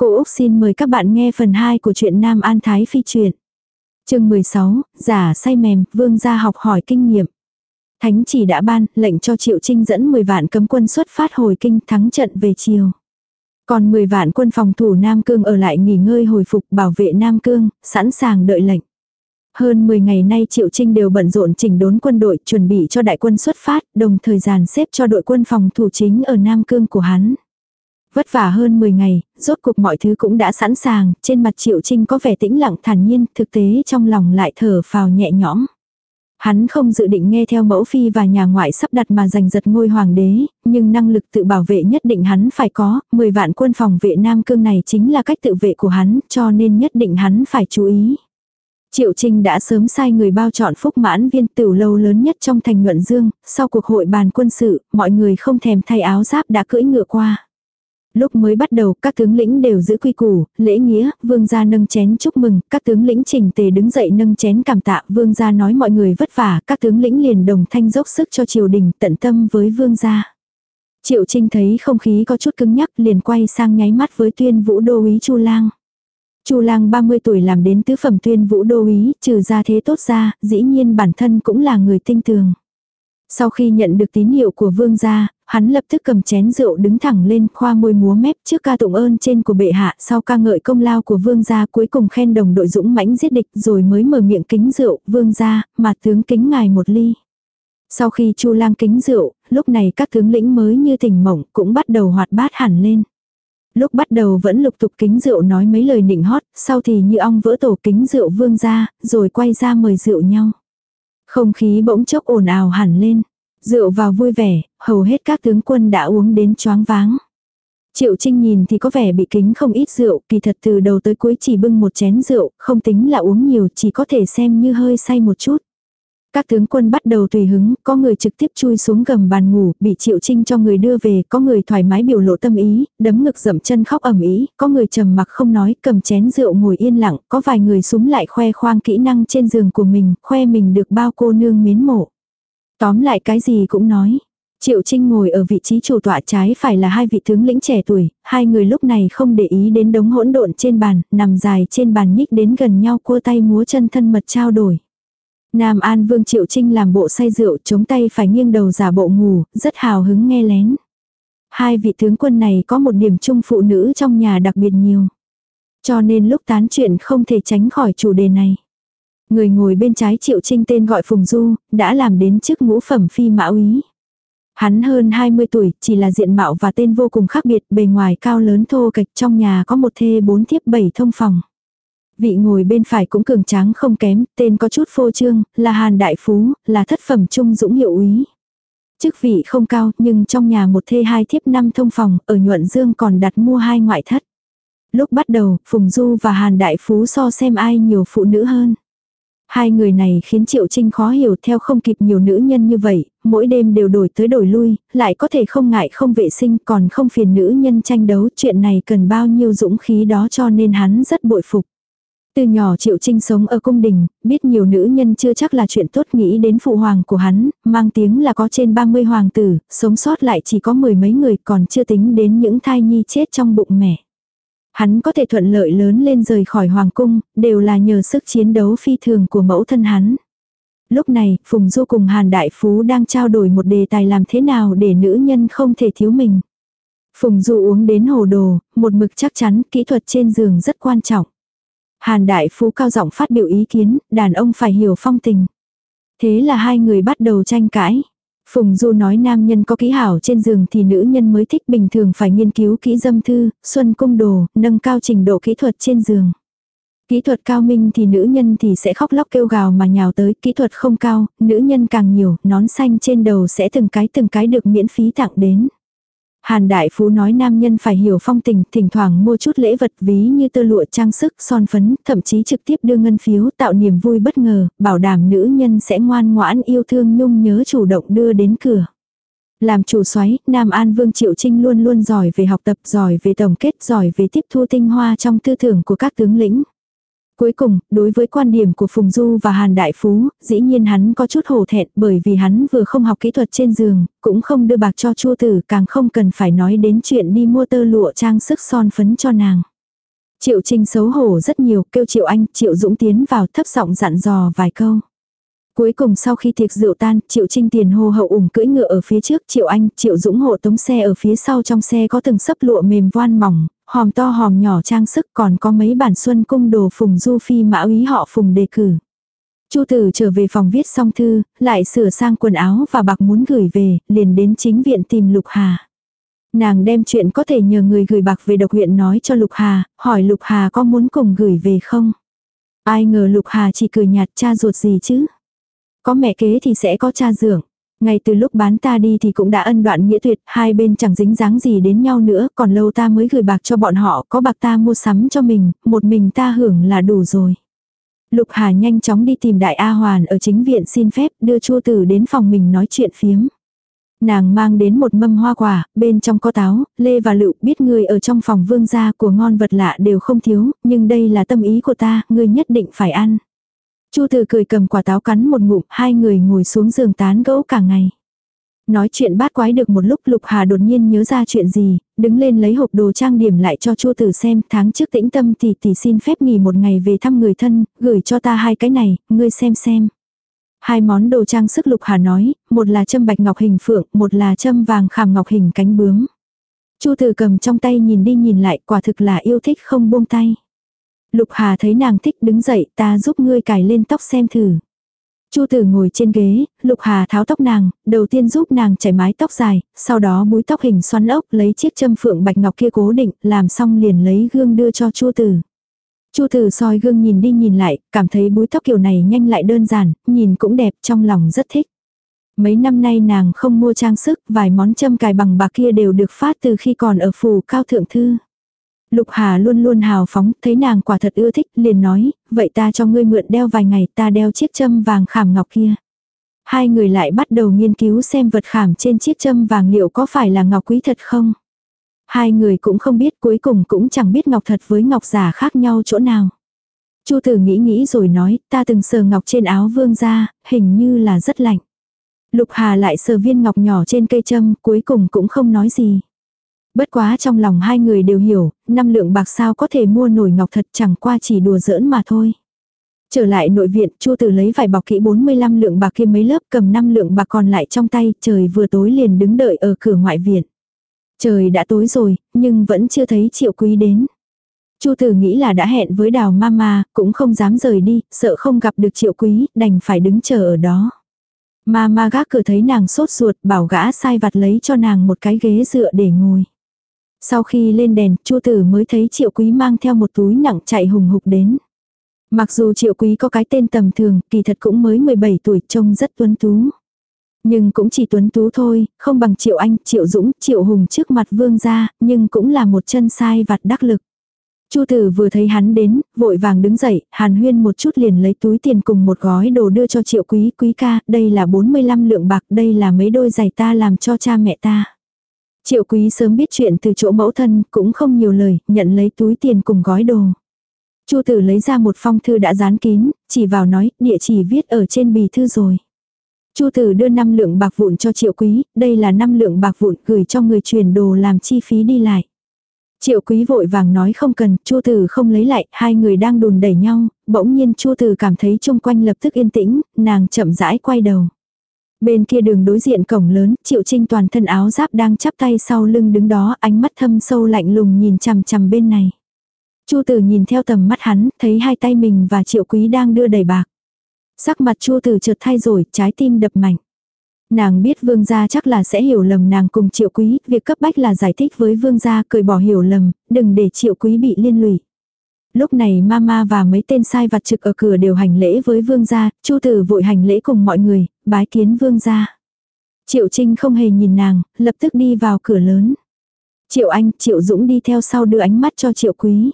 Cô Úc xin mời các bạn nghe phần 2 của truyện Nam An Thái Phi truyện. chương 16, giả say mềm, vương gia học hỏi kinh nghiệm. Thánh chỉ đã ban, lệnh cho Triệu Trinh dẫn 10 vạn cấm quân xuất phát hồi kinh thắng trận về chiều. Còn 10 vạn quân phòng thủ Nam Cương ở lại nghỉ ngơi hồi phục bảo vệ Nam Cương, sẵn sàng đợi lệnh. Hơn 10 ngày nay Triệu Trinh đều bận rộn chỉnh đốn quân đội chuẩn bị cho đại quân xuất phát, đồng thời dàn xếp cho đội quân phòng thủ chính ở Nam Cương của hắn. Vất vả hơn 10 ngày, rốt cuộc mọi thứ cũng đã sẵn sàng, trên mặt Triệu Trinh có vẻ tĩnh lặng thản nhiên, thực tế trong lòng lại thở phào nhẹ nhõm. Hắn không dự định nghe theo mẫu phi và nhà ngoại sắp đặt mà giành giật ngôi hoàng đế, nhưng năng lực tự bảo vệ nhất định hắn phải có, 10 vạn quân phòng vệ Nam Cương này chính là cách tự vệ của hắn, cho nên nhất định hắn phải chú ý. Triệu Trinh đã sớm sai người bao chọn phúc mãn viên tiểu lâu lớn nhất trong thành Nhuận Dương, sau cuộc hội bàn quân sự, mọi người không thèm thay áo giáp đã cưỡi ngựa qua. Lúc mới bắt đầu, các tướng lĩnh đều giữ quy củ, lễ nghĩa, vương gia nâng chén chúc mừng, các tướng lĩnh trình tề đứng dậy nâng chén cảm tạ, vương gia nói mọi người vất vả, các tướng lĩnh liền đồng thanh dốc sức cho triều đình, tận tâm với vương gia. Triệu Trinh thấy không khí có chút cứng nhắc, liền quay sang nháy mắt với tuyên vũ đô úy Chu Lang. Chu Lang 30 tuổi làm đến tứ phẩm tuyên vũ đô úy, trừ ra thế tốt ra, dĩ nhiên bản thân cũng là người tinh tường. Sau khi nhận được tín hiệu của vương gia, hắn lập tức cầm chén rượu đứng thẳng lên khoa môi múa mép trước ca tụng ơn trên của bệ hạ sau ca ngợi công lao của vương gia cuối cùng khen đồng đội dũng mãnh giết địch rồi mới mở miệng kính rượu vương gia mà tướng kính ngài một ly. Sau khi chu lang kính rượu, lúc này các tướng lĩnh mới như tỉnh mộng cũng bắt đầu hoạt bát hẳn lên. Lúc bắt đầu vẫn lục tục kính rượu nói mấy lời nịnh hót, sau thì như ong vỡ tổ kính rượu vương gia, rồi quay ra mời rượu nhau. Không khí bỗng chốc ồn ào hẳn lên. Rượu vào vui vẻ, hầu hết các tướng quân đã uống đến choáng váng. Triệu Trinh nhìn thì có vẻ bị kính không ít rượu, kỳ thật từ đầu tới cuối chỉ bưng một chén rượu, không tính là uống nhiều, chỉ có thể xem như hơi say một chút. Các tướng quân bắt đầu tùy hứng, có người trực tiếp chui xuống gầm bàn ngủ, bị Triệu Trinh cho người đưa về, có người thoải mái biểu lộ tâm ý, đấm ngực dậm chân khóc ẩm ý, có người trầm mặc không nói, cầm chén rượu ngồi yên lặng, có vài người súng lại khoe khoang kỹ năng trên giường của mình, khoe mình được bao cô nương mến mộ. Tóm lại cái gì cũng nói. Triệu Trinh ngồi ở vị trí chủ tọa trái phải là hai vị tướng lĩnh trẻ tuổi, hai người lúc này không để ý đến đống hỗn độn trên bàn, nằm dài trên bàn nhích đến gần nhau cua tay múa chân thân mật trao đổi. Nam An Vương Triệu Trinh làm bộ say rượu chống tay phải nghiêng đầu giả bộ ngủ, rất hào hứng nghe lén. Hai vị tướng quân này có một điểm chung phụ nữ trong nhà đặc biệt nhiều. Cho nên lúc tán chuyện không thể tránh khỏi chủ đề này. Người ngồi bên trái Triệu Trinh tên gọi Phùng Du, đã làm đến chức ngũ phẩm phi mã úy. Hắn hơn 20 tuổi, chỉ là diện mạo và tên vô cùng khác biệt, bề ngoài cao lớn thô kịch trong nhà có một thê bốn thiếp bảy thông phòng. Vị ngồi bên phải cũng cường tráng không kém, tên có chút phô trương, là Hàn Đại Phú, là thất phẩm trung dũng hiệu úy. Chức vị không cao, nhưng trong nhà một thê hai thiếp năm thông phòng, ở nhuận dương còn đặt mua hai ngoại thất. Lúc bắt đầu, Phùng Du và Hàn Đại Phú so xem ai nhiều phụ nữ hơn. Hai người này khiến Triệu Trinh khó hiểu theo không kịp nhiều nữ nhân như vậy, mỗi đêm đều đổi tới đổi lui, lại có thể không ngại không vệ sinh còn không phiền nữ nhân tranh đấu chuyện này cần bao nhiêu dũng khí đó cho nên hắn rất bội phục. Từ nhỏ Triệu Trinh sống ở cung đình, biết nhiều nữ nhân chưa chắc là chuyện tốt nghĩ đến phụ hoàng của hắn, mang tiếng là có trên 30 hoàng tử, sống sót lại chỉ có mười mấy người còn chưa tính đến những thai nhi chết trong bụng mẹ. Hắn có thể thuận lợi lớn lên rời khỏi hoàng cung, đều là nhờ sức chiến đấu phi thường của mẫu thân hắn. Lúc này, Phùng Du cùng Hàn Đại Phú đang trao đổi một đề tài làm thế nào để nữ nhân không thể thiếu mình. Phùng Du uống đến hồ đồ, một mực chắc chắn kỹ thuật trên giường rất quan trọng. Hàn Đại Phú cao giọng phát biểu ý kiến, đàn ông phải hiểu phong tình. Thế là hai người bắt đầu tranh cãi. Phùng Du nói nam nhân có kỹ hảo trên giường thì nữ nhân mới thích bình thường phải nghiên cứu kỹ dâm thư, xuân cung đồ, nâng cao trình độ kỹ thuật trên giường. Kỹ thuật cao minh thì nữ nhân thì sẽ khóc lóc kêu gào mà nhào tới, kỹ thuật không cao, nữ nhân càng nhiều, nón xanh trên đầu sẽ từng cái từng cái được miễn phí tặng đến. Hàn Đại Phú nói nam nhân phải hiểu phong tình, thỉnh thoảng mua chút lễ vật ví như tơ lụa trang sức, son phấn, thậm chí trực tiếp đưa ngân phiếu tạo niềm vui bất ngờ, bảo đảm nữ nhân sẽ ngoan ngoãn yêu thương nhung nhớ chủ động đưa đến cửa. Làm chủ xoáy, Nam An Vương Triệu Trinh luôn luôn giỏi về học tập, giỏi về tổng kết, giỏi về tiếp thu tinh hoa trong tư tưởng của các tướng lĩnh. Cuối cùng, đối với quan điểm của Phùng Du và Hàn Đại Phú, dĩ nhiên hắn có chút hổ thẹn bởi vì hắn vừa không học kỹ thuật trên giường, cũng không đưa bạc cho chua tử, càng không cần phải nói đến chuyện đi mua tơ lụa trang sức son phấn cho nàng. Triệu Trinh xấu hổ rất nhiều, kêu Triệu Anh, Triệu Dũng tiến vào thấp giọng dặn dò vài câu. Cuối cùng sau khi tiệc rượu tan, Triệu Trinh tiền hô hậu ủng cưỡi ngựa ở phía trước, Triệu Anh, Triệu Dũng hộ tống xe ở phía sau trong xe có từng sấp lụa mềm voan mỏng, hòm to hòm nhỏ trang sức còn có mấy bản xuân cung đồ phùng du phi mã úy họ phùng đề cử. Chu tử trở về phòng viết xong thư, lại sửa sang quần áo và bạc muốn gửi về, liền đến chính viện tìm Lục Hà. Nàng đem chuyện có thể nhờ người gửi bạc về độc huyện nói cho Lục Hà, hỏi Lục Hà có muốn cùng gửi về không. Ai ngờ Lục Hà chỉ cười nhạt cha ruột gì chứ. Có mẹ kế thì sẽ có cha dưỡng. Ngay từ lúc bán ta đi thì cũng đã ân đoạn nghĩa tuyệt, hai bên chẳng dính dáng gì đến nhau nữa, còn lâu ta mới gửi bạc cho bọn họ, có bạc ta mua sắm cho mình, một mình ta hưởng là đủ rồi. Lục Hà nhanh chóng đi tìm Đại A Hoàn ở chính viện xin phép đưa Chu Tử đến phòng mình nói chuyện phiếm. Nàng mang đến một mâm hoa quả, bên trong có táo, lê và lựu, biết người ở trong phòng vương gia của ngon vật lạ đều không thiếu, nhưng đây là tâm ý của ta, ngươi nhất định phải ăn. Chu Từ cười cầm quả táo cắn một ngụm, hai người ngồi xuống giường tán gẫu cả ngày. Nói chuyện bát quái được một lúc Lục Hà đột nhiên nhớ ra chuyện gì, đứng lên lấy hộp đồ trang điểm lại cho Chu Tử xem, tháng trước tĩnh tâm tỷ tỷ xin phép nghỉ một ngày về thăm người thân, gửi cho ta hai cái này, ngươi xem xem. Hai món đồ trang sức Lục Hà nói, một là châm bạch ngọc hình phượng, một là châm vàng khảm ngọc hình cánh bướm. Chu Tử cầm trong tay nhìn đi nhìn lại, quả thực là yêu thích không buông tay. Lục Hà thấy nàng thích đứng dậy, ta giúp ngươi cài lên tóc xem thử. Chu tử ngồi trên ghế, Lục Hà tháo tóc nàng, đầu tiên giúp nàng chảy mái tóc dài, sau đó búi tóc hình xoắn ốc lấy chiếc châm phượng bạch ngọc kia cố định, làm xong liền lấy gương đưa cho Chu tử. Chu tử soi gương nhìn đi nhìn lại, cảm thấy búi tóc kiểu này nhanh lại đơn giản, nhìn cũng đẹp trong lòng rất thích. Mấy năm nay nàng không mua trang sức, vài món châm cài bằng bạc kia đều được phát từ khi còn ở phủ cao thượng thư. Lục Hà luôn luôn hào phóng, thấy nàng quả thật ưa thích, liền nói, vậy ta cho ngươi mượn đeo vài ngày, ta đeo chiếc châm vàng khảm ngọc kia. Hai người lại bắt đầu nghiên cứu xem vật khảm trên chiếc châm vàng liệu có phải là ngọc quý thật không. Hai người cũng không biết cuối cùng cũng chẳng biết ngọc thật với ngọc giả khác nhau chỗ nào. Chu tử nghĩ nghĩ rồi nói, ta từng sờ ngọc trên áo vương ra, hình như là rất lạnh. Lục Hà lại sờ viên ngọc nhỏ trên cây châm, cuối cùng cũng không nói gì. Bất quá trong lòng hai người đều hiểu, năm lượng bạc sao có thể mua nổi ngọc thật chẳng qua chỉ đùa giỡn mà thôi. Trở lại nội viện, Chu Tử lấy vài bọc kỹ 45 lượng bạc kia mấy lớp cầm 5 lượng bạc còn lại trong tay, trời vừa tối liền đứng đợi ở cửa ngoại viện. Trời đã tối rồi, nhưng vẫn chưa thấy Triệu Quý đến. Chu Tử nghĩ là đã hẹn với Đào Mama, cũng không dám rời đi, sợ không gặp được Triệu Quý, đành phải đứng chờ ở đó. Mama gác cửa thấy nàng sốt ruột, bảo gã sai vặt lấy cho nàng một cái ghế dựa để ngồi. Sau khi lên đèn, Chu tử mới thấy triệu quý mang theo một túi nặng chạy hùng hục đến. Mặc dù triệu quý có cái tên tầm thường, kỳ thật cũng mới 17 tuổi, trông rất tuấn tú. Nhưng cũng chỉ tuấn tú thôi, không bằng triệu anh, triệu dũng, triệu hùng trước mặt vương gia, nhưng cũng là một chân sai vặt đắc lực. Chu tử vừa thấy hắn đến, vội vàng đứng dậy, hàn huyên một chút liền lấy túi tiền cùng một gói đồ đưa cho triệu quý, quý ca, đây là 45 lượng bạc, đây là mấy đôi giày ta làm cho cha mẹ ta. Triệu quý sớm biết chuyện từ chỗ mẫu thân, cũng không nhiều lời, nhận lấy túi tiền cùng gói đồ. Chu tử lấy ra một phong thư đã dán kín, chỉ vào nói, địa chỉ viết ở trên bì thư rồi. Chu tử đưa 5 lượng bạc vụn cho triệu quý, đây là 5 lượng bạc vụn gửi cho người chuyển đồ làm chi phí đi lại. Triệu quý vội vàng nói không cần, chu tử không lấy lại, hai người đang đùn đẩy nhau, bỗng nhiên chu tử cảm thấy chung quanh lập tức yên tĩnh, nàng chậm rãi quay đầu. Bên kia đường đối diện cổng lớn, Triệu Trinh toàn thân áo giáp đang chắp tay sau lưng đứng đó, ánh mắt thâm sâu lạnh lùng nhìn chằm chằm bên này. Chu Tử nhìn theo tầm mắt hắn, thấy hai tay mình và Triệu Quý đang đưa đầy bạc. Sắc mặt Chu Tử chợt thay rồi, trái tim đập mạnh. Nàng biết vương gia chắc là sẽ hiểu lầm nàng cùng triệu quý, việc cấp bách là giải thích với vương gia cười bỏ hiểu lầm, đừng để triệu quý bị liên lụy. Lúc này mama và mấy tên sai vặt trực ở cửa đều hành lễ với vương gia, chu tử vội hành lễ cùng mọi người, bái kiến vương gia. Triệu Trinh không hề nhìn nàng, lập tức đi vào cửa lớn. Triệu Anh, Triệu Dũng đi theo sau đưa ánh mắt cho Triệu Quý.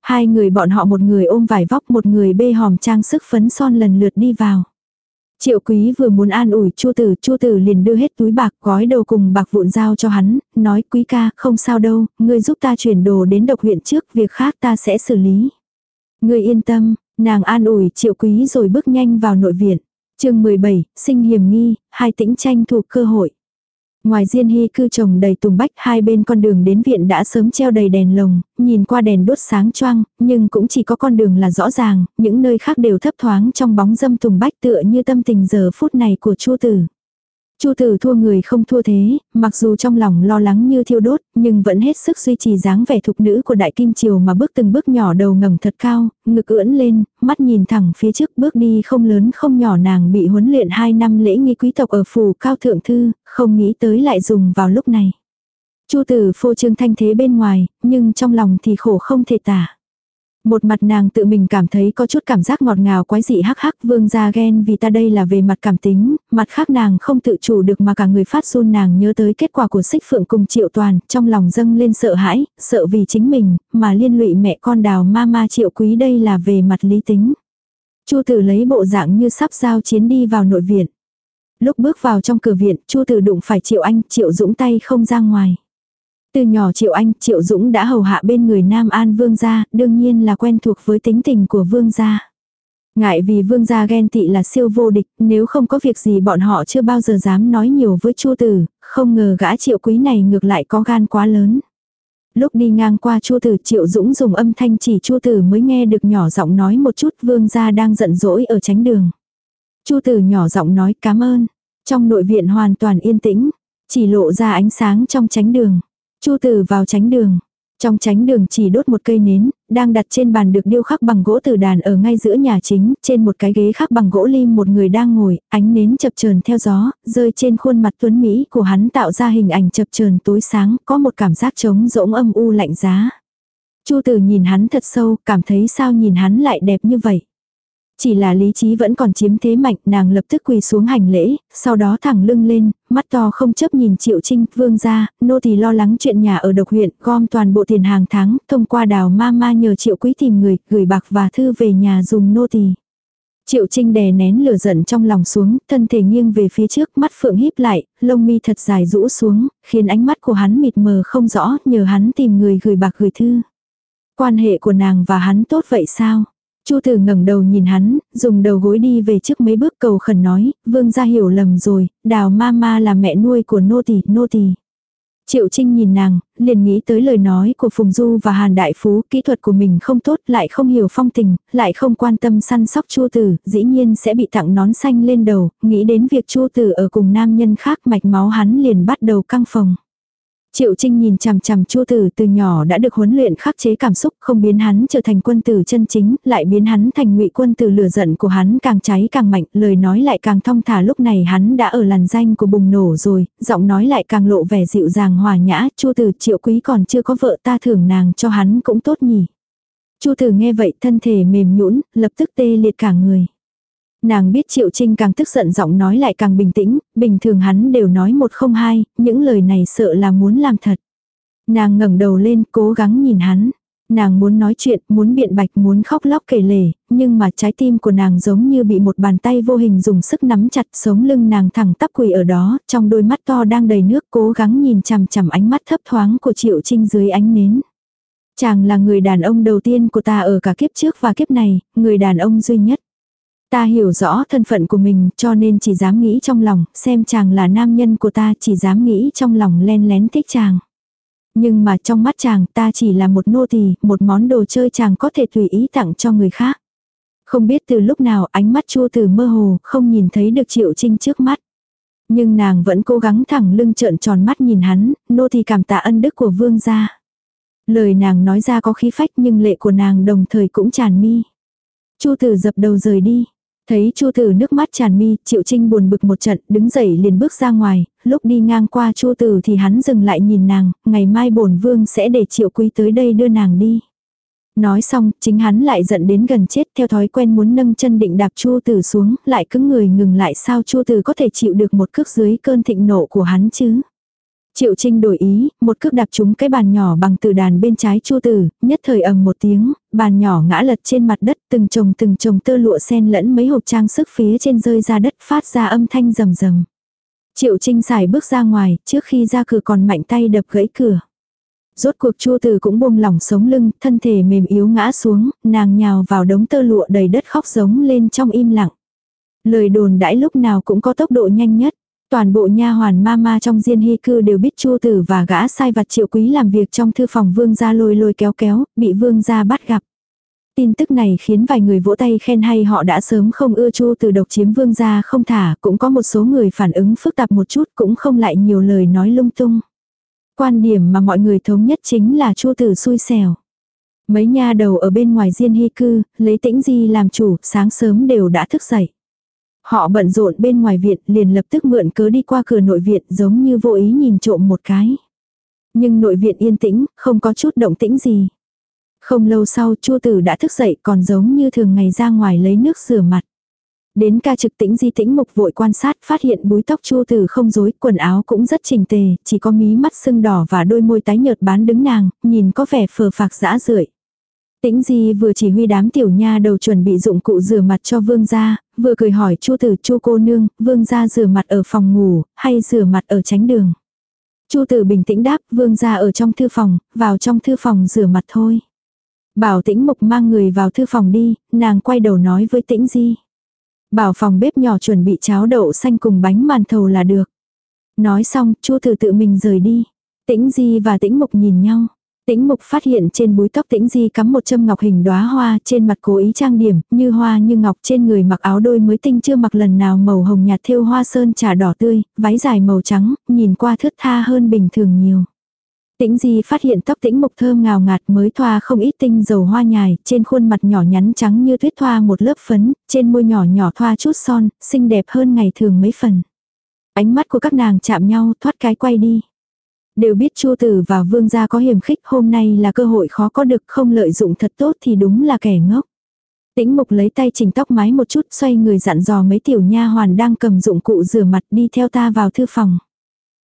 Hai người bọn họ một người ôm vải vóc một người bê hòm trang sức phấn son lần lượt đi vào. Triệu quý vừa muốn an ủi chu tử, chu tử liền đưa hết túi bạc gói đồ cùng bạc vụn giao cho hắn, nói quý ca, không sao đâu, ngươi giúp ta chuyển đồ đến độc huyện trước, việc khác ta sẽ xử lý. Ngươi yên tâm, nàng an ủi triệu quý rồi bước nhanh vào nội viện. chương 17, sinh hiểm nghi, hai tĩnh tranh thuộc cơ hội. Ngoài Diên Hy cư trồng đầy tùng bách hai bên con đường đến viện đã sớm treo đầy đèn lồng, nhìn qua đèn đốt sáng choang, nhưng cũng chỉ có con đường là rõ ràng, những nơi khác đều thấp thoáng trong bóng dâm tùng bách tựa như tâm tình giờ phút này của Chu Tử. Chu tử thua người không thua thế, mặc dù trong lòng lo lắng như thiêu đốt, nhưng vẫn hết sức duy trì dáng vẻ thục nữ của đại kim triều mà bước từng bước nhỏ đầu ngẩng thật cao, ngực ưỡn lên, mắt nhìn thẳng phía trước bước đi không lớn không nhỏ nàng bị huấn luyện 2 năm lễ nghi quý tộc ở phủ cao thượng thư, không nghĩ tới lại dùng vào lúc này. Chu tử phô trương thanh thế bên ngoài, nhưng trong lòng thì khổ không thể tả. Một mặt nàng tự mình cảm thấy có chút cảm giác ngọt ngào quái dị hắc hắc vương ra ghen vì ta đây là về mặt cảm tính, mặt khác nàng không tự chủ được mà cả người phát run nàng nhớ tới kết quả của xích phượng cùng triệu toàn, trong lòng dâng lên sợ hãi, sợ vì chính mình, mà liên lụy mẹ con đào ma ma triệu quý đây là về mặt lý tính. Chu tử lấy bộ dạng như sắp giao chiến đi vào nội viện. Lúc bước vào trong cửa viện, Chu tử đụng phải Triệu Anh, Triệu Dũng tay không ra ngoài. Từ nhỏ Triệu Anh, Triệu Dũng đã hầu hạ bên người Nam An Vương gia, đương nhiên là quen thuộc với tính tình của Vương gia. Ngại vì Vương gia ghen tị là siêu vô địch, nếu không có việc gì bọn họ chưa bao giờ dám nói nhiều với Chu Tử, không ngờ gã Triệu Quý này ngược lại có gan quá lớn. Lúc đi ngang qua Chu Tử, Triệu Dũng dùng âm thanh chỉ Chu Tử mới nghe được nhỏ giọng nói một chút Vương gia đang giận dỗi ở tránh đường. Chu Tử nhỏ giọng nói cảm ơn. Trong nội viện hoàn toàn yên tĩnh, chỉ lộ ra ánh sáng trong tránh đường. Chu tử vào tránh đường. Trong tránh đường chỉ đốt một cây nến, đang đặt trên bàn được điêu khắc bằng gỗ từ đàn ở ngay giữa nhà chính, trên một cái ghế khắc bằng gỗ lim một người đang ngồi, ánh nến chập chờn theo gió, rơi trên khuôn mặt tuấn Mỹ của hắn tạo ra hình ảnh chập chờn tối sáng, có một cảm giác trống rỗng âm u lạnh giá. Chu tử nhìn hắn thật sâu, cảm thấy sao nhìn hắn lại đẹp như vậy. Chỉ là lý trí vẫn còn chiếm thế mạnh, nàng lập tức quỳ xuống hành lễ, sau đó thẳng lưng lên, mắt to không chấp nhìn Triệu Trinh, vương ra, nô tỳ lo lắng chuyện nhà ở độc huyện, gom toàn bộ tiền hàng tháng, thông qua đào ma ma nhờ Triệu Quý tìm người, gửi bạc và thư về nhà dùng nô tỳ. Triệu Trinh đè nén lửa giận trong lòng xuống, thân thể nghiêng về phía trước, mắt phượng híp lại, lông mi thật dài rũ xuống, khiến ánh mắt của hắn mịt mờ không rõ, nhờ hắn tìm người gửi bạc gửi thư. Quan hệ của nàng và hắn tốt vậy sao? Chu tử ngẩng đầu nhìn hắn, dùng đầu gối đi về trước mấy bước cầu khẩn nói, vương gia hiểu lầm rồi, đào ma ma là mẹ nuôi của nô tỳ, nô tỳ. Triệu Trinh nhìn nàng, liền nghĩ tới lời nói của Phùng Du và Hàn Đại Phú, kỹ thuật của mình không tốt, lại không hiểu phong tình, lại không quan tâm săn sóc Chu Tử, dĩ nhiên sẽ bị tặng nón xanh lên đầu, nghĩ đến việc Chu Tử ở cùng nam nhân khác mạch máu hắn liền bắt đầu căng phồng. Triệu Trinh nhìn chằm chằm Chu Tử từ nhỏ đã được huấn luyện khắc chế cảm xúc, không biến hắn trở thành quân tử chân chính, lại biến hắn thành ngụy quân tử lửa giận của hắn càng cháy càng mạnh, lời nói lại càng thong thả lúc này hắn đã ở làn danh của bùng nổ rồi, giọng nói lại càng lộ vẻ dịu dàng hòa nhã, Chu Tử Triệu Quý còn chưa có vợ ta thưởng nàng cho hắn cũng tốt nhỉ. Chu Tử nghe vậy thân thể mềm nhũn, lập tức tê liệt cả người. Nàng biết Triệu Trinh càng tức giận giọng nói lại càng bình tĩnh, bình thường hắn đều nói một không hai, những lời này sợ là muốn làm thật. Nàng ngẩng đầu lên cố gắng nhìn hắn. Nàng muốn nói chuyện, muốn biện bạch, muốn khóc lóc kể lể, nhưng mà trái tim của nàng giống như bị một bàn tay vô hình dùng sức nắm chặt sống lưng nàng thẳng tắp quỳ ở đó, trong đôi mắt to đang đầy nước cố gắng nhìn chằm chằm ánh mắt thấp thoáng của Triệu Trinh dưới ánh nến. Chàng là người đàn ông đầu tiên của ta ở cả kiếp trước và kiếp này, người đàn ông duy nhất. Ta hiểu rõ thân phận của mình cho nên chỉ dám nghĩ trong lòng, xem chàng là nam nhân của ta chỉ dám nghĩ trong lòng len lén thích chàng. Nhưng mà trong mắt chàng ta chỉ là một nô tỳ, một món đồ chơi chàng có thể tùy ý tặng cho người khác. Không biết từ lúc nào ánh mắt chua từ mơ hồ, không nhìn thấy được triệu trinh trước mắt. Nhưng nàng vẫn cố gắng thẳng lưng trợn tròn mắt nhìn hắn, nô tỳ cảm tạ ân đức của vương gia. Lời nàng nói ra có khí phách nhưng lệ của nàng đồng thời cũng tràn mi. Chu tử dập đầu rời đi. Thấy Chu Tử nước mắt tràn mi, Triệu Trinh buồn bực một trận, đứng dậy liền bước ra ngoài, lúc đi ngang qua Chu Tử thì hắn dừng lại nhìn nàng, ngày mai bổn vương sẽ để Triệu Quý tới đây đưa nàng đi. Nói xong, chính hắn lại giận đến gần chết theo thói quen muốn nâng chân định đạp Chu Tử xuống, lại cứng người ngừng lại sao Chu Tử có thể chịu được một cước dưới cơn thịnh nộ của hắn chứ. Triệu Trinh đổi ý, một cước đạp trúng cái bàn nhỏ bằng từ đàn bên trái Chu Tử, nhất thời ầm một tiếng, bàn nhỏ ngã lật trên mặt đất, từng chồng từng chồng tơ lụa sen lẫn mấy hộp trang sức phía trên rơi ra đất phát ra âm thanh rầm rầm. Triệu Trinh xài bước ra ngoài, trước khi ra cửa còn mạnh tay đập gãy cửa. Rốt cuộc Chu Tử cũng buông lỏng sống lưng, thân thể mềm yếu ngã xuống, nàng nhào vào đống tơ lụa đầy đất khóc giống lên trong im lặng. Lời đồn đãi lúc nào cũng có tốc độ nhanh nhất. Toàn bộ nha hoàn mama trong diên hy cư đều biết chua tử và gã sai vặt triệu quý làm việc trong thư phòng vương gia lôi lôi kéo kéo, bị vương gia bắt gặp. Tin tức này khiến vài người vỗ tay khen hay họ đã sớm không ưa chu từ độc chiếm vương gia không thả, cũng có một số người phản ứng phức tạp một chút cũng không lại nhiều lời nói lung tung. Quan điểm mà mọi người thống nhất chính là chu tử xui xẻo. Mấy nha đầu ở bên ngoài diên hy cư, lấy tĩnh di làm chủ, sáng sớm đều đã thức dậy. Họ bận rộn bên ngoài viện liền lập tức mượn cớ đi qua cửa nội viện giống như vô ý nhìn trộm một cái. Nhưng nội viện yên tĩnh, không có chút động tĩnh gì. Không lâu sau chua tử đã thức dậy còn giống như thường ngày ra ngoài lấy nước rửa mặt. Đến ca trực tĩnh di tĩnh mục vội quan sát phát hiện búi tóc chua tử không rối, quần áo cũng rất trình tề, chỉ có mí mắt sưng đỏ và đôi môi tái nhợt bán đứng nàng, nhìn có vẻ phờ phạc dã rưởi. Tĩnh Di vừa chỉ huy đám tiểu nha đầu chuẩn bị dụng cụ rửa mặt cho vương gia, vừa cười hỏi chu tử chu cô nương, vương gia rửa mặt ở phòng ngủ, hay rửa mặt ở tránh đường. chu tử bình tĩnh đáp, vương gia ở trong thư phòng, vào trong thư phòng rửa mặt thôi. Bảo tĩnh mục mang người vào thư phòng đi, nàng quay đầu nói với tĩnh Di. Bảo phòng bếp nhỏ chuẩn bị cháo đậu xanh cùng bánh màn thầu là được. Nói xong, chu tử tự mình rời đi. Tĩnh Di và tĩnh mục nhìn nhau. Tĩnh mục phát hiện trên búi tóc tĩnh di cắm một châm ngọc hình đóa hoa trên mặt cố ý trang điểm, như hoa như ngọc trên người mặc áo đôi mới tinh chưa mặc lần nào màu hồng nhạt thêu hoa sơn trà đỏ tươi, váy dài màu trắng, nhìn qua thướt tha hơn bình thường nhiều. Tĩnh di phát hiện tóc tĩnh mục thơm ngào ngạt mới thoa không ít tinh dầu hoa nhài, trên khuôn mặt nhỏ nhắn trắng như tuyết thoa một lớp phấn, trên môi nhỏ nhỏ thoa chút son, xinh đẹp hơn ngày thường mấy phần. Ánh mắt của các nàng chạm nhau thoát cái quay đi. Đều biết Chu Tử và Vương gia có hiểm khích hôm nay là cơ hội khó có được không lợi dụng thật tốt thì đúng là kẻ ngốc. Tĩnh Mục lấy tay chỉnh tóc mái một chút xoay người dặn dò mấy tiểu nha hoàn đang cầm dụng cụ rửa mặt đi theo ta vào thư phòng.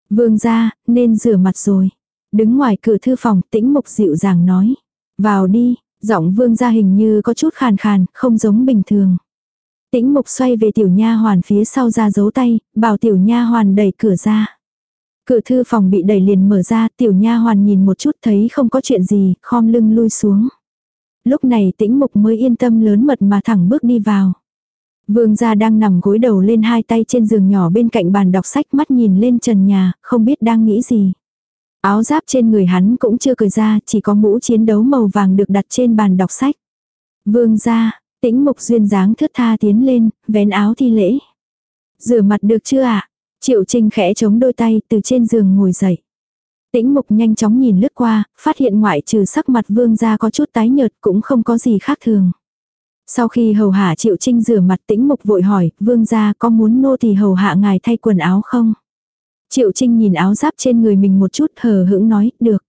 Vương gia, nên rửa mặt rồi. Đứng ngoài cửa thư phòng tĩnh Mục dịu dàng nói. Vào đi, giọng vương gia hình như có chút khàn khàn, không giống bình thường. Tĩnh Mục xoay về tiểu nha hoàn phía sau ra giấu tay, bảo tiểu nha hoàn đẩy cửa ra. Cửa thư phòng bị đẩy liền mở ra, tiểu nha hoàn nhìn một chút thấy không có chuyện gì, khom lưng lui xuống. Lúc này tĩnh mục mới yên tâm lớn mật mà thẳng bước đi vào. Vương gia đang nằm gối đầu lên hai tay trên giường nhỏ bên cạnh bàn đọc sách mắt nhìn lên trần nhà, không biết đang nghĩ gì. Áo giáp trên người hắn cũng chưa cởi ra, chỉ có mũ chiến đấu màu vàng được đặt trên bàn đọc sách. Vương gia, tĩnh mục duyên dáng thướt tha tiến lên, vén áo thi lễ. Rửa mặt được chưa ạ? Triệu Trinh khẽ chống đôi tay từ trên giường ngồi dậy. Tĩnh mục nhanh chóng nhìn lướt qua, phát hiện ngoại trừ sắc mặt vương gia có chút tái nhợt cũng không có gì khác thường. Sau khi hầu hạ Triệu Trinh rửa mặt tĩnh mục vội hỏi, vương gia có muốn nô thì hầu hạ ngài thay quần áo không? Triệu Trinh nhìn áo giáp trên người mình một chút hờ hững nói, được.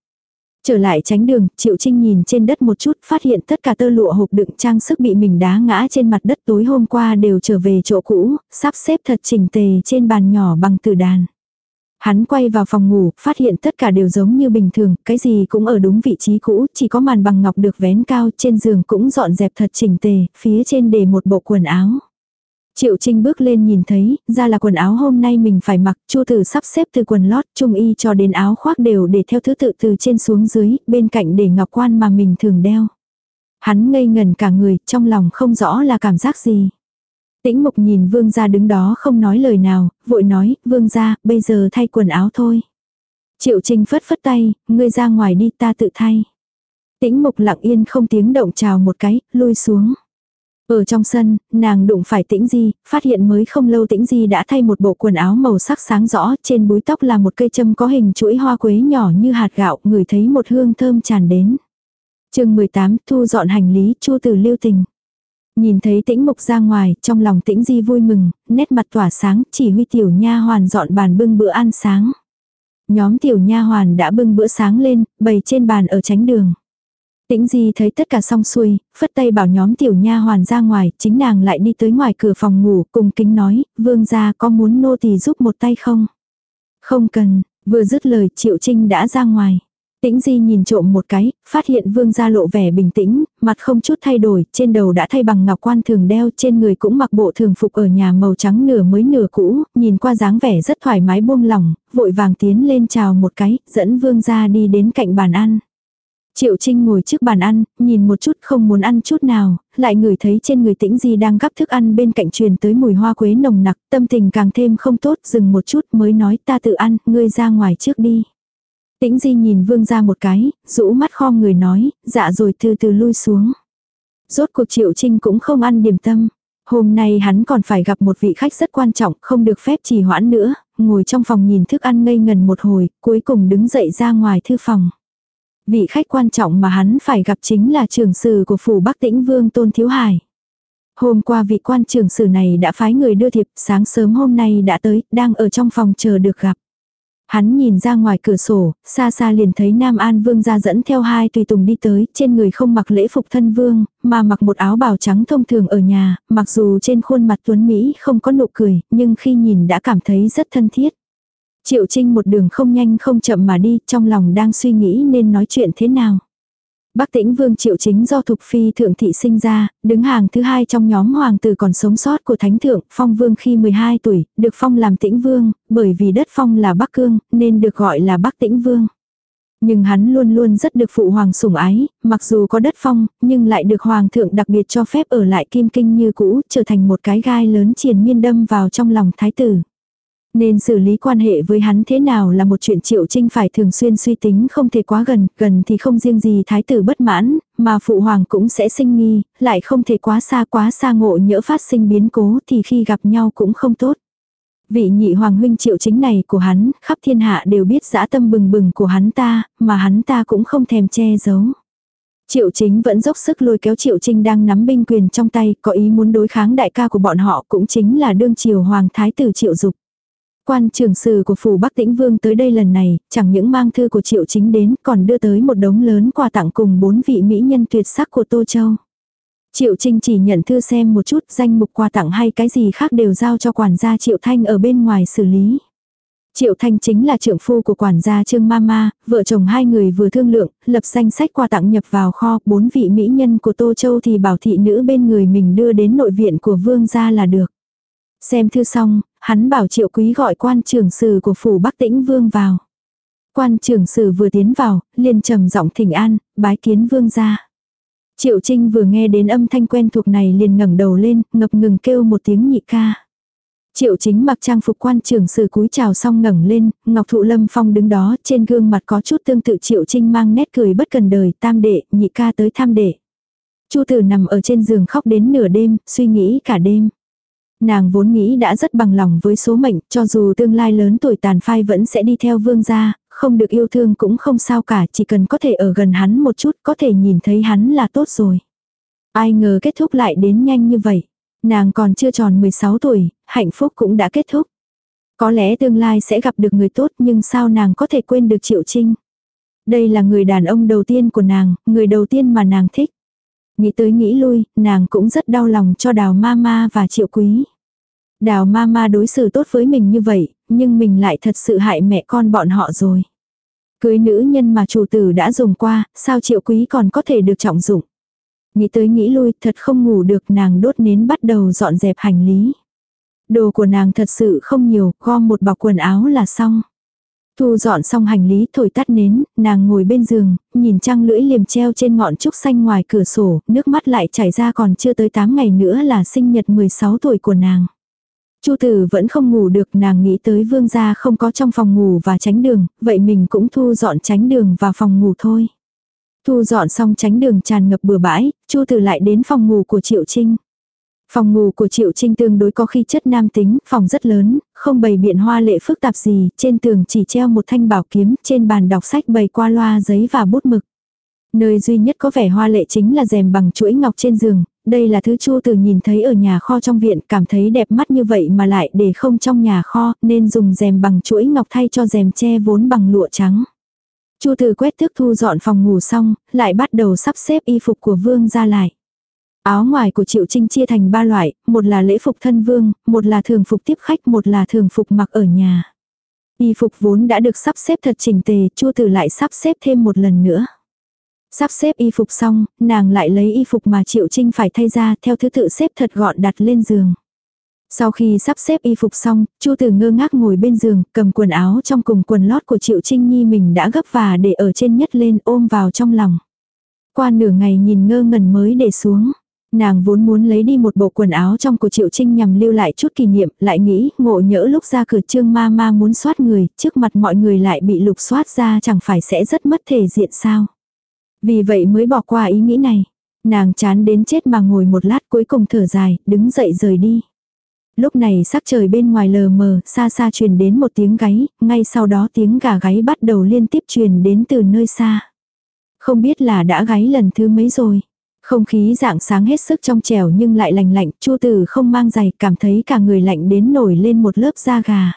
Trở lại tránh đường, Triệu Trinh nhìn trên đất một chút, phát hiện tất cả tơ lụa hộp đựng trang sức bị mình đá ngã trên mặt đất tối hôm qua đều trở về chỗ cũ, sắp xếp thật chỉnh tề trên bàn nhỏ bằng từ đàn. Hắn quay vào phòng ngủ, phát hiện tất cả đều giống như bình thường, cái gì cũng ở đúng vị trí cũ, chỉ có màn bằng ngọc được vén cao, trên giường cũng dọn dẹp thật chỉnh tề, phía trên để một bộ quần áo. Triệu Trinh bước lên nhìn thấy, ra là quần áo hôm nay mình phải mặc, Chu Tử sắp xếp từ quần lót, trung y cho đến áo khoác đều để theo thứ tự từ trên xuống dưới, bên cạnh để ngọc quan mà mình thường đeo. Hắn ngây ngần cả người, trong lòng không rõ là cảm giác gì. Tĩnh Mục nhìn Vương gia đứng đó không nói lời nào, vội nói, Vương gia, bây giờ thay quần áo thôi. Triệu Trinh phất phất tay, ngươi ra ngoài đi ta tự thay. Tĩnh Mục lặng yên không tiếng động chào một cái, lui xuống. Ở trong sân, nàng đụng phải tĩnh di, phát hiện mới không lâu tĩnh di đã thay một bộ quần áo màu sắc sáng rõ, trên búi tóc là một cây châm có hình chuỗi hoa quế nhỏ như hạt gạo, người thấy một hương thơm tràn đến. chương 18, thu dọn hành lý, chu từ lưu tình. Nhìn thấy tĩnh mục ra ngoài, trong lòng tĩnh di vui mừng, nét mặt tỏa sáng, chỉ huy tiểu nha hoàn dọn bàn bưng bữa ăn sáng. Nhóm tiểu nha hoàn đã bưng bữa sáng lên, bày trên bàn ở tránh đường. Tĩnh Di thấy tất cả xong xuôi, phất tay bảo nhóm tiểu nha hoàn ra ngoài, chính nàng lại đi tới ngoài cửa phòng ngủ, cùng kính nói, vương gia có muốn nô tỳ giúp một tay không? Không cần, vừa dứt lời Triệu Trinh đã ra ngoài. Tĩnh Di nhìn trộm một cái, phát hiện vương gia lộ vẻ bình tĩnh, mặt không chút thay đổi, trên đầu đã thay bằng ngọc quan thường đeo, trên người cũng mặc bộ thường phục ở nhà màu trắng nửa mới nửa cũ, nhìn qua dáng vẻ rất thoải mái buông lỏng, vội vàng tiến lên chào một cái, dẫn vương gia đi đến cạnh bàn ăn. Triệu Trinh ngồi trước bàn ăn, nhìn một chút không muốn ăn chút nào, lại ngửi thấy trên người tĩnh di đang gắp thức ăn bên cạnh truyền tới mùi hoa quế nồng nặc, tâm tình càng thêm không tốt, dừng một chút mới nói ta tự ăn, ngươi ra ngoài trước đi. Tĩnh di nhìn vương ra một cái, rũ mắt khom người nói, dạ rồi từ từ lui xuống. Rốt cuộc Triệu Trinh cũng không ăn điểm tâm. Hôm nay hắn còn phải gặp một vị khách rất quan trọng, không được phép trì hoãn nữa, ngồi trong phòng nhìn thức ăn ngây ngần một hồi, cuối cùng đứng dậy ra ngoài thư phòng. Vị khách quan trọng mà hắn phải gặp chính là trưởng sử của phủ Bắc Tĩnh Vương Tôn Thiếu Hải. Hôm qua vị quan trưởng sử này đã phái người đưa thiệp, sáng sớm hôm nay đã tới, đang ở trong phòng chờ được gặp. Hắn nhìn ra ngoài cửa sổ, xa xa liền thấy Nam An Vương ra dẫn theo hai tùy tùng đi tới, trên người không mặc lễ phục thân vương, mà mặc một áo bào trắng thông thường ở nhà, mặc dù trên khuôn mặt tuấn Mỹ không có nụ cười, nhưng khi nhìn đã cảm thấy rất thân thiết. Triệu Trinh một đường không nhanh không chậm mà đi, trong lòng đang suy nghĩ nên nói chuyện thế nào. Bắc tĩnh vương triệu chính do thục phi thượng thị sinh ra, đứng hàng thứ hai trong nhóm hoàng tử còn sống sót của thánh thượng, phong vương khi 12 tuổi, được phong làm tĩnh vương, bởi vì đất phong là Bắc Cương, nên được gọi là Bắc tĩnh vương. Nhưng hắn luôn luôn rất được phụ hoàng sủng ái, mặc dù có đất phong, nhưng lại được hoàng thượng đặc biệt cho phép ở lại kim kinh như cũ, trở thành một cái gai lớn triền miên đâm vào trong lòng thái tử. Nên xử lý quan hệ với hắn thế nào là một chuyện triệu trinh phải thường xuyên suy tính không thể quá gần, gần thì không riêng gì thái tử bất mãn, mà phụ hoàng cũng sẽ sinh nghi, lại không thể quá xa quá xa ngộ nhỡ phát sinh biến cố thì khi gặp nhau cũng không tốt. Vị nhị hoàng huynh triệu chính này của hắn, khắp thiên hạ đều biết dã tâm bừng bừng của hắn ta, mà hắn ta cũng không thèm che giấu. Triệu chính vẫn dốc sức lôi kéo Triệu Trinh đang nắm binh quyền trong tay, có ý muốn đối kháng đại ca của bọn họ cũng chính là đương triều hoàng thái tử Triệu Dục. Quan trưởng sử của phủ Bắc Tĩnh Vương tới đây lần này, chẳng những mang thư của Triệu Chính đến, còn đưa tới một đống lớn quà tặng cùng bốn vị mỹ nhân tuyệt sắc của Tô Châu. Triệu Trinh chỉ nhận thư xem một chút, danh mục quà tặng hay cái gì khác đều giao cho quản gia Triệu Thanh ở bên ngoài xử lý. Triệu Thanh chính là trưởng phu của quản gia Trương Mama, vợ chồng hai người vừa thương lượng, lập danh sách quà tặng nhập vào kho, bốn vị mỹ nhân của Tô Châu thì bảo thị nữ bên người mình đưa đến nội viện của vương gia là được. Xem thư xong, hắn bảo triệu quý gọi quan trưởng sử của phủ Bắc Tĩnh Vương vào. Quan trưởng sử vừa tiến vào, liền trầm giọng thỉnh an, bái kiến vương gia. Triệu Trinh vừa nghe đến âm thanh quen thuộc này liền ngẩng đầu lên, ngập ngừng kêu một tiếng nhị ca. Triệu chính mặc trang phục quan trưởng sử cúi chào xong ngẩng lên, Ngọc Thụ Lâm Phong đứng đó, trên gương mặt có chút tương tự Triệu Trinh mang nét cười bất cần đời, tam đệ, nhị ca tới tham đệ. Chu tử nằm ở trên giường khóc đến nửa đêm, suy nghĩ cả đêm. Nàng vốn nghĩ đã rất bằng lòng với số mệnh, cho dù tương lai lớn tuổi tàn phai vẫn sẽ đi theo vương gia, không được yêu thương cũng không sao cả, chỉ cần có thể ở gần hắn một chút, có thể nhìn thấy hắn là tốt rồi. Ai ngờ kết thúc lại đến nhanh như vậy. Nàng còn chưa tròn 16 tuổi, hạnh phúc cũng đã kết thúc. Có lẽ tương lai sẽ gặp được người tốt nhưng sao nàng có thể quên được Triệu Trinh. Đây là người đàn ông đầu tiên của nàng, người đầu tiên mà nàng thích. Nghĩ tới nghĩ lui, nàng cũng rất đau lòng cho đào ma và triệu quý. Đào ma đối xử tốt với mình như vậy, nhưng mình lại thật sự hại mẹ con bọn họ rồi. Cưới nữ nhân mà chủ tử đã dùng qua, sao triệu quý còn có thể được trọng dụng. Nghĩ tới nghĩ lui, thật không ngủ được nàng đốt nến bắt đầu dọn dẹp hành lý. Đồ của nàng thật sự không nhiều, gom một bọc quần áo là xong. Thu dọn xong hành lý thổi tắt nến, nàng ngồi bên giường, nhìn trăng lưỡi liềm treo trên ngọn trúc xanh ngoài cửa sổ, nước mắt lại chảy ra còn chưa tới 8 ngày nữa là sinh nhật 16 tuổi của nàng. Chu tử vẫn không ngủ được nàng nghĩ tới vương gia không có trong phòng ngủ và tránh đường, vậy mình cũng thu dọn tránh đường vào phòng ngủ thôi. Thu dọn xong tránh đường tràn ngập bừa bãi, chu tử lại đến phòng ngủ của Triệu Trinh. Phòng ngủ của Triệu Trinh tương đối có khi chất nam tính, phòng rất lớn, không bày biện hoa lệ phức tạp gì, trên tường chỉ treo một thanh bảo kiếm, trên bàn đọc sách bày qua loa giấy và bút mực. Nơi duy nhất có vẻ hoa lệ chính là rèm bằng chuỗi ngọc trên giường, đây là thứ Chu Từ nhìn thấy ở nhà kho trong viện, cảm thấy đẹp mắt như vậy mà lại để không trong nhà kho, nên dùng rèm bằng chuỗi ngọc thay cho rèm che vốn bằng lụa trắng. Chu Từ quét thước thu dọn phòng ngủ xong, lại bắt đầu sắp xếp y phục của Vương ra lại. Áo ngoài của Triệu Trinh chia thành ba loại, một là lễ phục thân vương, một là thường phục tiếp khách, một là thường phục mặc ở nhà. Y phục vốn đã được sắp xếp thật chỉnh tề, Chu tử lại sắp xếp thêm một lần nữa. Sắp xếp y phục xong, nàng lại lấy y phục mà Triệu Trinh phải thay ra theo thứ tự xếp thật gọn đặt lên giường. Sau khi sắp xếp y phục xong, Chu Tử ngơ ngác ngồi bên giường, cầm quần áo trong cùng quần lót của Triệu Trinh Nhi mình đã gấp và để ở trên nhất lên ôm vào trong lòng. qua nửa ngày nhìn ngơ ngẩn mới để xuống. Nàng vốn muốn lấy đi một bộ quần áo trong của Triệu Trinh nhằm lưu lại chút kỷ niệm, lại nghĩ ngộ nhỡ lúc ra cửa trương ma ma muốn soát người, trước mặt mọi người lại bị lục soát ra chẳng phải sẽ rất mất thể diện sao. Vì vậy mới bỏ qua ý nghĩ này. Nàng chán đến chết mà ngồi một lát cuối cùng thở dài, đứng dậy rời đi. Lúc này sắc trời bên ngoài lờ mờ, xa xa truyền đến một tiếng gáy, ngay sau đó tiếng gà gáy bắt đầu liên tiếp truyền đến từ nơi xa. Không biết là đã gáy lần thứ mấy rồi. Không khí dạng sáng hết sức trong trẻo nhưng lại lành lạnh, Chu Tử không mang giày, cảm thấy cả người lạnh đến nổi lên một lớp da gà.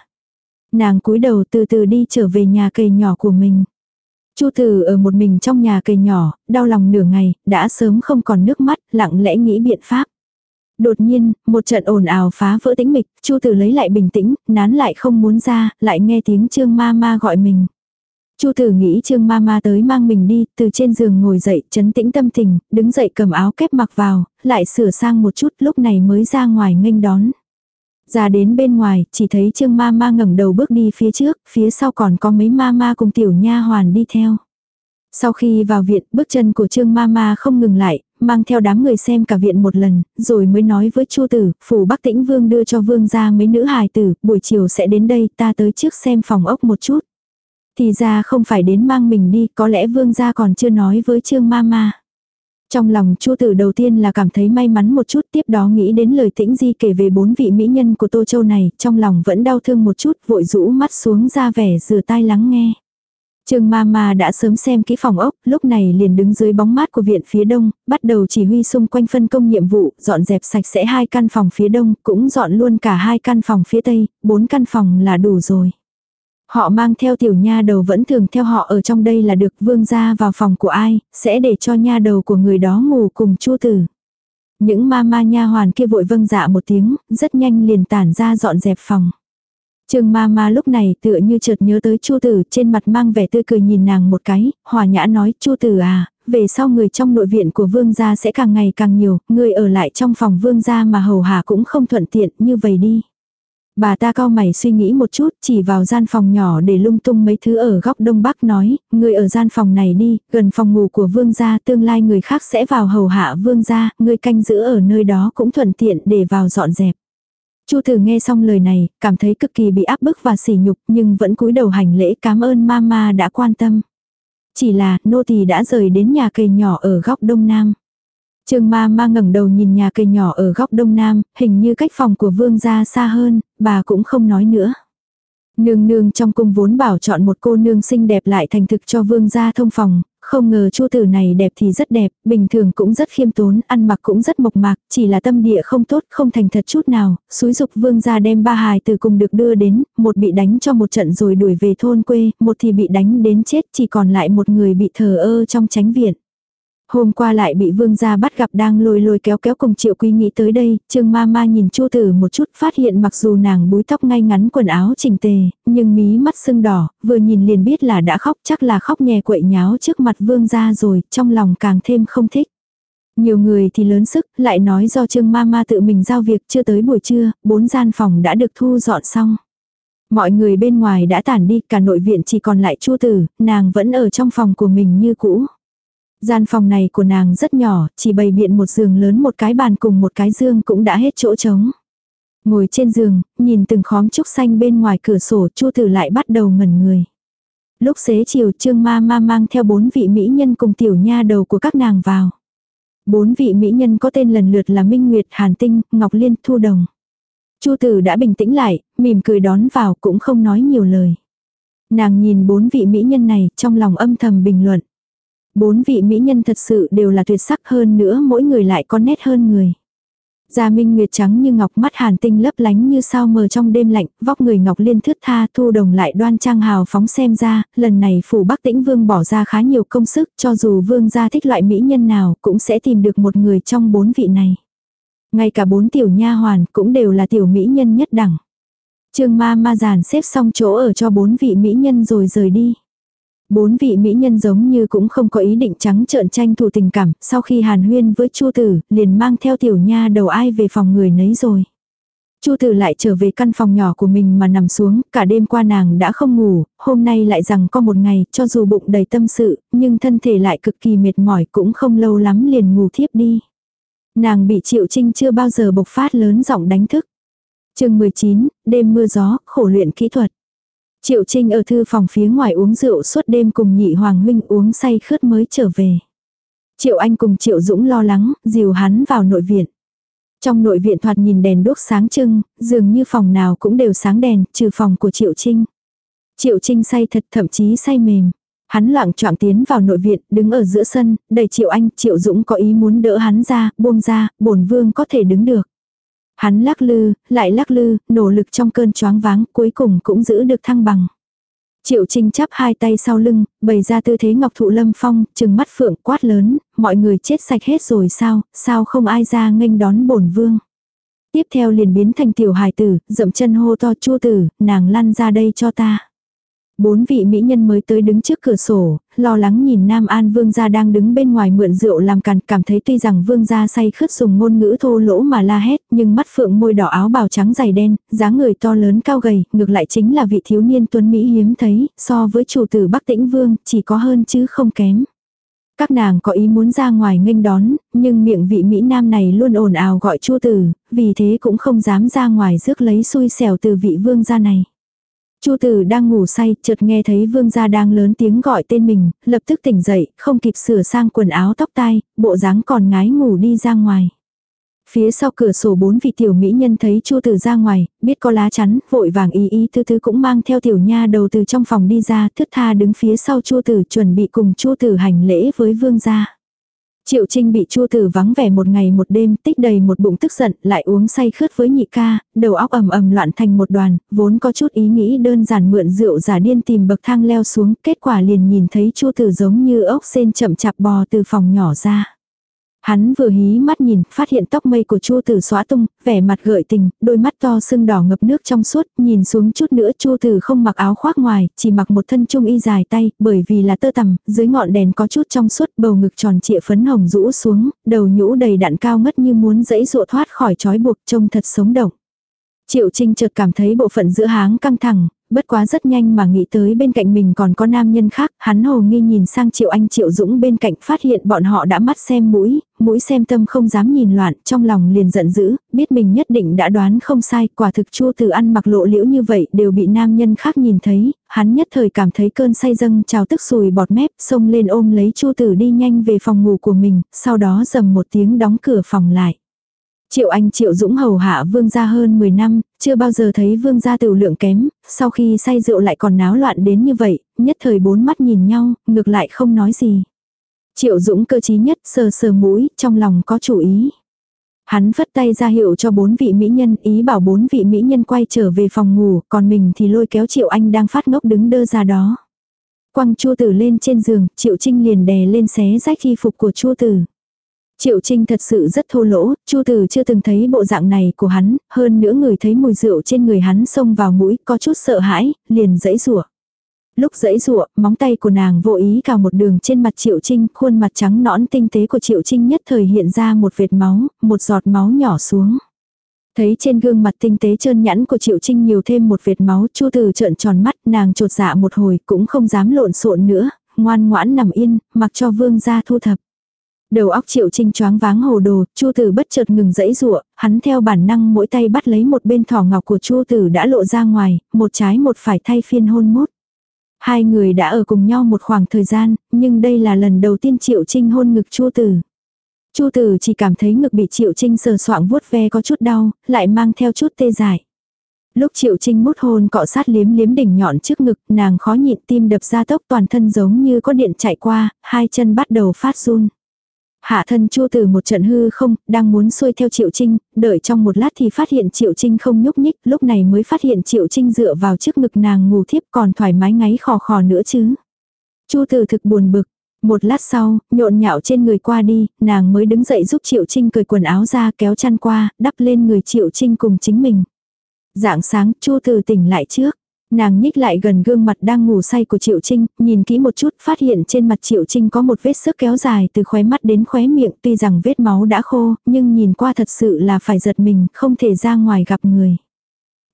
Nàng cúi đầu từ từ đi trở về nhà cây nhỏ của mình. Chu Tử ở một mình trong nhà cây nhỏ, đau lòng nửa ngày, đã sớm không còn nước mắt, lặng lẽ nghĩ biện pháp. Đột nhiên, một trận ồn ào phá vỡ tĩnh mịch, Chu Tử lấy lại bình tĩnh, nán lại không muốn ra, lại nghe tiếng Trương Ma Ma gọi mình. Chu Tử nghĩ Trương Mama tới mang mình đi, từ trên giường ngồi dậy, chấn tĩnh tâm tình, đứng dậy cầm áo kép mặc vào, lại sửa sang một chút, lúc này mới ra ngoài nghênh đón. Ra đến bên ngoài, chỉ thấy Trương Mama ngẩng đầu bước đi phía trước, phía sau còn có mấy Mama cùng tiểu nha hoàn đi theo. Sau khi vào viện, bước chân của Trương Mama không ngừng lại, mang theo đám người xem cả viện một lần, rồi mới nói với Chu tử, phủ Bắc Tĩnh Vương đưa cho vương ra mấy nữ hài tử, buổi chiều sẽ đến đây, ta tới trước xem phòng ốc một chút. Thì ra không phải đến mang mình đi, có lẽ vương gia còn chưa nói với Trương Ma Ma. Trong lòng Chu tử đầu tiên là cảm thấy may mắn một chút, tiếp đó nghĩ đến lời tĩnh di kể về bốn vị mỹ nhân của Tô Châu này, trong lòng vẫn đau thương một chút, vội rũ mắt xuống ra vẻ rửa tai lắng nghe. Trương Mama đã sớm xem kỹ phòng ốc, lúc này liền đứng dưới bóng mát của viện phía đông, bắt đầu chỉ huy xung quanh phân công nhiệm vụ, dọn dẹp sạch sẽ hai căn phòng phía đông, cũng dọn luôn cả hai căn phòng phía tây, bốn căn phòng là đủ rồi. Họ mang theo tiểu nha đầu vẫn thường theo họ ở trong đây là được vương ra vào phòng của ai, sẽ để cho nha đầu của người đó ngủ cùng chu tử. Những ma ma nha hoàn kia vội vâng dạ một tiếng, rất nhanh liền tản ra dọn dẹp phòng. Trương ma ma lúc này tựa như chợt nhớ tới Chu Tử, trên mặt mang vẻ tươi cười nhìn nàng một cái, hòa nhã nói, Chu Tử à, về sau người trong nội viện của vương gia sẽ càng ngày càng nhiều, người ở lại trong phòng vương gia mà hầu hạ cũng không thuận tiện, như vậy đi. Bà ta cao mày suy nghĩ một chút, chỉ vào gian phòng nhỏ để lung tung mấy thứ ở góc đông bắc nói, người ở gian phòng này đi, gần phòng ngủ của vương gia, tương lai người khác sẽ vào hầu hạ vương gia, người canh giữ ở nơi đó cũng thuận tiện để vào dọn dẹp. Chu thử nghe xong lời này, cảm thấy cực kỳ bị áp bức và sỉ nhục, nhưng vẫn cúi đầu hành lễ cảm ơn mama đã quan tâm. Chỉ là, nô tỳ đã rời đến nhà cây nhỏ ở góc đông nam. Trương ma ma ngẩng đầu nhìn nhà cây nhỏ ở góc đông nam, hình như cách phòng của vương gia xa hơn, bà cũng không nói nữa. Nương nương trong cung vốn bảo chọn một cô nương xinh đẹp lại thành thực cho vương gia thông phòng, không ngờ chu tử này đẹp thì rất đẹp, bình thường cũng rất khiêm tốn, ăn mặc cũng rất mộc mạc, chỉ là tâm địa không tốt, không thành thật chút nào, suối dục vương gia đem ba hài từ cùng được đưa đến, một bị đánh cho một trận rồi đuổi về thôn quê, một thì bị đánh đến chết, chỉ còn lại một người bị thờ ơ trong tránh viện. Hôm qua lại bị vương gia bắt gặp đang lôi lôi kéo kéo cùng triệu quý nghĩ tới đây, trương ma ma nhìn chu tử một chút phát hiện mặc dù nàng búi tóc ngay ngắn quần áo chỉnh tề, nhưng mí mắt sưng đỏ, vừa nhìn liền biết là đã khóc chắc là khóc nhè quậy nháo trước mặt vương gia rồi, trong lòng càng thêm không thích. Nhiều người thì lớn sức, lại nói do trương ma ma tự mình giao việc chưa tới buổi trưa, bốn gian phòng đã được thu dọn xong. Mọi người bên ngoài đã tản đi, cả nội viện chỉ còn lại chu tử, nàng vẫn ở trong phòng của mình như cũ. Gian phòng này của nàng rất nhỏ, chỉ bày biện một giường lớn một cái bàn cùng một cái dương cũng đã hết chỗ trống. Ngồi trên giường, nhìn từng khóm trúc xanh bên ngoài cửa sổ chu tử lại bắt đầu ngẩn người. Lúc xế chiều trương ma ma mang theo bốn vị mỹ nhân cùng tiểu nha đầu của các nàng vào. Bốn vị mỹ nhân có tên lần lượt là Minh Nguyệt, Hàn Tinh, Ngọc Liên, Thu Đồng. Chu tử đã bình tĩnh lại, mỉm cười đón vào cũng không nói nhiều lời. Nàng nhìn bốn vị mỹ nhân này trong lòng âm thầm bình luận. Bốn vị mỹ nhân thật sự đều là tuyệt sắc hơn nữa mỗi người lại có nét hơn người. Gia Minh Nguyệt trắng như ngọc mắt hàn tinh lấp lánh như sao mờ trong đêm lạnh, vóc người ngọc liên thướt tha thu đồng lại đoan trang hào phóng xem ra, lần này phủ Bắc Tĩnh Vương bỏ ra khá nhiều công sức, cho dù Vương gia thích loại mỹ nhân nào cũng sẽ tìm được một người trong bốn vị này. Ngay cả bốn tiểu nha hoàn cũng đều là tiểu mỹ nhân nhất đẳng. Trương ma ma giàn xếp xong chỗ ở cho bốn vị mỹ nhân rồi rời đi. Bốn vị mỹ nhân giống như cũng không có ý định trắng trợn tranh thủ tình cảm, sau khi hàn huyên với chu tử, liền mang theo tiểu nha đầu ai về phòng người nấy rồi. Chu Tử lại trở về căn phòng nhỏ của mình mà nằm xuống, cả đêm qua nàng đã không ngủ, hôm nay lại rằng có một ngày, cho dù bụng đầy tâm sự, nhưng thân thể lại cực kỳ mệt mỏi cũng không lâu lắm liền ngủ thiếp đi. Nàng bị Triệu Trinh chưa bao giờ bộc phát lớn giọng đánh thức. chương 19, đêm mưa gió, khổ luyện kỹ thuật. Triệu Trinh ở thư phòng phía ngoài uống rượu suốt đêm cùng nhị hoàng huynh uống say khướt mới trở về. Triệu Anh cùng Triệu Dũng lo lắng, dìu hắn vào nội viện. Trong nội viện thoạt nhìn đèn đốt sáng trưng, dường như phòng nào cũng đều sáng đèn, trừ phòng của Triệu Trinh. Triệu Trinh say thật thậm chí say mềm. Hắn lặng choạng tiến vào nội viện, đứng ở giữa sân, đầy Triệu Anh, Triệu Dũng có ý muốn đỡ hắn ra, buông ra, bổn vương có thể đứng được. Hắn lắc lư, lại lắc lư, nỗ lực trong cơn choáng váng, cuối cùng cũng giữ được thăng bằng. Triệu Trinh chắp hai tay sau lưng, bày ra tư thế ngọc thụ lâm phong, trừng mắt phượng quát lớn, mọi người chết sạch hết rồi sao, sao không ai ra nghênh đón bổn vương. Tiếp theo liền biến thành tiểu hài tử, dậm chân hô to chua tử, nàng lăn ra đây cho ta. Bốn vị mỹ nhân mới tới đứng trước cửa sổ, lo lắng nhìn Nam An vương gia đang đứng bên ngoài mượn rượu làm càn, cảm thấy tuy rằng vương gia say khướt dùng ngôn ngữ thô lỗ mà la hét, nhưng mắt phượng môi đỏ áo bào trắng dày đen, dáng người to lớn cao gầy, ngược lại chính là vị thiếu niên tuấn Mỹ hiếm thấy, so với chủ tử Bắc Tĩnh Vương, chỉ có hơn chứ không kém. Các nàng có ý muốn ra ngoài nghênh đón, nhưng miệng vị Mỹ Nam này luôn ồn ào gọi chua tử, vì thế cũng không dám ra ngoài rước lấy xui xẻo từ vị vương gia này. Chu tử đang ngủ say, chợt nghe thấy vương gia đang lớn tiếng gọi tên mình, lập tức tỉnh dậy, không kịp sửa sang quần áo tóc tai, bộ dáng còn ngái ngủ đi ra ngoài. Phía sau cửa sổ bốn vị tiểu mỹ nhân thấy Chu Tử ra ngoài, biết có lá chắn, vội vàng y y tư tư cũng mang theo tiểu nha đầu từ trong phòng đi ra, thướt tha đứng phía sau Chu Tử chuẩn bị cùng Chu Tử hành lễ với vương gia. Triệu Trinh bị chua tử vắng vẻ một ngày một đêm, tích đầy một bụng tức giận, lại uống say khướt với nhị ca, đầu óc ầm ầm loạn thành một đoàn, vốn có chút ý nghĩ đơn giản mượn rượu giả điên tìm bậc thang leo xuống, kết quả liền nhìn thấy chua tử giống như ốc sen chậm chạp bò từ phòng nhỏ ra. Hắn vừa hí mắt nhìn, phát hiện tóc mây của Chu Tử xóa tung, vẻ mặt gợi tình, đôi mắt to sưng đỏ ngập nước trong suốt, nhìn xuống chút nữa Chu Tử không mặc áo khoác ngoài, chỉ mặc một thân trung y dài tay, bởi vì là tơ tằm, dưới ngọn đèn có chút trong suốt, bầu ngực tròn trịa phấn hồng rũ xuống, đầu nhũ đầy đặn cao ngất như muốn dẫy dụa thoát khỏi trói buộc, trông thật sống động. Triệu Trinh chợt cảm thấy bộ phận giữa háng căng thẳng, bất quá rất nhanh mà nghĩ tới bên cạnh mình còn có nam nhân khác, hắn hồ nghi nhìn sang Triệu Anh Triệu Dũng bên cạnh phát hiện bọn họ đã mắt xem mũi, mũi xem tâm không dám nhìn loạn, trong lòng liền giận dữ, biết mình nhất định đã đoán không sai, quả thực chua từ ăn mặc lộ liễu như vậy đều bị nam nhân khác nhìn thấy, hắn nhất thời cảm thấy cơn say dâng trào tức sùi bọt mép, xông lên ôm lấy chua tử đi nhanh về phòng ngủ của mình, sau đó dầm một tiếng đóng cửa phòng lại. Triệu Anh Triệu Dũng hầu hạ vương gia hơn 10 năm, chưa bao giờ thấy vương gia tiểu lượng kém, sau khi say rượu lại còn náo loạn đến như vậy, nhất thời bốn mắt nhìn nhau, ngược lại không nói gì. Triệu Dũng cơ trí nhất sờ sờ mũi, trong lòng có chủ ý. Hắn vất tay ra hiệu cho bốn vị mỹ nhân, ý bảo bốn vị mỹ nhân quay trở về phòng ngủ, còn mình thì lôi kéo Triệu Anh đang phát ngốc đứng đơ ra đó. Quăng chua tử lên trên giường, Triệu Trinh liền đè lên xé rách y phục của chua tử. Triệu Trinh thật sự rất thô lỗ, Chu Tử chưa từng thấy bộ dạng này của hắn, hơn nữa người thấy mùi rượu trên người hắn xông vào mũi, có chút sợ hãi, liền dãy rủa. Lúc dãy rụa, móng tay của nàng vô ý cào một đường trên mặt Triệu Trinh, khuôn mặt trắng nõn tinh tế của Triệu Trinh nhất thời hiện ra một vệt máu, một giọt máu nhỏ xuống. Thấy trên gương mặt tinh tế trơn nhẵn của Triệu Trinh nhiều thêm một vệt máu, Chu Từ trợn tròn mắt, nàng trột dạ một hồi, cũng không dám lộn xộn nữa, ngoan ngoãn nằm yên, mặc cho vương gia thu thập. Đầu óc Triệu Trinh choáng váng hồ đồ, Chu Tử bất chợt ngừng dãy rụa, hắn theo bản năng mỗi tay bắt lấy một bên thỏ ngọc của Chu Tử đã lộ ra ngoài, một trái một phải thay phiên hôn mút Hai người đã ở cùng nhau một khoảng thời gian, nhưng đây là lần đầu tiên Triệu Trinh hôn ngực Chu Tử. Chu Tử chỉ cảm thấy ngực bị Triệu Trinh sờ soạng vuốt ve có chút đau, lại mang theo chút tê dại. Lúc Triệu Trinh mút hôn cọ sát liếm liếm đỉnh nhọn trước ngực, nàng khó nhịn tim đập ra tốc toàn thân giống như có điện chạy qua, hai chân bắt đầu phát run. Hạ thân chua từ một trận hư không, đang muốn xuôi theo Triệu Trinh, đợi trong một lát thì phát hiện Triệu Trinh không nhúc nhích, lúc này mới phát hiện Triệu Trinh dựa vào trước ngực nàng ngủ thiếp còn thoải mái ngáy khò khò nữa chứ. Chu từ thực buồn bực. Một lát sau, nhộn nhạo trên người qua đi, nàng mới đứng dậy giúp Triệu Trinh cởi quần áo ra kéo chăn qua, đắp lên người Triệu Trinh cùng chính mình. Dạng sáng, Chu từ tỉnh lại trước. Nàng nhích lại gần gương mặt đang ngủ say của Triệu Trinh, nhìn kỹ một chút, phát hiện trên mặt Triệu Trinh có một vết sức kéo dài từ khóe mắt đến khóe miệng, tuy rằng vết máu đã khô, nhưng nhìn qua thật sự là phải giật mình, không thể ra ngoài gặp người.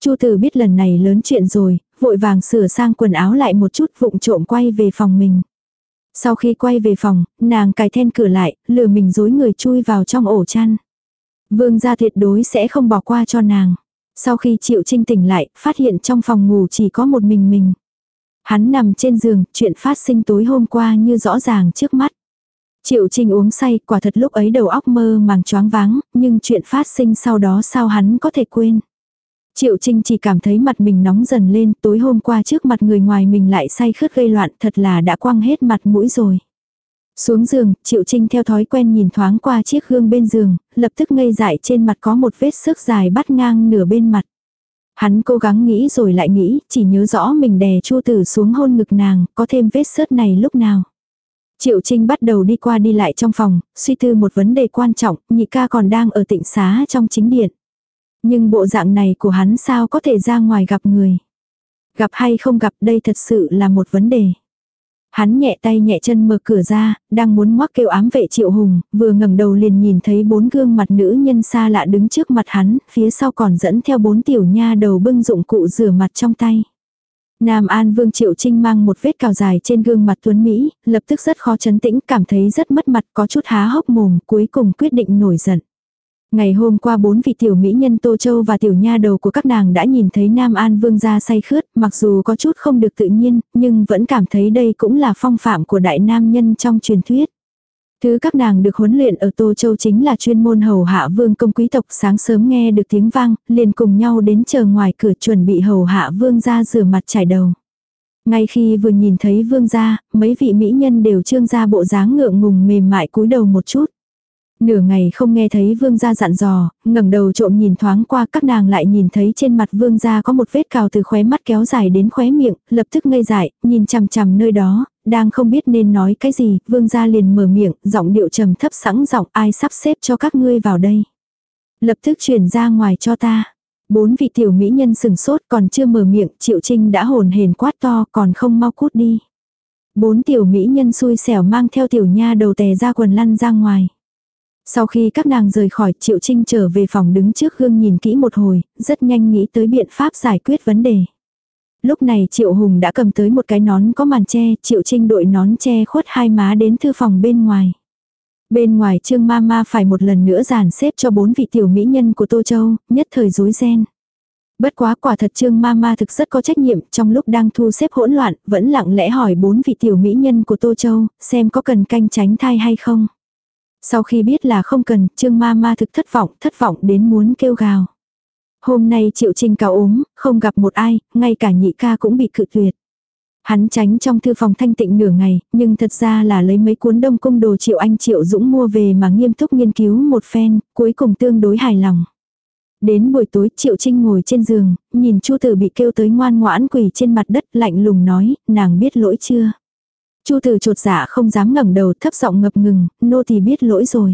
Chu Tử biết lần này lớn chuyện rồi, vội vàng sửa sang quần áo lại một chút vụng trộm quay về phòng mình. Sau khi quay về phòng, nàng cài then cửa lại, lừa mình dối người chui vào trong ổ chăn. Vương gia tuyệt đối sẽ không bỏ qua cho nàng. Sau khi Triệu Trinh tỉnh lại, phát hiện trong phòng ngủ chỉ có một mình mình. Hắn nằm trên giường, chuyện phát sinh tối hôm qua như rõ ràng trước mắt. Triệu Trinh uống say, quả thật lúc ấy đầu óc mơ màng choáng váng, nhưng chuyện phát sinh sau đó sao hắn có thể quên. Triệu Trinh chỉ cảm thấy mặt mình nóng dần lên, tối hôm qua trước mặt người ngoài mình lại say khướt gây loạn, thật là đã quăng hết mặt mũi rồi. Xuống giường, Triệu Trinh theo thói quen nhìn thoáng qua chiếc gương bên giường, lập tức ngây dại trên mặt có một vết sức dài bắt ngang nửa bên mặt. Hắn cố gắng nghĩ rồi lại nghĩ, chỉ nhớ rõ mình đè chua tử xuống hôn ngực nàng, có thêm vết sớt này lúc nào. Triệu Trinh bắt đầu đi qua đi lại trong phòng, suy tư một vấn đề quan trọng, nhị ca còn đang ở tịnh xá trong chính điện. Nhưng bộ dạng này của hắn sao có thể ra ngoài gặp người. Gặp hay không gặp đây thật sự là một vấn đề. Hắn nhẹ tay nhẹ chân mở cửa ra, đang muốn ngoắc kêu ám vệ triệu hùng, vừa ngẩng đầu liền nhìn thấy bốn gương mặt nữ nhân xa lạ đứng trước mặt hắn, phía sau còn dẫn theo bốn tiểu nha đầu bưng dụng cụ rửa mặt trong tay. Nam An Vương Triệu Trinh mang một vết cào dài trên gương mặt tuấn Mỹ, lập tức rất khó chấn tĩnh, cảm thấy rất mất mặt, có chút há hốc mồm, cuối cùng quyết định nổi giận. Ngày hôm qua bốn vị tiểu mỹ nhân Tô Châu và tiểu nha đầu của các nàng đã nhìn thấy Nam An Vương gia say khướt, mặc dù có chút không được tự nhiên, nhưng vẫn cảm thấy đây cũng là phong phạm của đại nam nhân trong truyền thuyết. Thứ các nàng được huấn luyện ở Tô Châu chính là chuyên môn hầu hạ vương công quý tộc sáng sớm nghe được tiếng vang, liền cùng nhau đến chờ ngoài cửa chuẩn bị hầu hạ vương gia rửa mặt trải đầu. Ngay khi vừa nhìn thấy vương gia, mấy vị mỹ nhân đều trương ra bộ dáng ngượng ngùng mềm mại cúi đầu một chút. Nửa ngày không nghe thấy vương gia dặn dò, ngẩng đầu trộm nhìn thoáng qua các nàng lại nhìn thấy trên mặt vương gia có một vết cào từ khóe mắt kéo dài đến khóe miệng, lập tức ngây dại, nhìn chằm chằm nơi đó, đang không biết nên nói cái gì, vương gia liền mở miệng, giọng điệu trầm thấp sẵn giọng ai sắp xếp cho các ngươi vào đây. Lập tức chuyển ra ngoài cho ta. Bốn vị tiểu mỹ nhân sừng sốt còn chưa mở miệng, triệu trinh đã hồn hền quát to còn không mau cút đi. Bốn tiểu mỹ nhân xui xẻo mang theo tiểu nha đầu tè ra quần lăn ra ngoài. Sau khi các nàng rời khỏi Triệu Trinh trở về phòng đứng trước gương nhìn kỹ một hồi, rất nhanh nghĩ tới biện pháp giải quyết vấn đề. Lúc này Triệu Hùng đã cầm tới một cái nón có màn che, Triệu Trinh đội nón che khuất hai má đến thư phòng bên ngoài. Bên ngoài Trương Mama phải một lần nữa giàn xếp cho bốn vị tiểu mỹ nhân của Tô Châu, nhất thời rối ren. Bất quá quả thật Trương Mama thực rất có trách nhiệm, trong lúc đang thu xếp hỗn loạn, vẫn lặng lẽ hỏi bốn vị tiểu mỹ nhân của Tô Châu, xem có cần canh tránh thai hay không. Sau khi biết là không cần, Trương ma ma thực thất vọng, thất vọng đến muốn kêu gào. Hôm nay Triệu trinh cao ốm, không gặp một ai, ngay cả nhị ca cũng bị cự tuyệt. Hắn tránh trong thư phòng thanh tịnh nửa ngày, nhưng thật ra là lấy mấy cuốn đông cung đồ Triệu Anh Triệu Dũng mua về mà nghiêm túc nghiên cứu một phen, cuối cùng tương đối hài lòng. Đến buổi tối Triệu Trinh ngồi trên giường, nhìn Chu Tử bị kêu tới ngoan ngoãn quỳ trên mặt đất lạnh lùng nói, nàng biết lỗi chưa? Chu Tử trột dạ không dám ngẩng đầu thấp giọng ngập ngừng, nô thì biết lỗi rồi.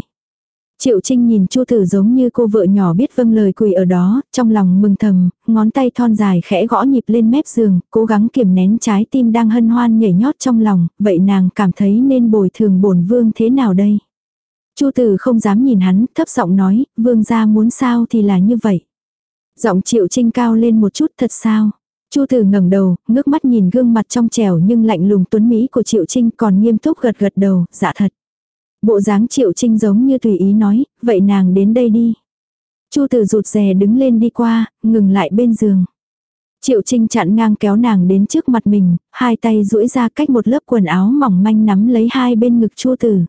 Triệu Trinh nhìn Chu Tử giống như cô vợ nhỏ biết vâng lời quỳ ở đó, trong lòng mừng thầm, ngón tay thon dài khẽ gõ nhịp lên mép giường, cố gắng kiềm nén trái tim đang hân hoan nhảy nhót trong lòng, vậy nàng cảm thấy nên bồi thường bổn vương thế nào đây? Chu Tử không dám nhìn hắn, thấp giọng nói, vương gia muốn sao thì là như vậy. Giọng Triệu Trinh cao lên một chút thật sao? Chu Tử ngẩng đầu, ngước mắt nhìn gương mặt trong trẻo nhưng lạnh lùng tuấn mỹ của Triệu Trinh còn nghiêm túc gật gật đầu, dạ thật. Bộ dáng Triệu Trinh giống như tùy ý nói, vậy nàng đến đây đi. Chu Tử rụt rè đứng lên đi qua, ngừng lại bên giường. Triệu Trinh chặn ngang kéo nàng đến trước mặt mình, hai tay duỗi ra cách một lớp quần áo mỏng manh nắm lấy hai bên ngực Chu Tử.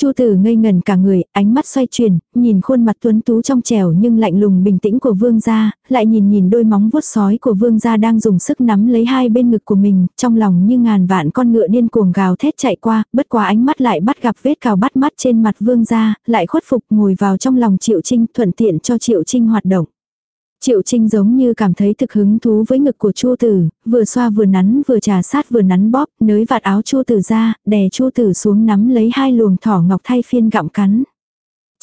Chu tử ngây ngần cả người, ánh mắt xoay chuyển, nhìn khuôn mặt tuấn tú trong trẻo nhưng lạnh lùng bình tĩnh của vương gia, lại nhìn nhìn đôi móng vuốt sói của vương gia đang dùng sức nắm lấy hai bên ngực của mình, trong lòng như ngàn vạn con ngựa điên cuồng gào thét chạy qua, bất quá ánh mắt lại bắt gặp vết cào bắt mắt trên mặt vương gia, lại khuất phục ngồi vào trong lòng triệu trinh thuận tiện cho triệu trinh hoạt động. Triệu Trinh giống như cảm thấy thực hứng thú với ngực của Chu Tử, vừa xoa vừa nắn vừa trà sát vừa nắn bóp, nới vạt áo Chu Tử ra, đè Chu Tử xuống nắm lấy hai luồng thỏ ngọc thay phiên gặm cắn.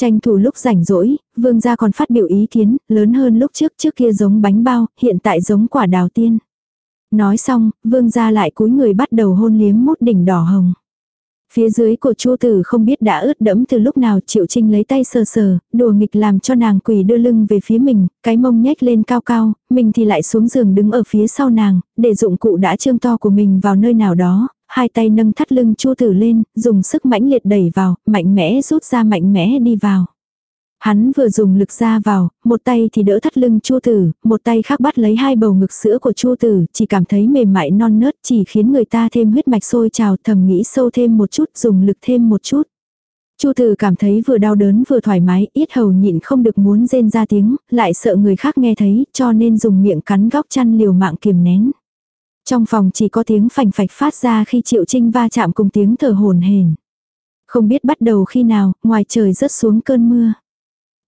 Tranh thủ lúc rảnh rỗi, vương gia còn phát biểu ý kiến, lớn hơn lúc trước trước kia giống bánh bao, hiện tại giống quả đào tiên. Nói xong, vương gia lại cúi người bắt đầu hôn liếm mút đỉnh đỏ hồng. Phía dưới của Chu Tử không biết đã ướt đẫm từ lúc nào Triệu Trinh lấy tay sờ sờ, đùa nghịch làm cho nàng quỳ đưa lưng về phía mình, cái mông nhếch lên cao cao, mình thì lại xuống giường đứng ở phía sau nàng, để dụng cụ đã trương to của mình vào nơi nào đó, hai tay nâng thắt lưng Chu Tử lên, dùng sức mãnh liệt đẩy vào, mạnh mẽ rút ra mạnh mẽ đi vào. Hắn vừa dùng lực ra vào, một tay thì đỡ thắt lưng chua tử, một tay khác bắt lấy hai bầu ngực sữa của chua tử, chỉ cảm thấy mềm mại non nớt chỉ khiến người ta thêm huyết mạch sôi trào thầm nghĩ sâu thêm một chút, dùng lực thêm một chút. Chu Tử cảm thấy vừa đau đớn vừa thoải mái, ít hầu nhịn không được muốn rên ra tiếng, lại sợ người khác nghe thấy, cho nên dùng miệng cắn góc chăn liều mạng kiềm nén. Trong phòng chỉ có tiếng phành phạch phát ra khi Triệu Trinh va chạm cùng tiếng thở hồn hển. Không biết bắt đầu khi nào, ngoài trời rớt xuống cơn mưa.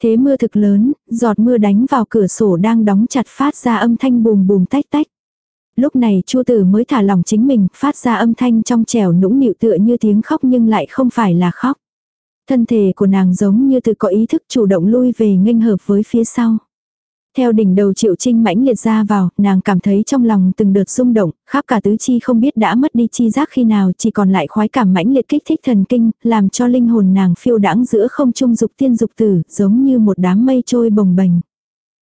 Thế mưa thực lớn, giọt mưa đánh vào cửa sổ đang đóng chặt phát ra âm thanh bùm bùm tách tách. Lúc này Chu Tử mới thả lòng chính mình, phát ra âm thanh trong trẻo nũng nịu tựa như tiếng khóc nhưng lại không phải là khóc. Thân thể của nàng giống như tự có ý thức chủ động lui về nghênh hợp với phía sau. Theo đỉnh đầu triệu trinh mãnh liệt ra vào, nàng cảm thấy trong lòng từng đợt rung động, khắp cả tứ chi không biết đã mất đi chi giác khi nào chỉ còn lại khoái cảm mãnh liệt kích thích thần kinh, làm cho linh hồn nàng phiêu đãng giữa không trung dục tiên dục tử, giống như một đám mây trôi bồng bềnh.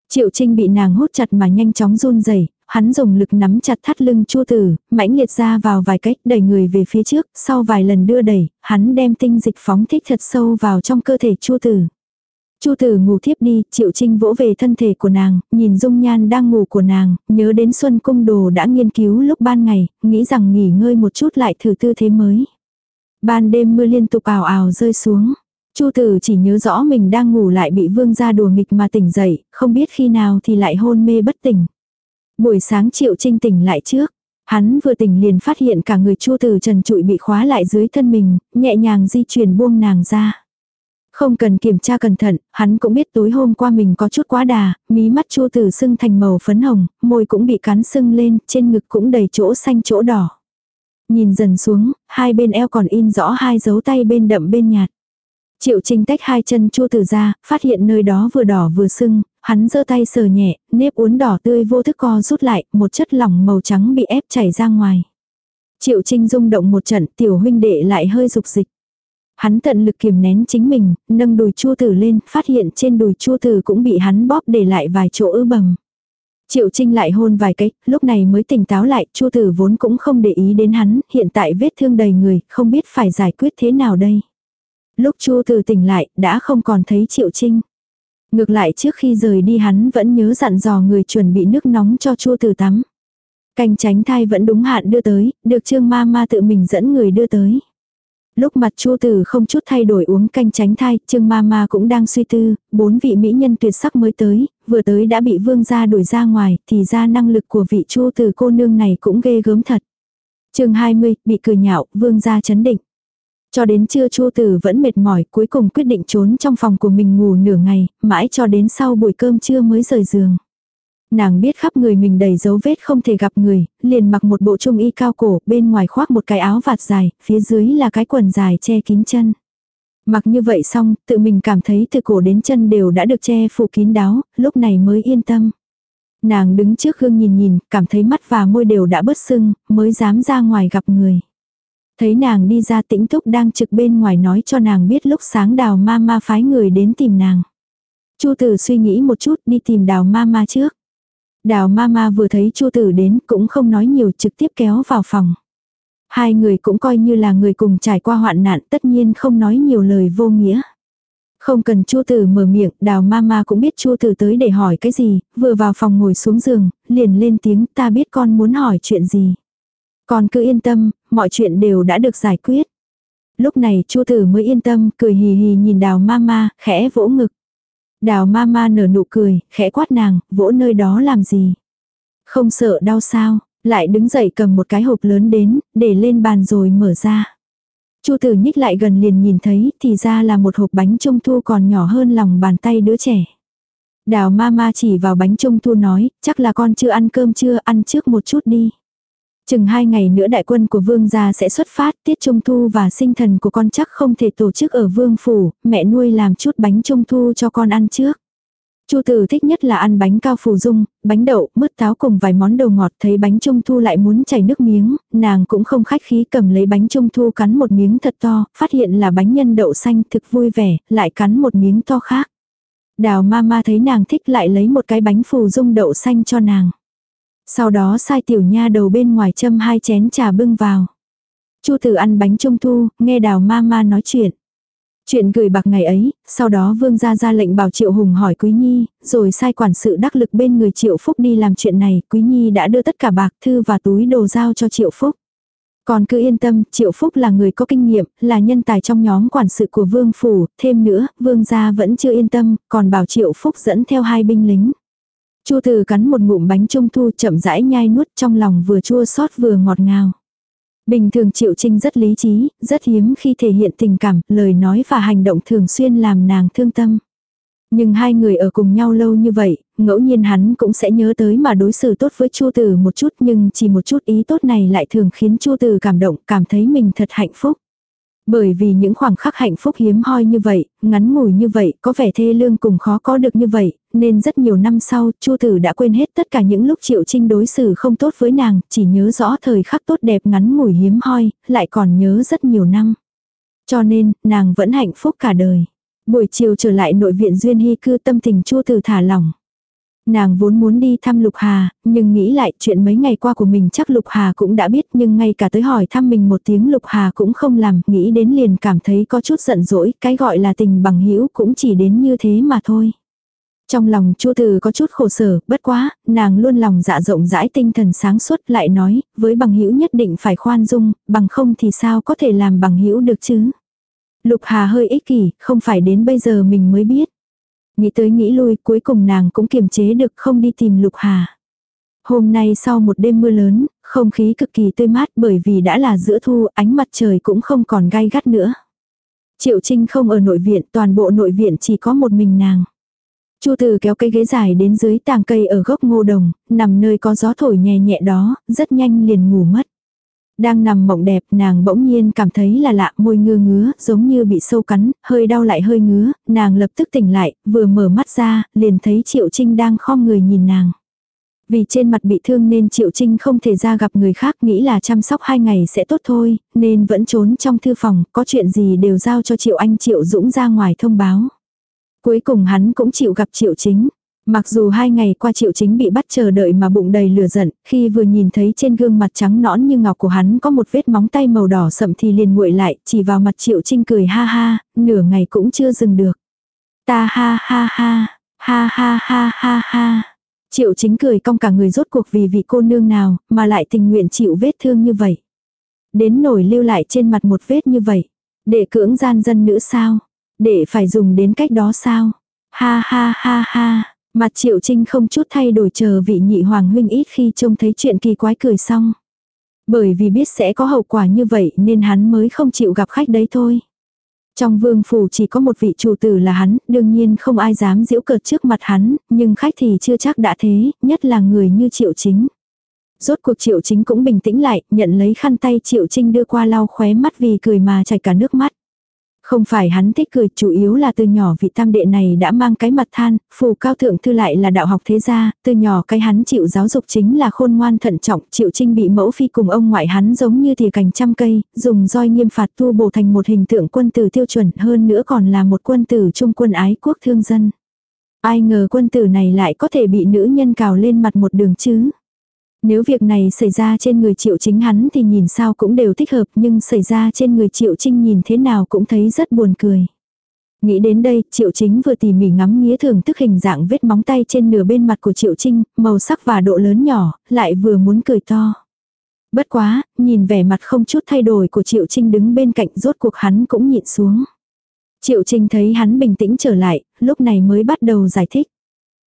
Triệu trinh bị nàng hút chặt mà nhanh chóng run rẩy hắn dùng lực nắm chặt thắt lưng chua tử, mãnh liệt ra vào vài cách đẩy người về phía trước, sau vài lần đưa đẩy, hắn đem tinh dịch phóng thích thật sâu vào trong cơ thể chua tử. Chu tử ngủ thiếp đi, Triệu Trinh vỗ về thân thể của nàng, nhìn dung nhan đang ngủ của nàng, nhớ đến Xuân Cung Đồ đã nghiên cứu lúc ban ngày, nghĩ rằng nghỉ ngơi một chút lại thử tư thế mới. Ban đêm mưa liên tục ào ào rơi xuống. Chu tử chỉ nhớ rõ mình đang ngủ lại bị vương gia đùa nghịch mà tỉnh dậy, không biết khi nào thì lại hôn mê bất tỉnh. Buổi sáng Triệu Trinh tỉnh lại trước. Hắn vừa tỉnh liền phát hiện cả người Chu tử trần trụi bị khóa lại dưới thân mình, nhẹ nhàng di chuyển buông nàng ra. Không cần kiểm tra cẩn thận, hắn cũng biết tối hôm qua mình có chút quá đà, mí mắt chua tử sưng thành màu phấn hồng, môi cũng bị cắn sưng lên, trên ngực cũng đầy chỗ xanh chỗ đỏ. Nhìn dần xuống, hai bên eo còn in rõ hai dấu tay bên đậm bên nhạt. Triệu Trinh tách hai chân chua tử ra, phát hiện nơi đó vừa đỏ vừa sưng, hắn giơ tay sờ nhẹ, nếp uốn đỏ tươi vô thức co rút lại, một chất lỏng màu trắng bị ép chảy ra ngoài. Triệu Trinh rung động một trận, tiểu huynh đệ lại hơi dục dịch. Hắn tận lực kiềm nén chính mình, nâng đùi chua tử lên, phát hiện trên đùi chua tử cũng bị hắn bóp để lại vài chỗ ư bầm. Triệu Trinh lại hôn vài cái, lúc này mới tỉnh táo lại, chua tử vốn cũng không để ý đến hắn, hiện tại vết thương đầy người, không biết phải giải quyết thế nào đây. Lúc chua tử tỉnh lại, đã không còn thấy Triệu Trinh. Ngược lại trước khi rời đi hắn vẫn nhớ dặn dò người chuẩn bị nước nóng cho chua tử tắm. Canh tránh thai vẫn đúng hạn đưa tới, được trương ma ma tự mình dẫn người đưa tới. Lúc mặt Chu Tử không chút thay đổi uống canh tránh thai, Trương Mama cũng đang suy tư, bốn vị mỹ nhân tuyệt sắc mới tới, vừa tới đã bị vương gia đuổi ra ngoài, thì ra năng lực của vị Chu Tử cô nương này cũng ghê gớm thật. Chương 20, bị cười nhạo, vương gia chấn định. Cho đến trưa Chu Tử vẫn mệt mỏi, cuối cùng quyết định trốn trong phòng của mình ngủ nửa ngày, mãi cho đến sau buổi cơm trưa mới rời giường. Nàng biết khắp người mình đầy dấu vết không thể gặp người, liền mặc một bộ trung y cao cổ, bên ngoài khoác một cái áo vạt dài, phía dưới là cái quần dài che kín chân. Mặc như vậy xong, tự mình cảm thấy từ cổ đến chân đều đã được che phủ kín đáo, lúc này mới yên tâm. Nàng đứng trước gương nhìn nhìn, cảm thấy mắt và môi đều đã bớt sưng, mới dám ra ngoài gặp người. Thấy nàng đi ra tĩnh túc đang trực bên ngoài nói cho nàng biết lúc sáng đào ma ma phái người đến tìm nàng. Chu tử suy nghĩ một chút đi tìm đào ma ma trước. Đào mama vừa thấy chu tử đến cũng không nói nhiều trực tiếp kéo vào phòng. Hai người cũng coi như là người cùng trải qua hoạn nạn tất nhiên không nói nhiều lời vô nghĩa. Không cần chu tử mở miệng, đào mama cũng biết chu tử tới để hỏi cái gì, vừa vào phòng ngồi xuống giường, liền lên tiếng ta biết con muốn hỏi chuyện gì. Con cứ yên tâm, mọi chuyện đều đã được giải quyết. Lúc này chu tử mới yên tâm, cười hì hì nhìn đào mama, khẽ vỗ ngực. Đào ma ma nở nụ cười, khẽ quát nàng, vỗ nơi đó làm gì. Không sợ đau sao, lại đứng dậy cầm một cái hộp lớn đến, để lên bàn rồi mở ra. Chu tử nhích lại gần liền nhìn thấy, thì ra là một hộp bánh trung thu còn nhỏ hơn lòng bàn tay đứa trẻ. Đào ma ma chỉ vào bánh trung thu nói, chắc là con chưa ăn cơm chưa, ăn trước một chút đi. Chừng hai ngày nữa đại quân của vương gia sẽ xuất phát, tiết trung thu và sinh thần của con chắc không thể tổ chức ở vương phủ, mẹ nuôi làm chút bánh trung thu cho con ăn trước. Chu Tử thích nhất là ăn bánh cao phù dung, bánh đậu, mứt táo cùng vài món đồ ngọt, thấy bánh trung thu lại muốn chảy nước miếng, nàng cũng không khách khí cầm lấy bánh trung thu cắn một miếng thật to, phát hiện là bánh nhân đậu xanh thực vui vẻ, lại cắn một miếng to khác. Đào ma ma thấy nàng thích lại lấy một cái bánh phù dung đậu xanh cho nàng. Sau đó sai tiểu nha đầu bên ngoài châm hai chén trà bưng vào. Chu Tử ăn bánh trung thu, nghe đào ma ma nói chuyện. Chuyện gửi bạc ngày ấy, sau đó vương gia ra lệnh bảo Triệu Hùng hỏi Quý Nhi, rồi sai quản sự đắc lực bên người Triệu Phúc đi làm chuyện này, Quý Nhi đã đưa tất cả bạc thư và túi đồ giao cho Triệu Phúc. Còn cứ yên tâm, Triệu Phúc là người có kinh nghiệm, là nhân tài trong nhóm quản sự của Vương Phủ, thêm nữa, Vương gia vẫn chưa yên tâm, còn bảo Triệu Phúc dẫn theo hai binh lính. Chu Từ cắn một ngụm bánh trung thu chậm rãi nhai nuốt trong lòng vừa chua xót vừa ngọt ngào. Bình thường Triệu Trinh rất lý trí, rất hiếm khi thể hiện tình cảm, lời nói và hành động thường xuyên làm nàng thương tâm. Nhưng hai người ở cùng nhau lâu như vậy, ngẫu nhiên hắn cũng sẽ nhớ tới mà đối xử tốt với Chu Tử một chút nhưng chỉ một chút ý tốt này lại thường khiến Chu Tử cảm động, cảm thấy mình thật hạnh phúc. Bởi vì những khoảng khắc hạnh phúc hiếm hoi như vậy, ngắn ngủi như vậy, có vẻ thê lương cùng khó có được như vậy, nên rất nhiều năm sau, Chu Tử đã quên hết tất cả những lúc Triệu Trinh đối xử không tốt với nàng, chỉ nhớ rõ thời khắc tốt đẹp ngắn ngủi hiếm hoi, lại còn nhớ rất nhiều năm. Cho nên, nàng vẫn hạnh phúc cả đời. Buổi chiều trở lại nội viện Duyên Hy cư tâm tình Chu Tử thả lỏng. Nàng vốn muốn đi thăm Lục Hà, nhưng nghĩ lại chuyện mấy ngày qua của mình chắc Lục Hà cũng đã biết nhưng ngay cả tới hỏi thăm mình một tiếng Lục Hà cũng không làm, nghĩ đến liền cảm thấy có chút giận dỗi, cái gọi là tình bằng hữu cũng chỉ đến như thế mà thôi. Trong lòng Chu Từ có chút khổ sở, bất quá, nàng luôn lòng dạ rộng rãi tinh thần sáng suốt lại nói, với bằng hữu nhất định phải khoan dung, bằng không thì sao có thể làm bằng hữu được chứ. Lục Hà hơi ích kỷ, không phải đến bây giờ mình mới biết. Nghĩ tới nghĩ lui, cuối cùng nàng cũng kiềm chế được không đi tìm Lục Hà. Hôm nay sau một đêm mưa lớn, không khí cực kỳ tươi mát bởi vì đã là giữa thu, ánh mặt trời cũng không còn gai gắt nữa. Triệu Trinh không ở nội viện, toàn bộ nội viện chỉ có một mình nàng. Chu Từ kéo cây ghế dài đến dưới tàng cây ở gốc ngô đồng, nằm nơi có gió thổi nhẹ nhẹ đó, rất nhanh liền ngủ mất. Đang nằm mộng đẹp nàng bỗng nhiên cảm thấy là lạ môi ngơ ngứa giống như bị sâu cắn, hơi đau lại hơi ngứa, nàng lập tức tỉnh lại, vừa mở mắt ra, liền thấy Triệu Trinh đang khom người nhìn nàng. Vì trên mặt bị thương nên Triệu Trinh không thể ra gặp người khác nghĩ là chăm sóc hai ngày sẽ tốt thôi, nên vẫn trốn trong thư phòng, có chuyện gì đều giao cho Triệu Anh Triệu Dũng ra ngoài thông báo. Cuối cùng hắn cũng chịu gặp Triệu Chính. Mặc dù hai ngày qua triệu chính bị bắt chờ đợi mà bụng đầy lửa giận, khi vừa nhìn thấy trên gương mặt trắng nõn như ngọc của hắn có một vết móng tay màu đỏ sậm thì liền nguội lại, chỉ vào mặt triệu trinh cười ha ha, nửa ngày cũng chưa dừng được. Ta ha ha ha, ha ha ha ha ha. Triệu chính cười cong cả người rốt cuộc vì vị cô nương nào, mà lại tình nguyện chịu vết thương như vậy. Đến nổi lưu lại trên mặt một vết như vậy. Để cưỡng gian dân nữ sao? Để phải dùng đến cách đó sao? Ha ha ha ha. Mặt triệu trinh không chút thay đổi chờ vị nhị hoàng huynh ít khi trông thấy chuyện kỳ quái cười xong. Bởi vì biết sẽ có hậu quả như vậy nên hắn mới không chịu gặp khách đấy thôi. Trong vương phủ chỉ có một vị chủ tử là hắn, đương nhiên không ai dám giễu cợt trước mặt hắn, nhưng khách thì chưa chắc đã thế, nhất là người như triệu chính. Rốt cuộc triệu chính cũng bình tĩnh lại, nhận lấy khăn tay triệu trinh đưa qua lau khóe mắt vì cười mà chảy cả nước mắt. Không phải hắn thích cười, chủ yếu là từ nhỏ vị tam đệ này đã mang cái mặt than, phù cao thượng thư lại là đạo học thế gia, từ nhỏ cái hắn chịu giáo dục chính là khôn ngoan thận trọng, chịu trinh bị mẫu phi cùng ông ngoại hắn giống như thìa cành trăm cây, dùng roi nghiêm phạt tu bổ thành một hình tượng quân tử tiêu chuẩn hơn nữa còn là một quân tử trung quân ái quốc thương dân. Ai ngờ quân tử này lại có thể bị nữ nhân cào lên mặt một đường chứ. Nếu việc này xảy ra trên người triệu chính hắn thì nhìn sao cũng đều thích hợp nhưng xảy ra trên người triệu trinh nhìn thế nào cũng thấy rất buồn cười. Nghĩ đến đây, Triệu Chính vừa tỉ mỉ ngắm nghĩa thưởng thức hình dạng vết móng tay trên nửa bên mặt của Triệu Trinh, màu sắc và độ lớn nhỏ, lại vừa muốn cười to. Bất quá, nhìn vẻ mặt không chút thay đổi của Triệu Trinh đứng bên cạnh rốt cuộc hắn cũng nhịn xuống. Triệu Trinh thấy hắn bình tĩnh trở lại, lúc này mới bắt đầu giải thích.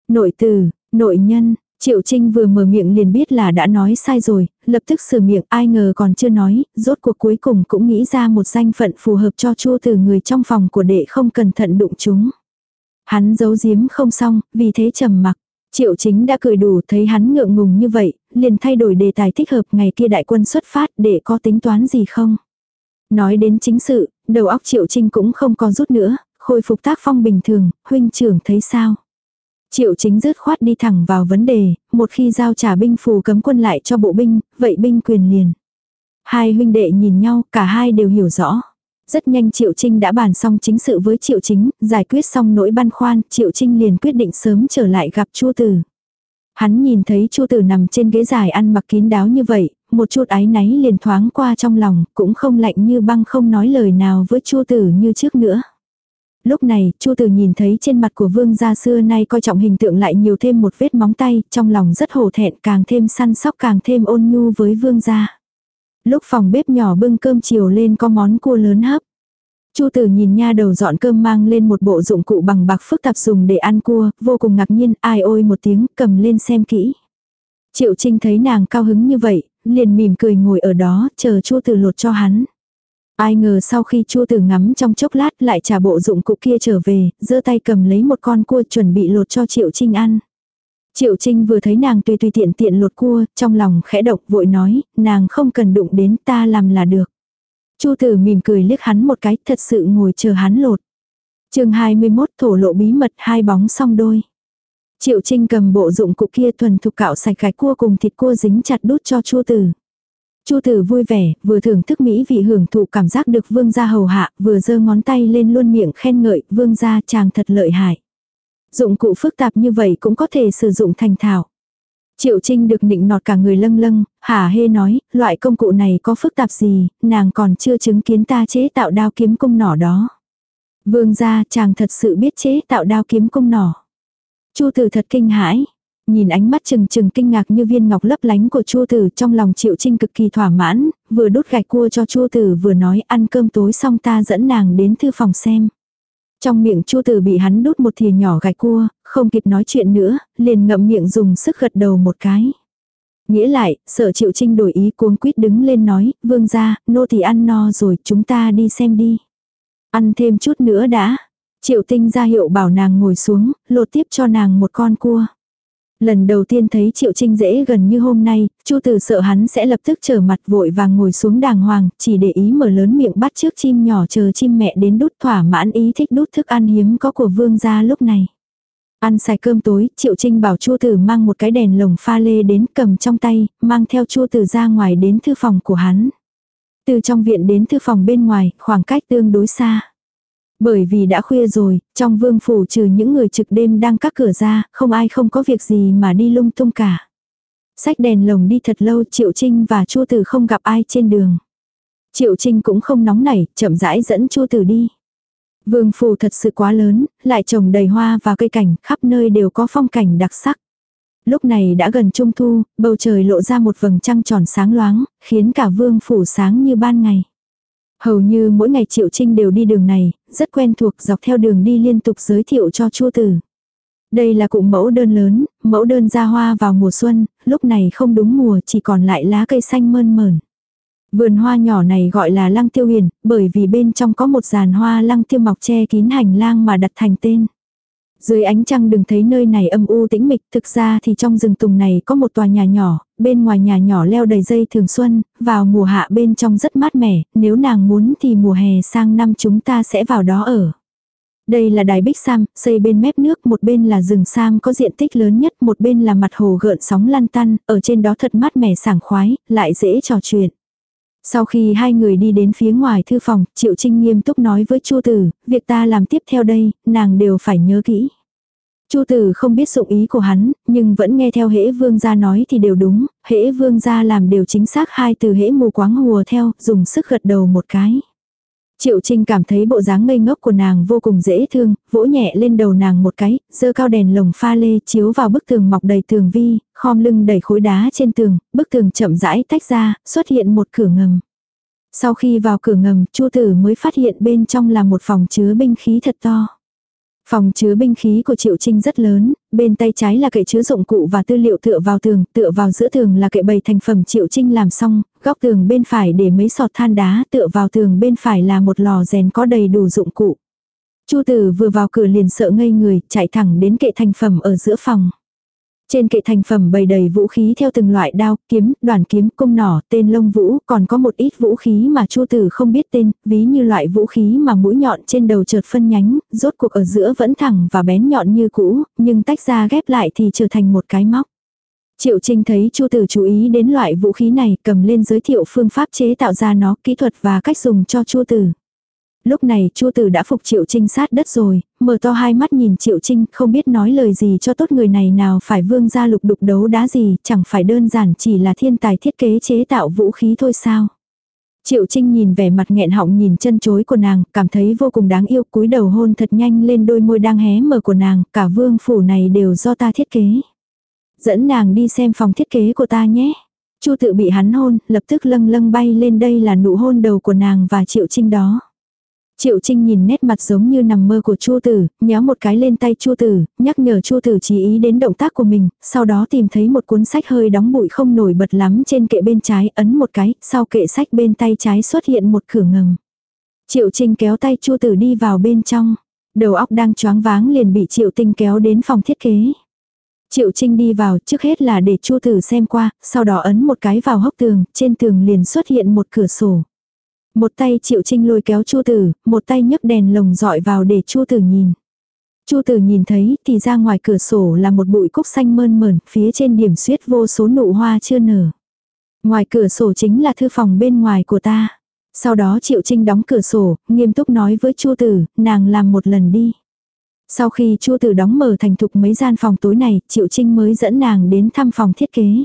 Nội từ, nội nhân, Triệu Trinh vừa mở miệng liền biết là đã nói sai rồi, lập tức sửa miệng ai ngờ còn chưa nói, rốt cuộc cuối cùng cũng nghĩ ra một danh phận phù hợp cho chua từ người trong phòng của đệ không cẩn thận đụng chúng. Hắn giấu giếm không xong, vì thế trầm mặc. Triệu chính đã cười đủ thấy hắn ngượng ngùng như vậy, liền thay đổi đề tài thích hợp ngày kia đại quân xuất phát để có tính toán gì không. Nói đến chính sự, đầu óc triệu trinh cũng không còn rút nữa, khôi phục tác phong bình thường, huynh trưởng thấy sao. Triệu chính dứt khoát đi thẳng vào vấn đề, một khi giao trả binh phù cấm quân lại cho bộ binh, vậy binh quyền liền. Hai huynh đệ nhìn nhau, cả hai đều hiểu rõ. Rất nhanh Triệu Trinh đã bàn xong chính sự với Triệu Chính, giải quyết xong nỗi băn khoăn, Triệu Trinh liền quyết định sớm trở lại gặp Chu Tử. Hắn nhìn thấy Chu Tử nằm trên ghế dài ăn mặc kín đáo như vậy, một chút ái náy liền thoáng qua trong lòng, cũng không lạnh như băng không nói lời nào với Chu Tử như trước nữa. Lúc này, Chu Tử nhìn thấy trên mặt của vương gia xưa nay coi trọng hình tượng lại nhiều thêm một vết móng tay, trong lòng rất hổ thẹn càng thêm săn sóc càng thêm ôn nhu với vương gia. Lúc phòng bếp nhỏ bưng cơm chiều lên có món cua lớn hấp. Chu tử nhìn nha đầu dọn cơm mang lên một bộ dụng cụ bằng bạc phức tạp dùng để ăn cua, vô cùng ngạc nhiên, ai ôi một tiếng, cầm lên xem kỹ. Triệu Trinh thấy nàng cao hứng như vậy, liền mỉm cười ngồi ở đó, chờ Chu tử lột cho hắn. Ai ngờ sau khi Chu tử ngắm trong chốc lát lại trả bộ dụng cụ kia trở về, giơ tay cầm lấy một con cua chuẩn bị lột cho Triệu Trinh ăn. Triệu Trinh vừa thấy nàng tùy tùy tiện tiện lột cua, trong lòng khẽ động vội nói, nàng không cần đụng đến ta làm là được. Chu tử mỉm cười liếc hắn một cái, thật sự ngồi chờ hắn lột. chương 21 thổ lộ bí mật hai bóng song đôi. Triệu Trinh cầm bộ dụng cụ kia thuần thục cạo sạch gạch cua cùng thịt cua dính chặt đút cho Chu tử. Chu tử vui vẻ, vừa thưởng thức mỹ vị hưởng thụ cảm giác được vương gia hầu hạ, vừa giơ ngón tay lên luôn miệng khen ngợi, vương gia chàng thật lợi hại. Dụng cụ phức tạp như vậy cũng có thể sử dụng thành thạo. Triệu Trinh được nịnh nọt cả người lâng lâng, hả hê nói, loại công cụ này có phức tạp gì, nàng còn chưa chứng kiến ta chế tạo đao kiếm cung nỏ đó. Vương gia chàng thật sự biết chế tạo đao kiếm cung nỏ. Chu tử thật kinh hãi. Nhìn ánh mắt trừng trừng kinh ngạc như viên ngọc lấp lánh của Chu tử trong lòng Triệu Trinh cực kỳ thỏa mãn, vừa đút gạch cua cho Chu tử vừa nói ăn cơm tối xong ta dẫn nàng đến thư phòng xem. Trong miệng Chu Tử bị hắn đút một thìa nhỏ gạch cua, không kịp nói chuyện nữa, liền ngậm miệng dùng sức gật đầu một cái. Nghĩa lại, sợ Triệu Trinh đổi ý cuống quýt đứng lên nói, vương gia, nô thì ăn no rồi, chúng ta đi xem đi. Ăn thêm chút nữa đã. Triệu tinh ra hiệu bảo nàng ngồi xuống, lột tiếp cho nàng một con cua. Lần đầu tiên thấy Triệu Trinh dễ gần như hôm nay, Chu Tử sợ hắn sẽ lập tức trở mặt vội vàng ngồi xuống đàng hoàng, chỉ để ý mở lớn miệng bắt trước chim nhỏ chờ chim mẹ đến đút thỏa mãn ý thích đút thức ăn hiếm có của vương gia lúc này. Ăn xài cơm tối, Triệu Trinh bảo Chu Tử mang một cái đèn lồng pha lê đến cầm trong tay, mang theo Chu Tử ra ngoài đến thư phòng của hắn. Từ trong viện đến thư phòng bên ngoài, khoảng cách tương đối xa. Bởi vì đã khuya rồi, trong vương phủ trừ những người trực đêm đang các cửa ra, không ai không có việc gì mà đi lung tung cả. Sách đèn lồng đi thật lâu Triệu Trinh và Chu Tử không gặp ai trên đường. Triệu Trinh cũng không nóng nảy, chậm rãi dẫn Chu Tử đi. Vương phủ thật sự quá lớn, lại trồng đầy hoa và cây cảnh, khắp nơi đều có phong cảnh đặc sắc. Lúc này đã gần trung thu, bầu trời lộ ra một vầng trăng tròn sáng loáng, khiến cả vương phủ sáng như ban ngày. Hầu như mỗi ngày Triệu Trinh đều đi đường này, rất quen thuộc dọc theo đường đi liên tục giới thiệu cho Chu Tử. Đây là cụm mẫu đơn lớn, mẫu đơn ra hoa vào mùa xuân, lúc này không đúng mùa chỉ còn lại lá cây xanh mơn mờn Vườn hoa nhỏ này gọi là lăng tiêu huyền, bởi vì bên trong có một giàn hoa lăng tiêu mọc che kín hành lang mà đặt thành tên. Dưới ánh trăng đừng thấy nơi này âm u tĩnh mịch, thực ra thì trong rừng tùng này có một tòa nhà nhỏ, bên ngoài nhà nhỏ leo đầy dây thường xuân, vào mùa hạ bên trong rất mát mẻ, nếu nàng muốn thì mùa hè sang năm chúng ta sẽ vào đó ở. Đây là đài Bích Sam, xây bên mép nước, một bên là rừng Sam có diện tích lớn nhất, một bên là mặt hồ gợn sóng lăn tăn, ở trên đó thật mát mẻ sảng khoái, lại dễ trò chuyện. Sau khi hai người đi đến phía ngoài thư phòng, Triệu Trinh nghiêm túc nói với Chu Tử, việc ta làm tiếp theo đây, nàng đều phải nhớ kỹ. Chu Tử không biết dụng ý của hắn, nhưng vẫn nghe theo hễ vương gia nói thì đều đúng, hễ vương gia làm đều chính xác hai từ hễ mù quáng hùa theo, dùng sức gật đầu một cái. Triệu Trinh cảm thấy bộ dáng ngây ngốc của nàng vô cùng dễ thương, vỗ nhẹ lên đầu nàng một cái, dơ cao đèn lồng pha lê chiếu vào bức tường mọc đầy tường vi, khom lưng đẩy khối đá trên tường, bức tường chậm rãi tách ra, xuất hiện một cửa ngầm. Sau khi vào cửa ngầm, Chu Tử mới phát hiện bên trong là một phòng chứa binh khí thật to. Phòng chứa binh khí của Triệu Trinh rất lớn, bên tay trái là kệ chứa dụng cụ và tư liệu tựa vào tường, tựa vào giữa tường là kệ bày thành phẩm Triệu Trinh làm xong, góc tường bên phải để mấy sọt than đá, tựa vào tường bên phải là một lò rèn có đầy đủ dụng cụ. Chu Tử vừa vào cửa liền sợ ngây người, chạy thẳng đến kệ thành phẩm ở giữa phòng. Trên kệ thành phẩm bày đầy vũ khí theo từng loại đao, kiếm, đoàn kiếm, cung nỏ, tên lông vũ, còn có một ít vũ khí mà Chu Tử không biết tên, ví như loại vũ khí mà mũi nhọn trên đầu chợt phân nhánh, rốt cuộc ở giữa vẫn thẳng và bén nhọn như cũ, nhưng tách ra ghép lại thì trở thành một cái móc. Triệu Trinh thấy Chu Tử chú ý đến loại vũ khí này, cầm lên giới thiệu phương pháp chế tạo ra nó, kỹ thuật và cách dùng cho Chu Tử. Lúc này Chu Tử đã phục Triệu Trinh sát đất rồi, mở to hai mắt nhìn Triệu Trinh, không biết nói lời gì cho tốt người này nào phải vương ra lục đục đấu đá gì, chẳng phải đơn giản chỉ là thiên tài thiết kế chế tạo vũ khí thôi sao. Triệu Trinh nhìn vẻ mặt nghẹn họng nhìn chân chối của nàng, cảm thấy vô cùng đáng yêu, cúi đầu hôn thật nhanh lên đôi môi đang hé mở của nàng, cả vương phủ này đều do ta thiết kế. Dẫn nàng đi xem phòng thiết kế của ta nhé. Chu tự bị hắn hôn, lập tức lâng lâng bay lên đây là nụ hôn đầu của nàng và Triệu Trinh đó. Triệu Trinh nhìn nét mặt giống như nằm mơ của Chu Tử, nhéo một cái lên tay Chu Tử, nhắc nhở Chu Tử chú ý đến động tác của mình, sau đó tìm thấy một cuốn sách hơi đóng bụi không nổi bật lắm trên kệ bên trái, ấn một cái, sau kệ sách bên tay trái xuất hiện một cửa ngầm. Triệu Trinh kéo tay Chu Tử đi vào bên trong, đầu óc đang choáng váng liền bị Triệu Tinh kéo đến phòng thiết kế. Triệu Trinh đi vào trước hết là để Chu Tử xem qua, sau đó ấn một cái vào hốc tường, trên tường liền xuất hiện một cửa sổ. Một tay Triệu Trinh lôi kéo Chu Tử, một tay nhấc đèn lồng dọi vào để Chu Tử nhìn. Chu Tử nhìn thấy thì ra ngoài cửa sổ là một bụi cúc xanh mơn mởn, phía trên điểm xuyết vô số nụ hoa chưa nở. Ngoài cửa sổ chính là thư phòng bên ngoài của ta. Sau đó Triệu Trinh đóng cửa sổ, nghiêm túc nói với Chu Tử, nàng làm một lần đi. Sau khi Chu Tử đóng mở thành thục mấy gian phòng tối này, Triệu Trinh mới dẫn nàng đến thăm phòng thiết kế.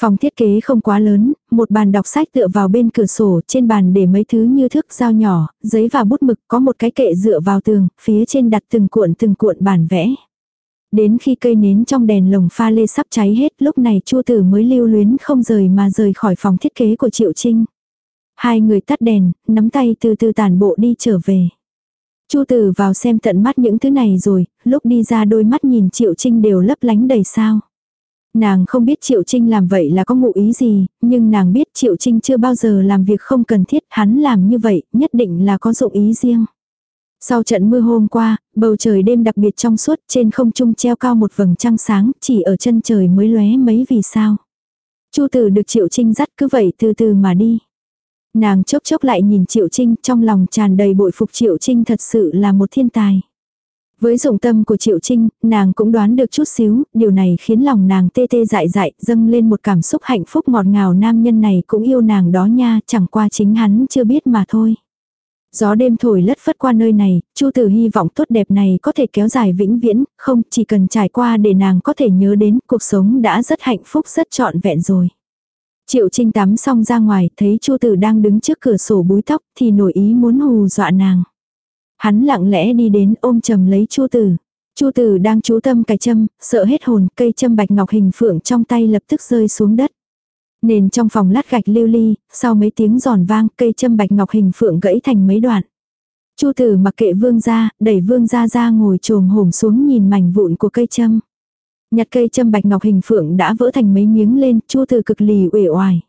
Phòng thiết kế không quá lớn, một bàn đọc sách tựa vào bên cửa sổ, trên bàn để mấy thứ như thước dao nhỏ, giấy và bút mực, có một cái kệ dựa vào tường, phía trên đặt từng cuộn từng cuộn bản vẽ. Đến khi cây nến trong đèn lồng pha lê sắp cháy hết, lúc này Chu Tử mới lưu luyến không rời mà rời khỏi phòng thiết kế của Triệu Trinh. Hai người tắt đèn, nắm tay từ từ tản bộ đi trở về. Chu Tử vào xem tận mắt những thứ này rồi, lúc đi ra đôi mắt nhìn Triệu Trinh đều lấp lánh đầy sao. Nàng không biết Triệu Trinh làm vậy là có ngụ ý gì, nhưng nàng biết Triệu Trinh chưa bao giờ làm việc không cần thiết, hắn làm như vậy, nhất định là có dụng ý riêng. Sau trận mưa hôm qua, bầu trời đêm đặc biệt trong suốt, trên không trung treo cao một vầng trăng sáng, chỉ ở chân trời mới lóe mấy vì sao. Chu Tử được Triệu Trinh dắt cứ vậy từ từ mà đi. Nàng chốc chốc lại nhìn Triệu Trinh trong lòng tràn đầy bội phục Triệu Trinh thật sự là một thiên tài. Với dụng tâm của Triệu Trinh, nàng cũng đoán được chút xíu, điều này khiến lòng nàng tê tê dại dại, dâng lên một cảm xúc hạnh phúc ngọt ngào nam nhân này cũng yêu nàng đó nha, chẳng qua chính hắn chưa biết mà thôi. Gió đêm thổi lất phất qua nơi này, Chu Tử hy vọng tốt đẹp này có thể kéo dài vĩnh viễn, không chỉ cần trải qua để nàng có thể nhớ đến cuộc sống đã rất hạnh phúc rất trọn vẹn rồi. Triệu Trinh tắm xong ra ngoài, thấy Chu Tử đang đứng trước cửa sổ búi tóc thì nổi ý muốn hù dọa nàng. Hắn lặng lẽ đi đến ôm chầm lấy Chu Tử. Chu Tử đang chú tâm cài châm, sợ hết hồn, cây châm bạch ngọc hình phượng trong tay lập tức rơi xuống đất. Nền trong phòng lát gạch lưu ly, sau mấy tiếng giòn vang, cây châm bạch ngọc hình phượng gãy thành mấy đoạn. Chu Tử mặc kệ Vương gia, đẩy Vương gia ra ngồi trồm hổm xuống nhìn mảnh vụn của cây châm. Nhặt cây châm bạch ngọc hình phượng đã vỡ thành mấy miếng lên, Chu từ cực lì uể oải.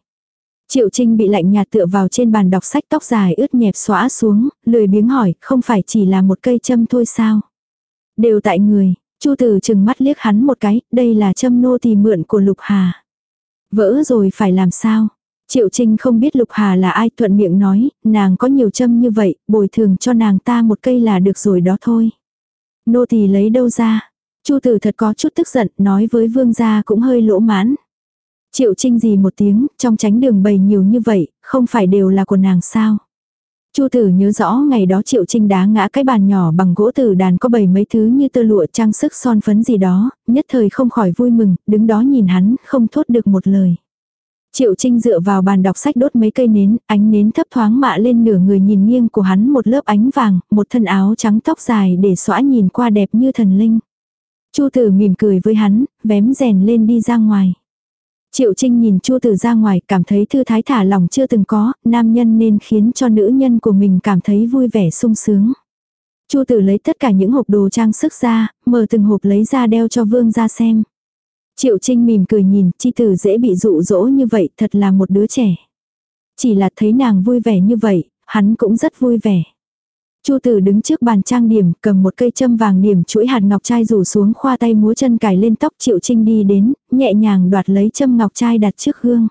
Triệu Trinh bị lạnh nhạt tựa vào trên bàn đọc sách tóc dài ướt nhẹp xóa xuống, lười biếng hỏi, không phải chỉ là một cây châm thôi sao? Đều tại người, Chu Tử chừng mắt liếc hắn một cái, đây là châm nô tỳ mượn của Lục Hà. Vỡ rồi phải làm sao? Triệu Trinh không biết Lục Hà là ai thuận miệng nói, nàng có nhiều châm như vậy, bồi thường cho nàng ta một cây là được rồi đó thôi. Nô tỳ lấy đâu ra? Chu Tử thật có chút tức giận, nói với vương gia cũng hơi lỗ mãn. Triệu Trinh gì một tiếng, trong tránh đường bầy nhiều như vậy, không phải đều là của nàng sao. Chu tử nhớ rõ ngày đó Triệu Trinh đá ngã cái bàn nhỏ bằng gỗ tử đàn có bầy mấy thứ như tơ lụa trang sức son phấn gì đó, nhất thời không khỏi vui mừng, đứng đó nhìn hắn, không thốt được một lời. Triệu Trinh dựa vào bàn đọc sách đốt mấy cây nến, ánh nến thấp thoáng mạ lên nửa người nhìn nghiêng của hắn một lớp ánh vàng, một thân áo trắng tóc dài để xõa nhìn qua đẹp như thần linh. Chu tử mỉm cười với hắn, vém rèn lên đi ra ngoài. Triệu Trinh nhìn Chu Tử ra ngoài, cảm thấy thư thái thả lòng chưa từng có, nam nhân nên khiến cho nữ nhân của mình cảm thấy vui vẻ sung sướng. Chu Tử lấy tất cả những hộp đồ trang sức ra, mở từng hộp lấy ra đeo cho Vương ra xem. Triệu Trinh mỉm cười nhìn, chi tử dễ bị dụ dỗ như vậy, thật là một đứa trẻ. Chỉ là thấy nàng vui vẻ như vậy, hắn cũng rất vui vẻ. Chu tử đứng trước bàn trang điểm, cầm một cây châm vàng điểm chuỗi hạt ngọc trai rủ xuống khoa tay múa chân cài lên tóc Triệu Trinh đi đến, nhẹ nhàng đoạt lấy châm ngọc trai đặt trước gương.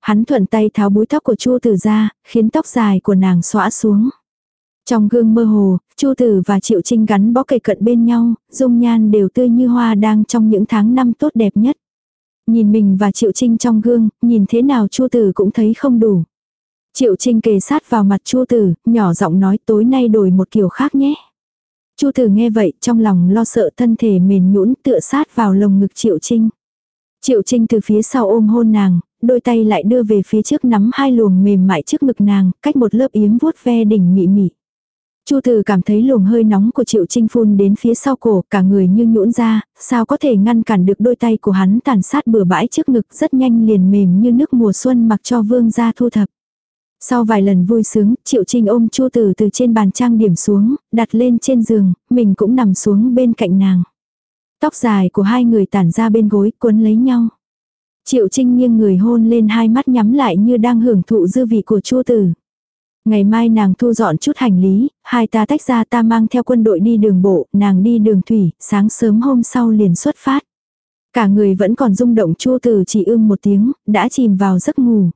Hắn thuận tay tháo búi tóc của Chu tử ra, khiến tóc dài của nàng xõa xuống. Trong gương mơ hồ, Chu Tử và Triệu Trinh gắn bó cây cận bên nhau, dung nhan đều tươi như hoa đang trong những tháng năm tốt đẹp nhất. Nhìn mình và Triệu Trinh trong gương, nhìn thế nào Chu Tử cũng thấy không đủ. Triệu Trinh kề sát vào mặt Chu Tử, nhỏ giọng nói tối nay đổi một kiểu khác nhé. Chu Tử nghe vậy, trong lòng lo sợ thân thể mềm nhũn tựa sát vào lồng ngực Triệu Trinh. Triệu Trinh từ phía sau ôm hôn nàng, đôi tay lại đưa về phía trước nắm hai luồng mềm mại trước ngực nàng, cách một lớp yếm vuốt ve đỉnh mị mị. Chu Từ cảm thấy luồng hơi nóng của Triệu Trinh phun đến phía sau cổ, cả người như nhũn ra, sao có thể ngăn cản được đôi tay của hắn tàn sát bừa bãi trước ngực rất nhanh liền mềm như nước mùa xuân mặc cho vương gia thu thập. Sau vài lần vui sướng, Triệu Trinh ôm Chu tử từ trên bàn trang điểm xuống, đặt lên trên giường, mình cũng nằm xuống bên cạnh nàng. Tóc dài của hai người tản ra bên gối, cuốn lấy nhau. Triệu Trinh nghiêng người hôn lên hai mắt nhắm lại như đang hưởng thụ dư vị của Chu Tử. Ngày mai nàng thu dọn chút hành lý, hai ta tách ra ta mang theo quân đội đi đường bộ, nàng đi đường thủy, sáng sớm hôm sau liền xuất phát. Cả người vẫn còn rung động chua từ chỉ ưm một tiếng, đã chìm vào giấc ngủ.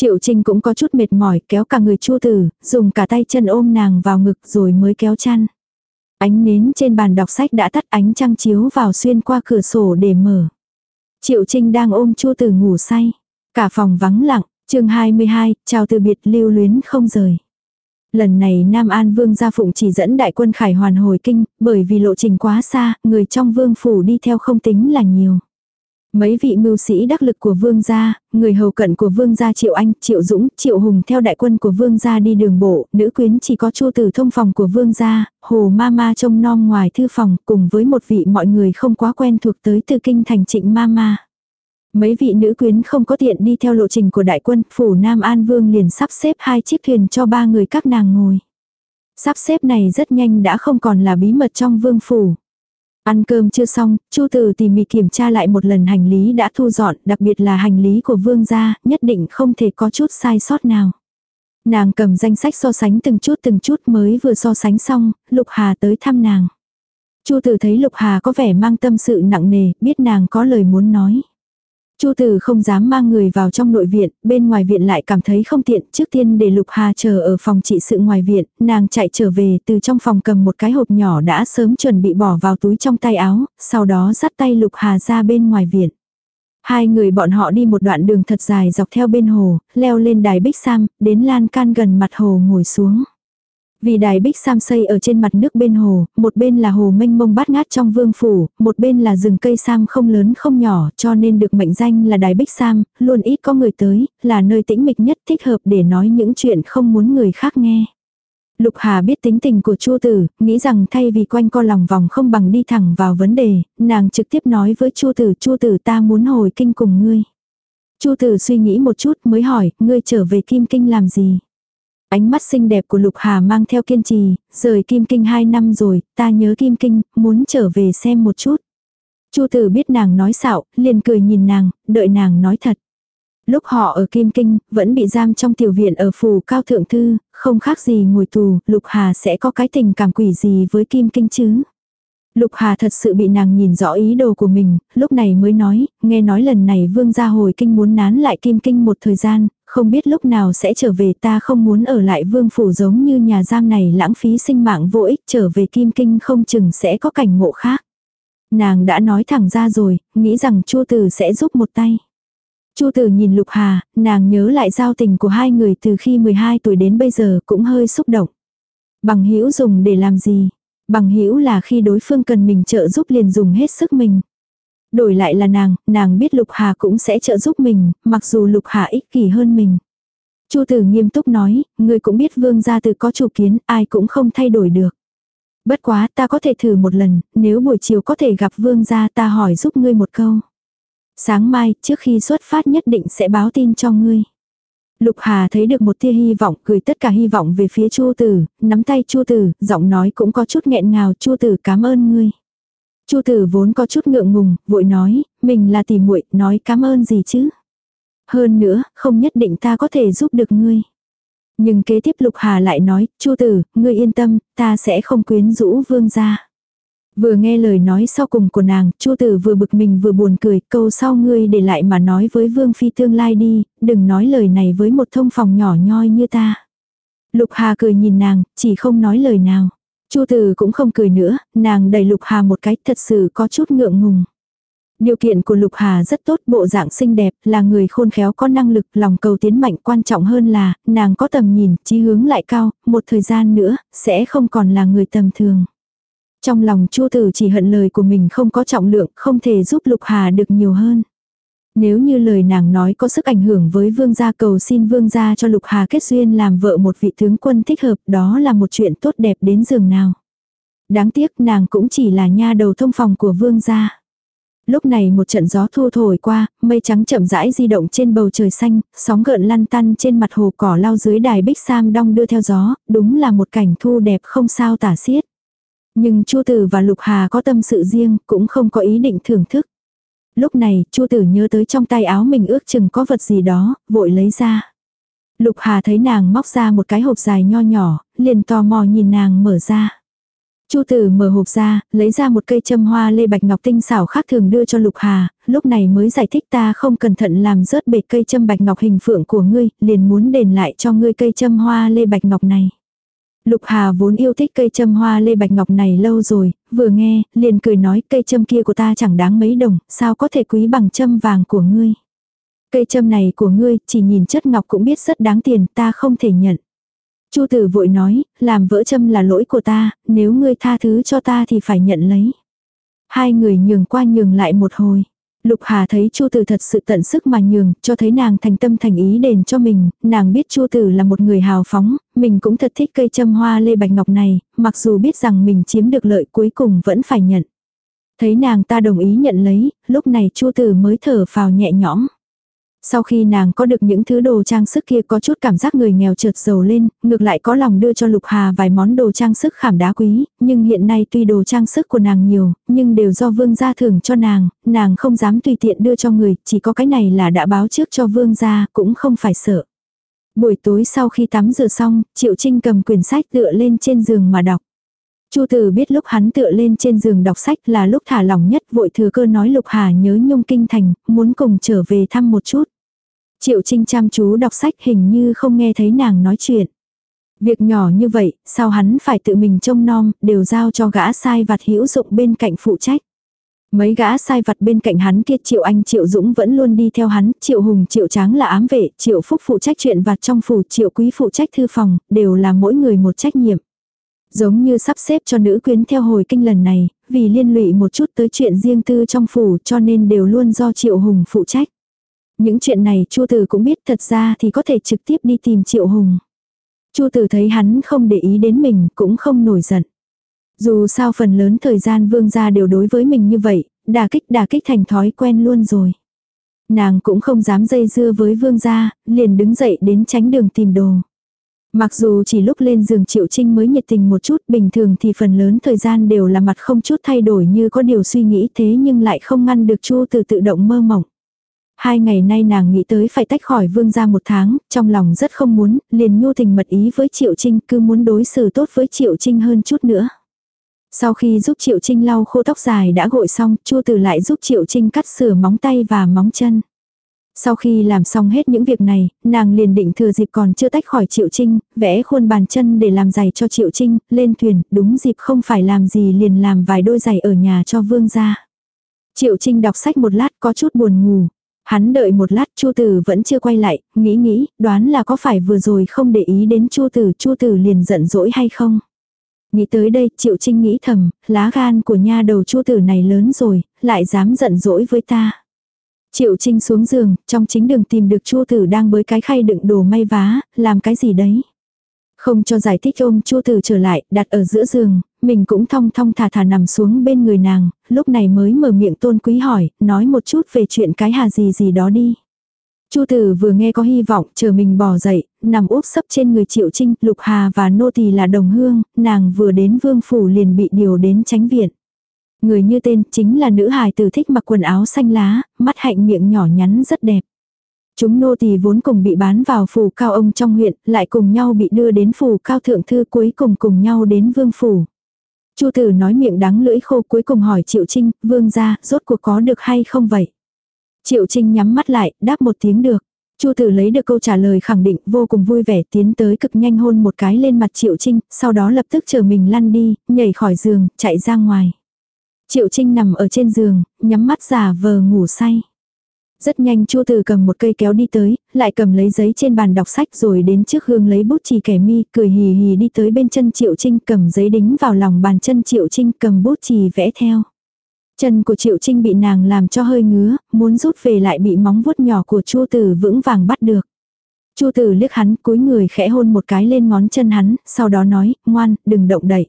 Triệu Trinh cũng có chút mệt mỏi kéo cả người chua tử, dùng cả tay chân ôm nàng vào ngực rồi mới kéo chăn. Ánh nến trên bàn đọc sách đã tắt ánh trăng chiếu vào xuyên qua cửa sổ để mở. Triệu Trinh đang ôm chua tử ngủ say. Cả phòng vắng lặng, chương 22, chào từ biệt lưu luyến không rời. Lần này Nam An Vương gia phụng chỉ dẫn đại quân khải hoàn hồi kinh, bởi vì lộ trình quá xa, người trong vương phủ đi theo không tính là nhiều. Mấy vị mưu sĩ đắc lực của vương gia, người hầu cận của vương gia Triệu Anh, Triệu Dũng, Triệu Hùng theo đại quân của vương gia đi đường bộ, nữ quyến chỉ có chu tử thông phòng của vương gia, hồ ma ma trông non ngoài thư phòng cùng với một vị mọi người không quá quen thuộc tới từ kinh thành trịnh ma ma. Mấy vị nữ quyến không có tiện đi theo lộ trình của đại quân, phủ Nam An Vương liền sắp xếp hai chiếc thuyền cho ba người các nàng ngồi. Sắp xếp này rất nhanh đã không còn là bí mật trong vương phủ. Ăn cơm chưa xong, Chu Từ tỉ mỉ kiểm tra lại một lần hành lý đã thu dọn, đặc biệt là hành lý của vương gia, nhất định không thể có chút sai sót nào. Nàng cầm danh sách so sánh từng chút từng chút mới vừa so sánh xong, Lục Hà tới thăm nàng. Chu Từ thấy Lục Hà có vẻ mang tâm sự nặng nề, biết nàng có lời muốn nói. Chu Tử không dám mang người vào trong nội viện, bên ngoài viện lại cảm thấy không tiện, trước tiên để Lục Hà chờ ở phòng trị sự ngoài viện, nàng chạy trở về từ trong phòng cầm một cái hộp nhỏ đã sớm chuẩn bị bỏ vào túi trong tay áo, sau đó dắt tay Lục Hà ra bên ngoài viện. Hai người bọn họ đi một đoạn đường thật dài dọc theo bên hồ, leo lên đài bích sam, đến lan can gần mặt hồ ngồi xuống. Vì đài bích sam xây ở trên mặt nước bên hồ, một bên là hồ mênh mông bát ngát trong vương phủ, một bên là rừng cây sam không lớn không nhỏ cho nên được mệnh danh là đài bích sam, luôn ít có người tới, là nơi tĩnh mịch nhất thích hợp để nói những chuyện không muốn người khác nghe. Lục Hà biết tính tình của Chu Tử, nghĩ rằng thay vì quanh co lòng vòng không bằng đi thẳng vào vấn đề, nàng trực tiếp nói với Chu Tử, "Chu Tử ta muốn hồi kinh cùng ngươi." Chu Tử suy nghĩ một chút mới hỏi, "Ngươi trở về Kim Kinh làm gì?" Ánh mắt xinh đẹp của Lục Hà mang theo kiên trì, rời Kim Kinh 2 năm rồi, ta nhớ Kim Kinh, muốn trở về xem một chút. Chu Tử biết nàng nói xạo, liền cười nhìn nàng, đợi nàng nói thật. Lúc họ ở Kim Kinh, vẫn bị giam trong tiểu viện ở phủ cao thượng thư, không khác gì ngồi tù, Lục Hà sẽ có cái tình cảm quỷ gì với Kim Kinh chứ. Lục Hà thật sự bị nàng nhìn rõ ý đồ của mình, lúc này mới nói, nghe nói lần này vương gia hồi kinh muốn nán lại kim kinh một thời gian, không biết lúc nào sẽ trở về ta không muốn ở lại vương phủ giống như nhà giam này lãng phí sinh mạng vô ích trở về kim kinh không chừng sẽ có cảnh ngộ khác. Nàng đã nói thẳng ra rồi, nghĩ rằng chua tử sẽ giúp một tay. Chu tử nhìn Lục Hà, nàng nhớ lại giao tình của hai người từ khi 12 tuổi đến bây giờ cũng hơi xúc động. Bằng hữu dùng để làm gì? Bằng hữu là khi đối phương cần mình trợ giúp liền dùng hết sức mình. Đổi lại là nàng, nàng biết Lục Hà cũng sẽ trợ giúp mình, mặc dù Lục Hà ích kỷ hơn mình. Chu tử nghiêm túc nói, người cũng biết vương gia từ có chủ kiến, ai cũng không thay đổi được. Bất quá ta có thể thử một lần, nếu buổi chiều có thể gặp vương gia ta hỏi giúp ngươi một câu. Sáng mai, trước khi xuất phát nhất định sẽ báo tin cho ngươi. Lục Hà thấy được một tia hy vọng, gửi tất cả hy vọng về phía Chu Tử, nắm tay Chu Tử, giọng nói cũng có chút nghẹn ngào, "Chu Tử cảm ơn ngươi." Chu Tử vốn có chút ngượng ngùng, vội nói, "Mình là tỷ muội, nói cảm ơn gì chứ? Hơn nữa, không nhất định ta có thể giúp được ngươi." Nhưng kế tiếp Lục Hà lại nói, Chu tử, ngươi yên tâm, ta sẽ không quyến rũ vương gia. Vừa nghe lời nói sau cùng của nàng, Chu tử vừa bực mình vừa buồn cười, câu sau ngươi để lại mà nói với vương phi tương lai đi, đừng nói lời này với một thông phòng nhỏ nhoi như ta. Lục Hà cười nhìn nàng, chỉ không nói lời nào. Chu tử cũng không cười nữa, nàng đẩy Lục Hà một cái thật sự có chút ngượng ngùng. Điều kiện của Lục Hà rất tốt, bộ dạng xinh đẹp, là người khôn khéo có năng lực, lòng cầu tiến mạnh quan trọng hơn là, nàng có tầm nhìn, chí hướng lại cao, một thời gian nữa, sẽ không còn là người tầm thường. Trong lòng Chu Tử chỉ hận lời của mình không có trọng lượng, không thể giúp Lục Hà được nhiều hơn. Nếu như lời nàng nói có sức ảnh hưởng với vương gia cầu xin vương gia cho Lục Hà kết duyên làm vợ một vị tướng quân thích hợp, đó là một chuyện tốt đẹp đến giường nào. Đáng tiếc nàng cũng chỉ là nha đầu thông phòng của vương gia. Lúc này một trận gió thu thổi qua, mây trắng chậm rãi di động trên bầu trời xanh, sóng gợn lăn tăn trên mặt hồ cỏ lao dưới đài bích sam đong đưa theo gió, đúng là một cảnh thu đẹp không sao tả xiết. Nhưng Chu Tử và Lục Hà có tâm sự riêng, cũng không có ý định thưởng thức. Lúc này, Chu Tử nhớ tới trong tay áo mình ước chừng có vật gì đó, vội lấy ra. Lục Hà thấy nàng móc ra một cái hộp dài nho nhỏ, liền tò mò nhìn nàng mở ra. Chu tử mở hộp ra, lấy ra một cây châm hoa lê bạch ngọc tinh xảo khác thường đưa cho Lục Hà, lúc này mới giải thích ta không cẩn thận làm rớt bệt cây châm bạch ngọc hình phượng của ngươi, liền muốn đền lại cho ngươi cây châm hoa lê bạch ngọc này. Lục Hà vốn yêu thích cây châm hoa lê bạch ngọc này lâu rồi, vừa nghe, liền cười nói cây châm kia của ta chẳng đáng mấy đồng, sao có thể quý bằng châm vàng của ngươi. Cây châm này của ngươi, chỉ nhìn chất ngọc cũng biết rất đáng tiền, ta không thể nhận. Chu tử vội nói, làm vỡ châm là lỗi của ta, nếu ngươi tha thứ cho ta thì phải nhận lấy. Hai người nhường qua nhường lại một hồi. Lục Hà thấy Chu Tử thật sự tận sức mà nhường, cho thấy nàng thành tâm thành ý đền cho mình, nàng biết Chu Tử là một người hào phóng, mình cũng thật thích cây châm hoa lê bạch ngọc này, mặc dù biết rằng mình chiếm được lợi cuối cùng vẫn phải nhận. Thấy nàng ta đồng ý nhận lấy, lúc này Chu Tử mới thở phào nhẹ nhõm. Sau khi nàng có được những thứ đồ trang sức kia có chút cảm giác người nghèo trượt giàu lên, ngược lại có lòng đưa cho Lục Hà vài món đồ trang sức khảm đá quý, nhưng hiện nay tuy đồ trang sức của nàng nhiều, nhưng đều do vương gia thưởng cho nàng, nàng không dám tùy tiện đưa cho người, chỉ có cái này là đã báo trước cho vương gia, cũng không phải sợ. Buổi tối sau khi tắm rửa xong, Triệu Trinh cầm quyển sách tựa lên trên giường mà đọc. Chu Tử biết lúc hắn tựa lên trên giường đọc sách là lúc thả lỏng nhất vội thừa cơ nói Lục Hà nhớ nhung kinh thành, muốn cùng trở về thăm một chút. Triệu Trinh chăm chú đọc sách hình như không nghe thấy nàng nói chuyện. Việc nhỏ như vậy, sao hắn phải tự mình trông nom, đều giao cho gã sai vặt hữu dụng bên cạnh phụ trách. Mấy gã sai vặt bên cạnh hắn kia Triệu Anh Triệu Dũng vẫn luôn đi theo hắn, Triệu Hùng Triệu Tráng là ám vệ, Triệu Phúc phụ trách chuyện vặt trong phủ, Triệu Quý phụ trách thư phòng, đều là mỗi người một trách nhiệm. Giống như sắp xếp cho nữ quyến theo hồi kinh lần này, vì liên lụy một chút tới chuyện riêng tư trong phủ cho nên đều luôn do Triệu Hùng phụ trách. Những chuyện này Chu Tử cũng biết thật ra thì có thể trực tiếp đi tìm Triệu Hùng. Chu Tử thấy hắn không để ý đến mình cũng không nổi giận. Dù sao phần lớn thời gian vương gia đều đối với mình như vậy, đà kích đà kích thành thói quen luôn rồi. Nàng cũng không dám dây dưa với vương gia, liền đứng dậy đến tránh đường tìm đồ. Mặc dù chỉ lúc lên giường Triệu Trinh mới nhiệt tình một chút, bình thường thì phần lớn thời gian đều là mặt không chút thay đổi như có điều suy nghĩ thế nhưng lại không ngăn được Chu từ tự động mơ mộng. Hai ngày nay nàng nghĩ tới phải tách khỏi vương gia một tháng, trong lòng rất không muốn, liền nhu tình mật ý với Triệu Trinh, cứ muốn đối xử tốt với Triệu Trinh hơn chút nữa. Sau khi giúp Triệu Trinh lau khô tóc dài đã gội xong, Chu từ lại giúp Triệu Trinh cắt sửa móng tay và móng chân. Sau khi làm xong hết những việc này, nàng liền định thừa dịp còn chưa tách khỏi Triệu Trinh, vẽ khuôn bàn chân để làm giày cho Triệu Trinh, lên thuyền, đúng dịp không phải làm gì liền làm vài đôi giày ở nhà cho vương gia. Triệu Trinh đọc sách một lát có chút buồn ngủ. Hắn đợi một lát Chu Tử vẫn chưa quay lại, nghĩ nghĩ, đoán là có phải vừa rồi không để ý đến Chu Tử, Chu Tử liền giận dỗi hay không. Nghĩ tới đây, Triệu Trinh nghĩ thầm, lá gan của nha đầu Chu Tử này lớn rồi, lại dám giận dỗi với ta. Triệu Trinh xuống giường, trong chính đường tìm được Chu Tử đang bới cái khay đựng đồ may vá, làm cái gì đấy. Không cho giải thích ôm Chu Tử trở lại, đặt ở giữa giường, mình cũng thong thong thả thả nằm xuống bên người nàng, lúc này mới mở miệng tôn quý hỏi, nói một chút về chuyện cái hà gì gì đó đi. Chu tử vừa nghe có hy vọng, chờ mình bỏ dậy, nằm úp sấp trên người triệu trinh, lục hà và nô tỳ là đồng hương, nàng vừa đến vương phủ liền bị điều đến tránh viện. Người như tên chính là nữ hài tử thích mặc quần áo xanh lá, mắt hạnh miệng nhỏ nhắn rất đẹp. Chúng nô tỳ vốn cùng bị bán vào phủ cao ông trong huyện, lại cùng nhau bị đưa đến phủ cao thượng thư cuối cùng cùng nhau đến vương phủ. Chu tử nói miệng đắng lưỡi khô cuối cùng hỏi Triệu Trinh, vương gia, rốt cuộc có được hay không vậy? Triệu Trinh nhắm mắt lại, đáp một tiếng được. Chu tử lấy được câu trả lời khẳng định vô cùng vui vẻ tiến tới cực nhanh hôn một cái lên mặt Triệu Trinh, sau đó lập tức chờ mình lăn đi, nhảy khỏi giường, chạy ra ngoài. Triệu Trinh nằm ở trên giường, nhắm mắt giả vờ ngủ say. Rất nhanh Chu Từ cầm một cây kéo đi tới, lại cầm lấy giấy trên bàn đọc sách rồi đến trước hương lấy bút chì kẻ mi, cười hì hì đi tới bên chân Triệu Trinh cầm giấy đính vào lòng bàn chân Triệu Trinh cầm bút chì vẽ theo. Chân của Triệu Trinh bị nàng làm cho hơi ngứa, muốn rút về lại bị móng vuốt nhỏ của Chu Tử vững vàng bắt được. Chu Tử liếc hắn, cúi người khẽ hôn một cái lên ngón chân hắn, sau đó nói, ngoan, đừng động đậy.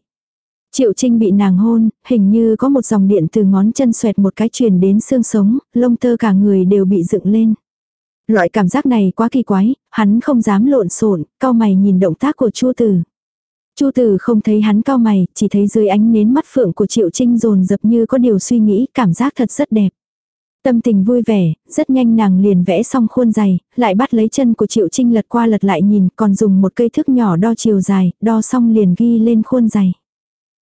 Triệu Trinh bị nàng hôn, hình như có một dòng điện từ ngón chân xoẹt một cái truyền đến xương sống, lông tơ cả người đều bị dựng lên. Loại cảm giác này quá kỳ quái, hắn không dám lộn xộn, cao mày nhìn động tác của Chu Tử. Chu Tử không thấy hắn cao mày, chỉ thấy dưới ánh nến mắt phượng của Triệu Trinh rồn dập như có điều suy nghĩ, cảm giác thật rất đẹp. Tâm tình vui vẻ, rất nhanh nàng liền vẽ xong khuôn dày, lại bắt lấy chân của Triệu Trinh lật qua lật lại nhìn, còn dùng một cây thước nhỏ đo chiều dài, đo xong liền ghi lên khuôn dày.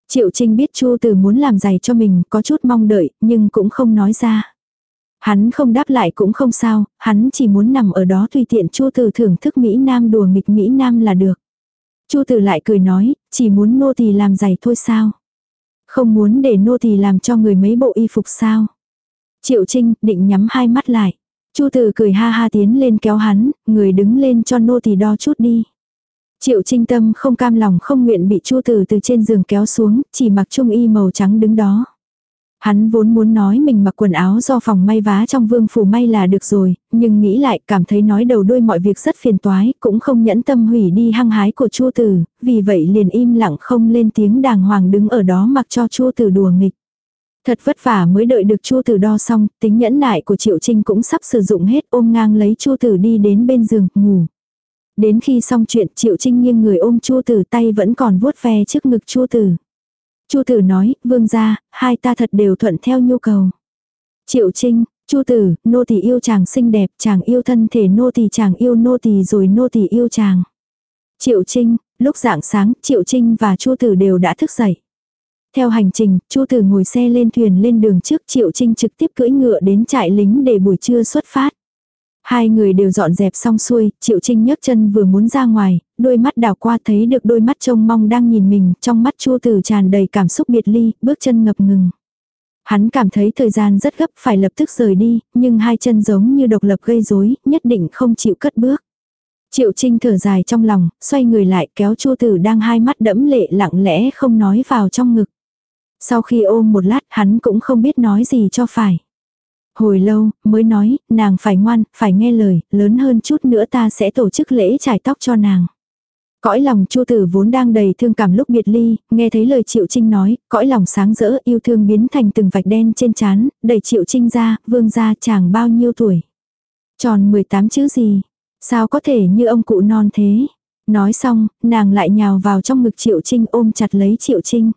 Triệu Trinh biết Chu Từ muốn làm giày cho mình, có chút mong đợi, nhưng cũng không nói ra. Hắn không đáp lại cũng không sao, hắn chỉ muốn nằm ở đó tùy tiện Chu Từ thưởng thức Mỹ Nam đùa nghịch Mỹ Nam là được. Chu Từ lại cười nói, chỉ muốn nô tỳ làm giày thôi sao? Không muốn để nô tỳ làm cho người mấy bộ y phục sao? Triệu Trinh định nhắm hai mắt lại. Chu Từ cười ha ha tiến lên kéo hắn, người đứng lên cho nô tỳ đo chút đi. Triệu Trinh Tâm không cam lòng không nguyện bị Chu Tử từ trên giường kéo xuống, chỉ mặc trung y màu trắng đứng đó. Hắn vốn muốn nói mình mặc quần áo do phòng may vá trong vương phủ may là được rồi, nhưng nghĩ lại cảm thấy nói đầu đuôi mọi việc rất phiền toái, cũng không nhẫn tâm hủy đi hăng hái của Chu Tử, vì vậy liền im lặng không lên tiếng đàng hoàng đứng ở đó mặc cho Chu Tử đùa nghịch. Thật vất vả mới đợi được Chu Tử đo xong, tính nhẫn nại của Triệu Trinh cũng sắp sử dụng hết, ôm ngang lấy Chu Tử đi đến bên giường, ngủ. Đến khi xong chuyện Triệu Trinh nghiêng người ôm Chu Tử tay vẫn còn vuốt ve trước ngực Chu Tử. Chu Tử nói, vương gia, hai ta thật đều thuận theo nhu cầu. Triệu Trinh, Chu Tử, nô tỳ yêu chàng xinh đẹp, chàng yêu thân thể nô tỳ chàng yêu nô tỳ rồi nô tỳ yêu chàng. Triệu Trinh, lúc dạng sáng, Triệu Trinh và Chu Tử đều đã thức dậy. Theo hành trình, Chu Tử ngồi xe lên thuyền lên đường trước Triệu Trinh trực tiếp cưỡi ngựa đến trại lính để buổi trưa xuất phát. Hai người đều dọn dẹp xong xuôi, Triệu Trinh nhấc chân vừa muốn ra ngoài, đôi mắt đảo qua thấy được đôi mắt trông mong đang nhìn mình, trong mắt Chu Tử tràn đầy cảm xúc biệt ly, bước chân ngập ngừng. Hắn cảm thấy thời gian rất gấp phải lập tức rời đi, nhưng hai chân giống như độc lập gây rối, nhất định không chịu cất bước. Triệu Trinh thở dài trong lòng, xoay người lại kéo Chu Tử đang hai mắt đẫm lệ lặng lẽ không nói vào trong ngực. Sau khi ôm một lát hắn cũng không biết nói gì cho phải. Hồi lâu, mới nói, nàng phải ngoan, phải nghe lời, lớn hơn chút nữa ta sẽ tổ chức lễ trải tóc cho nàng. Cõi lòng Chu Tử vốn đang đầy thương cảm lúc biệt ly, nghe thấy lời Triệu Trinh nói, cõi lòng sáng rỡ yêu thương biến thành từng vạch đen trên trán, đẩy Triệu Trinh ra, vương ra chàng bao nhiêu tuổi. Tròn 18 chữ gì? Sao có thể như ông cụ non thế? Nói xong, nàng lại nhào vào trong ngực Triệu Trinh ôm chặt lấy Triệu Trinh.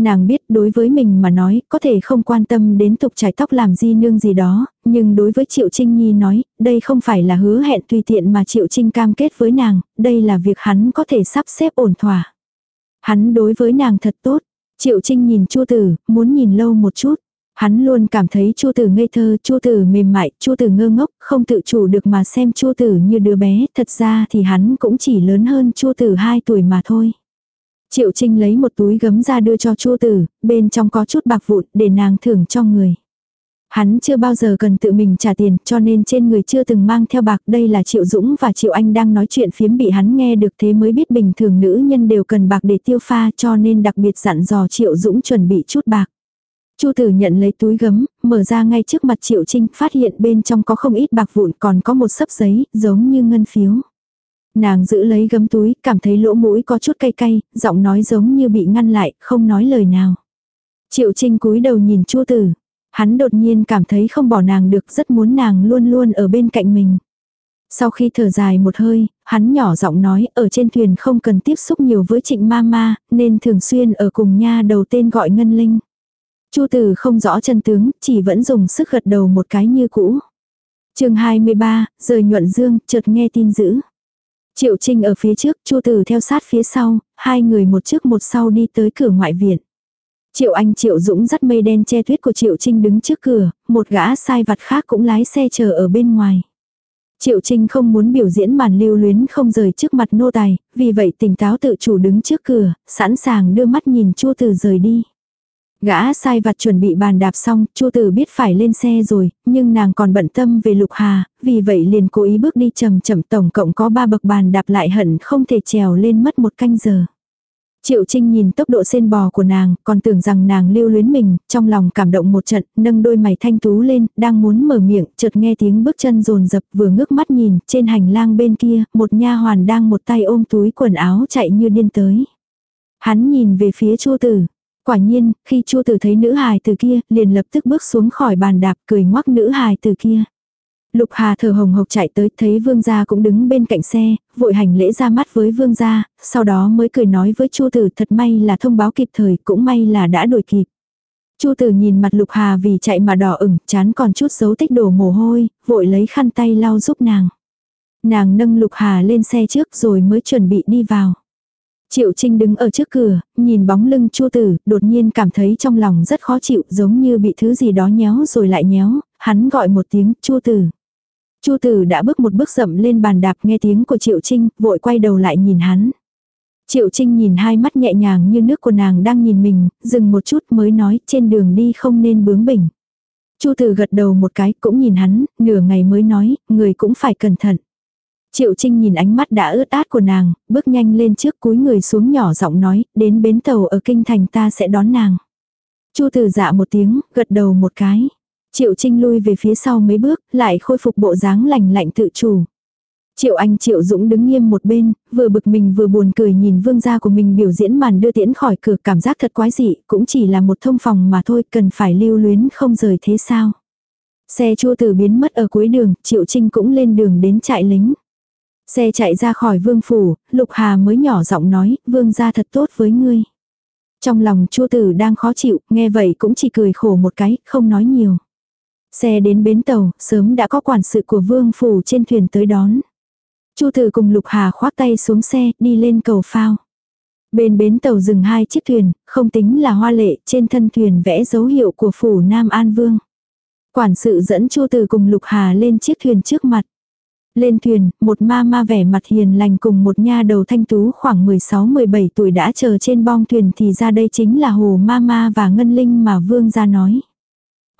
Nàng biết đối với mình mà nói, có thể không quan tâm đến tục trải tóc làm di nương gì đó, nhưng đối với Triệu Trinh Nhi nói, đây không phải là hứa hẹn tùy tiện mà Triệu Trinh cam kết với nàng, đây là việc hắn có thể sắp xếp ổn thỏa. Hắn đối với nàng thật tốt. Triệu Trinh nhìn Chu Tử, muốn nhìn lâu một chút. Hắn luôn cảm thấy Chu Tử ngây thơ, Chu Tử mềm mại, Chu Tử ngơ ngốc, không tự chủ được mà xem Chu Tử như đứa bé, thật ra thì hắn cũng chỉ lớn hơn Chu Tử 2 tuổi mà thôi. Triệu Trinh lấy một túi gấm ra đưa cho Chu Tử, bên trong có chút bạc vụn để nàng thưởng cho người. Hắn chưa bao giờ cần tự mình trả tiền cho nên trên người chưa từng mang theo bạc. Đây là Triệu Dũng và Triệu Anh đang nói chuyện phiếm bị hắn nghe được thế mới biết bình thường nữ nhân đều cần bạc để tiêu pha cho nên đặc biệt dặn dò Triệu Dũng chuẩn bị chút bạc. Chu Tử nhận lấy túi gấm, mở ra ngay trước mặt Triệu Trinh, phát hiện bên trong có không ít bạc vụn còn có một sấp giấy, giống như ngân phiếu. Nàng giữ lấy gấm túi, cảm thấy lỗ mũi có chút cay cay, giọng nói giống như bị ngăn lại, không nói lời nào. Triệu Trinh cúi đầu nhìn Chu Tử. Hắn đột nhiên cảm thấy không bỏ nàng được, rất muốn nàng luôn luôn ở bên cạnh mình. Sau khi thở dài một hơi, hắn nhỏ giọng nói ở trên thuyền không cần tiếp xúc nhiều với trịnh ma ma, nên thường xuyên ở cùng nha đầu tên gọi Ngân Linh. Chu Tử không rõ chân tướng, chỉ vẫn dùng sức gật đầu một cái như cũ. chương 23, rời nhuận dương, chợt nghe tin dữ. Triệu Trinh ở phía trước, Chu Tử theo sát phía sau, hai người một trước một sau đi tới cửa ngoại viện. Triệu Anh Triệu Dũng dắt mây đen che tuyết của Triệu Trinh đứng trước cửa, một gã sai vặt khác cũng lái xe chờ ở bên ngoài. Triệu Trinh không muốn biểu diễn màn lưu luyến không rời trước mặt nô tài, vì vậy tỉnh táo tự chủ đứng trước cửa, sẵn sàng đưa mắt nhìn Chu Tử rời đi. Gã sai vặt chuẩn bị bàn đạp xong, Chu Tử biết phải lên xe rồi, nhưng nàng còn bận tâm về Lục Hà, vì vậy liền cố ý bước đi chậm chậm tổng cộng có ba bậc bàn đạp lại hận không thể trèo lên mất một canh giờ. Triệu Trinh nhìn tốc độ sen bò của nàng, còn tưởng rằng nàng lưu luyến mình, trong lòng cảm động một trận, nâng đôi mày thanh tú lên, đang muốn mở miệng, chợt nghe tiếng bước chân rồn rập, vừa ngước mắt nhìn, trên hành lang bên kia, một nha hoàn đang một tay ôm túi quần áo chạy như điên tới. Hắn nhìn về phía Chu Tử, Quả nhiên, khi Chu Tử thấy nữ hài từ kia, liền lập tức bước xuống khỏi bàn đạp cười ngoắc nữ hài từ kia. Lục Hà thở hồng hộc chạy tới, thấy vương gia cũng đứng bên cạnh xe, vội hành lễ ra mắt với vương gia, sau đó mới cười nói với Chu Tử thật may là thông báo kịp thời, cũng may là đã đuổi kịp. Chu Tử nhìn mặt Lục Hà vì chạy mà đỏ ửng, chán còn chút dấu tích đổ mồ hôi, vội lấy khăn tay lau giúp nàng. Nàng nâng Lục Hà lên xe trước rồi mới chuẩn bị đi vào. Triệu Trinh đứng ở trước cửa, nhìn bóng lưng Chu Tử, đột nhiên cảm thấy trong lòng rất khó chịu, giống như bị thứ gì đó nhéo rồi lại nhéo, hắn gọi một tiếng, Chu Tử. Chu Tử đã bước một bước rậm lên bàn đạp nghe tiếng của Triệu Trinh, vội quay đầu lại nhìn hắn. Triệu Trinh nhìn hai mắt nhẹ nhàng như nước của nàng đang nhìn mình, dừng một chút mới nói trên đường đi không nên bướng bỉnh. Chu Tử gật đầu một cái cũng nhìn hắn, nửa ngày mới nói, người cũng phải cẩn thận. Triệu Trinh nhìn ánh mắt đã ướt át của nàng, bước nhanh lên trước cúi người xuống nhỏ giọng nói, đến bến tàu ở kinh thành ta sẽ đón nàng. Chu Tử dạ một tiếng, gật đầu một cái. Triệu Trinh lui về phía sau mấy bước, lại khôi phục bộ dáng lành lạnh tự chủ. Triệu Anh Triệu Dũng đứng nghiêm một bên, vừa bực mình vừa buồn cười nhìn vương gia của mình biểu diễn màn đưa tiễn khỏi cửa cảm giác thật quái dị, cũng chỉ là một thông phòng mà thôi, cần phải lưu luyến không rời thế sao. Xe chua tử biến mất ở cuối đường, Triệu Trinh cũng lên đường đến trại lính. Xe chạy ra khỏi vương phủ, Lục Hà mới nhỏ giọng nói, vương gia thật tốt với ngươi. Trong lòng chua tử đang khó chịu, nghe vậy cũng chỉ cười khổ một cái, không nói nhiều. Xe đến bến tàu, sớm đã có quản sự của vương phủ trên thuyền tới đón. Chu Tử cùng Lục Hà khoác tay xuống xe, đi lên cầu phao. Bên bến tàu dừng hai chiếc thuyền, không tính là hoa lệ, trên thân thuyền vẽ dấu hiệu của phủ Nam An Vương. Quản sự dẫn Chu Tử cùng Lục Hà lên chiếc thuyền trước mặt. Lên thuyền, một ma ma vẻ mặt hiền lành cùng một nha đầu thanh tú khoảng 16-17 tuổi đã chờ trên bong thuyền thì ra đây chính là Hồ Ma Ma và Ngân Linh mà Vương gia nói.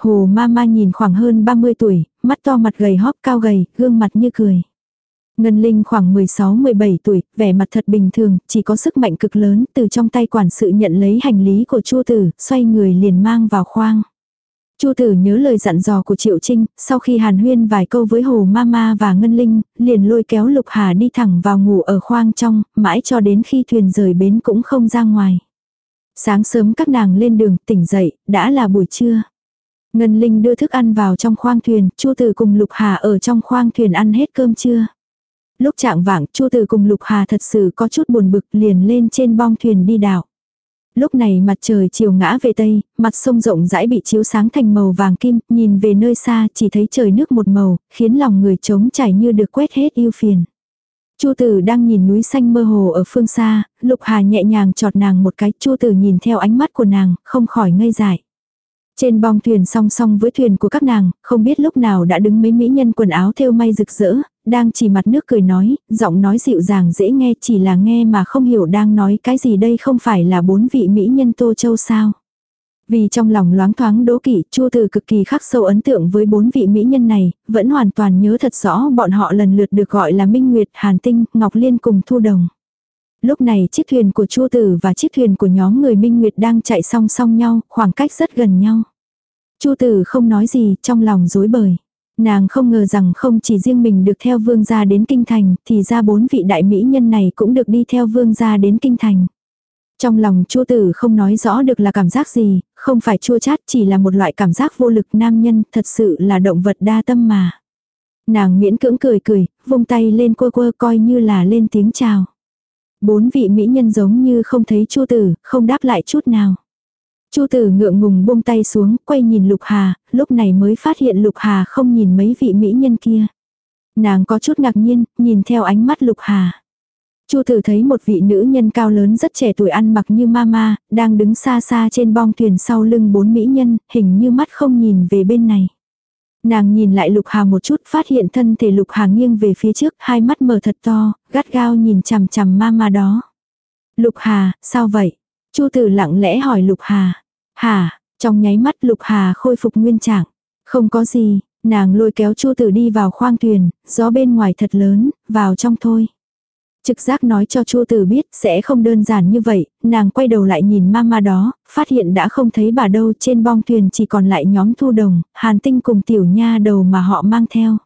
Hồ Ma Ma nhìn khoảng hơn 30 tuổi, mắt to mặt gầy hóp cao gầy, gương mặt như cười. Ngân Linh khoảng 16-17 tuổi, vẻ mặt thật bình thường, chỉ có sức mạnh cực lớn, từ trong tay quản sự nhận lấy hành lý của Chu Tử, xoay người liền mang vào khoang. Chu tử nhớ lời dặn dò của Triệu Trinh, sau khi hàn huyên vài câu với Hồ Mama và Ngân Linh, liền lôi kéo Lục Hà đi thẳng vào ngủ ở khoang trong, mãi cho đến khi thuyền rời bến cũng không ra ngoài. Sáng sớm các nàng lên đường tỉnh dậy, đã là buổi trưa. Ngân Linh đưa thức ăn vào trong khoang thuyền, Chu Tử cùng Lục Hà ở trong khoang thuyền ăn hết cơm trưa. Lúc trạng vạng, Chu Tử cùng Lục Hà thật sự có chút buồn bực liền lên trên bong thuyền đi đảo. Lúc này mặt trời chiều ngã về tây, mặt sông rộng rãi bị chiếu sáng thành màu vàng kim, nhìn về nơi xa chỉ thấy trời nước một màu, khiến lòng người trống trải như được quét hết yêu phiền. Chu tử đang nhìn núi xanh mơ hồ ở phương xa, lục hà nhẹ nhàng chọt nàng một cái, chu tử nhìn theo ánh mắt của nàng, không khỏi ngây dại. Trên bong thuyền song song với thuyền của các nàng, không biết lúc nào đã đứng mấy mỹ nhân quần áo thêu may rực rỡ, đang chỉ mặt nước cười nói, giọng nói dịu dàng dễ nghe chỉ là nghe mà không hiểu đang nói cái gì đây không phải là bốn vị mỹ nhân Tô Châu sao. Vì trong lòng loáng thoáng đố kỵ, Chu Từ cực kỳ khắc sâu ấn tượng với bốn vị mỹ nhân này, vẫn hoàn toàn nhớ thật rõ bọn họ lần lượt được gọi là Minh Nguyệt, Hàn Tinh, Ngọc Liên cùng Thu Đồng. Lúc này chiếc thuyền của Chu Tử và chiếc thuyền của nhóm người Minh Nguyệt đang chạy song song nhau, khoảng cách rất gần nhau. Chu Tử không nói gì, trong lòng rối bời. Nàng không ngờ rằng không chỉ riêng mình được theo vương gia đến kinh thành, thì ra bốn vị đại mỹ nhân này cũng được đi theo vương gia đến kinh thành. Trong lòng chua tử không nói rõ được là cảm giác gì, không phải chua chát chỉ là một loại cảm giác vô lực nam nhân, thật sự là động vật đa tâm mà. Nàng miễn cưỡng cười cười, vung tay lên quơ quơ coi như là lên tiếng chào. Bốn vị mỹ nhân giống như không thấy chua tử, không đáp lại chút nào. Chu tử ngượng ngùng buông tay xuống, quay nhìn Lục Hà, lúc này mới phát hiện Lục Hà không nhìn mấy vị mỹ nhân kia. Nàng có chút ngạc nhiên, nhìn theo ánh mắt Lục Hà. Chu tử thấy một vị nữ nhân cao lớn rất trẻ tuổi ăn mặc như mama, đang đứng xa xa trên bong thuyền sau lưng bốn mỹ nhân, hình như mắt không nhìn về bên này. Nàng nhìn lại Lục Hà một chút phát hiện thân thể Lục Hà nghiêng về phía trước, hai mắt mở thật to, gắt gao nhìn chằm chằm mama đó. Lục Hà, sao vậy? Chu tử lặng lẽ hỏi Lục Hà. Hà, trong nháy mắt Lục Hà khôi phục nguyên trạng. Không có gì, nàng lôi kéo Chu tử đi vào khoang thuyền, gió bên ngoài thật lớn, vào trong thôi. Trực giác nói cho Chu Tử biết sẽ không đơn giản như vậy, nàng quay đầu lại nhìn mama đó, phát hiện đã không thấy bà đâu trên bong thuyền chỉ còn lại nhóm thu đồng, hàn tinh cùng tiểu nha đầu mà họ mang theo.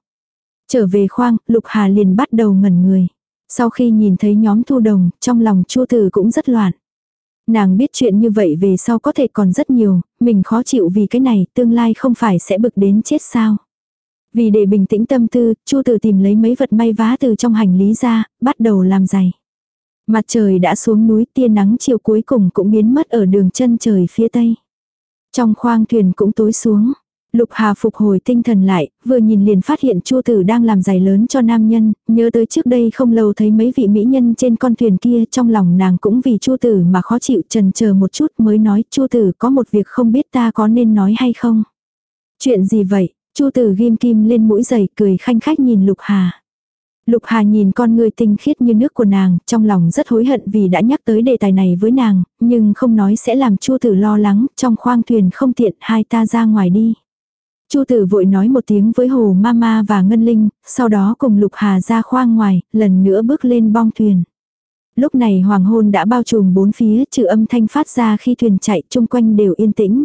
Trở về khoang, Lục Hà liền bắt đầu ngẩn người. Sau khi nhìn thấy nhóm thu đồng, trong lòng Chu Tử cũng rất loạn. Nàng biết chuyện như vậy về sau có thể còn rất nhiều, mình khó chịu vì cái này, tương lai không phải sẽ bực đến chết sao. Vì để bình tĩnh tâm tư, Chu Tử tìm lấy mấy vật may vá từ trong hành lý ra, bắt đầu làm giày. Mặt trời đã xuống núi, tia nắng chiều cuối cùng cũng biến mất ở đường chân trời phía tây. Trong khoang thuyền cũng tối xuống. Lục Hà phục hồi tinh thần lại, vừa nhìn liền phát hiện Chu Tử đang làm giày lớn cho nam nhân, nhớ tới trước đây không lâu thấy mấy vị mỹ nhân trên con thuyền kia, trong lòng nàng cũng vì Chu Tử mà khó chịu, trần chờ một chút mới nói, "Chu Tử có một việc không biết ta có nên nói hay không?" "Chuyện gì vậy?" Chu tử ghim kim lên mũi giày cười khanh khách nhìn Lục Hà. Lục Hà nhìn con người tinh khiết như nước của nàng, trong lòng rất hối hận vì đã nhắc tới đề tài này với nàng, nhưng không nói sẽ làm Chu tử lo lắng, trong khoang thuyền không tiện hai ta ra ngoài đi. Chu tử vội nói một tiếng với Hồ Mama và Ngân Linh, sau đó cùng Lục Hà ra khoang ngoài, lần nữa bước lên bong thuyền. Lúc này hoàng hôn đã bao trùm bốn phía, trừ âm thanh phát ra khi thuyền chạy chung quanh đều yên tĩnh.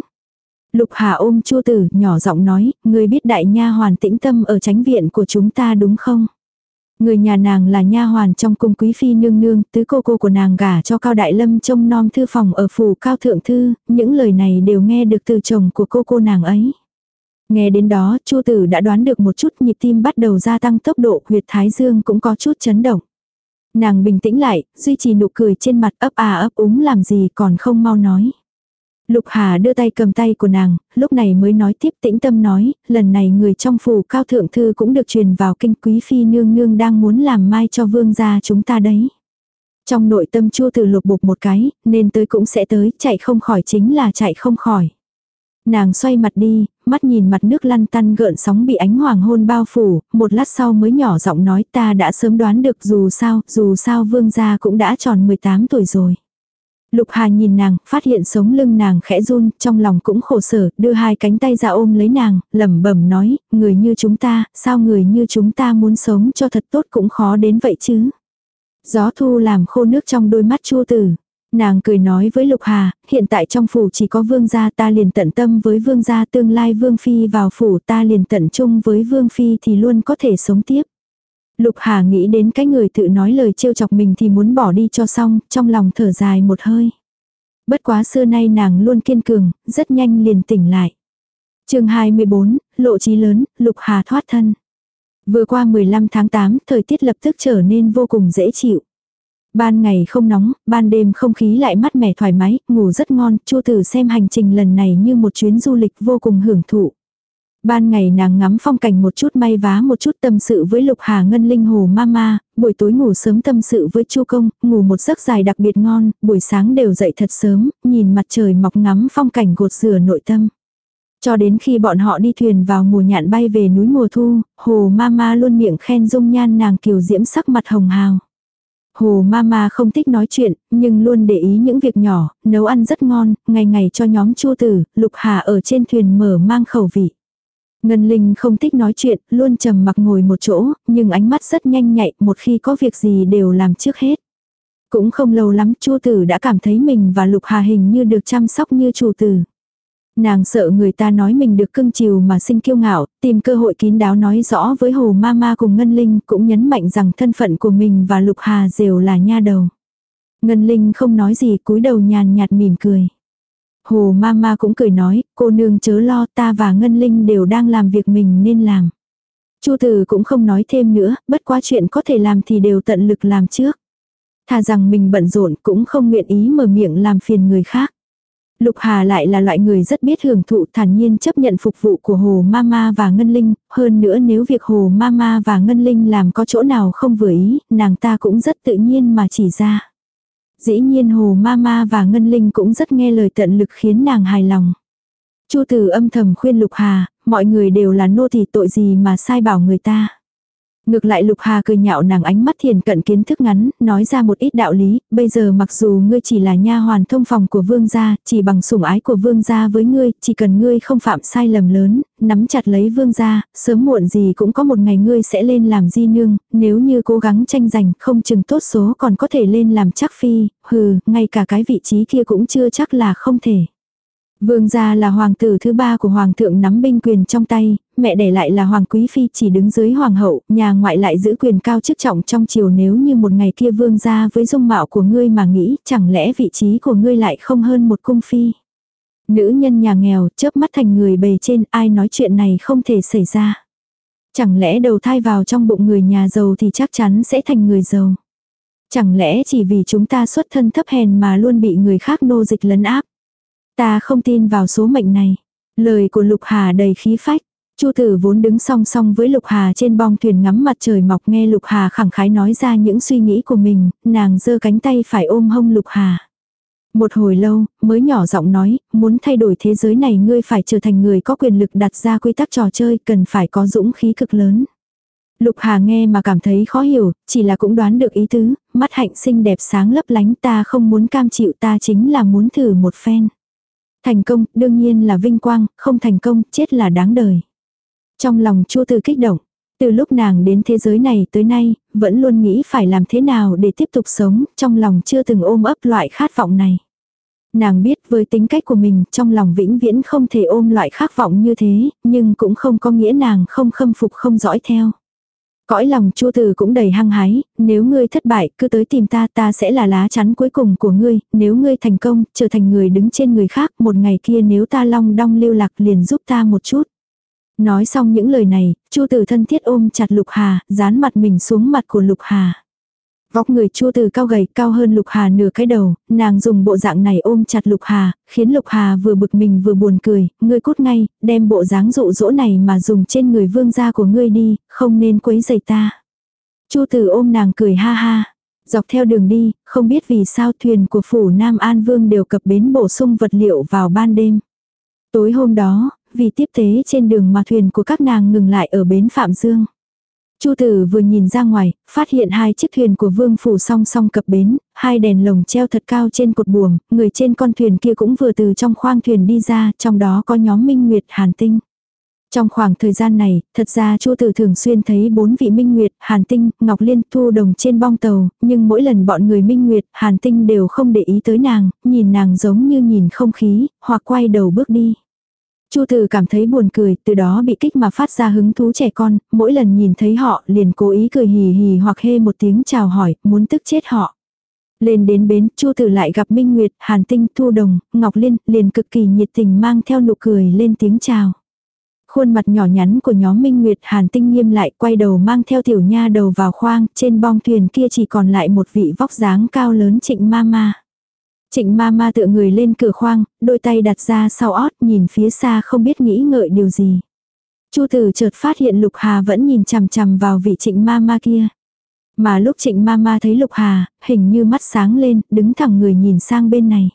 Lục Hà ôm Chu Tử, nhỏ giọng nói, người biết đại nha hoàn tĩnh tâm ở tránh viện của chúng ta đúng không? Người nhà nàng là nha hoàn trong cung quý phi nương nương, tứ cô cô của nàng gả cho Cao Đại Lâm trông nom thư phòng ở phủ Cao Thượng Thư, những lời này đều nghe được từ chồng của cô cô nàng ấy. Nghe đến đó, Chu Tử đã đoán được một chút nhịp tim bắt đầu gia tăng tốc độ, huyệt thái dương cũng có chút chấn động. Nàng bình tĩnh lại, duy trì nụ cười trên mặt ấp à ấp úng làm gì còn không mau nói. Lục Hà đưa tay cầm tay của nàng, lúc này mới nói tiếp tĩnh tâm nói, lần này người trong phủ cao thượng thư cũng được truyền vào kinh quý phi nương nương đang muốn làm mai cho vương gia chúng ta đấy. Trong nội tâm chua từ lục bục một cái, nên tới cũng sẽ tới, chạy không khỏi chính là chạy không khỏi. Nàng xoay mặt đi, mắt nhìn mặt nước lăn tăn gợn sóng bị ánh hoàng hôn bao phủ, một lát sau mới nhỏ giọng nói ta đã sớm đoán được dù sao, dù sao vương gia cũng đã tròn 18 tuổi rồi. Lục Hà nhìn nàng, phát hiện sống lưng nàng khẽ run, trong lòng cũng khổ sở, đưa hai cánh tay ra ôm lấy nàng, lẩm bẩm nói, người như chúng ta, sao người như chúng ta muốn sống cho thật tốt cũng khó đến vậy chứ. Gió thu làm khô nước trong đôi mắt chua tử. Nàng cười nói với Lục Hà, hiện tại trong phủ chỉ có vương gia ta liền tận tâm với vương gia tương lai vương phi vào phủ ta liền tận chung với vương phi thì luôn có thể sống tiếp. Lục Hà nghĩ đến cái người tự nói lời trêu chọc mình thì muốn bỏ đi cho xong, trong lòng thở dài một hơi. Bất quá xưa nay nàng luôn kiên cường, rất nhanh liền tỉnh lại. chương 24, lộ trí lớn, Lục Hà thoát thân. Vừa qua 15 tháng 8, thời tiết lập tức trở nên vô cùng dễ chịu. Ban ngày không nóng, ban đêm không khí lại mát mẻ thoải mái, ngủ rất ngon, Chu Tử xem hành trình lần này như một chuyến du lịch vô cùng hưởng thụ. Ban ngày nàng ngắm phong cảnh một chút may vá một chút tâm sự với Lục Hà Ngân Linh Hồ Mama, buổi tối ngủ sớm tâm sự với Chu Công, ngủ một giấc dài đặc biệt ngon, buổi sáng đều dậy thật sớm, nhìn mặt trời mọc ngắm phong cảnh gột rửa nội tâm. Cho đến khi bọn họ đi thuyền vào mùa nhạn bay về núi mùa thu, Hồ Mama luôn miệng khen dung nhan nàng kiều diễm sắc mặt hồng hào. Hồ Mama không thích nói chuyện, nhưng luôn để ý những việc nhỏ, nấu ăn rất ngon, ngày ngày cho nhóm Chu Tử, Lục Hà ở trên thuyền mở mang khẩu vị. Ngân Linh không thích nói chuyện, luôn trầm mặc ngồi một chỗ, nhưng ánh mắt rất nhanh nhạy, một khi có việc gì đều làm trước hết. Cũng không lâu lắm Chu Tử đã cảm thấy mình và Lục Hà hình như được chăm sóc như chủ tử. Nàng sợ người ta nói mình được cưng chiều mà sinh kiêu ngạo, tìm cơ hội kín đáo nói rõ với Hồ Mama cùng Ngân Linh cũng nhấn mạnh rằng thân phận của mình và Lục Hà đều là nha đầu. Ngân Linh không nói gì cúi đầu nhàn nhạt mỉm cười. Hồ Mama cũng cười nói, cô nương chớ lo ta và Ngân Linh đều đang làm việc mình nên làm. Chu Tử cũng không nói thêm nữa, bất quá chuyện có thể làm thì đều tận lực làm trước. Thà rằng mình bận rộn cũng không nguyện ý mở miệng làm phiền người khác. Lục Hà lại là loại người rất biết hưởng thụ thản nhiên chấp nhận phục vụ của Hồ Mama và Ngân Linh, hơn nữa nếu việc Hồ Mama và Ngân Linh làm có chỗ nào không vừa ý, nàng ta cũng rất tự nhiên mà chỉ ra. Dĩ nhiên Hồ Mama và Ngân Linh cũng rất nghe lời tận lực khiến nàng hài lòng. Chu Tử âm thầm khuyên Lục Hà, mọi người đều là nô tỳ tội gì mà sai bảo người ta. Ngược lại Lục Hà cười nhạo nàng ánh mắt thiền cận kiến thức ngắn, nói ra một ít đạo lý, bây giờ mặc dù ngươi chỉ là nha hoàn thông phòng của vương gia, chỉ bằng sủng ái của vương gia với ngươi, chỉ cần ngươi không phạm sai lầm lớn, nắm chặt lấy vương gia, sớm muộn gì cũng có một ngày ngươi sẽ lên làm di nương, nếu như cố gắng tranh giành không chừng tốt số còn có thể lên làm chắc phi, hừ, ngay cả cái vị trí kia cũng chưa chắc là không thể. Vương gia là hoàng tử thứ ba của hoàng thượng nắm binh quyền trong tay, mẹ đẻ lại là hoàng quý phi chỉ đứng dưới hoàng hậu, nhà ngoại lại giữ quyền cao chức trọng trong triều nếu như một ngày kia vương gia với dung mạo của ngươi mà nghĩ chẳng lẽ vị trí của ngươi lại không hơn một cung phi. Nữ nhân nhà nghèo chớp mắt thành người bề trên ai nói chuyện này không thể xảy ra. Chẳng lẽ đầu thai vào trong bụng người nhà giàu thì chắc chắn sẽ thành người giàu. Chẳng lẽ chỉ vì chúng ta xuất thân thấp hèn mà luôn bị người khác nô dịch lấn áp. Ta không tin vào số mệnh này. Lời của Lục Hà đầy khí phách. Chu tử vốn đứng song song với Lục Hà trên bong thuyền ngắm mặt trời mọc nghe Lục Hà khẳng khái nói ra những suy nghĩ của mình, nàng giơ cánh tay phải ôm hông Lục Hà. Một hồi lâu, mới nhỏ giọng nói, muốn thay đổi thế giới này ngươi phải trở thành người có quyền lực đặt ra quy tắc trò chơi, cần phải có dũng khí cực lớn. Lục Hà nghe mà cảm thấy khó hiểu, chỉ là cũng đoán được ý tứ, mắt hạnh xinh đẹp sáng lấp lánh ta không muốn cam chịu ta chính là muốn thử một phen. Thành công, đương nhiên là vinh quang, không thành công, chết là đáng đời. Trong lòng chua từ kích động, từ lúc nàng đến thế giới này tới nay, vẫn luôn nghĩ phải làm thế nào để tiếp tục sống, trong lòng chưa từng ôm ấp loại khát vọng này. Nàng biết với tính cách của mình, trong lòng vĩnh viễn không thể ôm loại khát vọng như thế, nhưng cũng không có nghĩa nàng không khâm phục không dõi theo. Cõi lòng chua từ cũng đầy hăng hái, nếu ngươi thất bại cứ tới tìm ta ta sẽ là lá chắn cuối cùng của ngươi, nếu ngươi thành công, trở thành người đứng trên người khác, một ngày kia nếu ta long đong lưu lạc liền giúp ta một chút. Nói xong những lời này, chu từ thân thiết ôm chặt Lục Hà, dán mặt mình xuống mặt của Lục Hà. Vóc người chua từ cao gầy cao hơn Lục Hà nửa cái đầu, nàng dùng bộ dạng này ôm chặt Lục Hà, khiến Lục Hà vừa bực mình vừa buồn cười, ngươi cút ngay, đem bộ dáng dụ dỗ này mà dùng trên người vương gia của ngươi đi, không nên quấy rầy ta. Chu từ ôm nàng cười ha ha. Dọc theo đường đi, không biết vì sao thuyền của phủ Nam An Vương đều cập bến bổ sung vật liệu vào ban đêm. Tối hôm đó, vì tiếp tế trên đường mà thuyền của các nàng ngừng lại ở bến Phạm Dương. Chu tử vừa nhìn ra ngoài, phát hiện hai chiếc thuyền của vương phủ song song cập bến, hai đèn lồng treo thật cao trên cột buồm, người trên con thuyền kia cũng vừa từ trong khoang thuyền đi ra, trong đó có nhóm Minh Nguyệt Hàn Tinh. Trong khoảng thời gian này, thật ra Chu Tử thường xuyên thấy bốn vị Minh Nguyệt, Hàn Tinh, Ngọc Liên thu đồng trên bong tàu, nhưng mỗi lần bọn người Minh Nguyệt, Hàn Tinh đều không để ý tới nàng, nhìn nàng giống như nhìn không khí, hoặc quay đầu bước đi. Chu Từ cảm thấy buồn cười, từ đó bị kích mà phát ra hứng thú trẻ con, mỗi lần nhìn thấy họ liền cố ý cười hì hì hoặc hê một tiếng chào hỏi, muốn tức chết họ. Lên đến bến, Chu Từ lại gặp Minh Nguyệt, Hàn Tinh, Thu Đồng, Ngọc Liên, liền cực kỳ nhiệt tình mang theo nụ cười lên tiếng chào. Khuôn mặt nhỏ nhắn của nhóm Minh Nguyệt Hàn Tinh nghiêm lại quay đầu mang theo tiểu nha đầu vào khoang, trên bong thuyền kia chỉ còn lại một vị vóc dáng cao lớn trịnh ma ma. Trịnh ma ma tựa người lên cửa khoang, đôi tay đặt ra sau ót nhìn phía xa không biết nghĩ ngợi điều gì. Chu tử chợt phát hiện Lục Hà vẫn nhìn chằm chằm vào vị trịnh ma ma kia. Mà lúc trịnh ma ma thấy Lục Hà, hình như mắt sáng lên, đứng thẳng người nhìn sang bên này.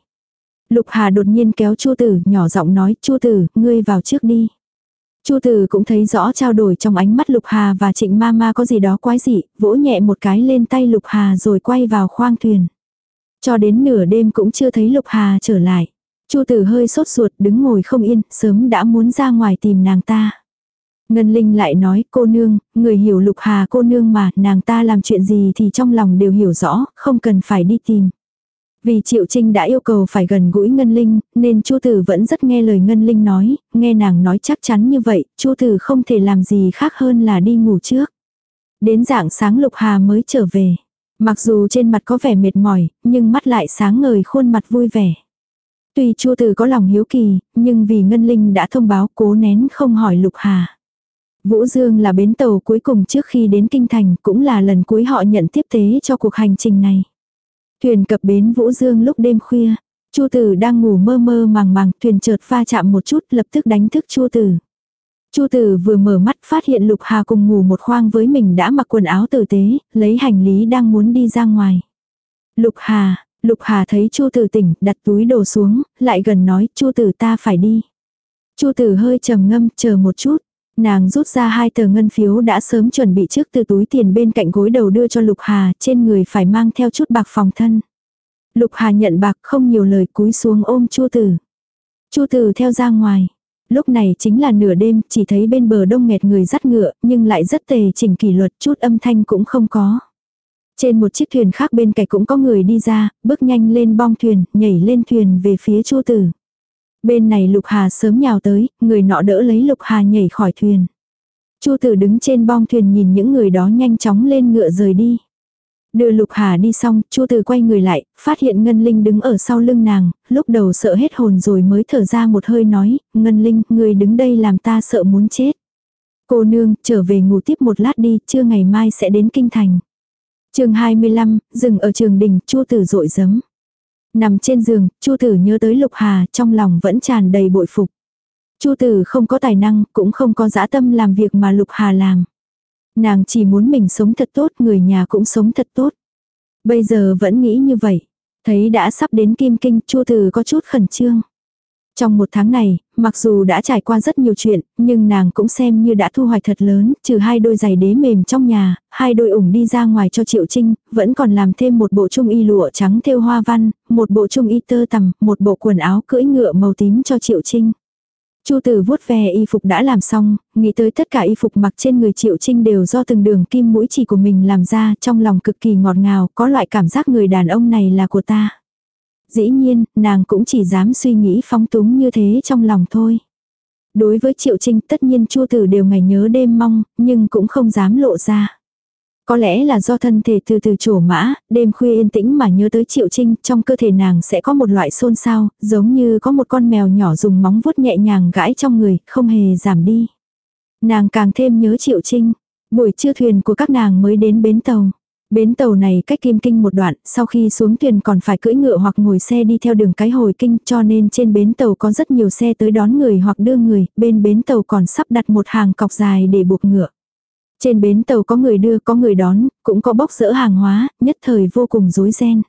Lục Hà đột nhiên kéo Chu tử, nhỏ giọng nói, Chu tử, ngươi vào trước đi. Chu tử cũng thấy rõ trao đổi trong ánh mắt Lục Hà và trịnh ma ma có gì đó quái dị, vỗ nhẹ một cái lên tay Lục Hà rồi quay vào khoang thuyền. Cho đến nửa đêm cũng chưa thấy Lục Hà trở lại. Chu tử hơi sốt ruột đứng ngồi không yên, sớm đã muốn ra ngoài tìm nàng ta. Ngân Linh lại nói, cô nương, người hiểu Lục Hà cô nương mà, nàng ta làm chuyện gì thì trong lòng đều hiểu rõ, không cần phải đi tìm. Vì Triệu Trinh đã yêu cầu phải gần gũi Ngân Linh, nên Chu Tử vẫn rất nghe lời Ngân Linh nói, nghe nàng nói chắc chắn như vậy, Chu Tử không thể làm gì khác hơn là đi ngủ trước. Đến dạng sáng Lục Hà mới trở về. Mặc dù trên mặt có vẻ mệt mỏi, nhưng mắt lại sáng ngời khuôn mặt vui vẻ. Tuy Chu Từ có lòng hiếu kỳ, nhưng vì Ngân Linh đã thông báo cố nén không hỏi Lục Hà. Vũ Dương là bến tàu cuối cùng trước khi đến Kinh Thành, cũng là lần cuối họ nhận tiếp tế cho cuộc hành trình này. Thuyền cập bến Vũ Dương lúc đêm khuya. Chu Tử đang ngủ mơ mơ màng màng, thuyền chợt pha chạm một chút, lập tức đánh thức Chu Tử. Chu Tử vừa mở mắt phát hiện Lục Hà cùng ngủ một khoang với mình đã mặc quần áo tử tế, lấy hành lý đang muốn đi ra ngoài. Lục Hà, Lục Hà thấy Chu Tử tỉnh, đặt túi đồ xuống, lại gần nói, Chu Tử ta phải đi. Chu Tử hơi trầm ngâm, chờ một chút. Nàng rút ra hai tờ ngân phiếu đã sớm chuẩn bị trước từ túi tiền bên cạnh gối đầu đưa cho Lục Hà, trên người phải mang theo chút bạc phòng thân. Lục Hà nhận bạc không nhiều lời cúi xuống ôm Chu Tử. Chu Tử theo ra ngoài. Lúc này chính là nửa đêm, chỉ thấy bên bờ đông nghẹt người dắt ngựa, nhưng lại rất tề chỉnh kỷ luật, chút âm thanh cũng không có. Trên một chiếc thuyền khác bên cạnh cũng có người đi ra, bước nhanh lên bong thuyền, nhảy lên thuyền về phía Chu Tử. Bên này Lục Hà sớm nhào tới, người nọ đỡ lấy Lục Hà nhảy khỏi thuyền. Chu Tử đứng trên bong thuyền nhìn những người đó nhanh chóng lên ngựa rời đi. Đưa Lục Hà đi xong, Chu Từ quay người lại, phát hiện Ngân Linh đứng ở sau lưng nàng, lúc đầu sợ hết hồn rồi mới thở ra một hơi nói, Ngân Linh, người đứng đây làm ta sợ muốn chết. Cô nương, trở về ngủ tiếp một lát đi, trưa ngày mai sẽ đến kinh thành. chương 25, dừng ở trường đình, Chu Tử rội giấm. Nằm trên giường, Chu Tử nhớ tới Lục Hà, trong lòng vẫn tràn đầy bội phục. Chu Tử không có tài năng, cũng không có dã tâm làm việc mà Lục Hà làm. Nàng chỉ muốn mình sống thật tốt, người nhà cũng sống thật tốt. Bây giờ vẫn nghĩ như vậy. Thấy đã sắp đến Kim Kinh, Chu Từ có chút khẩn trương. Trong một tháng này, mặc dù đã trải qua rất nhiều chuyện, nhưng nàng cũng xem như đã thu hoạch thật lớn, trừ hai đôi giày đế mềm trong nhà, hai đôi ủng đi ra ngoài cho Triệu Trinh, vẫn còn làm thêm một bộ trung y lụa trắng thêu hoa văn, một bộ trung y tơ tằm, một bộ quần áo cưỡi ngựa màu tím cho Triệu Trinh. Chu tử vuốt ve y phục đã làm xong, nghĩ tới tất cả y phục mặc trên người Triệu Trinh đều do từng đường kim mũi chỉ của mình làm ra, trong lòng cực kỳ ngọt ngào, có loại cảm giác người đàn ông này là của ta. Dĩ nhiên, nàng cũng chỉ dám suy nghĩ phóng túng như thế trong lòng thôi. Đối với Triệu Trinh tất nhiên Chu tử đều ngày nhớ đêm mong, nhưng cũng không dám lộ ra. Có lẽ là do thân thể từ từ trổ mã, đêm khuya yên tĩnh mà nhớ tới Triệu Trinh, trong cơ thể nàng sẽ có một loại xôn xao, giống như có một con mèo nhỏ dùng móng vuốt nhẹ nhàng gãi trong người, không hề giảm đi. Nàng càng thêm nhớ Triệu Trinh. Buổi trưa thuyền của các nàng mới đến bến tàu. Bến tàu này cách Kim Kinh một đoạn, sau khi xuống thuyền còn phải cưỡi ngựa hoặc ngồi xe đi theo đường cái hồi kinh cho nên trên bến tàu có rất nhiều xe tới đón người hoặc đưa người, bên bến tàu còn sắp đặt một hàng cọc dài để buộc ngựa. Trên bến tàu có người đưa, có người đón, cũng có bốc rỡ hàng hóa, nhất thời vô cùng rối ren.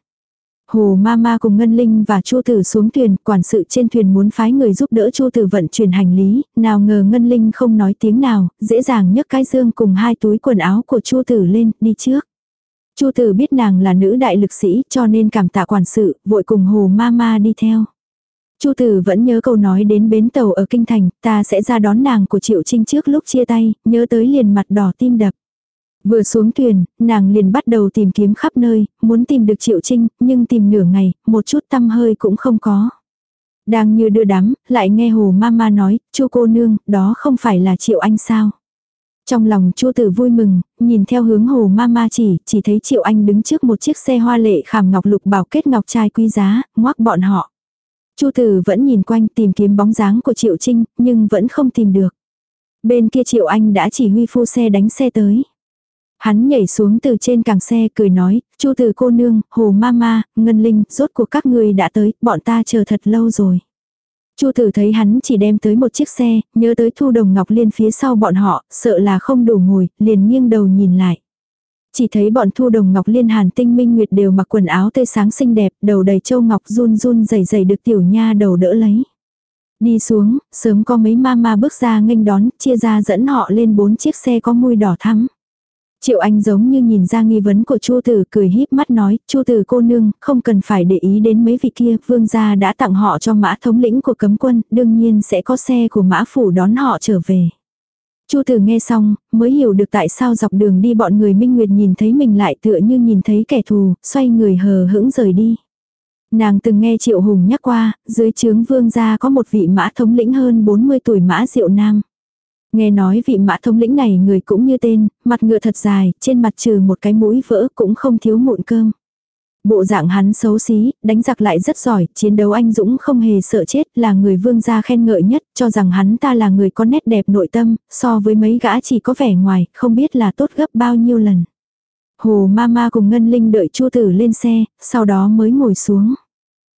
Hồ Mama cùng Ngân Linh và Chu Tử xuống thuyền, quản sự trên thuyền muốn phái người giúp đỡ Chu Tử vận chuyển hành lý, nào ngờ Ngân Linh không nói tiếng nào, dễ dàng nhấc cái dương cùng hai túi quần áo của Chu Tử lên, đi trước. Chu Tử biết nàng là nữ đại lực sĩ, cho nên cảm tạ quản sự, vội cùng Hồ Mama đi theo. Chu Tử vẫn nhớ câu nói đến bến tàu ở kinh thành, ta sẽ ra đón nàng của Triệu Trinh trước lúc chia tay, nhớ tới liền mặt đỏ tim đập. Vừa xuống thuyền, nàng liền bắt đầu tìm kiếm khắp nơi, muốn tìm được Triệu Trinh, nhưng tìm nửa ngày, một chút tâm hơi cũng không có. Đang như đưa đám, lại nghe Hồ Mama nói, chu cô nương, đó không phải là Triệu Anh sao. Trong lòng Chu Tử vui mừng, nhìn theo hướng Hồ Mama chỉ, chỉ thấy Triệu Anh đứng trước một chiếc xe hoa lệ khảm ngọc lục bảo kết ngọc trai quý giá, ngoác bọn họ. Chu Tử vẫn nhìn quanh tìm kiếm bóng dáng của Triệu Trinh, nhưng vẫn không tìm được. Bên kia Triệu Anh đã chỉ huy phu xe đánh xe tới. Hắn nhảy xuống từ trên càng xe cười nói, Chu Tử cô nương, Hồ Mama, Ngân Linh, rốt cuộc các người đã tới, bọn ta chờ thật lâu rồi. Chu Tử thấy hắn chỉ đem tới một chiếc xe, nhớ tới Thu Đồng Ngọc Liên phía sau bọn họ, sợ là không đủ ngồi, liền nghiêng đầu nhìn lại. Chỉ thấy bọn thu đồng ngọc liên hàn tinh minh nguyệt đều mặc quần áo tươi sáng xinh đẹp, đầu đầy châu ngọc run run dày dày được tiểu nha đầu đỡ lấy. Đi xuống, sớm có mấy ma ma bước ra nghênh đón, chia ra dẫn họ lên bốn chiếc xe có mùi đỏ thắm. Triệu Anh giống như nhìn ra nghi vấn của Chu Tử, cười híp mắt nói, "Chu Tử cô nương, không cần phải để ý đến mấy vị kia, vương gia đã tặng họ cho mã thống lĩnh của cấm quân, đương nhiên sẽ có xe của mã phủ đón họ trở về." Chu Tử nghe xong, mới hiểu được tại sao dọc đường đi bọn người Minh Nguyệt nhìn thấy mình lại tựa như nhìn thấy kẻ thù, xoay người hờ hững rời đi. Nàng từng nghe Triệu Hùng nhắc qua, dưới trướng vương gia có một vị mã thống lĩnh hơn 40 tuổi mã Diệu Nam. Nghe nói vị mã thống lĩnh này người cũng như tên, mặt ngựa thật dài, trên mặt trừ một cái mũi vỡ cũng không thiếu mụn cơm. Bộ dạng hắn xấu xí, đánh giặc lại rất giỏi, chiến đấu anh dũng không hề sợ chết, là người vương gia khen ngợi nhất, cho rằng hắn ta là người có nét đẹp nội tâm, so với mấy gã chỉ có vẻ ngoài, không biết là tốt gấp bao nhiêu lần. Hồ Mama cùng Ngân Linh đợi Chu Tử lên xe, sau đó mới ngồi xuống.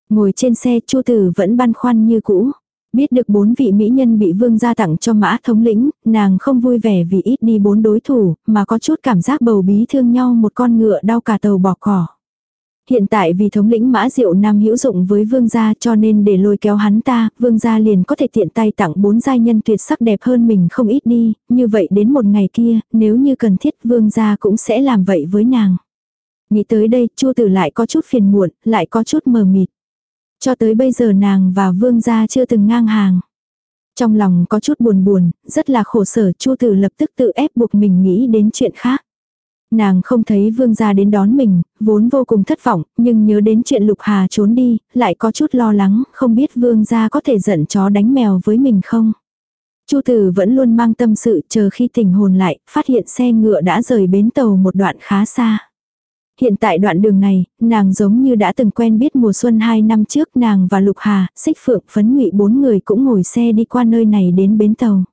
Ngồi trên xe Chu Tử vẫn băn khoăn như cũ. Biết được bốn vị mỹ nhân bị vương gia tặng cho mã thống lĩnh, nàng không vui vẻ vì ít đi bốn đối thủ, mà có chút cảm giác bầu bí thương nhau một con ngựa đau cả tàu bỏ cỏ. Hiện tại vì thống lĩnh mã diệu nam hữu dụng với vương gia cho nên để lôi kéo hắn ta, vương gia liền có thể tiện tay tặng bốn giai nhân tuyệt sắc đẹp hơn mình không ít đi, như vậy đến một ngày kia, nếu như cần thiết vương gia cũng sẽ làm vậy với nàng. Nghĩ tới đây, chua tử lại có chút phiền muộn, lại có chút mờ mịt. Cho tới bây giờ nàng và vương gia chưa từng ngang hàng. Trong lòng có chút buồn buồn, rất là khổ sở, Chu Tử lập tức tự ép buộc mình nghĩ đến chuyện khác. Nàng không thấy vương gia đến đón mình, vốn vô cùng thất vọng, nhưng nhớ đến chuyện Lục Hà trốn đi, lại có chút lo lắng, không biết vương gia có thể giận chó đánh mèo với mình không. Chu Tử vẫn luôn mang tâm sự chờ khi tỉnh hồn lại, phát hiện xe ngựa đã rời bến tàu một đoạn khá xa. Hiện tại đoạn đường này, nàng giống như đã từng quen biết mùa xuân hai năm trước nàng và Lục Hà, Xích Phượng, Phấn Ngụy bốn người cũng ngồi xe đi qua nơi này đến bến tàu.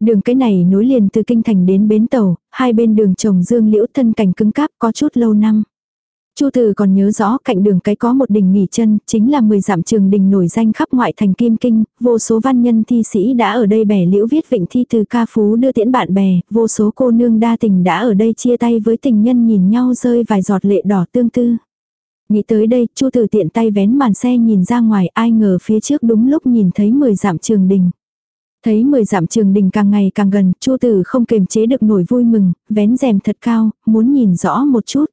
Đường cái này nối liền từ kinh thành đến bến tàu, hai bên đường trồng dương liễu thân cảnh cứng cáp có chút lâu năm. Chu Từ còn nhớ rõ cạnh đường cái có một đình nghỉ chân, chính là 10 dặm trường đình nổi danh khắp ngoại thành Kim Kinh, vô số văn nhân thi sĩ đã ở đây bẻ liễu viết vịnh thi từ ca phú đưa tiễn bạn bè, vô số cô nương đa tình đã ở đây chia tay với tình nhân nhìn nhau rơi vài giọt lệ đỏ tương tư. Nghĩ tới đây, Chu Từ tiện tay vén màn xe nhìn ra ngoài, ai ngờ phía trước đúng lúc nhìn thấy 10 dặm trường đình. Thấy mười dặm trường đình càng ngày càng gần, Chu Tử không kềm chế được nổi vui mừng, vén rèm thật cao, muốn nhìn rõ một chút.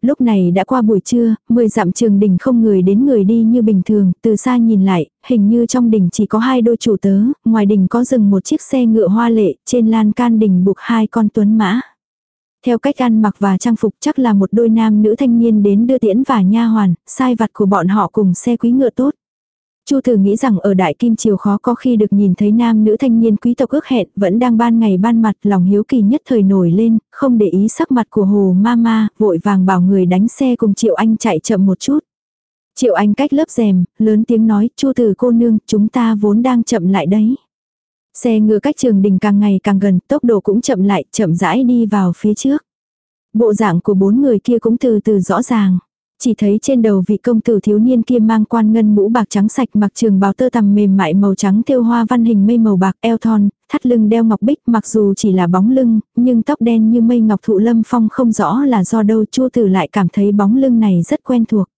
Lúc này đã qua buổi trưa, mười dặm trường đình không người đến người đi như bình thường, từ xa nhìn lại, hình như trong đình chỉ có hai đôi chủ tớ, ngoài đình có dừng một chiếc xe ngựa hoa lệ, trên lan can đình buộc hai con tuấn mã. Theo cách ăn mặc và trang phục chắc là một đôi nam nữ thanh niên đến đưa tiễn và nha hoàn, sai vặt của bọn họ cùng xe quý ngựa tốt. Chu Tử nghĩ rằng ở Đại Kim Triều khó có khi được nhìn thấy nam nữ thanh niên quý tộc ước hẹn, vẫn đang ban ngày ban mặt, lòng hiếu kỳ nhất thời nổi lên, không để ý sắc mặt của Hồ Mama, vội vàng bảo người đánh xe cùng Triệu Anh chạy chậm một chút. Triệu Anh cách lớp rèm, lớn tiếng nói, Chu Tử cô nương, chúng ta vốn đang chậm lại đấy. Xe ngựa cách trường đình càng ngày càng gần, tốc độ cũng chậm lại, chậm rãi đi vào phía trước. Bộ dạng của bốn người kia cũng từ từ rõ ràng chỉ thấy trên đầu vị công tử thiếu niên kia mang quan ngân mũ bạc trắng sạch mặc trường bào tơ tằm mềm mại màu trắng thêu hoa văn hình mây màu bạc eo thon, thắt lưng đeo ngọc bích mặc dù chỉ là bóng lưng, nhưng tóc đen như mây ngọc thụ lâm phong không rõ là do đâu chua tử lại cảm thấy bóng lưng này rất quen thuộc.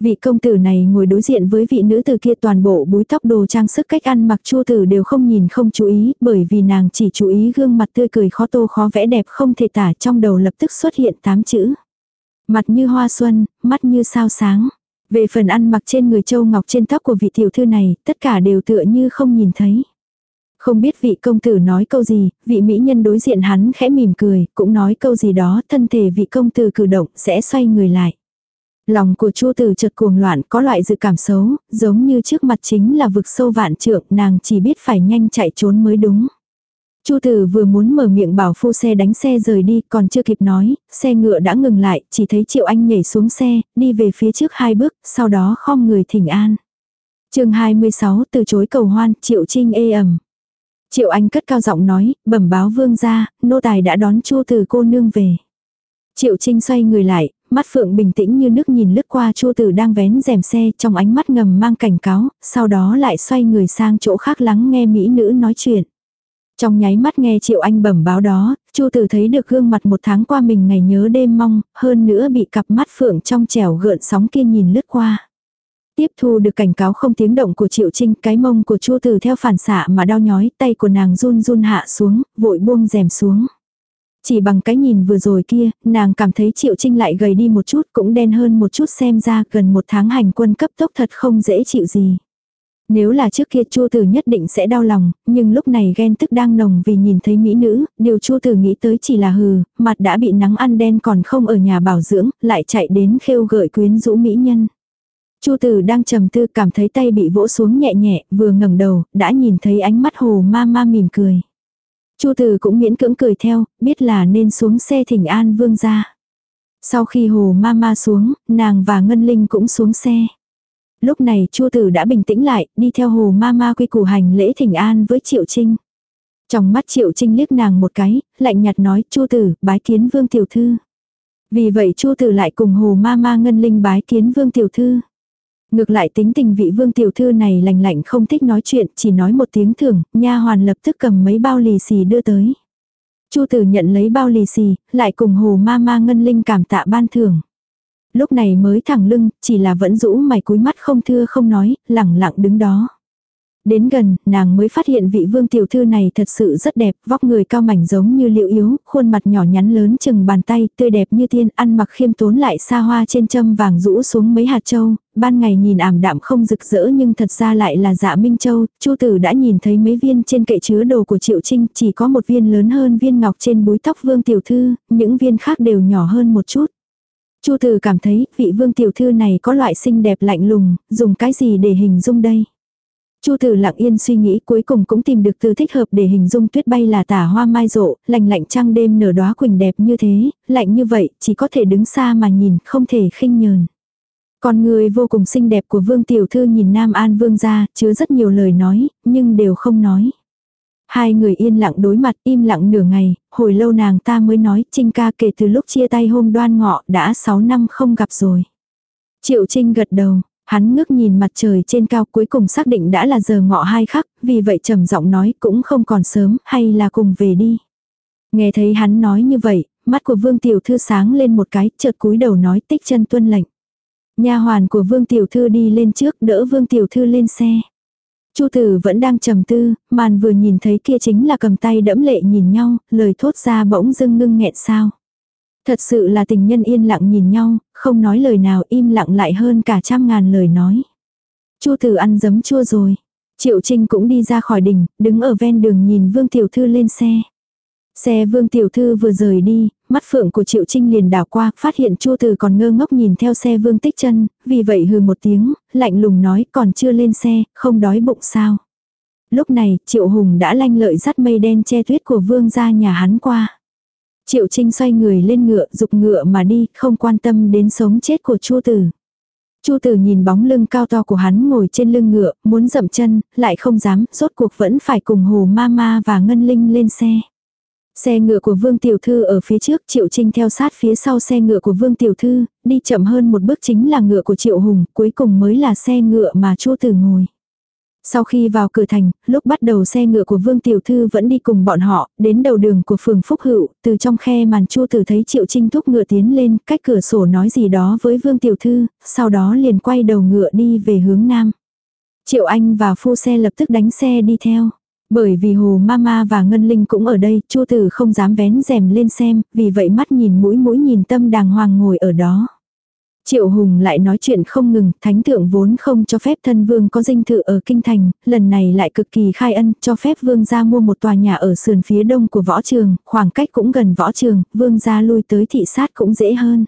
Vị công tử này ngồi đối diện với vị nữ tử kia toàn bộ búi tóc đồ trang sức cách ăn mặc chua tử đều không nhìn không chú ý, bởi vì nàng chỉ chú ý gương mặt tươi cười khó tô khó vẽ đẹp không thể tả trong đầu lập tức xuất hiện tám chữ. Mặt như hoa xuân, mắt như sao sáng. Về phần ăn mặc trên người châu ngọc trên tóc của vị tiểu thư này, tất cả đều tựa như không nhìn thấy. Không biết vị công tử nói câu gì, vị mỹ nhân đối diện hắn khẽ mỉm cười, cũng nói câu gì đó, thân thể vị công tử cử động, sẽ xoay người lại. Lòng của chua tử chợt cuồng loạn có loại dự cảm xấu, giống như trước mặt chính là vực sâu vạn trượng, nàng chỉ biết phải nhanh chạy trốn mới đúng. Chu tử vừa muốn mở miệng bảo phu xe đánh xe rời đi, còn chưa kịp nói, xe ngựa đã ngừng lại, chỉ thấy Triệu Anh nhảy xuống xe, đi về phía trước hai bước, sau đó khom người thỉnh an. chương 26 từ chối cầu hoan, Triệu Trinh ê ẩm. Triệu Anh cất cao giọng nói, bẩm báo vương ra, nô tài đã đón Chu tử cô nương về. Triệu Trinh xoay người lại, mắt phượng bình tĩnh như nước nhìn lướt qua Chu tử đang vén rèm xe trong ánh mắt ngầm mang cảnh cáo, sau đó lại xoay người sang chỗ khác lắng nghe mỹ nữ nói chuyện. Trong nháy mắt nghe Triệu Anh bẩm báo đó, Chu Tử thấy được gương mặt một tháng qua mình ngày nhớ đêm mong, hơn nữa bị cặp mắt phượng trong trẻo gợn sóng kia nhìn lướt qua. Tiếp thu được cảnh cáo không tiếng động của Triệu Trinh, cái mông của Chu Tử theo phản xạ mà đau nhói, tay của nàng run run hạ xuống, vội buông rèm xuống. Chỉ bằng cái nhìn vừa rồi kia, nàng cảm thấy Triệu Trinh lại gầy đi một chút, cũng đen hơn một chút xem ra gần một tháng hành quân cấp tốc thật không dễ chịu gì. Nếu là trước kia Chu Tử nhất định sẽ đau lòng, nhưng lúc này ghen tức đang nồng vì nhìn thấy mỹ nữ, điều Chu Tử nghĩ tới chỉ là hừ, mặt đã bị nắng ăn đen còn không ở nhà bảo dưỡng, lại chạy đến khêu gợi quyến rũ mỹ nhân. Chu Tử đang trầm tư cảm thấy tay bị vỗ xuống nhẹ nhẹ, vừa ngẩng đầu, đã nhìn thấy ánh mắt Hồ Ma Ma mỉm cười. Chu Tử cũng miễn cưỡng cười theo, biết là nên xuống xe Thỉnh An Vương ra. Sau khi Hồ Ma Ma xuống, nàng và Ngân Linh cũng xuống xe. Lúc này Chu tử đã bình tĩnh lại, đi theo hồ ma ma quy củ hành lễ thỉnh an với Triệu Trinh. Trong mắt Triệu Trinh liếc nàng một cái, lạnh nhạt nói Chu tử, bái kiến vương tiểu thư. Vì vậy Chu tử lại cùng hồ ma ma ngân linh bái kiến vương tiểu thư. Ngược lại tính tình vị vương tiểu thư này lành lạnh không thích nói chuyện, chỉ nói một tiếng thưởng, nha hoàn lập tức cầm mấy bao lì xì đưa tới. Chu tử nhận lấy bao lì xì, lại cùng hồ ma ma ngân linh cảm tạ ban thưởng. Lúc này mới thẳng lưng, chỉ là vẫn rũ mày cúi mắt không thưa không nói, lẳng lặng đứng đó. Đến gần, nàng mới phát hiện vị vương tiểu thư này thật sự rất đẹp, vóc người cao mảnh giống như liệu yếu, khuôn mặt nhỏ nhắn lớn chừng bàn tay, tươi đẹp như tiên, ăn mặc khiêm tốn lại xa hoa trên châm vàng rũ xuống mấy hạt châu, ban ngày nhìn ảm đạm không rực rỡ nhưng thật ra lại là dạ minh châu, chu tử đã nhìn thấy mấy viên trên kệ chứa đồ của triệu trinh, chỉ có một viên lớn hơn viên ngọc trên búi tóc vương tiểu thư, những viên khác đều nhỏ hơn một chút. Chu từ cảm thấy vị vương tiểu thư này có loại xinh đẹp lạnh lùng, dùng cái gì để hình dung đây? Chu Tử lặng yên suy nghĩ cuối cùng cũng tìm được từ thích hợp để hình dung tuyết bay là tả hoa mai rộ, lạnh lạnh trăng đêm nở đóa quỳnh đẹp như thế, lạnh như vậy, chỉ có thể đứng xa mà nhìn, không thể khinh nhờn. Con người vô cùng xinh đẹp của Vương Tiểu Thư nhìn Nam An Vương ra, chứa rất nhiều lời nói, nhưng đều không nói. Hai người yên lặng đối mặt, im lặng nửa ngày, hồi lâu nàng ta mới nói, Trinh ca kể từ lúc chia tay hôm đoan ngọ, đã 6 năm không gặp rồi. Triệu Trinh gật đầu, Hắn ngước nhìn mặt trời trên cao cuối cùng xác định đã là giờ ngọ hai khắc, vì vậy trầm giọng nói cũng không còn sớm, hay là cùng về đi. Nghe thấy hắn nói như vậy, mắt của vương tiểu thư sáng lên một cái, chợt cúi đầu nói tích chân tuân lệnh. Nha hoàn của vương tiểu thư đi lên trước đỡ vương tiểu thư lên xe. Chu tử vẫn đang trầm tư, màn vừa nhìn thấy kia chính là cầm tay đẫm lệ nhìn nhau, lời thốt ra bỗng dưng ngưng nghẹn sao. Thật sự là tình nhân yên lặng nhìn nhau, không nói lời nào im lặng lại hơn cả trăm ngàn lời nói. Chu tử ăn giấm chua rồi. Triệu Trinh cũng đi ra khỏi đỉnh, đứng ở ven đường nhìn Vương Tiểu Thư lên xe. Xe Vương Tiểu Thư vừa rời đi, mắt phượng của Triệu Trinh liền đảo qua, phát hiện Chu từ còn ngơ ngốc nhìn theo xe Vương Tích chân, vì vậy hừ một tiếng, lạnh lùng nói còn chưa lên xe, không đói bụng sao. Lúc này, Triệu Hùng đã lanh lợi dắt mây đen che tuyết của Vương ra nhà hắn qua. Triệu Trinh xoay người lên ngựa, dục ngựa mà đi, không quan tâm đến sống chết của Chu Tử. Chu Tử nhìn bóng lưng cao to của hắn ngồi trên lưng ngựa, muốn dậm chân, lại không dám, rốt cuộc vẫn phải cùng Hồ Mama và Ngân Linh lên xe. Xe ngựa của Vương Tiểu Thư ở phía trước, Triệu Trinh theo sát phía sau xe ngựa của Vương Tiểu Thư, đi chậm hơn một bước chính là ngựa của Triệu Hùng, cuối cùng mới là xe ngựa mà Chu Tử ngồi. Sau khi vào cửa thành, lúc bắt đầu xe ngựa của Vương Tiểu Thư vẫn đi cùng bọn họ, đến đầu đường của phường Phúc Hữu, từ trong khe màn chua tử thấy Triệu Trinh thúc ngựa tiến lên, cách cửa sổ nói gì đó với Vương Tiểu Thư, sau đó liền quay đầu ngựa đi về hướng nam. Triệu Anh và phu xe lập tức đánh xe đi theo. Bởi vì Hồ Mama và Ngân Linh cũng ở đây, Chu Tử không dám vén rèm lên xem, vì vậy mắt nhìn mũi mũi nhìn tâm đàng hoàng ngồi ở đó. Triệu Hùng lại nói chuyện không ngừng, thánh thượng vốn không cho phép thân vương có dinh thự ở kinh thành, lần này lại cực kỳ khai ân, cho phép vương gia mua một tòa nhà ở sườn phía đông của võ trường, khoảng cách cũng gần võ trường, vương gia lui tới thị sát cũng dễ hơn.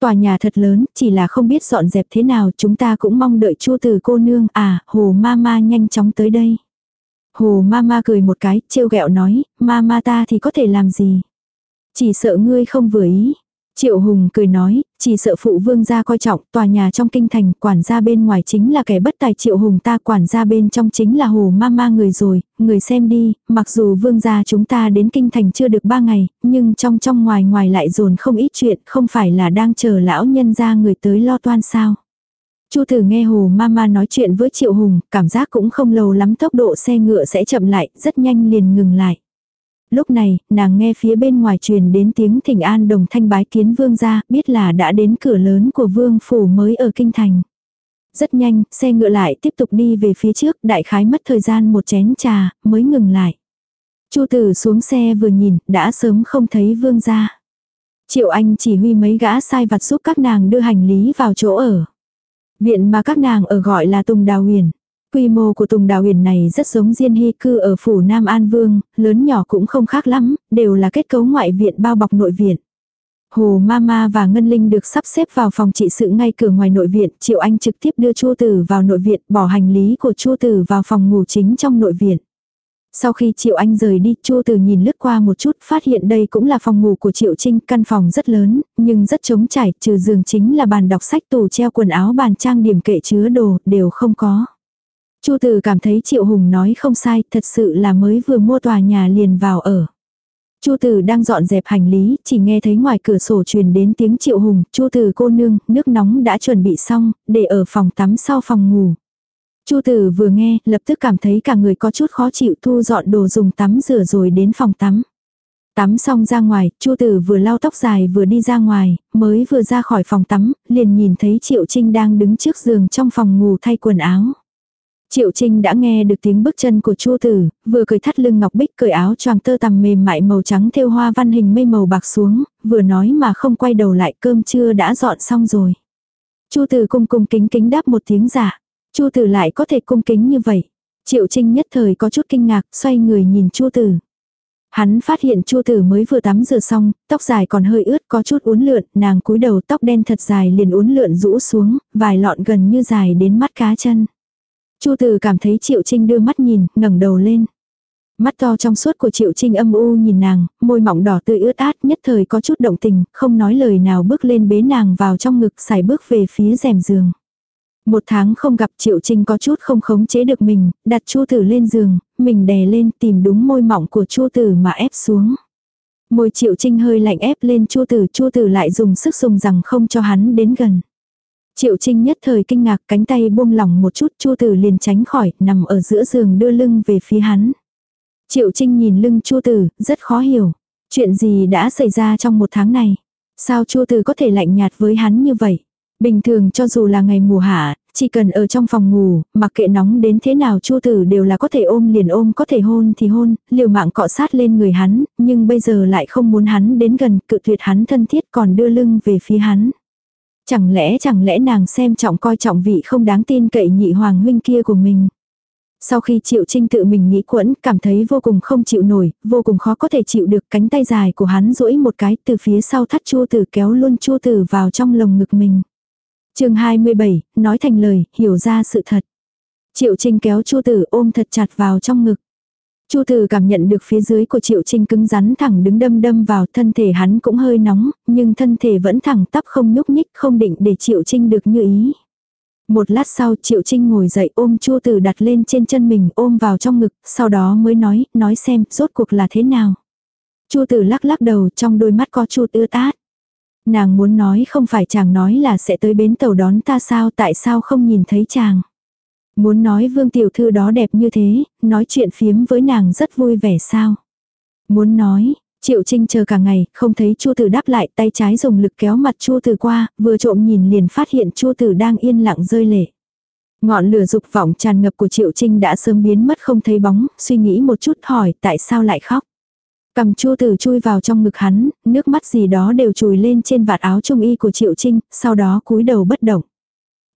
Tòa nhà thật lớn, chỉ là không biết dọn dẹp thế nào, chúng ta cũng mong đợi chua từ cô nương, à, hồ ma ma nhanh chóng tới đây. Hồ ma ma cười một cái, trêu ghẹo nói, ma ma ta thì có thể làm gì. Chỉ sợ ngươi không vừa ý, Triệu Hùng cười nói, chỉ sợ phụ vương gia coi trọng, tòa nhà trong kinh thành, quản gia bên ngoài chính là kẻ bất tài Triệu Hùng ta quản gia bên trong chính là hồ ma ma người rồi, người xem đi, mặc dù vương gia chúng ta đến kinh thành chưa được ba ngày, nhưng trong trong ngoài ngoài lại dồn không ít chuyện, không phải là đang chờ lão nhân gia người tới lo toan sao. Chu Tử nghe Hồ Mama nói chuyện với Triệu Hùng, cảm giác cũng không lâu lắm tốc độ xe ngựa sẽ chậm lại, rất nhanh liền ngừng lại. Lúc này, nàng nghe phía bên ngoài truyền đến tiếng thỉnh an đồng thanh bái kiến vương gia, biết là đã đến cửa lớn của vương phủ mới ở kinh thành. Rất nhanh, xe ngựa lại tiếp tục đi về phía trước, đại khái mất thời gian một chén trà, mới ngừng lại. Chu tử xuống xe vừa nhìn, đã sớm không thấy vương gia. Triệu Anh chỉ huy mấy gã sai vặt giúp các nàng đưa hành lý vào chỗ ở. Viện mà các nàng ở gọi là Tùng Đào Huyền. Quy mô của Tùng Đào Huyền này rất giống Diên Hy cư ở phủ Nam An Vương, lớn nhỏ cũng không khác lắm, đều là kết cấu ngoại viện bao bọc nội viện. Hồ Mama và Ngân Linh được sắp xếp vào phòng trị sự ngay cửa ngoài nội viện, Triệu Anh trực tiếp đưa Chu Tử vào nội viện, bỏ hành lý của Chu Tử vào phòng ngủ chính trong nội viện. Sau khi Triệu Anh rời đi, Chu từ nhìn lướt qua một chút, phát hiện đây cũng là phòng ngủ của Triệu Trinh, căn phòng rất lớn, nhưng rất trống trải, trừ giường chính là bàn đọc sách, tủ treo quần áo, bàn trang điểm kệ chứa đồ, đều không có. Chu Từ cảm thấy Triệu Hùng nói không sai, thật sự là mới vừa mua tòa nhà liền vào ở. Chu từ đang dọn dẹp hành lý, chỉ nghe thấy ngoài cửa sổ truyền đến tiếng Triệu Hùng, "Chu từ cô nương, nước nóng đã chuẩn bị xong, để ở phòng tắm sau phòng ngủ." Chu Tử vừa nghe, lập tức cảm thấy cả người có chút khó chịu, thu dọn đồ dùng tắm rửa rồi đến phòng tắm. Tắm xong ra ngoài, Chu Tử vừa lau tóc dài vừa đi ra ngoài, mới vừa ra khỏi phòng tắm, liền nhìn thấy Triệu Trinh đang đứng trước giường trong phòng ngủ thay quần áo. Triệu Trinh đã nghe được tiếng bước chân của Chu Tử, vừa cởi thắt lưng ngọc bích cởi áo choàng tơ tằm mềm mại màu trắng thêu hoa văn hình mây màu bạc xuống, vừa nói mà không quay đầu lại cơm trưa đã dọn xong rồi. Chu Tử cung cung kính kính đáp một tiếng giả. Chu Tử lại có thể cung kính như vậy. Triệu Trinh nhất thời có chút kinh ngạc, xoay người nhìn Chu Tử. Hắn phát hiện Chu Tử mới vừa tắm rửa xong, tóc dài còn hơi ướt có chút uốn lượn, nàng cúi đầu tóc đen thật dài liền uốn lượn rũ xuống, vài lọn gần như dài đến mắt cá chân. Chu Tử cảm thấy Triệu Trinh đưa mắt nhìn, ngẩng đầu lên. Mắt to trong suốt của Triệu Trinh âm u nhìn nàng, môi mỏng đỏ tươi ướt át nhất thời có chút động tình, không nói lời nào bước lên bế nàng vào trong ngực xài bước về phía rèm giường. Một tháng không gặp Triệu Trinh có chút không khống chế được mình, đặt Chu Tử lên giường, mình đè lên tìm đúng môi mỏng của Chu Tử mà ép xuống. Môi Triệu Trinh hơi lạnh ép lên Chu Tử, Chu Tử lại dùng sức dùng rằng không cho hắn đến gần. Triệu Trinh nhất thời kinh ngạc cánh tay buông lỏng một chút Chu Tử liền tránh khỏi, nằm ở giữa giường đưa lưng về phía hắn. Triệu Trinh nhìn lưng Chu Tử, rất khó hiểu. Chuyện gì đã xảy ra trong một tháng này? Sao Chu Tử có thể lạnh nhạt với hắn như vậy? Bình thường cho dù là ngày mùa hạ, chỉ cần ở trong phòng ngủ, mặc kệ nóng đến thế nào Chu Tử đều là có thể ôm liền ôm, có thể hôn thì hôn, liều mạng cọ sát lên người hắn, nhưng bây giờ lại không muốn hắn đến gần, cự tuyệt hắn thân thiết còn đưa lưng về phía hắn. Chẳng lẽ chẳng lẽ nàng xem trọng coi trọng vị không đáng tin cậy nhị hoàng huynh kia của mình. Sau khi Triệu Trinh tự mình nghĩ quẫn, cảm thấy vô cùng không chịu nổi, vô cùng khó có thể chịu được cánh tay dài của hắn duỗi một cái từ phía sau thắt chua tử kéo luôn chua tử vào trong lồng ngực mình chương 27, nói thành lời, hiểu ra sự thật. Triệu Trinh kéo chu tử ôm thật chặt vào trong ngực. Chu tử cảm nhận được phía dưới của Triệu Trinh cứng rắn thẳng đứng đâm đâm vào thân thể hắn cũng hơi nóng, nhưng thân thể vẫn thẳng tắp không nhúc nhích không định để Triệu Trinh được như ý. Một lát sau Triệu Trinh ngồi dậy ôm Chu tử đặt lên trên chân mình ôm vào trong ngực, sau đó mới nói, nói xem rốt cuộc là thế nào. Chu tử lắc lắc đầu trong đôi mắt có chút ưa tát. Nàng muốn nói không phải chàng nói là sẽ tới bến tàu đón ta sao tại sao không nhìn thấy chàng. Muốn nói vương tiểu thư đó đẹp như thế, nói chuyện phiếm với nàng rất vui vẻ sao. Muốn nói, Triệu Trinh chờ cả ngày, không thấy Chu Tử đáp lại, tay trái dùng lực kéo mặt Chu Tử qua, vừa trộm nhìn liền phát hiện Chu Tử đang yên lặng rơi lệ. Ngọn lửa dục vọng tràn ngập của Triệu Trinh đã sớm biến mất không thấy bóng, suy nghĩ một chút hỏi tại sao lại khóc. Cầm Chu Tử chui vào trong ngực hắn, nước mắt gì đó đều chùi lên trên vạt áo trung y của Triệu Trinh, sau đó cúi đầu bất động.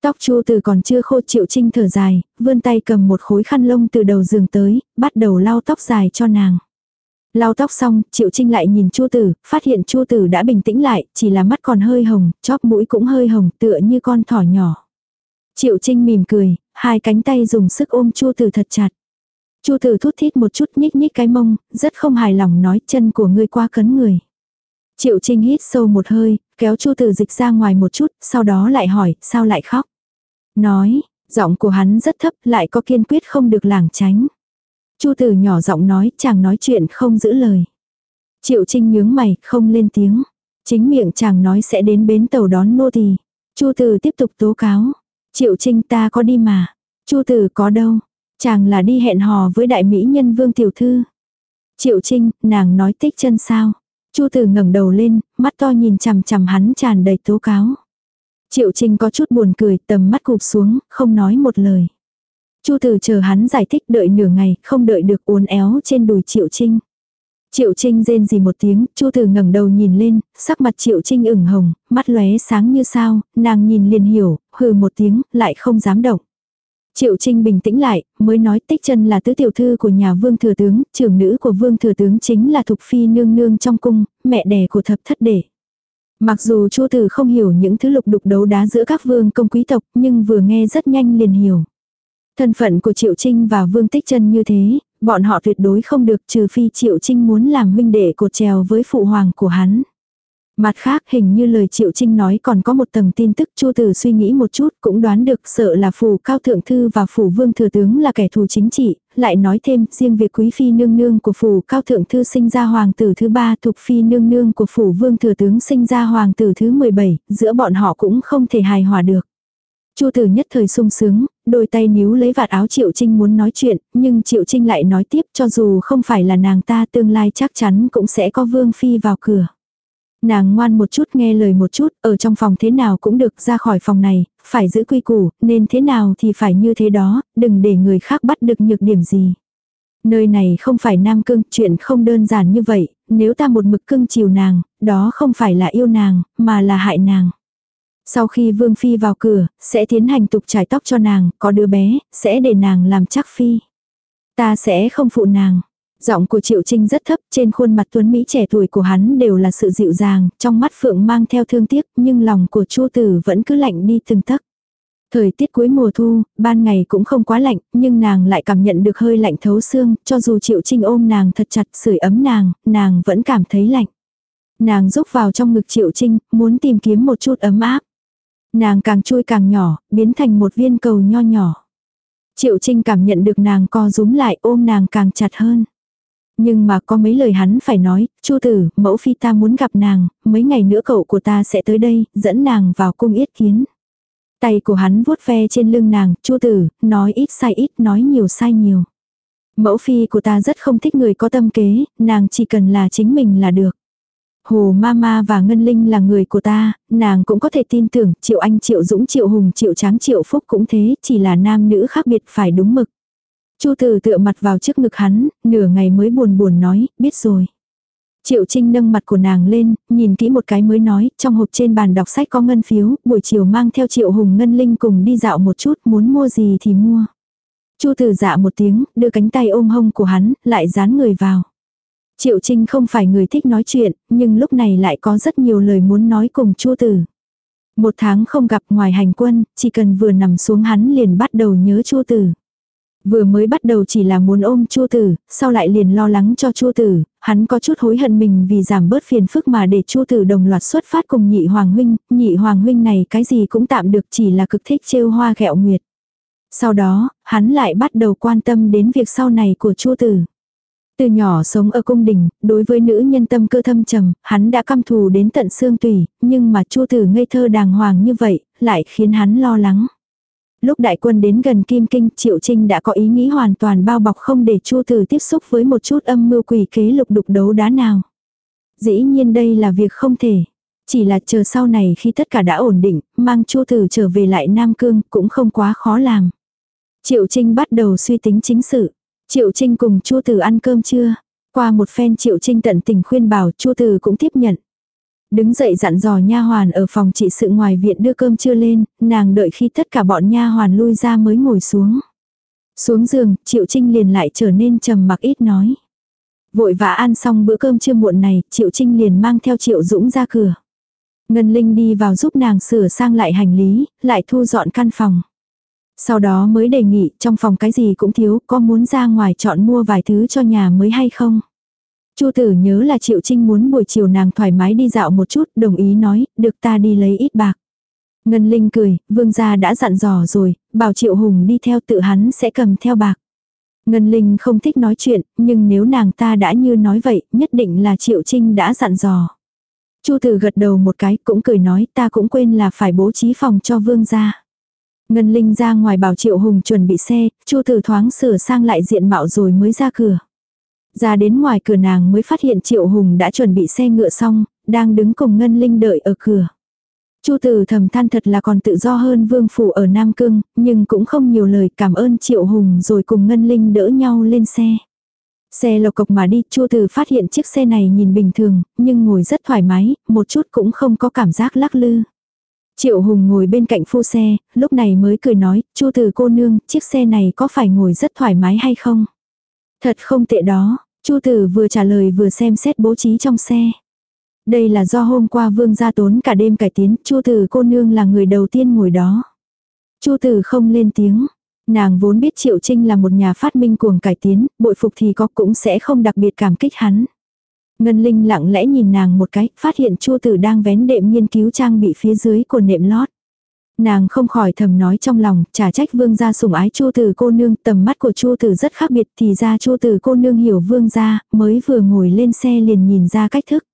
Tóc Chu Từ còn chưa khô Triệu Trinh thở dài, vươn tay cầm một khối khăn lông từ đầu giường tới, bắt đầu lau tóc dài cho nàng. Lau tóc xong, Triệu Trinh lại nhìn Chu Tử, phát hiện Chu Tử đã bình tĩnh lại, chỉ là mắt còn hơi hồng, chóp mũi cũng hơi hồng, tựa như con thỏ nhỏ. Triệu Trinh mỉm cười, hai cánh tay dùng sức ôm Chu Tử thật chặt. Chu Tử thút thít một chút nhích nhích cái mông, rất không hài lòng nói chân của ngươi qua cấn người. Triệu Trinh hít sâu một hơi, kéo Chu Tử Dịch ra ngoài một chút, sau đó lại hỏi, sao lại khóc? Nói, giọng của hắn rất thấp, lại có kiên quyết không được lảng tránh. Chu Tử nhỏ giọng nói, chàng nói chuyện không giữ lời. Triệu Trinh nhướng mày, không lên tiếng. Chính miệng chàng nói sẽ đến bến tàu đón nô tỳ. Chu Tử tiếp tục tố cáo. Triệu Trinh ta có đi mà. Chu Tử có đâu? Chàng là đi hẹn hò với đại mỹ nhân Vương tiểu thư. Triệu Trinh, nàng nói tích chân sao? Chu Tử ngẩng đầu lên, mắt to nhìn chằm chằm hắn tràn đầy tố cáo. Triệu Trinh có chút buồn cười, tầm mắt cụp xuống, không nói một lời. Chu Tử chờ hắn giải thích đợi nửa ngày, không đợi được uốn éo trên đùi Triệu Trinh. Triệu Trinh rên gì một tiếng, Chu Tử ngẩng đầu nhìn lên, sắc mặt Triệu Trinh ửng hồng, mắt lóe sáng như sao, nàng nhìn liền hiểu, hừ một tiếng, lại không dám động. Triệu Trinh bình tĩnh lại, mới nói tích chân là tứ tiểu thư của nhà vương thừa tướng, trưởng nữ của vương thừa tướng chính là thục phi nương nương trong cung, mẹ đẻ của thập thất đệ. Mặc dù Chu Tử không hiểu những thứ lục đục đấu đá giữa các vương công quý tộc, nhưng vừa nghe rất nhanh liền hiểu. Thân phận của Triệu Trinh và Vương Tích Trân như thế, bọn họ tuyệt đối không được trừ phi Triệu Trinh muốn làm huynh đệ cột trèo với phụ hoàng của hắn. Mặt khác hình như lời Triệu Trinh nói còn có một tầng tin tức Chu Tử suy nghĩ một chút cũng đoán được sợ là phủ cao thượng thư và phủ vương thừa tướng là kẻ thù chính trị, lại nói thêm riêng việc quý phi nương nương của phủ cao thượng thư sinh ra hoàng tử thứ ba thuộc phi nương nương của phủ vương thừa tướng sinh ra hoàng tử thứ 17, giữa bọn họ cũng không thể hài hòa được. Chu Tử nhất thời sung sướng, đôi tay níu lấy vạt áo Triệu Trinh muốn nói chuyện, nhưng Triệu Trinh lại nói tiếp cho dù không phải là nàng ta tương lai chắc chắn cũng sẽ có vương phi vào cửa. Nàng ngoan một chút nghe lời một chút, ở trong phòng thế nào cũng được ra khỏi phòng này, phải giữ quy củ, nên thế nào thì phải như thế đó, đừng để người khác bắt được nhược điểm gì. Nơi này không phải nam cưng, chuyện không đơn giản như vậy, nếu ta một mực cưng chiều nàng, đó không phải là yêu nàng, mà là hại nàng. Sau khi Vương Phi vào cửa, sẽ tiến hành tục trải tóc cho nàng, có đứa bé, sẽ để nàng làm chắc Phi. Ta sẽ không phụ nàng. Giọng của Triệu Trinh rất thấp, trên khuôn mặt tuấn Mỹ trẻ tuổi của hắn đều là sự dịu dàng, trong mắt Phượng mang theo thương tiếc, nhưng lòng của Chu Tử vẫn cứ lạnh đi từng tấc. Thời tiết cuối mùa thu, ban ngày cũng không quá lạnh, nhưng nàng lại cảm nhận được hơi lạnh thấu xương, cho dù Triệu Trinh ôm nàng thật chặt sưởi ấm nàng, nàng vẫn cảm thấy lạnh. Nàng rúc vào trong ngực Triệu Trinh, muốn tìm kiếm một chút ấm áp. Nàng càng chui càng nhỏ, biến thành một viên cầu nho nhỏ. Triệu Trinh cảm nhận được nàng co rúm lại ôm nàng càng chặt hơn. Nhưng mà có mấy lời hắn phải nói, Chu tử, mẫu phi ta muốn gặp nàng, mấy ngày nữa cậu của ta sẽ tới đây, dẫn nàng vào cung yết kiến. Tay của hắn vuốt ve trên lưng nàng, Chu tử, nói ít sai ít, nói nhiều sai nhiều. Mẫu phi của ta rất không thích người có tâm kế, nàng chỉ cần là chính mình là được. Hồ Mama và Ngân Linh là người của ta, nàng cũng có thể tin tưởng, Triệu Anh Triệu Dũng Triệu Hùng Triệu Tráng Triệu Phúc cũng thế, chỉ là nam nữ khác biệt phải đúng mực. Chu Tử tựa mặt vào trước ngực hắn, nửa ngày mới buồn buồn nói, biết rồi. Triệu Trinh nâng mặt của nàng lên, nhìn kỹ một cái mới nói, trong hộp trên bàn đọc sách có ngân phiếu, buổi chiều mang theo Triệu Hùng Ngân Linh cùng đi dạo một chút, muốn mua gì thì mua. Chu Tử dạ một tiếng, đưa cánh tay ôm hông của hắn, lại dán người vào. Triệu Trinh không phải người thích nói chuyện, nhưng lúc này lại có rất nhiều lời muốn nói cùng Chu Tử. Một tháng không gặp ngoài hành quân, chỉ cần vừa nằm xuống hắn liền bắt đầu nhớ Chu Tử. Vừa mới bắt đầu chỉ là muốn ôm Chu Tử, sau lại liền lo lắng cho Chu Tử, hắn có chút hối hận mình vì giảm bớt phiền phức mà để Chu Tử đồng loạt xuất phát cùng nhị hoàng huynh, nhị hoàng huynh này cái gì cũng tạm được chỉ là cực thích trêu hoa ghẹo nguyệt. Sau đó, hắn lại bắt đầu quan tâm đến việc sau này của Chu Tử. Từ nhỏ sống ở cung đình, đối với nữ nhân tâm cơ thâm trầm, hắn đã căm thù đến tận xương tủy, nhưng mà Chu Tử ngây thơ đàng hoàng như vậy, lại khiến hắn lo lắng. Lúc đại quân đến gần Kim Kinh, Triệu Trinh đã có ý nghĩ hoàn toàn bao bọc không để Chu Tử tiếp xúc với một chút âm mưu quỷ kế lục đục đấu đá nào. Dĩ nhiên đây là việc không thể. Chỉ là chờ sau này khi tất cả đã ổn định, mang Chu Tử trở về lại Nam Cương cũng không quá khó làm. Triệu Trinh bắt đầu suy tính chính sự. Triệu Trinh cùng Chu Tử ăn cơm chưa? Qua một phen Triệu Trinh tận tình khuyên bảo, Chu Tử cũng tiếp nhận. Đứng dậy dặn dò nha hoàn ở phòng trị sự ngoài viện đưa cơm chưa lên, nàng đợi khi tất cả bọn nha hoàn lui ra mới ngồi xuống. Xuống giường, Triệu Trinh liền lại trở nên trầm mặc ít nói. Vội vã ăn xong bữa cơm trưa muộn này, Triệu Trinh liền mang theo Triệu Dũng ra cửa. Ngân Linh đi vào giúp nàng sửa sang lại hành lý, lại thu dọn căn phòng. Sau đó mới đề nghị trong phòng cái gì cũng thiếu, có muốn ra ngoài chọn mua vài thứ cho nhà mới hay không. Chu tử nhớ là Triệu Trinh muốn buổi chiều nàng thoải mái đi dạo một chút, đồng ý nói, được ta đi lấy ít bạc. Ngân Linh cười, vương gia đã dặn dò rồi, bảo Triệu Hùng đi theo tự hắn sẽ cầm theo bạc. Ngân Linh không thích nói chuyện, nhưng nếu nàng ta đã như nói vậy, nhất định là Triệu Trinh đã dặn dò. Chu tử gật đầu một cái, cũng cười nói ta cũng quên là phải bố trí phòng cho vương gia. Ngân Linh ra ngoài bảo Triệu Hùng chuẩn bị xe, Chu Tử thoáng sửa sang lại diện mạo rồi mới ra cửa. Ra đến ngoài cửa nàng mới phát hiện Triệu Hùng đã chuẩn bị xe ngựa xong, đang đứng cùng Ngân Linh đợi ở cửa. Chu Tử thầm than thật là còn tự do hơn Vương phủ ở Nam Cương, nhưng cũng không nhiều lời cảm ơn Triệu Hùng rồi cùng Ngân Linh đỡ nhau lên xe. Xe lộc cộc mà đi, Chu Tử phát hiện chiếc xe này nhìn bình thường, nhưng ngồi rất thoải mái, một chút cũng không có cảm giác lắc lư. Triệu Hùng ngồi bên cạnh phu xe, lúc này mới cười nói, Chu tử cô nương, chiếc xe này có phải ngồi rất thoải mái hay không? Thật không tệ đó, Chu Tử vừa trả lời vừa xem xét bố trí trong xe. Đây là do hôm qua vương gia tốn cả đêm cải tiến, Chu Tử cô nương là người đầu tiên ngồi đó. Chu Tử không lên tiếng. Nàng vốn biết Triệu Trinh là một nhà phát minh cuồng cải tiến, bội phục thì có cũng sẽ không đặc biệt cảm kích hắn. Ngân Linh lặng lẽ nhìn nàng một cái, phát hiện Chu Tử đang vén đệm nghiên cứu trang bị phía dưới của nệm lót. Nàng không khỏi thầm nói trong lòng, trả trách vương gia sủng ái Chu Tử cô nương, tầm mắt của Chu Tử rất khác biệt, thì ra Chu Tử cô nương hiểu vương gia, mới vừa ngồi lên xe liền nhìn ra cách thức.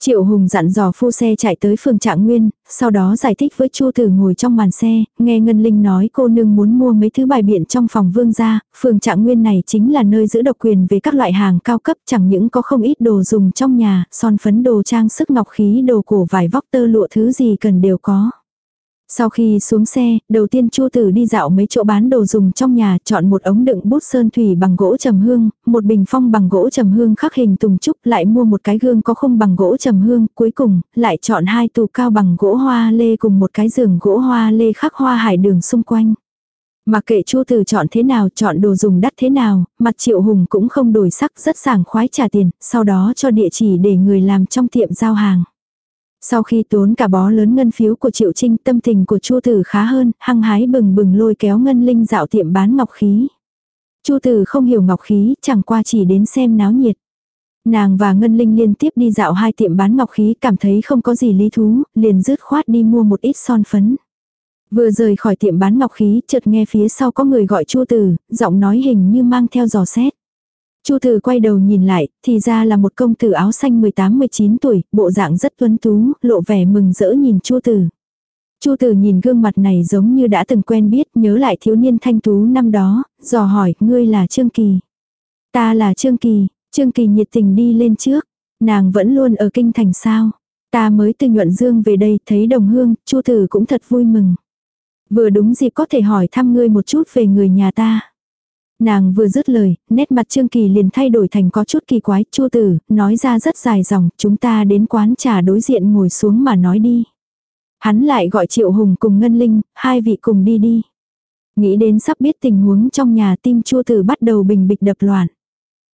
Triệu Hùng dặn dò phu xe chạy tới phường Trạng Nguyên, sau đó giải thích với Chu Tử ngồi trong màn xe, nghe Ngân Linh nói cô nương muốn mua mấy thứ bài biện trong phòng vương gia, phường Trạng Nguyên này chính là nơi giữ độc quyền về các loại hàng cao cấp chẳng những có không ít đồ dùng trong nhà, son phấn đồ trang sức ngọc khí đồ cổ vải vóc tơ lụa thứ gì cần đều có. Sau khi xuống xe, đầu tiên Chu Tử đi dạo mấy chỗ bán đồ dùng trong nhà, chọn một ống đựng bút sơn thủy bằng gỗ trầm hương, một bình phong bằng gỗ trầm hương khắc hình tùng trúc, lại mua một cái gương có khung bằng gỗ trầm hương, cuối cùng, lại chọn hai tủ cao bằng gỗ hoa lê cùng một cái giường gỗ hoa lê khắc hoa hải đường xung quanh. Mà kệ Chu Tử chọn thế nào, chọn đồ dùng đắt thế nào, mặt Triệu Hùng cũng không đổi sắc, rất sảng khoái trả tiền, sau đó cho địa chỉ để người làm trong tiệm giao hàng. Sau khi tốn cả bó lớn ngân phiếu của Triệu Trinh tâm tình của Chu Tử khá hơn, hăng hái bừng bừng lôi kéo Ngân Linh dạo tiệm bán ngọc khí. Chu Tử không hiểu ngọc khí, chẳng qua chỉ đến xem náo nhiệt. Nàng và Ngân Linh liên tiếp đi dạo hai tiệm bán ngọc khí cảm thấy không có gì lý thú, liền dứt khoát đi mua một ít son phấn. Vừa rời khỏi tiệm bán ngọc khí, chợt nghe phía sau có người gọi Chu Tử, giọng nói hình như mang theo giò xét. Chu Tử quay đầu nhìn lại, thì ra là một công tử áo xanh 18-19 tuổi, bộ dạng rất tuấn tú, lộ vẻ mừng rỡ nhìn Chu Tử. Chu Tử nhìn gương mặt này giống như đã từng quen biết, nhớ lại thiếu niên thanh tú năm đó, dò hỏi, ngươi là Trương Kỳ. Ta là Trương Kỳ, Trương Kỳ nhiệt tình đi lên trước. Nàng vẫn luôn ở kinh thành sao. Ta mới từ nhuận dương về đây, thấy đồng hương, Chu Tử cũng thật vui mừng. Vừa đúng dịp có thể hỏi thăm ngươi một chút về người nhà ta. Nàng vừa dứt lời, nét mặt Trương Kỳ liền thay đổi thành có chút kỳ quái, chua tử, nói ra rất dài dòng, chúng ta đến quán trà đối diện ngồi xuống mà nói đi. Hắn lại gọi Triệu Hùng cùng Ngân Linh, hai vị cùng đi đi. Nghĩ đến sắp biết tình huống trong nhà tim chua tử bắt đầu bình bịch đập loạn.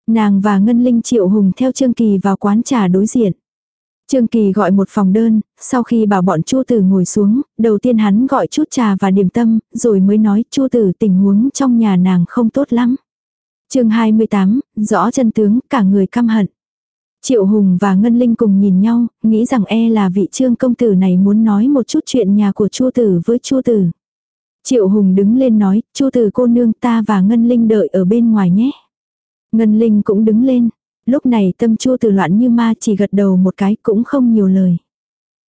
Nàng và Ngân Linh Triệu Hùng theo Trương Kỳ vào quán trà đối diện. Trương Kỳ gọi một phòng đơn, sau khi bảo bọn Chu Tử ngồi xuống, đầu tiên hắn gọi chút trà và điểm tâm, rồi mới nói Chu Tử tình huống trong nhà nàng không tốt lắm. chương 28, rõ chân tướng, cả người căm hận. Triệu Hùng và Ngân Linh cùng nhìn nhau, nghĩ rằng e là vị trương công tử này muốn nói một chút chuyện nhà của Chu Tử với Chu Tử. Triệu Hùng đứng lên nói, Chu Tử cô nương ta và Ngân Linh đợi ở bên ngoài nhé. Ngân Linh cũng đứng lên, Lúc này tâm chua từ loạn như ma chỉ gật đầu một cái cũng không nhiều lời.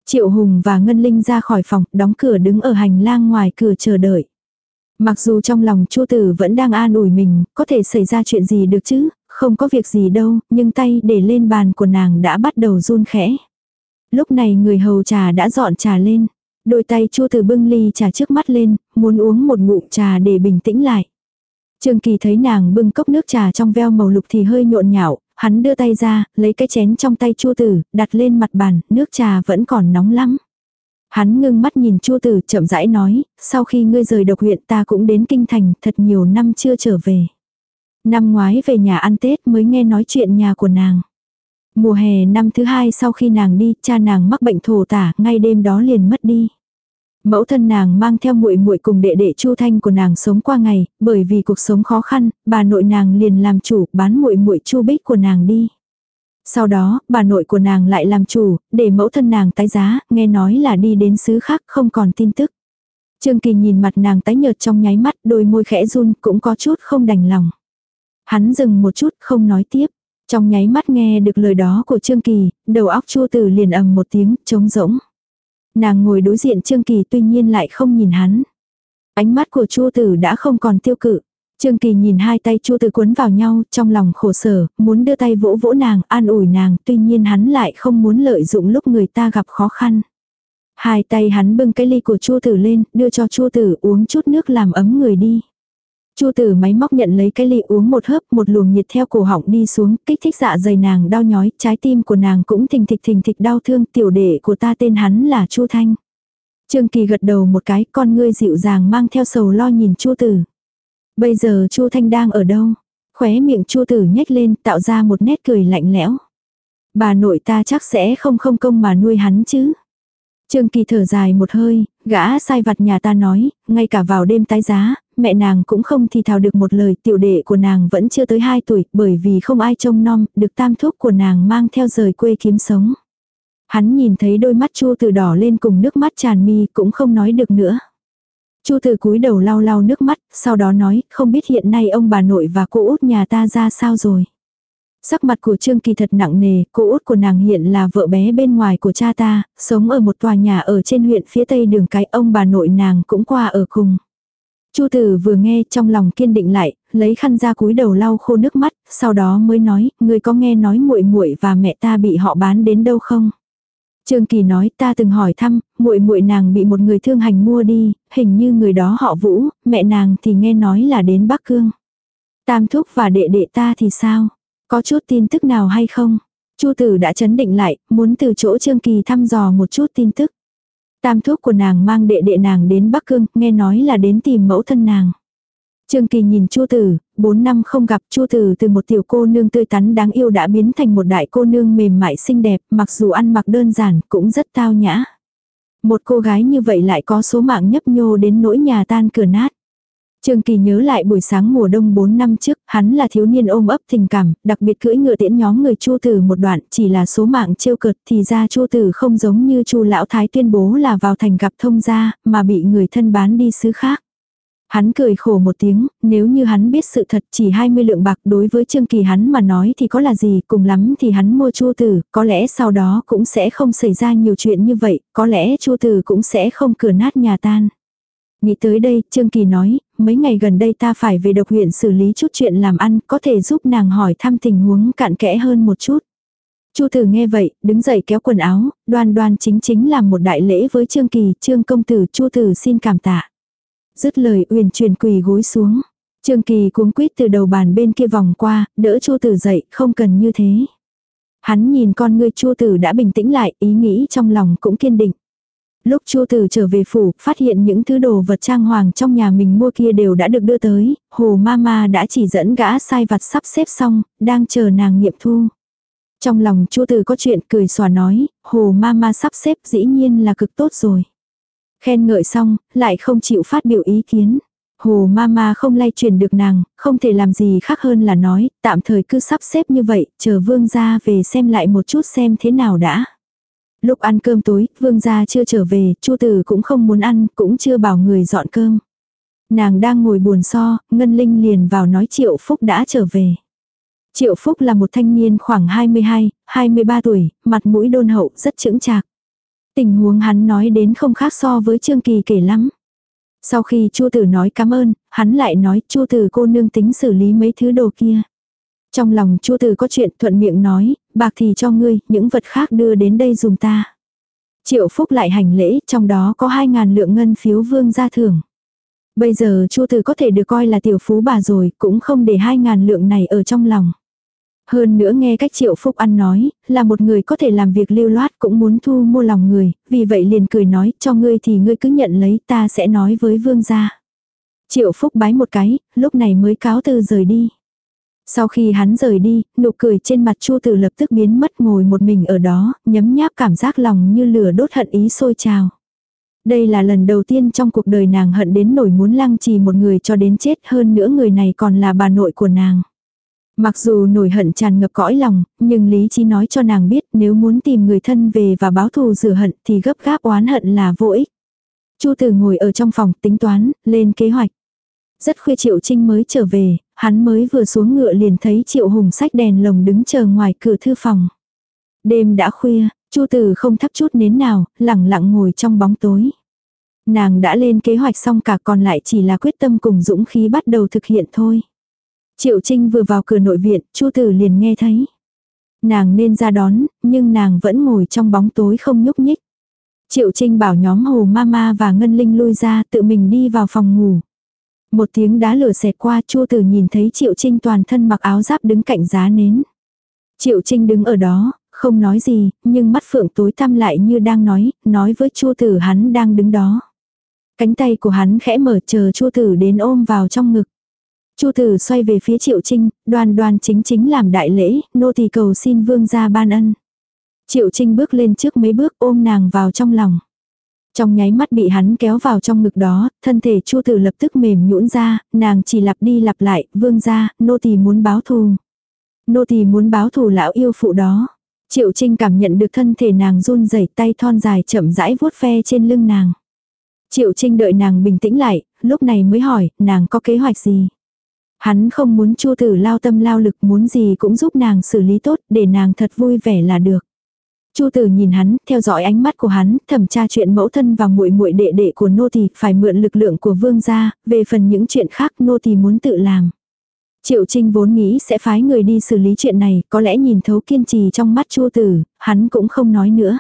Triệu Hùng và Ngân Linh ra khỏi phòng, đóng cửa đứng ở hành lang ngoài cửa chờ đợi. Mặc dù trong lòng chua tử vẫn đang an ủi mình, có thể xảy ra chuyện gì được chứ, không có việc gì đâu, nhưng tay để lên bàn của nàng đã bắt đầu run khẽ. Lúc này người hầu trà đã dọn trà lên. Đôi tay chua tử bưng ly trà trước mắt lên, muốn uống một ngụm trà để bình tĩnh lại. Trương Kỳ thấy nàng bưng cốc nước trà trong veo màu lục thì hơi nhộn nhạo, Hắn đưa tay ra, lấy cái chén trong tay chua tử, đặt lên mặt bàn, nước trà vẫn còn nóng lắm. Hắn ngưng mắt nhìn chua tử chậm rãi nói, sau khi ngươi rời độc huyện ta cũng đến kinh thành, thật nhiều năm chưa trở về. Năm ngoái về nhà ăn Tết mới nghe nói chuyện nhà của nàng. Mùa hè năm thứ hai sau khi nàng đi, cha nàng mắc bệnh thổ tả, ngay đêm đó liền mất đi. Mẫu thân nàng mang theo muội muội cùng đệ đệ Chu Thanh của nàng sống qua ngày, bởi vì cuộc sống khó khăn, bà nội nàng liền làm chủ, bán muội muội Chu Bích của nàng đi. Sau đó, bà nội của nàng lại làm chủ, để mẫu thân nàng tái giá, nghe nói là đi đến xứ khác không còn tin tức. Trương Kỳ nhìn mặt nàng tái nhợt trong nháy mắt, đôi môi khẽ run, cũng có chút không đành lòng. Hắn dừng một chút, không nói tiếp. Trong nháy mắt nghe được lời đó của Trương Kỳ, đầu óc chua tử liền ầm một tiếng, trống rỗng. Nàng ngồi đối diện Trương Kỳ tuy nhiên lại không nhìn hắn. Ánh mắt của Chu Tử đã không còn tiêu cự. Trương Kỳ nhìn hai tay Chu Tử cuốn vào nhau, trong lòng khổ sở, muốn đưa tay vỗ vỗ nàng, an ủi nàng, tuy nhiên hắn lại không muốn lợi dụng lúc người ta gặp khó khăn. Hai tay hắn bưng cái ly của Chu Tử lên, đưa cho Chu Tử uống chút nước làm ấm người đi. Chu tử máy móc nhận lấy cái ly uống một hớp, một luồng nhiệt theo cổ họng đi xuống, kích thích dạ dày nàng đau nhói, trái tim của nàng cũng thình thịch thình thịch đau thương, tiểu đệ của ta tên hắn là Chu Thanh. Trương Kỳ gật đầu một cái, con ngươi dịu dàng mang theo sầu lo nhìn Chu tử. Bây giờ Chu Thanh đang ở đâu? Khóe miệng Chu tử nhếch lên, tạo ra một nét cười lạnh lẽo. Bà nội ta chắc sẽ không không công mà nuôi hắn chứ. Trương Kỳ thở dài một hơi, gã sai vặt nhà ta nói, ngay cả vào đêm tái giá, mẹ nàng cũng không thì thào được một lời tiểu đệ của nàng vẫn chưa tới 2 tuổi bởi vì không ai trông nom, được tam thúc của nàng mang theo rời quê kiếm sống. Hắn nhìn thấy đôi mắt chua từ đỏ lên cùng nước mắt tràn mi cũng không nói được nữa. Chu từ cúi đầu lau lau nước mắt, sau đó nói, không biết hiện nay ông bà nội và cô út nhà ta ra sao rồi. Sắc mặt của Trương Kỳ thật nặng nề, cô út của nàng hiện là vợ bé bên ngoài của cha ta, sống ở một tòa nhà ở trên huyện phía tây đường cái ông bà nội nàng cũng qua ở cùng. Chu tử vừa nghe trong lòng kiên định lại, lấy khăn ra cúi đầu lau khô nước mắt, sau đó mới nói, người có nghe nói muội muội và mẹ ta bị họ bán đến đâu không? Trương Kỳ nói ta từng hỏi thăm, muội muội nàng bị một người thương hành mua đi, hình như người đó họ Vũ, mẹ nàng thì nghe nói là đến Bắc Cương. Tam thúc và đệ đệ ta thì sao? Có chút tin tức nào hay không? Chu tử đã chấn định lại, muốn từ chỗ Trương Kỳ thăm dò một chút tin tức. Tam thuốc của nàng mang đệ đệ nàng đến Bắc Cương, nghe nói là đến tìm mẫu thân nàng. Trương Kỳ nhìn Chu Tử, 4 năm không gặp Chu Tử từ một tiểu cô nương tươi tắn đáng yêu đã biến thành một đại cô nương mềm mại xinh đẹp, mặc dù ăn mặc đơn giản cũng rất tao nhã. Một cô gái như vậy lại có số mạng nhấp nhô đến nỗi nhà tan cửa nát. Trương Kỳ nhớ lại buổi sáng mùa đông 4 năm trước, hắn là thiếu niên ôm ấp tình cảm, đặc biệt cưỡi ngựa tiễn nhóm người Chu Tử một đoạn, chỉ là số mạng trêu cợt thì ra Chu Tử không giống như Chu lão thái tuyên bố là vào thành gặp thông gia, mà bị người thân bán đi xứ khác. Hắn cười khổ một tiếng, nếu như hắn biết sự thật chỉ 20 lượng bạc đối với Trương Kỳ hắn mà nói thì có là gì, cùng lắm thì hắn mua Chu Tử, có lẽ sau đó cũng sẽ không xảy ra nhiều chuyện như vậy, có lẽ Chu Tử cũng sẽ không cửa nát nhà tan. Nghĩ tới đây, Trương Kỳ nói, mấy ngày gần đây ta phải về độc huyện xử lý chút chuyện làm ăn, có thể giúp nàng hỏi thăm tình huống cạn kẽ hơn một chút. Chu Tử nghe vậy, đứng dậy kéo quần áo, đoan đoan chính chính làm một đại lễ với Trương Kỳ, Trương công tử, Chu Tử xin cảm tạ. Dứt lời uyển truyền quỳ gối xuống. Trương Kỳ cuống quýt từ đầu bàn bên kia vòng qua, đỡ Chu Tử dậy, không cần như thế. Hắn nhìn con ngươi Chu Tử đã bình tĩnh lại, ý nghĩ trong lòng cũng kiên định. Lúc Chu Tử trở về phủ, phát hiện những thứ đồ vật trang hoàng trong nhà mình mua kia đều đã được đưa tới, Hồ Mama đã chỉ dẫn gã sai vặt sắp xếp xong, đang chờ nàng nghiệm thu. Trong lòng Chu Tử có chuyện cười xòa nói, Hồ Mama sắp xếp dĩ nhiên là cực tốt rồi. Khen ngợi xong, lại không chịu phát biểu ý kiến. Hồ Mama không lay truyền được nàng, không thể làm gì khác hơn là nói, tạm thời cứ sắp xếp như vậy, chờ vương gia về xem lại một chút xem thế nào đã. Lúc ăn cơm tối, vương gia chưa trở về, chu tử cũng không muốn ăn, cũng chưa bảo người dọn cơm. Nàng đang ngồi buồn so, Ngân Linh liền vào nói Triệu Phúc đã trở về. Triệu Phúc là một thanh niên khoảng 22, 23 tuổi, mặt mũi đôn hậu, rất chững chạc. Tình huống hắn nói đến không khác so với Trương Kỳ kể lắm. Sau khi Chu Tử nói cảm ơn, hắn lại nói Chu Tử cô nương tính xử lý mấy thứ đồ kia. Trong lòng Chu từ có chuyện thuận miệng nói, bạc thì cho ngươi, những vật khác đưa đến đây dùng ta. Triệu Phúc lại hành lễ, trong đó có 2.000 lượng ngân phiếu vương gia thưởng. Bây giờ Chu từ có thể được coi là tiểu phú bà rồi, cũng không để 2.000 lượng này ở trong lòng. Hơn nữa nghe cách Triệu Phúc ăn nói, là một người có thể làm việc lưu loát cũng muốn thu mua lòng người, vì vậy liền cười nói, cho ngươi thì ngươi cứ nhận lấy, ta sẽ nói với vương gia. Triệu Phúc bái một cái, lúc này mới cáo từ rời đi. Sau khi hắn rời đi, nụ cười trên mặt Chu Tử lập tức biến mất ngồi một mình ở đó, nhấm nháp cảm giác lòng như lửa đốt hận ý sôi trào. Đây là lần đầu tiên trong cuộc đời nàng hận đến nổi muốn lăng trì một người cho đến chết hơn nữa người này còn là bà nội của nàng. Mặc dù nổi hận tràn ngập cõi lòng, nhưng lý trí nói cho nàng biết nếu muốn tìm người thân về và báo thù rửa hận thì gấp gáp oán hận là vô ích. Chu Tử ngồi ở trong phòng tính toán, lên kế hoạch. Rất khuya Triệu Trinh mới trở về, hắn mới vừa xuống ngựa liền thấy Triệu Hùng sách đèn lồng đứng chờ ngoài cửa thư phòng. Đêm đã khuya, Chu Tử không thắp chút nến nào, lặng lặng ngồi trong bóng tối. Nàng đã lên kế hoạch xong cả còn lại chỉ là quyết tâm cùng dũng khí bắt đầu thực hiện thôi. Triệu Trinh vừa vào cửa nội viện, Chu Tử liền nghe thấy. Nàng nên ra đón, nhưng nàng vẫn ngồi trong bóng tối không nhúc nhích. Triệu Trinh bảo nhóm Hồ Mama và Ngân Linh lui ra tự mình đi vào phòng ngủ. Một tiếng đá lửa xẹt qua Chu Tử nhìn thấy Triệu Trinh toàn thân mặc áo giáp đứng cạnh giá nến. Triệu Trinh đứng ở đó, không nói gì, nhưng mắt phượng tối tăm lại như đang nói, nói với Chu Tử hắn đang đứng đó. Cánh tay của hắn khẽ mở chờ Chu Tử đến ôm vào trong ngực. Chu Tử xoay về phía Triệu Trinh, đoan đoan chính chính làm đại lễ, nô tỳ cầu xin vương gia ban ân. Triệu Trinh bước lên trước mấy bước ôm nàng vào trong lòng. Trong nháy mắt bị hắn kéo vào trong ngực đó, thân thể Chu Tử lập tức mềm nhũn ra, nàng chỉ lặp đi lặp lại, vương gia, nô tỳ muốn báo thù. Nô tỳ muốn báo thù lão yêu phụ đó. Triệu Trinh cảm nhận được thân thể nàng run rẩy tay thon dài chậm rãi vuốt ve trên lưng nàng. Triệu Trinh đợi nàng bình tĩnh lại, lúc này mới hỏi, nàng có kế hoạch gì? Hắn không muốn Chu Tử lao tâm lao lực muốn gì cũng giúp nàng xử lý tốt để nàng thật vui vẻ là được. Chu Tử nhìn hắn, theo dõi ánh mắt của hắn, thẩm tra chuyện mẫu thân và muội muội đệ đệ của nô tỳ, phải mượn lực lượng của vương gia, về phần những chuyện khác nô tỳ muốn tự làm. Triệu Trinh vốn nghĩ sẽ phái người đi xử lý chuyện này, có lẽ nhìn thấu kiên trì trong mắt Chu Tử, hắn cũng không nói nữa.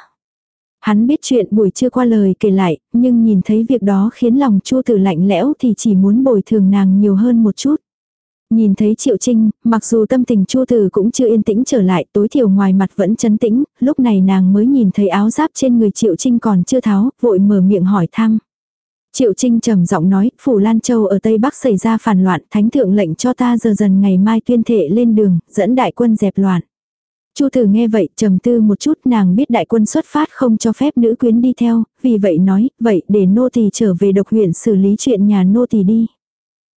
Hắn biết chuyện buổi trưa qua lời kể lại, nhưng nhìn thấy việc đó khiến lòng Chu Tử lạnh lẽo thì chỉ muốn bồi thường nàng nhiều hơn một chút. Nhìn thấy Triệu Trinh, mặc dù tâm tình Chu Tử cũng chưa yên tĩnh trở lại, tối thiểu ngoài mặt vẫn chấn tĩnh, lúc này nàng mới nhìn thấy áo giáp trên người Triệu Trinh còn chưa tháo, vội mở miệng hỏi thăm. Triệu Trinh trầm giọng nói, Phủ Lan Châu ở Tây Bắc xảy ra phản loạn, thánh thượng lệnh cho ta giờ dần ngày mai tuyên thệ lên đường, dẫn đại quân dẹp loạn. Chu Tử nghe vậy, trầm tư một chút, nàng biết đại quân xuất phát không cho phép nữ quyến đi theo, vì vậy nói, vậy để nô tỳ trở về độc huyện xử lý chuyện nhà nô tỳ đi.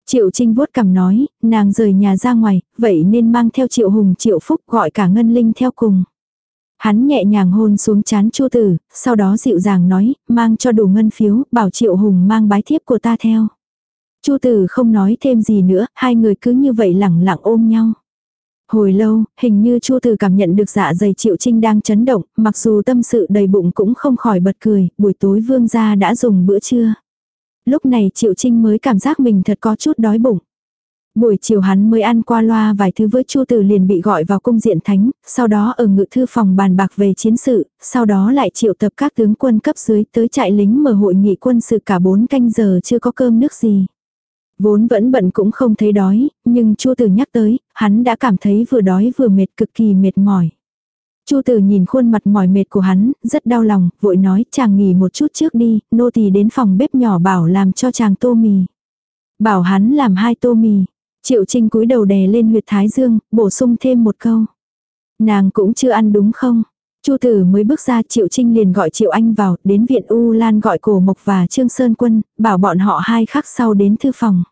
Triệu Trinh vuốt cằm nói, nàng rời nhà ra ngoài, vậy nên mang theo Triệu Hùng Triệu Phúc gọi cả Ngân Linh theo cùng. Hắn nhẹ nhàng hôn xuống chán Chu Tử, sau đó dịu dàng nói, mang cho đủ ngân phiếu, bảo Triệu Hùng mang bái thiếp của ta theo. Chu Tử không nói thêm gì nữa, hai người cứ như vậy lẳng lặng ôm nhau. Hồi lâu, hình như Chu Tử cảm nhận được dạ dày Triệu Trinh đang chấn động, mặc dù tâm sự đầy bụng cũng không khỏi bật cười, buổi tối vương gia đã dùng bữa trưa. Lúc này Triệu Trinh mới cảm giác mình thật có chút đói bụng. Buổi chiều hắn mới ăn qua loa vài thứ với Chu Tử liền bị gọi vào cung diện thánh, sau đó ở ngự thư phòng bàn bạc về chiến sự, sau đó lại triệu tập các tướng quân cấp dưới tới trại lính mở hội nghị quân sự cả bốn canh giờ chưa có cơm nước gì. Vốn vẫn bận cũng không thấy đói, nhưng Chu Tử nhắc tới, hắn đã cảm thấy vừa đói vừa mệt cực kỳ mệt mỏi. Chu Tử nhìn khuôn mặt mỏi mệt của hắn, rất đau lòng, vội nói chàng nghỉ một chút trước đi, nô tỳ đến phòng bếp nhỏ bảo làm cho chàng tô mì. Bảo hắn làm hai tô mì. Triệu Trinh cúi đầu đè lên huyệt thái dương, bổ sung thêm một câu. Nàng cũng chưa ăn đúng không? Chu Tử mới bước ra Triệu Trinh liền gọi Triệu Anh vào, đến viện U Lan gọi Cổ Mộc và Trương Sơn Quân, bảo bọn họ hai khắc sau đến thư phòng.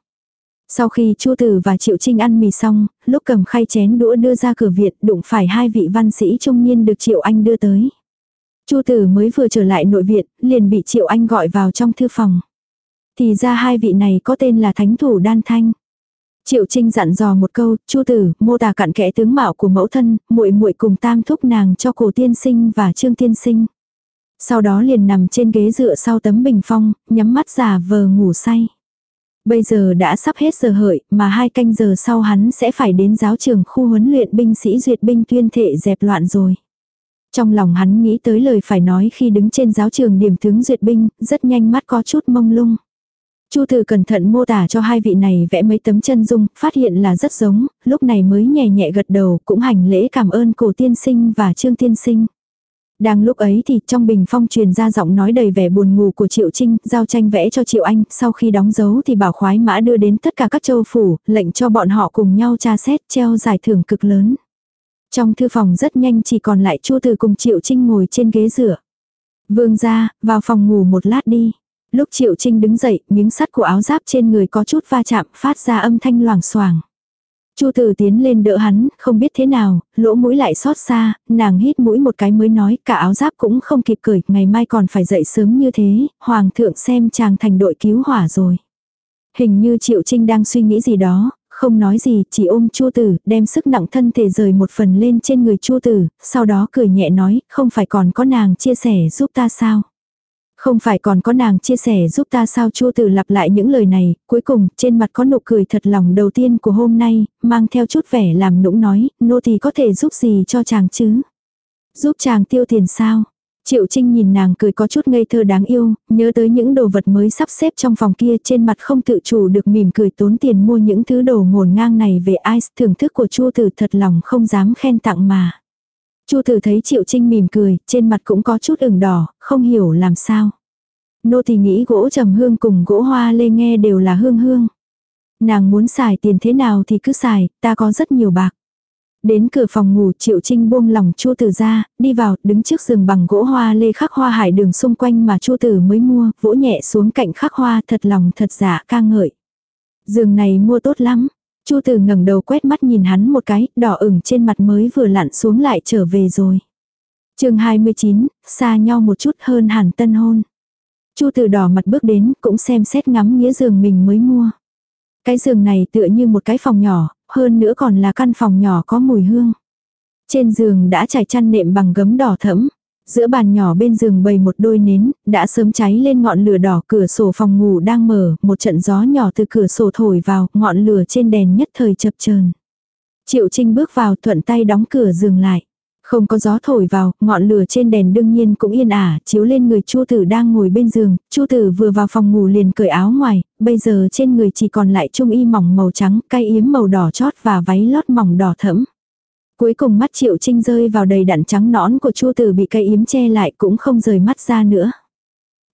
Sau khi Chu Tử và Triệu Trinh ăn mì xong, lúc cầm khay chén đũa đưa ra cửa viện, đụng phải hai vị văn sĩ trung niên được Triệu Anh đưa tới. Chu Tử mới vừa trở lại nội viện, liền bị Triệu Anh gọi vào trong thư phòng. Thì ra hai vị này có tên là Thánh Thủ Đan Thanh. Triệu Trinh dặn dò một câu, Chu tử, mô tả cặn kẽ tướng mạo của mẫu thân, muội muội cùng tam thúc nàng cho cổ tiên sinh và trương tiên sinh. Sau đó liền nằm trên ghế dựa sau tấm bình phong, nhắm mắt giả vờ ngủ say. Bây giờ đã sắp hết giờ hợi, mà hai canh giờ sau hắn sẽ phải đến giáo trường khu huấn luyện binh sĩ duyệt binh tuyên thệ dẹp loạn rồi. Trong lòng hắn nghĩ tới lời phải nói khi đứng trên giáo trường điểm tướng duyệt binh, rất nhanh mắt có chút mông lung. Chu Từ cẩn thận mô tả cho hai vị này vẽ mấy tấm chân dung, phát hiện là rất giống, lúc này mới nhẹ nhẹ gật đầu, cũng hành lễ cảm ơn cổ tiên sinh và trương tiên sinh. Đang lúc ấy thì trong bình phong truyền ra giọng nói đầy vẻ buồn ngủ của Triệu Trinh, giao tranh vẽ cho Triệu Anh, sau khi đóng dấu thì bảo khoái mã đưa đến tất cả các châu phủ, lệnh cho bọn họ cùng nhau tra xét treo giải thưởng cực lớn. Trong thư phòng rất nhanh chỉ còn lại Chu Từ cùng Triệu Trinh ngồi trên ghế rửa. Vương ra, vào phòng ngủ một lát đi. Lúc Triệu Trinh đứng dậy, miếng sắt của áo giáp trên người có chút va chạm, phát ra âm thanh loảng xoảng. Chu Tử tiến lên đỡ hắn, không biết thế nào, lỗ mũi lại xót xa, nàng hít mũi một cái mới nói, cả áo giáp cũng không kịp cởi, ngày mai còn phải dậy sớm như thế, hoàng thượng xem chàng thành đội cứu hỏa rồi. Hình như Triệu Trinh đang suy nghĩ gì đó, không nói gì, chỉ ôm Chu Tử, đem sức nặng thân thể rời một phần lên trên người Chu Tử, sau đó cười nhẹ nói, không phải còn có nàng chia sẻ giúp ta sao? Không phải còn có nàng chia sẻ giúp ta sao chua tử lặp lại những lời này, cuối cùng trên mặt có nụ cười thật lòng đầu tiên của hôm nay, mang theo chút vẻ làm nũng nói, nô thì có thể giúp gì cho chàng chứ? Giúp chàng tiêu tiền sao? Triệu Trinh nhìn nàng cười có chút ngây thơ đáng yêu, nhớ tới những đồ vật mới sắp xếp trong phòng kia trên mặt không tự chủ được mỉm cười tốn tiền mua những thứ đồ ngổn ngang này về ice thưởng thức của chua tử thật lòng không dám khen tặng mà. Chu Tử thấy Triệu Trinh mỉm cười, trên mặt cũng có chút ửng đỏ, không hiểu làm sao. Nô thì nghĩ gỗ trầm hương cùng gỗ hoa lê nghe đều là hương hương. Nàng muốn xài tiền thế nào thì cứ xài, ta có rất nhiều bạc. Đến cửa phòng ngủ Triệu Trinh buông lòng Chu Tử ra, đi vào, đứng trước giường bằng gỗ hoa lê khắc hoa hải đường xung quanh mà Chu Tử mới mua, vỗ nhẹ xuống cạnh khắc hoa thật lòng thật giả ca ngợi. Giường này mua tốt lắm. Chu Tử ngẩng đầu quét mắt nhìn hắn một cái, đỏ ửng trên mặt mới vừa lặn xuống lại trở về rồi. Chương 29, xa nhau một chút hơn hẳn tân hôn. Chu Tử đỏ mặt bước đến, cũng xem xét ngắm nghĩa giường mình mới mua. Cái giường này tựa như một cái phòng nhỏ, hơn nữa còn là căn phòng nhỏ có mùi hương. Trên giường đã trải chăn nệm bằng gấm đỏ thẫm. Giữa bàn nhỏ bên giường bày một đôi nến, đã sớm cháy lên ngọn lửa đỏ cửa sổ phòng ngủ đang mở, một trận gió nhỏ từ cửa sổ thổi vào, ngọn lửa trên đèn nhất thời chập chờn. Triệu Trinh bước vào thuận tay đóng cửa giường lại. Không có gió thổi vào, ngọn lửa trên đèn đương nhiên cũng yên ả, chiếu lên người Chu Tử đang ngồi bên giường, Chu Tử vừa vào phòng ngủ liền cởi áo ngoài, bây giờ trên người chỉ còn lại trung y mỏng màu trắng, cay yếm màu đỏ chót và váy lót mỏng đỏ thẫm. Cuối cùng mắt Triệu Trinh rơi vào đầy đặn trắng nõn của Chu Tử bị cây yếm che lại cũng không rời mắt ra nữa.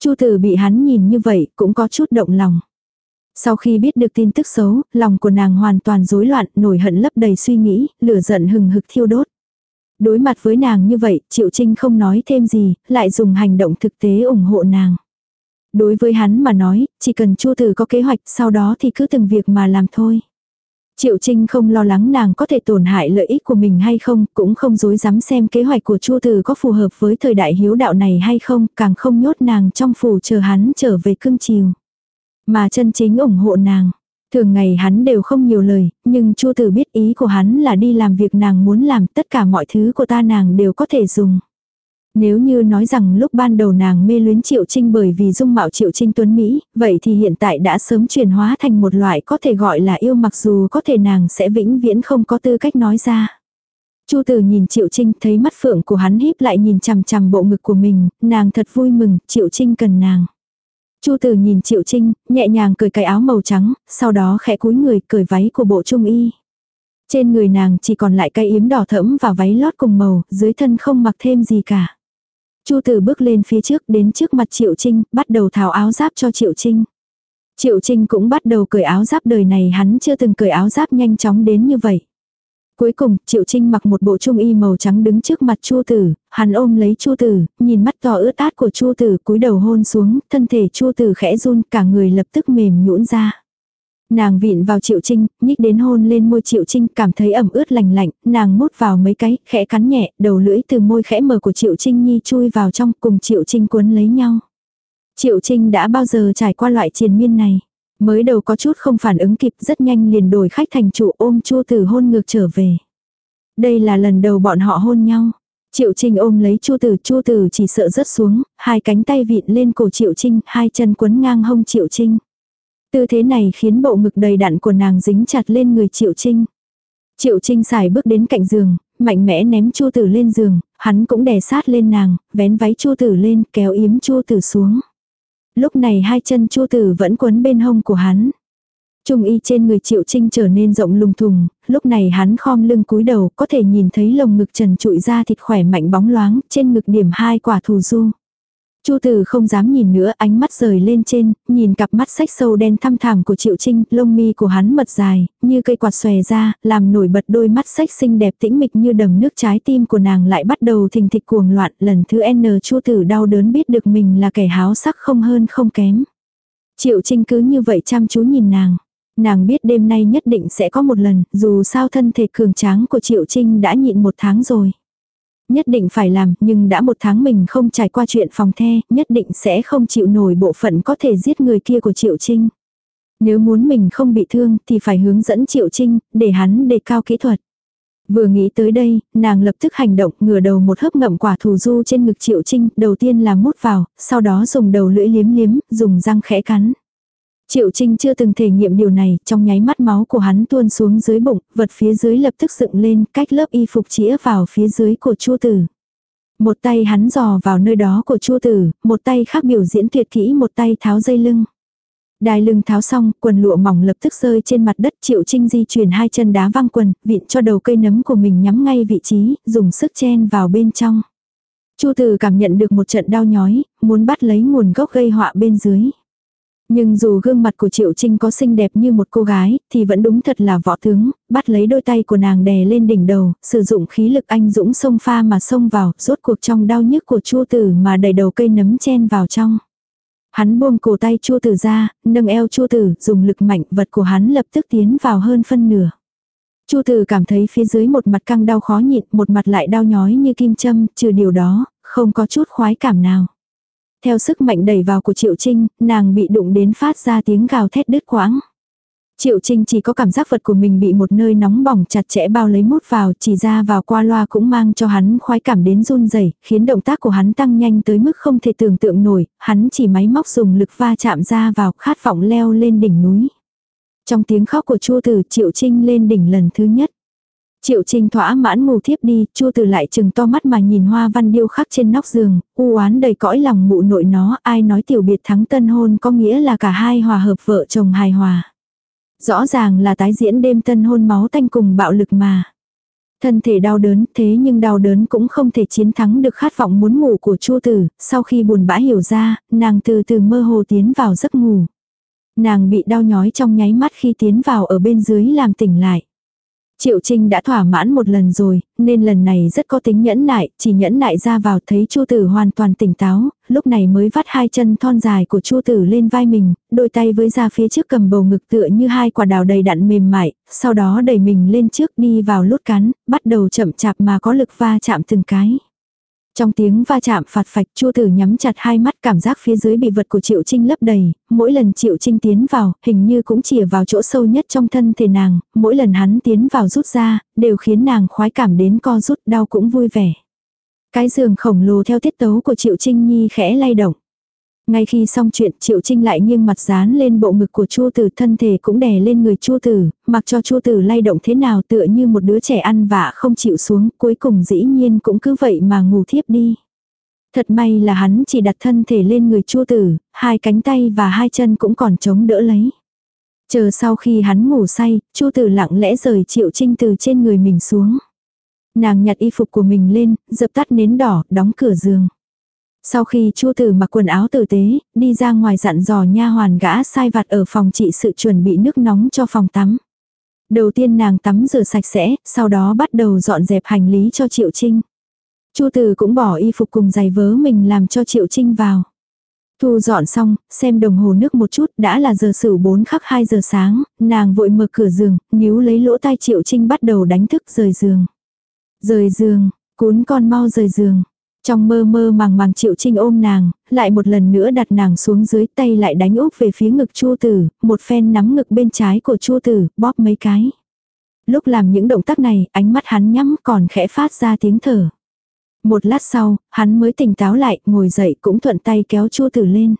Chu Tử bị hắn nhìn như vậy cũng có chút động lòng. Sau khi biết được tin tức xấu, lòng của nàng hoàn toàn rối loạn, nổi hận lấp đầy suy nghĩ, lửa giận hừng hực thiêu đốt. Đối mặt với nàng như vậy, Triệu Trinh không nói thêm gì, lại dùng hành động thực tế ủng hộ nàng. Đối với hắn mà nói, chỉ cần Chu Tử có kế hoạch, sau đó thì cứ từng việc mà làm thôi. Triệu Trinh không lo lắng nàng có thể tổn hại lợi ích của mình hay không, cũng không dối dám xem kế hoạch của Chu Từ có phù hợp với thời đại hiếu đạo này hay không, càng không nhốt nàng trong phủ chờ hắn trở về cưng chiều. Mà chân chính ủng hộ nàng. Thường ngày hắn đều không nhiều lời, nhưng Chu Từ biết ý của hắn là đi làm việc nàng muốn làm, tất cả mọi thứ của ta nàng đều có thể dùng. Nếu như nói rằng lúc ban đầu nàng mê luyến Triệu Trinh bởi vì dung mạo Triệu Trinh tuấn Mỹ, vậy thì hiện tại đã sớm chuyển hóa thành một loại có thể gọi là yêu mặc dù có thể nàng sẽ vĩnh viễn không có tư cách nói ra. Chu Tử nhìn Triệu Trinh thấy mắt phượng của hắn híp lại nhìn chằm chằm bộ ngực của mình, nàng thật vui mừng, Triệu Trinh cần nàng. Chu Tử nhìn Triệu Trinh, nhẹ nhàng cởi cái áo màu trắng, sau đó khẽ cúi người cởi váy của bộ trung y. Trên người nàng chỉ còn lại cái yếm đỏ thẫm và váy lót cùng màu, dưới thân không mặc thêm gì cả. Chu Tử bước lên phía trước đến trước mặt Triệu Trinh, bắt đầu tháo áo giáp cho Triệu Trinh. Triệu Trinh cũng bắt đầu cởi áo giáp đời này hắn chưa từng cởi áo giáp nhanh chóng đến như vậy. Cuối cùng, Triệu Trinh mặc một bộ trung y màu trắng đứng trước mặt Chu Tử, hắn ôm lấy Chu Tử, nhìn mắt to ướt át của Chu Tử cúi đầu hôn xuống, thân thể Chu Tử khẽ run, cả người lập tức mềm nhũn ra. Nàng vịn vào Triệu Trinh, nhích đến hôn lên môi Triệu Trinh, cảm thấy ẩm ướt lành lạnh, nàng mút vào mấy cái, khẽ cắn nhẹ, đầu lưỡi từ môi khẽ mở của Triệu Trinh nhi chui vào trong, cùng Triệu Trinh cuốn lấy nhau. Triệu Trinh đã bao giờ trải qua loại triền miên này. Mới đầu có chút không phản ứng kịp rất nhanh liền đổi khách thành chủ ôm chua tử hôn ngược trở về. Đây là lần đầu bọn họ hôn nhau. Triệu Trinh ôm lấy Chu Tử, Chu Tử chỉ sợ rớt xuống, hai cánh tay vịn lên cổ Triệu Trinh, hai chân quấn ngang hông Triệu Trinh. Tư thế này khiến bộ ngực đầy đặn của nàng dính chặt lên người Triệu Trinh. Triệu Trinh xài bước đến cạnh giường, mạnh mẽ ném Chu Tử lên giường, hắn cũng đè sát lên nàng, vén váy Chu Tử lên, kéo yếm Chu Tử xuống. Lúc này hai chân Chu Tử vẫn quấn bên hông của hắn. Trung y trên người Triệu Trinh trở nên rộng lùng thùng, lúc này hắn khom lưng cúi đầu, có thể nhìn thấy lồng ngực trần trụi ra thịt khỏe mạnh bóng loáng, trên ngực điểm hai quả thù du. Chu Tử không dám nhìn nữa, ánh mắt rời lên trên, nhìn cặp mắt sách sâu đen thăm thẳm của Triệu Trinh, lông mi của hắn mật dài, như cây quạt xòe ra, làm nổi bật đôi mắt sách xinh đẹp tĩnh mịch như đầm nước trái tim của nàng lại bắt đầu thình thịch cuồng loạn, lần thứ N Chu Tử đau đớn biết được mình là kẻ háo sắc không hơn không kém. Triệu Trinh cứ như vậy chăm chú nhìn nàng. Nàng biết đêm nay nhất định sẽ có một lần, dù sao thân thể cường tráng của Triệu Trinh đã nhịn một tháng rồi nhất định phải làm, nhưng đã một tháng mình không trải qua chuyện phòng the, nhất định sẽ không chịu nổi bộ phận có thể giết người kia của Triệu Trinh. Nếu muốn mình không bị thương thì phải hướng dẫn Triệu Trinh, để hắn đề cao kỹ thuật. Vừa nghĩ tới đây, nàng lập tức hành động, ngửa đầu một hớp ngậm quả thù du trên ngực Triệu Trinh, đầu tiên là mút vào, sau đó dùng đầu lưỡi liếm liếm, dùng răng khẽ cắn. Triệu Trinh chưa từng thể nghiệm điều này, trong nháy mắt máu của hắn tuôn xuống dưới bụng, vật phía dưới lập tức dựng lên, cách lớp y phục chĩa vào phía dưới của Chu Tử. Một tay hắn dò vào nơi đó của Chu Tử, một tay khác biểu diễn tuyệt kỹ một tay tháo dây lưng. Đai lưng tháo xong, quần lụa mỏng lập tức rơi trên mặt đất Triệu Trinh di chuyển hai chân đá văng quần, vịn cho đầu cây nấm của mình nhắm ngay vị trí, dùng sức chen vào bên trong. Chu Tử cảm nhận được một trận đau nhói, muốn bắt lấy nguồn gốc gây họa bên dưới. Nhưng dù gương mặt của Triệu Trinh có xinh đẹp như một cô gái, thì vẫn đúng thật là võ tướng, bắt lấy đôi tay của nàng đè lên đỉnh đầu, sử dụng khí lực anh dũng xông pha mà xông vào, rốt cuộc trong đau nhức của chua tử mà đẩy đầu cây nấm chen vào trong. Hắn buông cổ tay chua tử ra, nâng eo chua tử, dùng lực mạnh vật của hắn lập tức tiến vào hơn phân nửa. Chu Tử cảm thấy phía dưới một mặt căng đau khó nhịn, một mặt lại đau nhói như kim châm, trừ điều đó, không có chút khoái cảm nào. Theo sức mạnh đẩy vào của Triệu Trinh, nàng bị đụng đến phát ra tiếng gào thét đứt quãng. Triệu Trinh chỉ có cảm giác vật của mình bị một nơi nóng bỏng chặt chẽ bao lấy mút vào, chỉ ra vào qua loa cũng mang cho hắn khoái cảm đến run rẩy, khiến động tác của hắn tăng nhanh tới mức không thể tưởng tượng nổi, hắn chỉ máy móc dùng lực va chạm ra vào, khát vọng leo lên đỉnh núi. Trong tiếng khóc của Chu Tử, Triệu Trinh lên đỉnh lần thứ nhất. Triệu Trinh thỏa mãn ngủ thiếp đi, Chu Tử lại chừng to mắt mà nhìn hoa văn điêu khắc trên nóc giường, u oán đầy cõi lòng mụ nội nó, ai nói tiểu biệt thắng tân hôn có nghĩa là cả hai hòa hợp vợ chồng hài hòa. Rõ ràng là tái diễn đêm tân hôn máu tanh cùng bạo lực mà. Thân thể đau đớn, thế nhưng đau đớn cũng không thể chiến thắng được khát vọng muốn ngủ của Chu Tử, sau khi buồn bã hiểu ra, nàng từ từ mơ hồ tiến vào giấc ngủ. Nàng bị đau nhói trong nháy mắt khi tiến vào ở bên dưới làm tỉnh lại. Triệu Trinh đã thỏa mãn một lần rồi, nên lần này rất có tính nhẫn nại, chỉ nhẫn nại ra vào thấy Chu Tử hoàn toàn tỉnh táo, lúc này mới vắt hai chân thon dài của Chu Tử lên vai mình, đôi tay với ra phía trước cầm bầu ngực tựa như hai quả đào đầy đặn mềm mại, sau đó đẩy mình lên trước đi vào lút cắn, bắt đầu chậm chạp mà có lực va chạm từng cái. Trong tiếng va chạm phạt phạch chua tử nhắm chặt hai mắt cảm giác phía dưới bị vật của Triệu Trinh lấp đầy, mỗi lần Triệu Trinh tiến vào, hình như cũng chỉ vào chỗ sâu nhất trong thân thể nàng, mỗi lần hắn tiến vào rút ra, đều khiến nàng khoái cảm đến co rút đau cũng vui vẻ. Cái giường khổng lồ theo tiết tấu của Triệu Trinh Nhi khẽ lay động. Ngay khi xong chuyện Triệu Trinh lại nghiêng mặt dán lên bộ ngực của Chu Tử thân thể cũng đè lên người Chu Tử, mặc cho Chu Tử lay động thế nào tựa như một đứa trẻ ăn vạ không chịu xuống, cuối cùng dĩ nhiên cũng cứ vậy mà ngủ thiếp đi. Thật may là hắn chỉ đặt thân thể lên người Chu Tử, hai cánh tay và hai chân cũng còn chống đỡ lấy. Chờ sau khi hắn ngủ say, Chu Tử lặng lẽ rời Triệu Trinh từ trên người mình xuống. Nàng nhặt y phục của mình lên, dập tắt nến đỏ, đóng cửa giường. Sau khi Chu Tử mặc quần áo tử tế, đi ra ngoài dặn dò nha hoàn gã sai vặt ở phòng trị sự chuẩn bị nước nóng cho phòng tắm. Đầu tiên nàng tắm rửa sạch sẽ, sau đó bắt đầu dọn dẹp hành lý cho Triệu Trinh. Chu Tử cũng bỏ y phục cùng giày vớ mình làm cho Triệu Trinh vào. Thu dọn xong, xem đồng hồ nước một chút, đã là giờ sửu 4 khắc 2 giờ sáng, nàng vội mở cửa giường, níu lấy lỗ tai Triệu Trinh bắt đầu đánh thức rời giường. Rời giường, cuốn con mau rời giường. Trong mơ mơ màng màng Triệu Trinh ôm nàng, lại một lần nữa đặt nàng xuống dưới tay lại đánh úp về phía ngực Chu Tử, một phen nắm ngực bên trái của Chu Tử, bóp mấy cái. Lúc làm những động tác này, ánh mắt hắn nhắm còn khẽ phát ra tiếng thở. Một lát sau, hắn mới tỉnh táo lại, ngồi dậy cũng thuận tay kéo Chu Tử lên.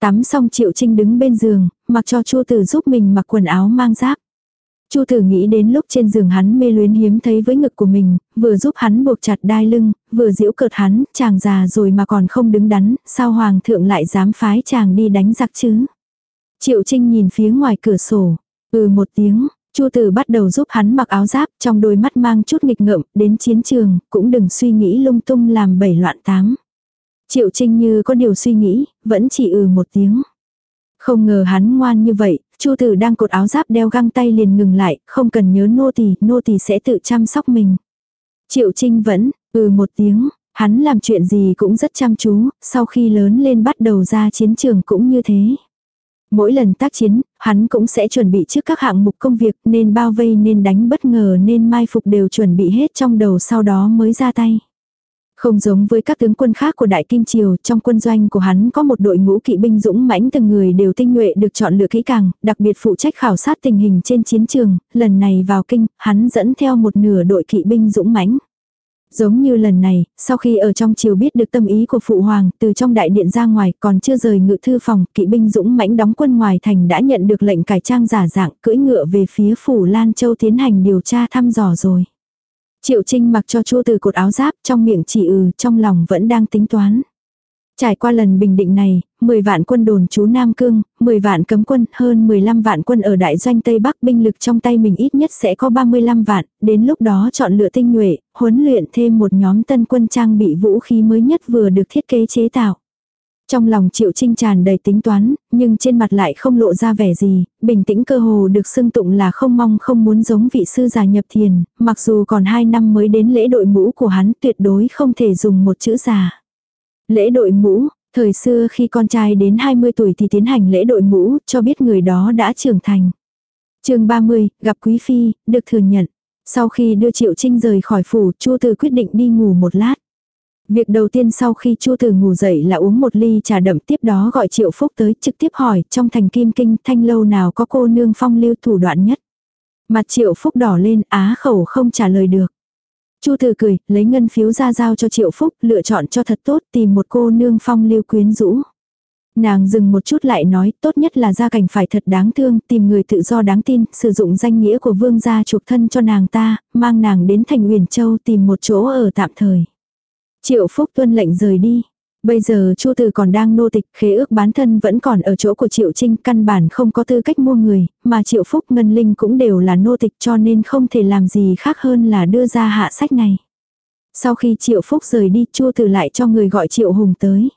Tắm xong Triệu Trinh đứng bên giường, mặc cho Chu Tử giúp mình mặc quần áo mang giáp. Chu tử nghĩ đến lúc trên giường hắn mê luyến hiếm thấy với ngực của mình, vừa giúp hắn buộc chặt đai lưng, vừa giễu cợt hắn, chàng già rồi mà còn không đứng đắn, sao hoàng thượng lại dám phái chàng đi đánh giặc chứ. Triệu Trinh nhìn phía ngoài cửa sổ, ừ một tiếng, Chu tử bắt đầu giúp hắn mặc áo giáp, trong đôi mắt mang chút nghịch ngợm, đến chiến trường, cũng đừng suy nghĩ lung tung làm bảy loạn tám. Triệu Trinh như có điều suy nghĩ, vẫn chỉ ừ một tiếng. Không ngờ hắn ngoan như vậy, Chu tử đang cột áo giáp đeo găng tay liền ngừng lại, không cần nhớ nô tỳ, nô tỳ sẽ tự chăm sóc mình. Triệu Trinh vẫn, ừ một tiếng, hắn làm chuyện gì cũng rất chăm chú, sau khi lớn lên bắt đầu ra chiến trường cũng như thế. Mỗi lần tác chiến, hắn cũng sẽ chuẩn bị trước các hạng mục công việc nên bao vây nên đánh bất ngờ nên mai phục đều chuẩn bị hết trong đầu sau đó mới ra tay. Không giống với các tướng quân khác của Đại Kim Triều, trong quân doanh của hắn có một đội ngũ kỵ binh dũng mãnh từng người đều tinh nhuệ được chọn lựa kỹ càng, đặc biệt phụ trách khảo sát tình hình trên chiến trường, lần này vào kinh, hắn dẫn theo một nửa đội kỵ binh dũng mãnh. Giống như lần này, sau khi ở trong triều biết được tâm ý của phụ hoàng, từ trong đại điện ra ngoài, còn chưa rời ngự thư phòng, kỵ binh dũng mãnh đóng quân ngoài thành đã nhận được lệnh cải trang giả dạng, cưỡi ngựa về phía phủ Lan Châu tiến hành điều tra thăm dò rồi. Triệu Trinh mặc cho chua từ cột áo giáp trong miệng chỉ ừ trong lòng vẫn đang tính toán. Trải qua lần bình định này, 10 vạn quân đồn trú Nam Cương, 10 vạn cấm quân, hơn 15 vạn quân ở đại doanh Tây Bắc binh lực trong tay mình ít nhất sẽ có 35 vạn, đến lúc đó chọn lựa tinh nhuệ, huấn luyện thêm một nhóm tân quân trang bị vũ khí mới nhất vừa được thiết kế chế tạo. Trong lòng Triệu Trinh tràn đầy tính toán, nhưng trên mặt lại không lộ ra vẻ gì, bình tĩnh cơ hồ được xưng tụng là không mong không muốn giống vị sư già nhập thiền, mặc dù còn 2 năm mới đến lễ đội mũ của hắn tuyệt đối không thể dùng một chữ già. Lễ đội mũ, thời xưa khi con trai đến 20 tuổi thì tiến hành lễ đội mũ, cho biết người đó đã trưởng thành. chương 30, gặp Quý Phi, được thừa nhận. Sau khi đưa Triệu Trinh rời khỏi phủ, Chu Từ quyết định đi ngủ một lát. Việc đầu tiên sau khi Chu Từ ngủ dậy là uống một ly trà đậm tiếp đó gọi Triệu Phúc tới trực tiếp hỏi trong thành kim kinh thanh lâu nào có cô nương phong lưu thủ đoạn nhất. Mặt Triệu Phúc đỏ lên á khẩu không trả lời được. Chu Từ cười, lấy ngân phiếu ra giao cho Triệu Phúc, lựa chọn cho thật tốt tìm một cô nương phong lưu quyến rũ. Nàng dừng một chút lại nói, tốt nhất là gia cảnh phải thật đáng thương, tìm người tự do đáng tin, sử dụng danh nghĩa của vương gia chuộc thân cho nàng ta, mang nàng đến thành Huyền Châu tìm một chỗ ở tạm thời. Triệu Phúc tuân lệnh rời đi. Bây giờ Chu Từ còn đang nô tịch, khế ước bán thân vẫn còn ở chỗ của Triệu Trinh, căn bản không có tư cách mua người, mà Triệu Phúc Ngân Linh cũng đều là nô tịch cho nên không thể làm gì khác hơn là đưa ra hạ sách này. Sau khi Triệu Phúc rời đi, Chu Từ lại cho người gọi Triệu Hùng tới.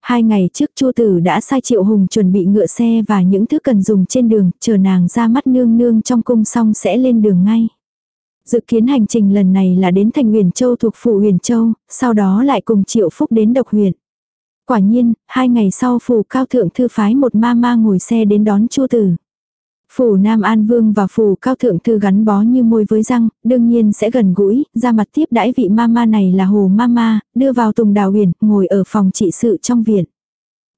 Hai ngày trước Chu Tử đã sai Triệu Hùng chuẩn bị ngựa xe và những thứ cần dùng trên đường, chờ nàng ra mắt nương nương trong cung xong sẽ lên đường ngay. Dự kiến hành trình lần này là đến thành huyền châu thuộc phủ huyền châu, sau đó lại cùng triệu phúc đến độc huyền. Quả nhiên, hai ngày sau phủ cao thượng thư phái một ma ma ngồi xe đến đón chua tử. Phủ Nam An Vương và phủ cao thượng thư gắn bó như môi với răng, đương nhiên sẽ gần gũi, ra mặt tiếp đãi vị ma ma này là Hồ ma ma, đưa vào tùng đào huyền, ngồi ở phòng trị sự trong viện.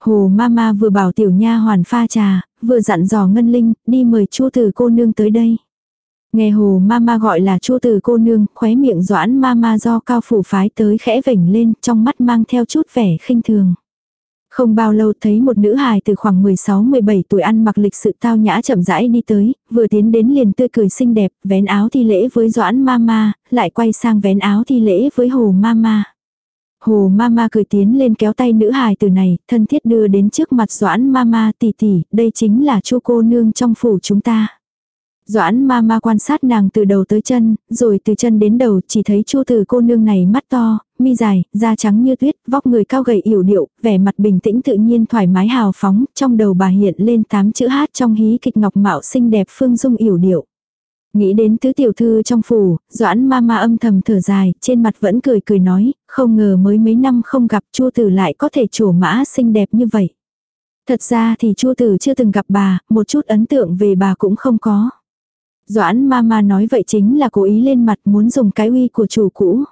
Hồ ma ma vừa bảo tiểu nha hoàn pha trà, vừa dặn dò Ngân Linh, đi mời chua tử cô nương tới đây. Nghe hồ mama gọi là chua từ cô nương, khóe miệng doãn mama do cao phủ phái tới khẽ vểnh lên, trong mắt mang theo chút vẻ khinh thường. Không bao lâu thấy một nữ hài từ khoảng 16-17 tuổi ăn mặc lịch sự tao nhã chậm rãi đi tới, vừa tiến đến liền tươi cười xinh đẹp, vén áo thi lễ với doãn mama, lại quay sang vén áo thi lễ với hồ mama. Hồ mama cười tiến lên kéo tay nữ hài từ này, thân thiết đưa đến trước mặt doãn mama tỷ tỷ, đây chính là chu cô nương trong phủ chúng ta. Doãn ma ma quan sát nàng từ đầu tới chân, rồi từ chân đến đầu chỉ thấy chu từ cô nương này mắt to, mi dài, da trắng như tuyết, vóc người cao gầy yểu điệu, vẻ mặt bình tĩnh tự nhiên thoải mái hào phóng, trong đầu bà hiện lên tám chữ hát trong hí kịch ngọc mạo xinh đẹp phương dung yểu điệu. Nghĩ đến tứ tiểu thư trong phủ, doãn ma ma âm thầm thở dài, trên mặt vẫn cười cười nói, không ngờ mới mấy năm không gặp chua tử lại có thể chủ mã xinh đẹp như vậy. Thật ra thì chua tử chưa từng gặp bà, một chút ấn tượng về bà cũng không có. Doãn mama nói vậy chính là cố ý lên mặt muốn dùng cái uy của chủ cũ.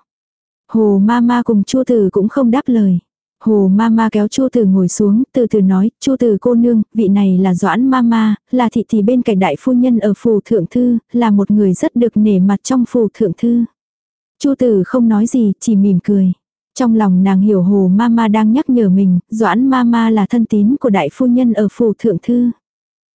Hồ mama cùng Chu tử cũng không đáp lời. Hồ mama kéo Chu tử ngồi xuống, từ từ nói, Chu tử cô nương, vị này là Doãn mama, là thị thị bên cạnh đại phu nhân ở phủ thượng thư, là một người rất được nể mặt trong phủ thượng thư. Chu tử không nói gì, chỉ mỉm cười. Trong lòng nàng hiểu hồ mama đang nhắc nhở mình, Doãn mama là thân tín của đại phu nhân ở phủ thượng thư.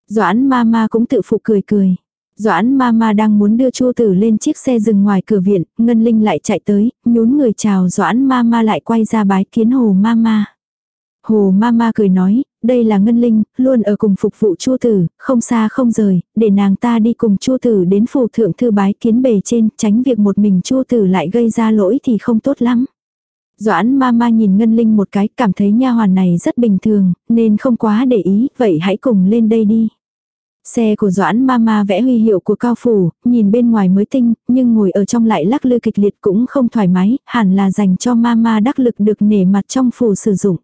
Doãn mama cũng tự phụ cười cười. Doãn Mama đang muốn đưa chua Tử lên chiếc xe dừng ngoài cửa viện, Ngân Linh lại chạy tới, nhún người chào Doãn Mama lại quay ra bái kiến Hồ Mama. Hồ Mama cười nói, đây là Ngân Linh, luôn ở cùng phục vụ chua Tử, không xa không rời, để nàng ta đi cùng chua Tử đến phủ thượng thư bái kiến bề trên, tránh việc một mình chua Tử lại gây ra lỗi thì không tốt lắm. Doãn Mama nhìn Ngân Linh một cái, cảm thấy nha hoàn này rất bình thường, nên không quá để ý, vậy hãy cùng lên đây đi. Xe của Doãn Mama vẽ huy hiệu của cao phủ, nhìn bên ngoài mới tinh, nhưng ngồi ở trong lại lắc lư kịch liệt cũng không thoải mái, hẳn là dành cho Mama đắc lực được nể mặt trong phủ sử dụng.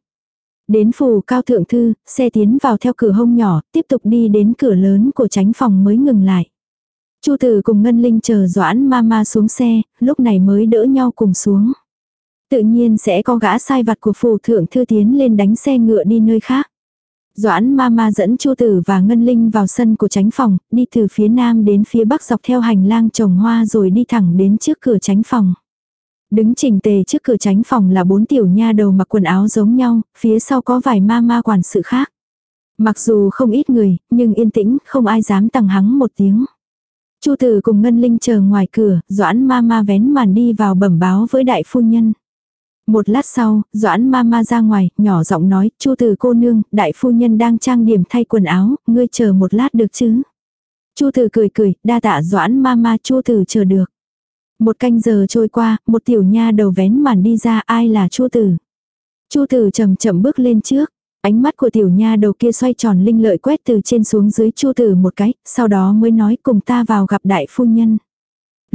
Đến phủ cao thượng thư, xe tiến vào theo cửa hông nhỏ, tiếp tục đi đến cửa lớn của tránh phòng mới ngừng lại. Chu tử cùng Ngân Linh chờ Doãn Mama xuống xe, lúc này mới đỡ nhau cùng xuống. Tự nhiên sẽ có gã sai vặt của phủ thượng thư tiến lên đánh xe ngựa đi nơi khác. Doãn Mama dẫn Chu Tử và Ngân Linh vào sân của tránh phòng, đi từ phía nam đến phía bắc dọc theo hành lang trồng hoa rồi đi thẳng đến trước cửa tránh phòng. Đứng trình tề trước cửa tránh phòng là bốn tiểu nha đầu mặc quần áo giống nhau, phía sau có vài ma ma quản sự khác. Mặc dù không ít người, nhưng yên tĩnh, không ai dám tăng hắng một tiếng. Chu Tử cùng Ngân Linh chờ ngoài cửa, Doãn ma ma vén màn đi vào bẩm báo với đại phu nhân. Một lát sau, Doãn Mama ra ngoài, nhỏ giọng nói, Chu Từ cô nương, đại phu nhân đang trang điểm thay quần áo, ngươi chờ một lát được chứ? Chu Từ cười cười, đa tạ Doãn Mama Chu Từ chờ được. Một canh giờ trôi qua, một tiểu nha đầu vén màn đi ra, ai là Chu Từ? Chu tử chậm chậm bước lên trước. Ánh mắt của tiểu nha đầu kia xoay tròn linh lợi quét từ trên xuống dưới chu tử một cái, sau đó mới nói cùng ta vào gặp đại phu nhân.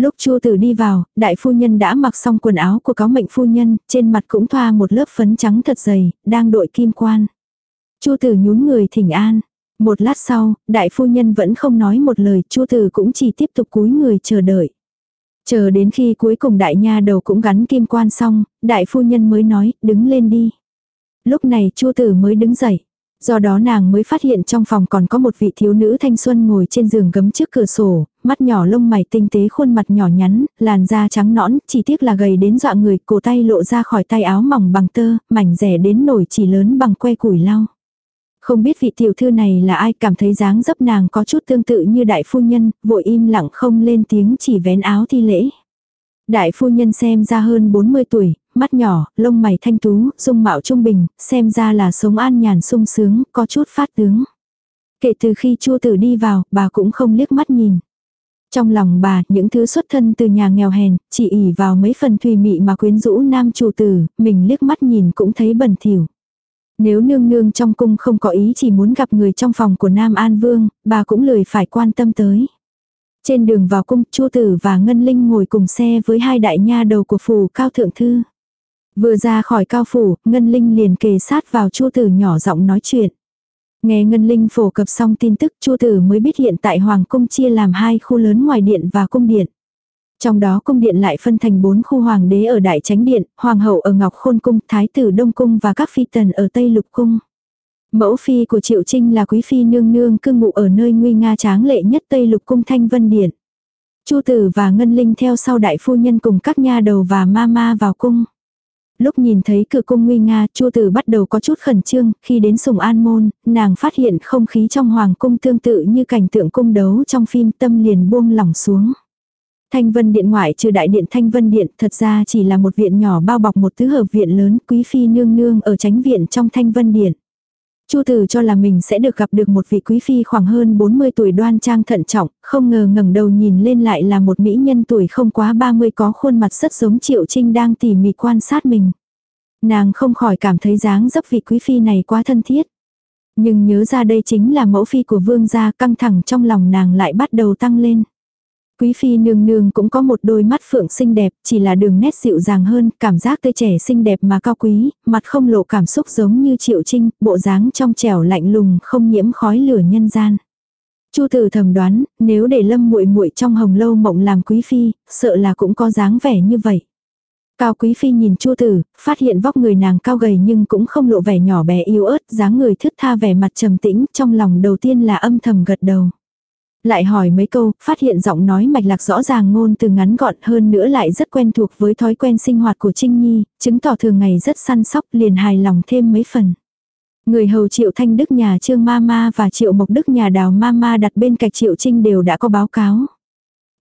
Lúc Chu Tử đi vào, đại phu nhân đã mặc xong quần áo của cáo mệnh phu nhân, trên mặt cũng thoa một lớp phấn trắng thật dày, đang đội kim quan. Chu Tử nhún người thỉnh an. Một lát sau, đại phu nhân vẫn không nói một lời, Chu Tử cũng chỉ tiếp tục cúi người chờ đợi. Chờ đến khi cuối cùng đại nha đầu cũng gắn kim quan xong, đại phu nhân mới nói, đứng lên đi. Lúc này Chu Tử mới đứng dậy. Do đó nàng mới phát hiện trong phòng còn có một vị thiếu nữ thanh xuân ngồi trên giường gấm trước cửa sổ, mắt nhỏ lông mày tinh tế khuôn mặt nhỏ nhắn, làn da trắng nõn, chỉ tiếc là gầy đến dọa người, cổ tay lộ ra khỏi tay áo mỏng bằng tơ, mảnh rẻ đến nổi chỉ lớn bằng que củi lau. Không biết vị tiểu thư này là ai cảm thấy dáng dấp nàng có chút tương tự như đại phu nhân, vội im lặng không lên tiếng chỉ vén áo thi lễ. Đại phu nhân xem ra hơn 40 tuổi, mắt nhỏ, lông mày thanh tú, dung mạo trung bình, xem ra là sống an nhàn sung sướng, có chút phát tướng. Kể từ khi chua tử đi vào, bà cũng không liếc mắt nhìn. Trong lòng bà, những thứ xuất thân từ nhà nghèo hèn, chỉ ỉ vào mấy phần thùy mị mà quyến rũ nam chủ tử, mình liếc mắt nhìn cũng thấy bẩn thỉu. Nếu nương nương trong cung không có ý chỉ muốn gặp người trong phòng của Nam An Vương, bà cũng lười phải quan tâm tới. Trên đường vào cung, Chu Tử và Ngân Linh ngồi cùng xe với hai đại nha đầu của phủ Cao Thượng Thư. Vừa ra khỏi cao phủ, Ngân Linh liền kề sát vào Chu Tử nhỏ giọng nói chuyện. Nghe Ngân Linh phổ cập xong tin tức Chu Tử mới biết hiện tại Hoàng cung chia làm hai khu lớn ngoài điện và cung điện. Trong đó cung điện lại phân thành bốn khu hoàng đế ở Đại Chánh Điện, Hoàng hậu ở Ngọc Khôn Cung, Thái tử Đông Cung và các phi tần ở Tây Lục Cung. Mẫu phi của Triệu Trinh là quý phi nương nương cư ngụ ở nơi nguy nga tráng lệ nhất Tây Lục Cung Thanh Vân Điện. Chu Tử và Ngân Linh theo sau đại phu nhân cùng các nha đầu và ma ma vào cung. Lúc nhìn thấy cửa cung nguy nga, Chu Tử bắt đầu có chút khẩn trương, khi đến Sùng An môn, nàng phát hiện không khí trong hoàng cung tương tự như cảnh tượng cung đấu trong phim, tâm liền buông lỏng xuống. Thanh Vân Điện ngoại trừ đại điện Thanh Vân Điện, thật ra chỉ là một viện nhỏ bao bọc một tứ hợp viện lớn, quý phi nương nương ở tránh viện trong Thanh Vân Điện. Chu Tử cho là mình sẽ được gặp được một vị quý phi khoảng hơn 40 tuổi đoan trang thận trọng, không ngờ ngẩng đầu nhìn lên lại là một mỹ nhân tuổi không quá 30 có khuôn mặt rất giống Triệu Trinh đang tỉ mỉ quan sát mình. Nàng không khỏi cảm thấy dáng dấp vị quý phi này quá thân thiết. Nhưng nhớ ra đây chính là mẫu phi của vương gia căng thẳng trong lòng nàng lại bắt đầu tăng lên. Quý phi nương nương cũng có một đôi mắt phượng xinh đẹp, chỉ là đường nét dịu dàng hơn, cảm giác tươi trẻ xinh đẹp mà cao quý, mặt không lộ cảm xúc giống như triệu trinh, bộ dáng trong trẻo lạnh lùng không nhiễm khói lửa nhân gian. Chu tử thầm đoán, nếu để lâm muội muội trong hồng lâu mộng làm quý phi, sợ là cũng có dáng vẻ như vậy. Cao quý phi nhìn Chu tử, phát hiện vóc người nàng cao gầy nhưng cũng không lộ vẻ nhỏ bé yếu ớt, dáng người thướt tha vẻ mặt trầm tĩnh, trong lòng đầu tiên là âm thầm gật đầu. Lại hỏi mấy câu, phát hiện giọng nói mạch lạc rõ ràng ngôn từ ngắn gọn hơn nữa lại rất quen thuộc với thói quen sinh hoạt của Trinh Nhi, chứng tỏ thường ngày rất săn sóc liền hài lòng thêm mấy phần. Người hầu triệu thanh đức nhà trương ma ma và triệu mộc đức nhà đào ma ma đặt bên cạnh triệu trinh đều đã có báo cáo.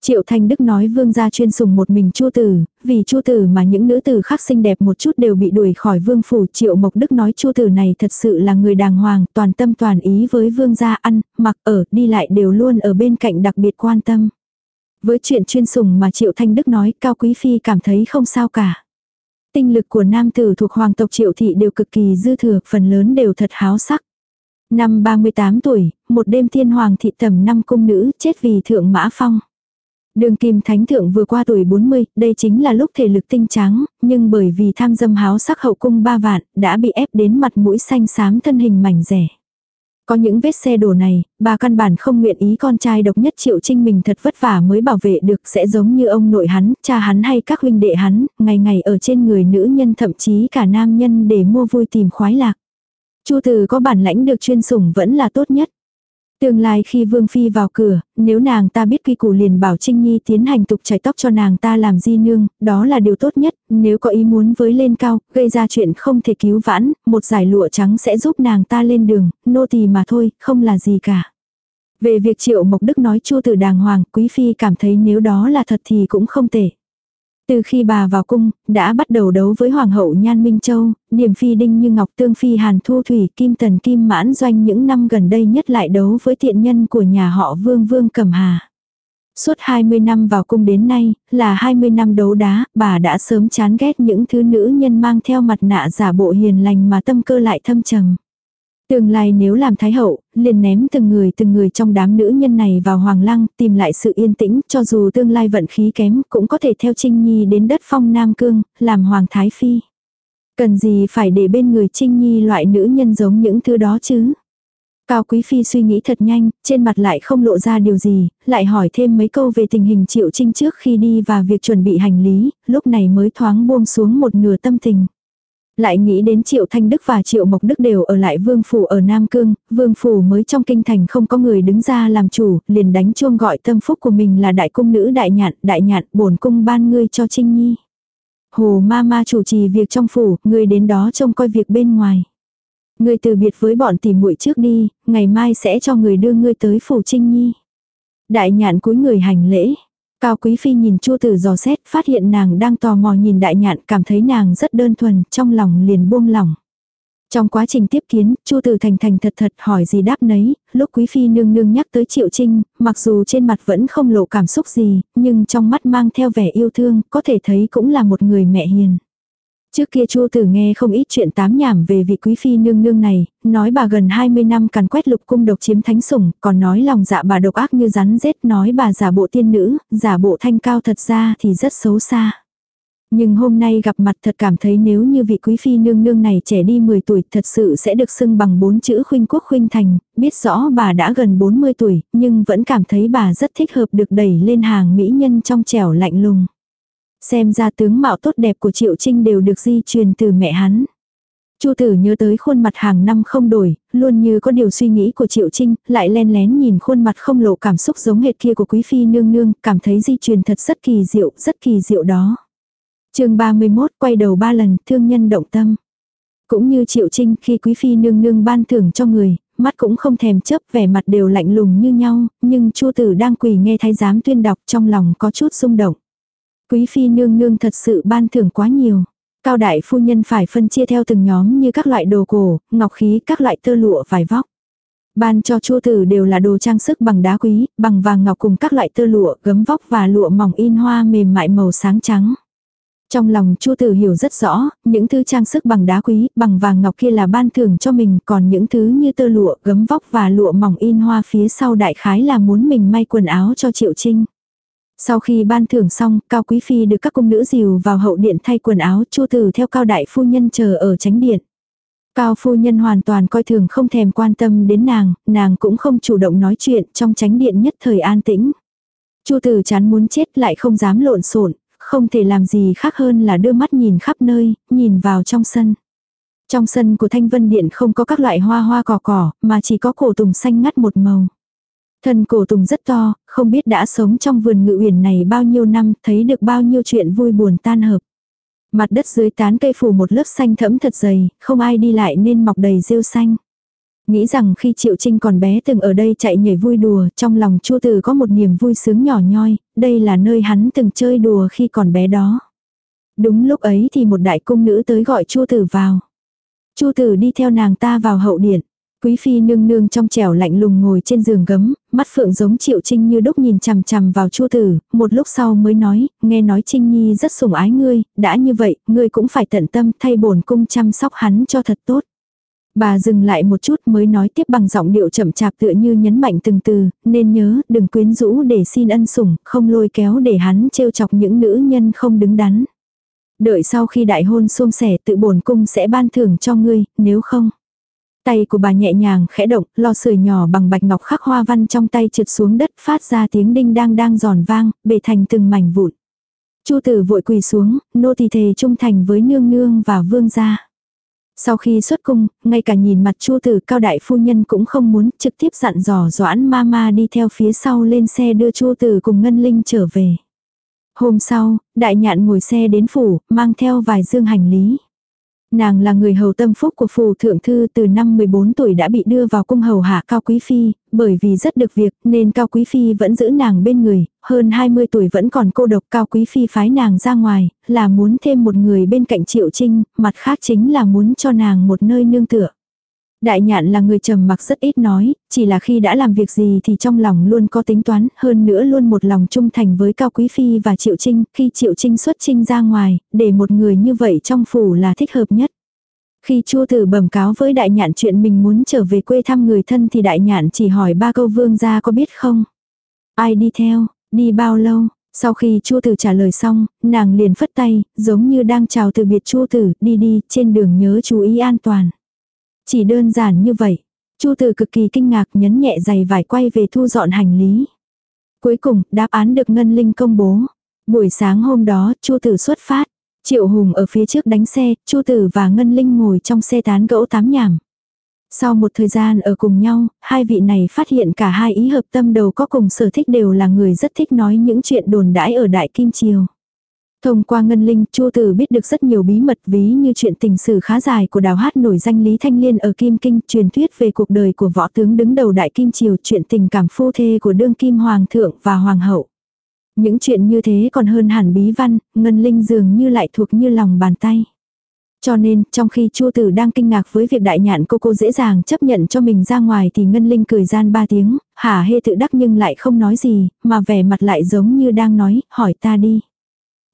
Triệu Thanh Đức nói vương gia chuyên sùng một mình Chu tử, vì Chu tử mà những nữ tử khác xinh đẹp một chút đều bị đuổi khỏi vương phủ. Triệu Mộc Đức nói Chu tử này thật sự là người đàng hoàng, toàn tâm toàn ý với vương gia ăn, mặc ở, đi lại đều luôn ở bên cạnh đặc biệt quan tâm. Với chuyện chuyên sùng mà Triệu Thanh Đức nói, Cao Quý Phi cảm thấy không sao cả. Tinh lực của nam tử thuộc hoàng tộc Triệu Thị đều cực kỳ dư thừa, phần lớn đều thật háo sắc. Năm 38 tuổi, một đêm thiên hoàng thị tầm năm cung nữ chết vì thượng mã phong. Đường kim thánh thượng vừa qua tuổi 40, đây chính là lúc thể lực tinh trắng, nhưng bởi vì tham dâm háo sắc hậu cung ba vạn, đã bị ép đến mặt mũi xanh xám thân hình mảnh rẻ. Có những vết xe đổ này, bà căn bản không nguyện ý con trai độc nhất triệu trinh mình thật vất vả mới bảo vệ được sẽ giống như ông nội hắn, cha hắn hay các huynh đệ hắn, ngày ngày ở trên người nữ nhân thậm chí cả nam nhân để mua vui tìm khoái lạc. Chu từ có bản lãnh được chuyên sủng vẫn là tốt nhất. Tương lai khi Vương Phi vào cửa, nếu nàng ta biết quy củ liền bảo Trinh Nhi tiến hành tục chải tóc cho nàng ta làm di nương, đó là điều tốt nhất, nếu có ý muốn với lên cao, gây ra chuyện không thể cứu vãn, một giải lụa trắng sẽ giúp nàng ta lên đường, nô tỳ mà thôi, không là gì cả. Về việc Triệu Mộc Đức nói chua từ đàng hoàng, Quý Phi cảm thấy nếu đó là thật thì cũng không tệ. Từ khi bà vào cung, đã bắt đầu đấu với Hoàng hậu Nhan Minh Châu, điềm Phi Đinh Như Ngọc Tương Phi Hàn Thu Thủy Kim Tần Kim Mãn Doanh những năm gần đây nhất lại đấu với thiện nhân của nhà họ Vương Vương Cẩm Hà. Suốt 20 năm vào cung đến nay, là 20 năm đấu đá, bà đã sớm chán ghét những thứ nữ nhân mang theo mặt nạ giả bộ hiền lành mà tâm cơ lại thâm trầm. Tương lai nếu làm thái hậu, liền ném từng người từng người trong đám nữ nhân này vào hoàng lăng, tìm lại sự yên tĩnh, cho dù tương lai vận khí kém, cũng có thể theo Trinh Nhi đến đất phong Nam Cương, làm hoàng thái phi. Cần gì phải để bên người Trinh Nhi loại nữ nhân giống những thứ đó chứ? Cao Quý Phi suy nghĩ thật nhanh, trên mặt lại không lộ ra điều gì, lại hỏi thêm mấy câu về tình hình Triệu Trinh trước khi đi và việc chuẩn bị hành lý, lúc này mới thoáng buông xuống một nửa tâm tình. Lại nghĩ đến Triệu Thanh Đức và Triệu Mộc Đức đều ở lại Vương Phủ ở Nam Cương, Vương Phủ mới trong kinh thành không có người đứng ra làm chủ, liền đánh chuông gọi tâm phúc của mình là đại cung nữ đại nhạn, đại nhạn bổn cung ban ngươi cho Trinh Nhi. Hồ ma ma chủ trì việc trong phủ, ngươi đến đó trông coi việc bên ngoài. Ngươi từ biệt với bọn tỉ muội trước đi, ngày mai sẽ cho người đưa ngươi tới phủ Trinh Nhi. Đại nhạn cúi người hành lễ. Cao Quý Phi nhìn Chu Tử dò xét, phát hiện nàng đang tò mò nhìn đại nhạn, cảm thấy nàng rất đơn thuần, trong lòng liền buông lỏng. Trong quá trình tiếp kiến, Chu Tử thành thành thật thật hỏi gì đáp nấy, lúc Quý Phi nương nương nhắc tới Triệu Trinh, mặc dù trên mặt vẫn không lộ cảm xúc gì, nhưng trong mắt mang theo vẻ yêu thương, có thể thấy cũng là một người mẹ hiền. Trước kia Chu Tử nghe không ít chuyện tám nhảm về vị quý phi nương nương này, nói bà gần 20 năm càn quét lục cung độc chiếm thánh sủng, còn nói lòng dạ bà độc ác như rắn rết, nói bà giả bộ tiên nữ, giả bộ thanh cao thật ra thì rất xấu xa. Nhưng hôm nay gặp mặt thật cảm thấy nếu như vị quý phi nương nương này trẻ đi 10 tuổi thật sự sẽ được xưng bằng bốn chữ khuynh quốc khuynh thành, biết rõ bà đã gần 40 tuổi, nhưng vẫn cảm thấy bà rất thích hợp được đẩy lên hàng mỹ nhân trong trẻo lạnh lùng. Xem ra tướng mạo tốt đẹp của Triệu Trinh đều được di truyền từ mẹ hắn. Chu tử nhớ tới khuôn mặt hàng năm không đổi, luôn như có điều suy nghĩ của Triệu Trinh, lại len lén nhìn khuôn mặt không lộ cảm xúc giống hệt kia của Quý Phi nương nương, cảm thấy di truyền thật rất kỳ diệu, rất kỳ diệu đó. chương 31 quay đầu ba lần, thương nhân động tâm. Cũng như Triệu Trinh khi Quý Phi nương nương ban thưởng cho người, mắt cũng không thèm chấp vẻ mặt đều lạnh lùng như nhau, nhưng Chu tử đang quỳ nghe thái giám tuyên đọc trong lòng có chút xung động. Quý phi nương nương thật sự ban thưởng quá nhiều. Cao đại phu nhân phải phân chia theo từng nhóm như các loại đồ cổ, ngọc khí, các loại tơ lụa vải vóc. Ban cho chua tử đều là đồ trang sức bằng đá quý, bằng vàng ngọc cùng các loại tơ lụa, gấm vóc và lụa mỏng in hoa mềm mại màu sáng trắng. Trong lòng chua tử hiểu rất rõ, những thứ trang sức bằng đá quý, bằng vàng ngọc kia là ban thưởng cho mình, còn những thứ như tơ lụa, gấm vóc và lụa mỏng in hoa phía sau đại khái là muốn mình may quần áo cho Triệu Trinh. Sau khi ban thưởng xong, Cao Quý Phi được các cung nữ dìu vào hậu điện thay quần áo, Chu Tử theo Cao Đại Phu Nhân chờ ở tránh điện. Cao Phu Nhân hoàn toàn coi thường không thèm quan tâm đến nàng, nàng cũng không chủ động nói chuyện trong tránh điện nhất thời an tĩnh. Chu Tử chán muốn chết lại không dám lộn xộn, không thể làm gì khác hơn là đưa mắt nhìn khắp nơi, nhìn vào trong sân. Trong sân của Thanh Vân Điện không có các loại hoa hoa cỏ cỏ, mà chỉ có cổ tùng xanh ngắt một màu. Thân cổ tùng rất to, không biết đã sống trong vườn ngự uyển này bao nhiêu năm, thấy được bao nhiêu chuyện vui buồn tan hợp. Mặt đất dưới tán cây phủ một lớp xanh thẫm thật dày, không ai đi lại nên mọc đầy rêu xanh. Nghĩ rằng khi Triệu Trinh còn bé từng ở đây chạy nhảy vui đùa, trong lòng Chu Tử có một niềm vui sướng nhỏ nhoi, đây là nơi hắn từng chơi đùa khi còn bé đó. Đúng lúc ấy thì một đại cung nữ tới gọi Chu Tử vào. Chu Tử đi theo nàng ta vào hậu điện. Quý phi nương nương trong trẻo lạnh lùng ngồi trên giường gấm, mắt phượng giống triệu trinh như đúc nhìn chằm chằm vào chu tử, một lúc sau mới nói, nghe nói trinh nhi rất sủng ái ngươi, đã như vậy, ngươi cũng phải tận tâm thay bổn cung chăm sóc hắn cho thật tốt. Bà dừng lại một chút mới nói tiếp bằng giọng điệu chậm chạp tựa như nhấn mạnh từng từ, nên nhớ, đừng quyến rũ để xin ân sủng, không lôi kéo để hắn trêu chọc những nữ nhân không đứng đắn. Đợi sau khi đại hôn xuông sẻ tự bổn cung sẽ ban thưởng cho ngươi, nếu không. Tay của bà nhẹ nhàng khẽ động, lò sưởi nhỏ bằng bạch ngọc khắc hoa văn trong tay trượt xuống đất phát ra tiếng đinh đang đang giòn vang, bể thành từng mảnh vụn. Chu tử vội quỳ xuống, nô tỳ thề trung thành với nương nương và vương gia. Sau khi xuất cung, ngay cả nhìn mặt chu tử cao đại phu nhân cũng không muốn trực tiếp dặn dò doãn ma ma đi theo phía sau lên xe đưa chu tử cùng ngân linh trở về. Hôm sau, đại nhạn ngồi xe đến phủ, mang theo vài dương hành lý. Nàng là người hầu tâm phúc của phù thượng thư từ năm 14 tuổi đã bị đưa vào cung hầu hạ Cao Quý Phi, bởi vì rất được việc nên Cao Quý Phi vẫn giữ nàng bên người, hơn 20 tuổi vẫn còn cô độc Cao Quý Phi phái nàng ra ngoài, là muốn thêm một người bên cạnh Triệu Trinh, mặt khác chính là muốn cho nàng một nơi nương tựa. Đại nhạn là người trầm mặc rất ít nói, chỉ là khi đã làm việc gì thì trong lòng luôn có tính toán, hơn nữa luôn một lòng trung thành với Cao Quý Phi và Triệu Trinh, khi Triệu Trinh xuất trinh ra ngoài, để một người như vậy trong phủ là thích hợp nhất. Khi Chu Tử bẩm cáo với đại nhạn chuyện mình muốn trở về quê thăm người thân thì đại nhạn chỉ hỏi ba câu vương gia có biết không? Ai đi theo, đi bao lâu? Sau khi Chu Tử trả lời xong, nàng liền phất tay, giống như đang chào từ biệt Chu Tử, đi đi, trên đường nhớ chú ý an toàn. Chỉ đơn giản như vậy. Chu Tử cực kỳ kinh ngạc nhấn nhẹ giày vải quay về thu dọn hành lý. Cuối cùng, đáp án được Ngân Linh công bố. Buổi sáng hôm đó, Chu Tử xuất phát. Triệu Hùng ở phía trước đánh xe, Chu Tử và Ngân Linh ngồi trong xe tán gẫu tám nhảm. Sau một thời gian ở cùng nhau, hai vị này phát hiện cả hai ý hợp tâm đầu có cùng sở thích đều là người rất thích nói những chuyện đồn đãi ở Đại Kim Triều. Thông qua Ngân Linh, Chu Tử biết được rất nhiều bí mật ví như chuyện tình sử khá dài của đào hát nổi danh Lý Thanh Liên ở Kim Kinh, truyền thuyết về cuộc đời của võ tướng đứng đầu Đại Kim Triều, chuyện tình cảm phu thê của đương kim hoàng thượng và hoàng hậu. Những chuyện như thế còn hơn hẳn bí văn, Ngân Linh dường như lại thuộc như lòng bàn tay. Cho nên, trong khi Chu Tử đang kinh ngạc với việc đại nhạn cô cô dễ dàng chấp nhận cho mình ra ngoài thì Ngân Linh cười gian ba tiếng, hả hê tự đắc nhưng lại không nói gì, mà vẻ mặt lại giống như đang nói, hỏi ta đi.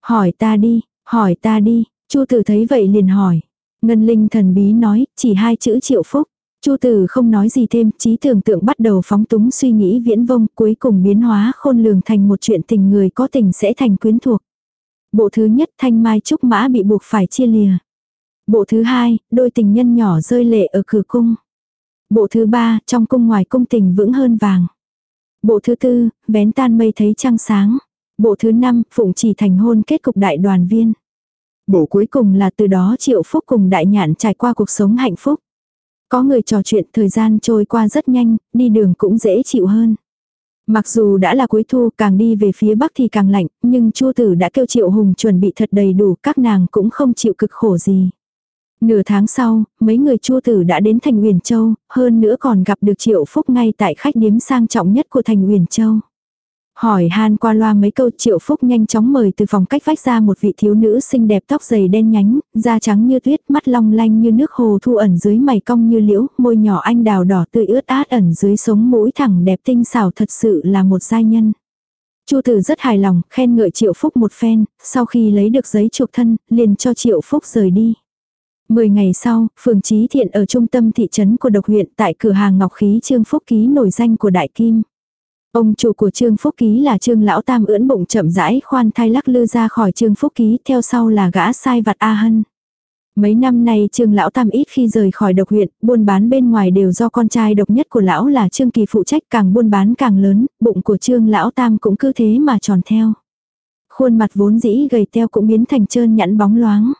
Hỏi ta đi, hỏi ta đi, Chu Tử thấy vậy liền hỏi. Ngân Linh thần bí nói, chỉ hai chữ triệu phúc. Chu Tử không nói gì thêm, trí tưởng tượng bắt đầu phóng túng suy nghĩ viễn vông, cuối cùng biến hóa khôn lường thành một chuyện tình người có tình sẽ thành quyến thuộc. Bộ thứ nhất thanh mai trúc mã bị buộc phải chia lìa. Bộ thứ hai, đôi tình nhân nhỏ rơi lệ ở cửa cung. Bộ thứ ba, trong cung ngoài cung tình vững hơn vàng. Bộ thứ tư, vén tan mây thấy trăng sáng. Bộ thứ năm, phụng chỉ thành hôn kết cục đại đoàn viên. Bộ cuối cùng là từ đó triệu phúc cùng đại nhạn trải qua cuộc sống hạnh phúc. Có người trò chuyện thời gian trôi qua rất nhanh, đi đường cũng dễ chịu hơn. Mặc dù đã là cuối thu càng đi về phía bắc thì càng lạnh, nhưng chua tử đã kêu triệu hùng chuẩn bị thật đầy đủ các nàng cũng không chịu cực khổ gì. Nửa tháng sau, mấy người chua tử đã đến thành huyền Châu, hơn nữa còn gặp được Triệu Phúc ngay tại khách điếm sang trọng nhất của thành huyền Châu. Hỏi han qua loa mấy câu Triệu Phúc nhanh chóng mời từ phòng cách vách ra một vị thiếu nữ xinh đẹp tóc dày đen nhánh, da trắng như tuyết, mắt long lanh như nước hồ thu ẩn dưới mày cong như liễu, môi nhỏ anh đào đỏ tươi ướt át ẩn dưới sống mũi thẳng đẹp tinh xảo thật sự là một giai nhân. Chu tử rất hài lòng, khen ngợi Triệu Phúc một phen, sau khi lấy được giấy chuộc thân, liền cho Triệu Phúc rời đi. Mười ngày sau, phường Trí Thiện ở trung tâm thị trấn của độc huyện tại cửa hàng ngọc khí Trương Phúc Ký nổi danh của Đại Kim. Ông chủ của Trương Phúc Ký là Trương Lão Tam ưỡn bụng chậm rãi khoan thai lắc lư ra khỏi Trương Phúc Ký, theo sau là gã sai vặt A Hân. Mấy năm nay Trương Lão Tam ít khi rời khỏi độc huyện, buôn bán bên ngoài đều do con trai độc nhất của Lão là Trương Kỳ phụ trách càng buôn bán càng lớn, bụng của Trương Lão Tam cũng cứ thế mà tròn theo. Khuôn mặt vốn dĩ gầy teo cũng biến thành trơn nhẵn bóng loáng.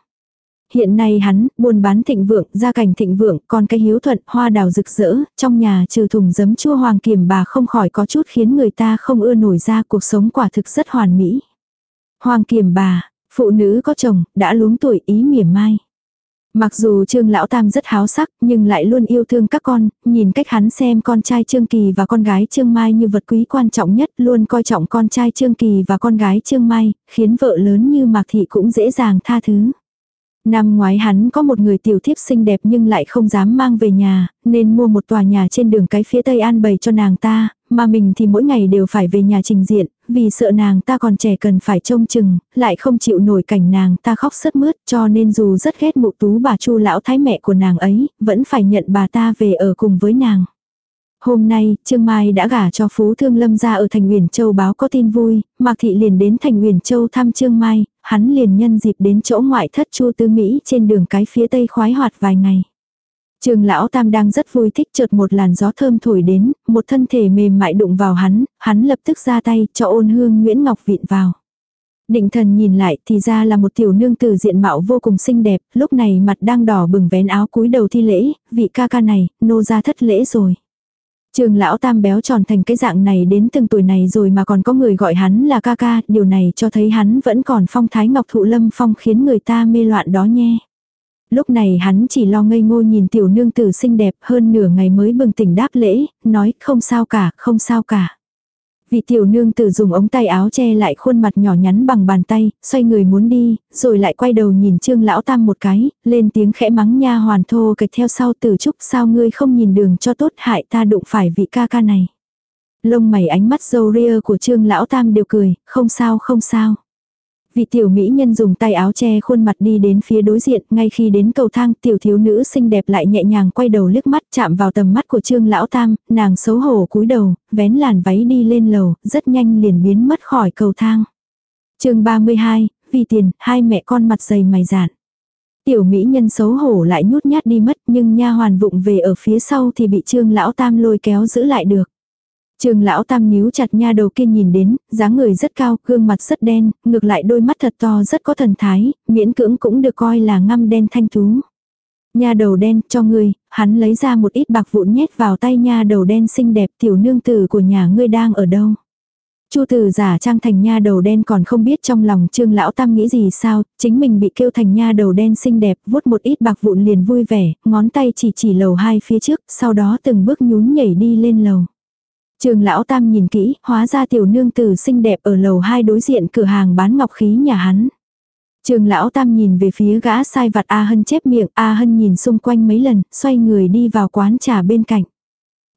Hiện nay hắn, buôn bán thịnh vượng, gia cảnh thịnh vượng, còn cái hiếu thuận, hoa đào rực rỡ, trong nhà trừ thùng giấm chua hoàng kiểm bà không khỏi có chút khiến người ta không ưa nổi ra cuộc sống quả thực rất hoàn mỹ. Hoàng kiểm bà, phụ nữ có chồng, đã luống tuổi ý mỉa mai. Mặc dù Trương Lão Tam rất háo sắc, nhưng lại luôn yêu thương các con, nhìn cách hắn xem con trai Trương Kỳ và con gái Trương Mai như vật quý quan trọng nhất, luôn coi trọng con trai Trương Kỳ và con gái Trương Mai, khiến vợ lớn như Mạc Thị cũng dễ dàng tha thứ. Năm ngoái hắn có một người tiểu thiếp xinh đẹp nhưng lại không dám mang về nhà, nên mua một tòa nhà trên đường cái phía tây an bày cho nàng ta, mà mình thì mỗi ngày đều phải về nhà trình diện, vì sợ nàng ta còn trẻ cần phải trông chừng, lại không chịu nổi cảnh nàng ta khóc sướt mướt cho nên dù rất ghét mụ tú bà chu lão thái mẹ của nàng ấy, vẫn phải nhận bà ta về ở cùng với nàng. Hôm nay, Trương Mai đã gả cho Phú Thương Lâm ra ở thành Uyển Châu báo có tin vui, Mạc Thị liền đến thành Uyển Châu thăm Trương Mai, hắn liền nhân dịp đến chỗ ngoại thất Chu Tư Mỹ trên đường cái phía tây khoái hoạt vài ngày. Trường lão tam đang rất vui thích chợt một làn gió thơm thổi đến, một thân thể mềm mại đụng vào hắn, hắn lập tức ra tay cho ôn hương Nguyễn Ngọc vịn vào. Định thần nhìn lại thì ra là một tiểu nương tử diện mạo vô cùng xinh đẹp, lúc này mặt đang đỏ bừng vén áo cúi đầu thi lễ, vị ca ca này, nô ra thất lễ rồi. Trường lão tam béo tròn thành cái dạng này đến từng tuổi này rồi mà còn có người gọi hắn là ca ca, điều này cho thấy hắn vẫn còn phong thái ngọc thụ lâm phong khiến người ta mê loạn đó nhé. Lúc này hắn chỉ lo ngây ngô nhìn tiểu nương tử xinh đẹp hơn nửa ngày mới bừng tỉnh đáp lễ, nói không sao cả, không sao cả. Vị tiểu nương tử dùng ống tay áo che lại khuôn mặt nhỏ nhắn bằng bàn tay, xoay người muốn đi, rồi lại quay đầu nhìn trương lão tam một cái, lên tiếng khẽ mắng nha hoàn thô kịch theo sau tử trúc sao ngươi không nhìn đường cho tốt hại ta đụng phải vị ca ca này. Lông mày ánh mắt dâu ria của trương lão tam đều cười, không sao không sao. Vị tiểu mỹ nhân dùng tay áo che khuôn mặt đi đến phía đối diện, ngay khi đến cầu thang tiểu thiếu nữ xinh đẹp lại nhẹ nhàng quay đầu liếc mắt chạm vào tầm mắt của trương lão tam, nàng xấu hổ cúi đầu, vén làn váy đi lên lầu, rất nhanh liền biến mất khỏi cầu thang. chương 32, vì tiền, hai mẹ con mặt dày mày dạn. Tiểu mỹ nhân xấu hổ lại nhút nhát đi mất nhưng nha hoàn vụng về ở phía sau thì bị trương lão tam lôi kéo giữ lại được. Trường lão tam níu chặt nha đầu kia nhìn đến, dáng người rất cao, gương mặt rất đen, ngược lại đôi mắt thật to rất có thần thái, miễn cưỡng cũng được coi là ngăm đen thanh tú. Nha đầu đen cho ngươi, hắn lấy ra một ít bạc vụn nhét vào tay nha đầu đen xinh đẹp tiểu nương tử của nhà ngươi đang ở đâu. Chu tử giả trang thành nha đầu đen còn không biết trong lòng trương lão tam nghĩ gì sao, chính mình bị kêu thành nha đầu đen xinh đẹp, vuốt một ít bạc vụn liền vui vẻ, ngón tay chỉ chỉ lầu hai phía trước, sau đó từng bước nhún nhảy đi lên lầu. Trường lão tam nhìn kỹ, hóa ra tiểu nương tử xinh đẹp ở lầu hai đối diện cửa hàng bán ngọc khí nhà hắn. Trường lão tam nhìn về phía gã sai vặt A Hân chép miệng, A Hân nhìn xung quanh mấy lần, xoay người đi vào quán trà bên cạnh.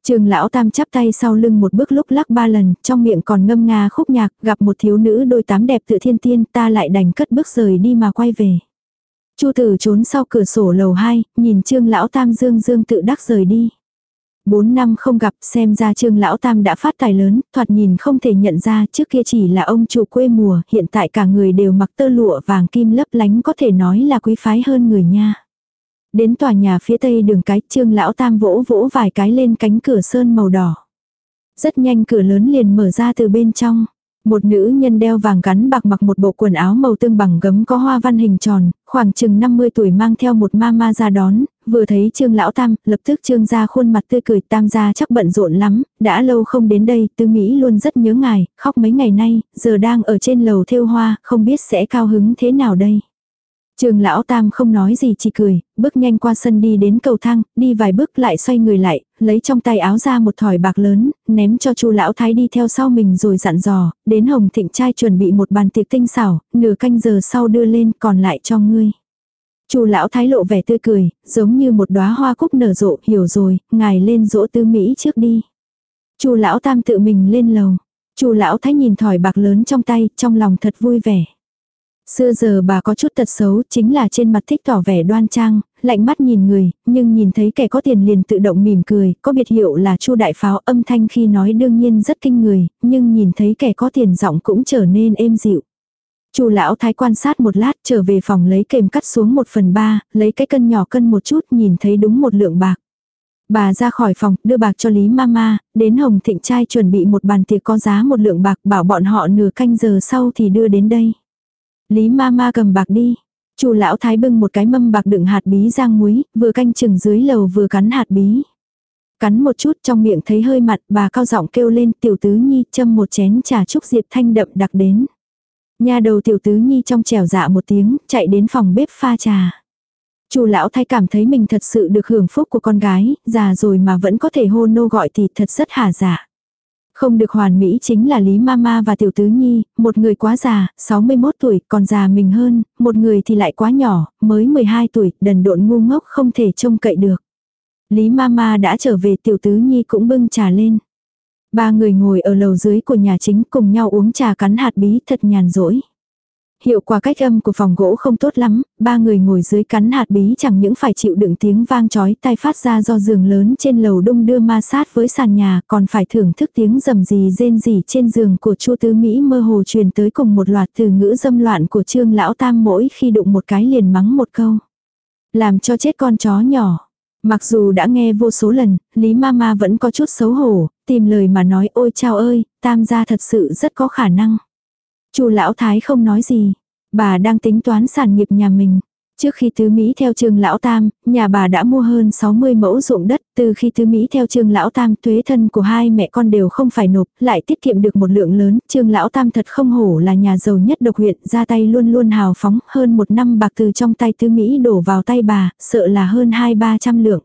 Trường lão tam chắp tay sau lưng một bước lúc lắc ba lần, trong miệng còn ngâm nga khúc nhạc, gặp một thiếu nữ đôi tám đẹp tự thiên tiên, ta lại đành cất bước rời đi mà quay về. Chu tử trốn sau cửa sổ lầu 2, nhìn trương lão tam dương dương tự đắc rời đi. Bốn năm không gặp xem ra trương lão tam đã phát tài lớn, thoạt nhìn không thể nhận ra trước kia chỉ là ông chủ quê mùa, hiện tại cả người đều mặc tơ lụa vàng kim lấp lánh có thể nói là quý phái hơn người nha. Đến tòa nhà phía tây đường cái trương lão tam vỗ vỗ vài cái lên cánh cửa sơn màu đỏ. Rất nhanh cửa lớn liền mở ra từ bên trong. Một nữ nhân đeo vàng gắn bạc mặc một bộ quần áo màu tương bằng gấm có hoa văn hình tròn, khoảng chừng 50 tuổi mang theo một ma ma ra đón, vừa thấy trương lão tam, lập tức trương ra khuôn mặt tươi cười tam gia chắc bận rộn lắm, đã lâu không đến đây, tư Mỹ luôn rất nhớ ngài, khóc mấy ngày nay, giờ đang ở trên lầu thêu hoa, không biết sẽ cao hứng thế nào đây. Trường lão tam không nói gì chỉ cười, bước nhanh qua sân đi đến cầu thang, đi vài bước lại xoay người lại, lấy trong tay áo ra một thỏi bạc lớn, ném cho chu lão thái đi theo sau mình rồi dặn dò, đến hồng thịnh trai chuẩn bị một bàn tiệc tinh xảo, nửa canh giờ sau đưa lên còn lại cho ngươi. Chu lão thái lộ vẻ tươi cười, giống như một đóa hoa cúc nở rộ, hiểu rồi, ngài lên dỗ tư Mỹ trước đi. Chu lão tam tự mình lên lầu. Chu lão thái nhìn thỏi bạc lớn trong tay, trong lòng thật vui vẻ. Xưa giờ bà có chút tật xấu chính là trên mặt thích tỏ vẻ đoan trang, lạnh mắt nhìn người, nhưng nhìn thấy kẻ có tiền liền tự động mỉm cười, có biệt hiệu là chu đại pháo âm thanh khi nói đương nhiên rất kinh người, nhưng nhìn thấy kẻ có tiền giọng cũng trở nên êm dịu. Chu lão thái quan sát một lát trở về phòng lấy kềm cắt xuống một phần ba, lấy cái cân nhỏ cân một chút nhìn thấy đúng một lượng bạc. Bà ra khỏi phòng, đưa bạc cho Lý Mama, đến Hồng Thịnh trai chuẩn bị một bàn tiệc có giá một lượng bạc bảo bọn họ nửa canh giờ sau thì đưa đến đây. Lý Mama cầm bạc đi. Chu lão thái bưng một cái mâm bạc đựng hạt bí rang muối, vừa canh chừng dưới lầu vừa cắn hạt bí. Cắn một chút trong miệng thấy hơi mặn, bà cao giọng kêu lên tiểu tứ nhi châm một chén trà trúc diệp thanh đậm đặc đến. Nhà đầu tiểu tứ nhi trong trèo dạ một tiếng, chạy đến phòng bếp pha trà. Chu lão thay cảm thấy mình thật sự được hưởng phúc của con gái, già rồi mà vẫn có thể hô nô gọi thì thật rất hà giả. Không được hoàn mỹ chính là Lý Mama và Tiểu Tứ Nhi, một người quá già, 61 tuổi, còn già mình hơn, một người thì lại quá nhỏ, mới 12 tuổi, đần độn ngu ngốc không thể trông cậy được. Lý Mama đã trở về Tiểu Tứ Nhi cũng bưng trà lên. Ba người ngồi ở lầu dưới của nhà chính cùng nhau uống trà cắn hạt bí thật nhàn rỗi. Hiệu quả cách âm của phòng gỗ không tốt lắm, ba người ngồi dưới cắn hạt bí chẳng những phải chịu đựng tiếng vang chói tai phát ra do giường lớn trên lầu đung đưa ma sát với sàn nhà, còn phải thưởng thức tiếng rầm rì rên rỉ trên giường của Chu Tứ Mỹ mơ hồ truyền tới cùng một loạt từ ngữ dâm loạn của Trương lão tam mỗi khi đụng một cái liền mắng một câu. Làm cho chết con chó nhỏ. Mặc dù đã nghe vô số lần, Lý Mama vẫn có chút xấu hổ, tìm lời mà nói ôi chao ơi, tam gia thật sự rất có khả năng. Chu lão thái không nói gì, bà đang tính toán sản nghiệp nhà mình. Trước khi tứ Mỹ theo trường lão tam, nhà bà đã mua hơn 60 mẫu ruộng đất, từ khi tứ Mỹ theo trường lão tam, thuế thân của hai mẹ con đều không phải nộp, lại tiết kiệm được một lượng lớn, trường lão tam thật không hổ là nhà giàu nhất độc huyện, ra tay luôn luôn hào phóng, hơn một năm bạc từ trong tay tứ Mỹ đổ vào tay bà, sợ là hơn hai ba trăm lượng.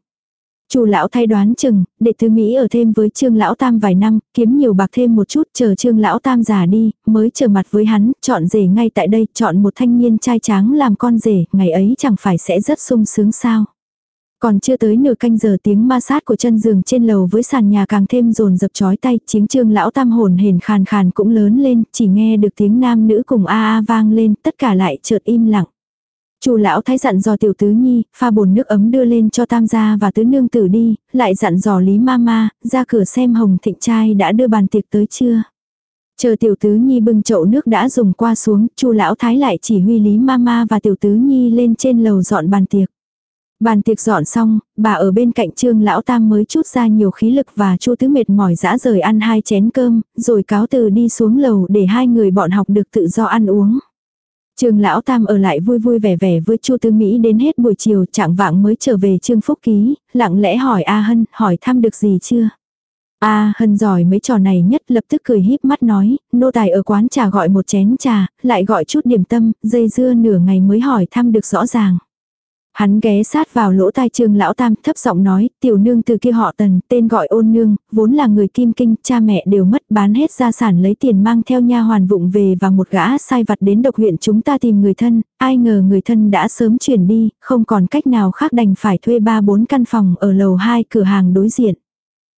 Chu lão thay đoán chừng, để tứ Mỹ ở thêm với Trương lão tam vài năm, kiếm nhiều bạc thêm một chút, chờ Trương lão tam già đi, mới trở mặt với hắn, chọn rể ngay tại đây, chọn một thanh niên trai tráng làm con rể, ngày ấy chẳng phải sẽ rất sung sướng sao. Còn chưa tới nửa canh giờ tiếng ma sát của chân giường trên lầu với sàn nhà càng thêm rồn dập chói tay, tiếng trương lão tam hồn hển khàn khàn cũng lớn lên, chỉ nghe được tiếng nam nữ cùng a a vang lên, tất cả lại chợt im lặng. Chu lão thái dặn dò tiểu tứ nhi, pha bồn nước ấm đưa lên cho tam gia và tứ nương tử đi, lại dặn dò lý mama, ra cửa xem hồng thịnh trai đã đưa bàn tiệc tới chưa. Chờ tiểu tứ nhi bưng chậu nước đã dùng qua xuống, chu lão thái lại chỉ huy lý mama và tiểu tứ nhi lên trên lầu dọn bàn tiệc. Bàn tiệc dọn xong, bà ở bên cạnh trương lão tam mới chút ra nhiều khí lực và chu tứ mệt mỏi dã rời ăn hai chén cơm, rồi cáo từ đi xuống lầu để hai người bọn học được tự do ăn uống. Trương lão tam ở lại vui vui vẻ vẻ với Chu Tư Mỹ đến hết buổi chiều, trạng vạng mới trở về Trương Phúc Ký, lặng lẽ hỏi A Hân, hỏi thăm được gì chưa? A Hân giỏi mấy trò này nhất lập tức cười híp mắt nói, nô tài ở quán trà gọi một chén trà, lại gọi chút điểm tâm, dây dưa nửa ngày mới hỏi thăm được rõ ràng. Hắn ghé sát vào lỗ tai trương lão tam thấp giọng nói, tiểu nương từ kia họ tần, tên gọi ôn nương, vốn là người kim kinh, cha mẹ đều mất bán hết gia sản lấy tiền mang theo nha hoàn vụng về và một gã sai vặt đến độc huyện chúng ta tìm người thân, ai ngờ người thân đã sớm chuyển đi, không còn cách nào khác đành phải thuê ba bốn căn phòng ở lầu hai cửa hàng đối diện.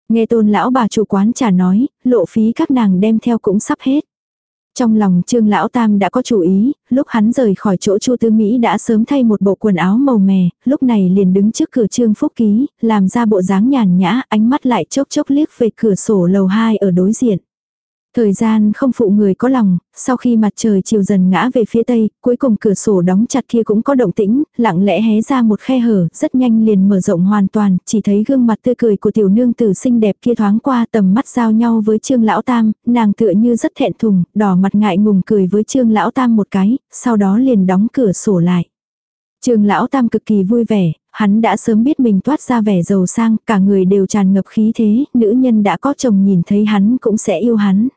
Nghe tôn lão bà chủ quán trả nói, lộ phí các nàng đem theo cũng sắp hết. Trong lòng Trương Lão Tam đã có chủ ý, lúc hắn rời khỏi chỗ Chu Tư Mỹ đã sớm thay một bộ quần áo màu mè, lúc này liền đứng trước cửa Trương Phúc Ký, làm ra bộ dáng nhàn nhã, ánh mắt lại chốc chốc liếc về cửa sổ lầu 2 ở đối diện. Thời gian không phụ người có lòng, sau khi mặt trời chiều dần ngã về phía tây, cuối cùng cửa sổ đóng chặt kia cũng có động tĩnh, lặng lẽ hé ra một khe hở, rất nhanh liền mở rộng hoàn toàn, chỉ thấy gương mặt tươi cười của tiểu nương tử xinh đẹp kia thoáng qua tầm mắt giao nhau với trương lão tam, nàng tựa như rất thẹn thùng, đỏ mặt ngại ngùng cười với trương lão tam một cái, sau đó liền đóng cửa sổ lại. Trương lão tam cực kỳ vui vẻ, hắn đã sớm biết mình toát ra vẻ giàu sang, cả người đều tràn ngập khí thế, nữ nhân đã có chồng nhìn thấy hắn cũng sẽ yêu hắn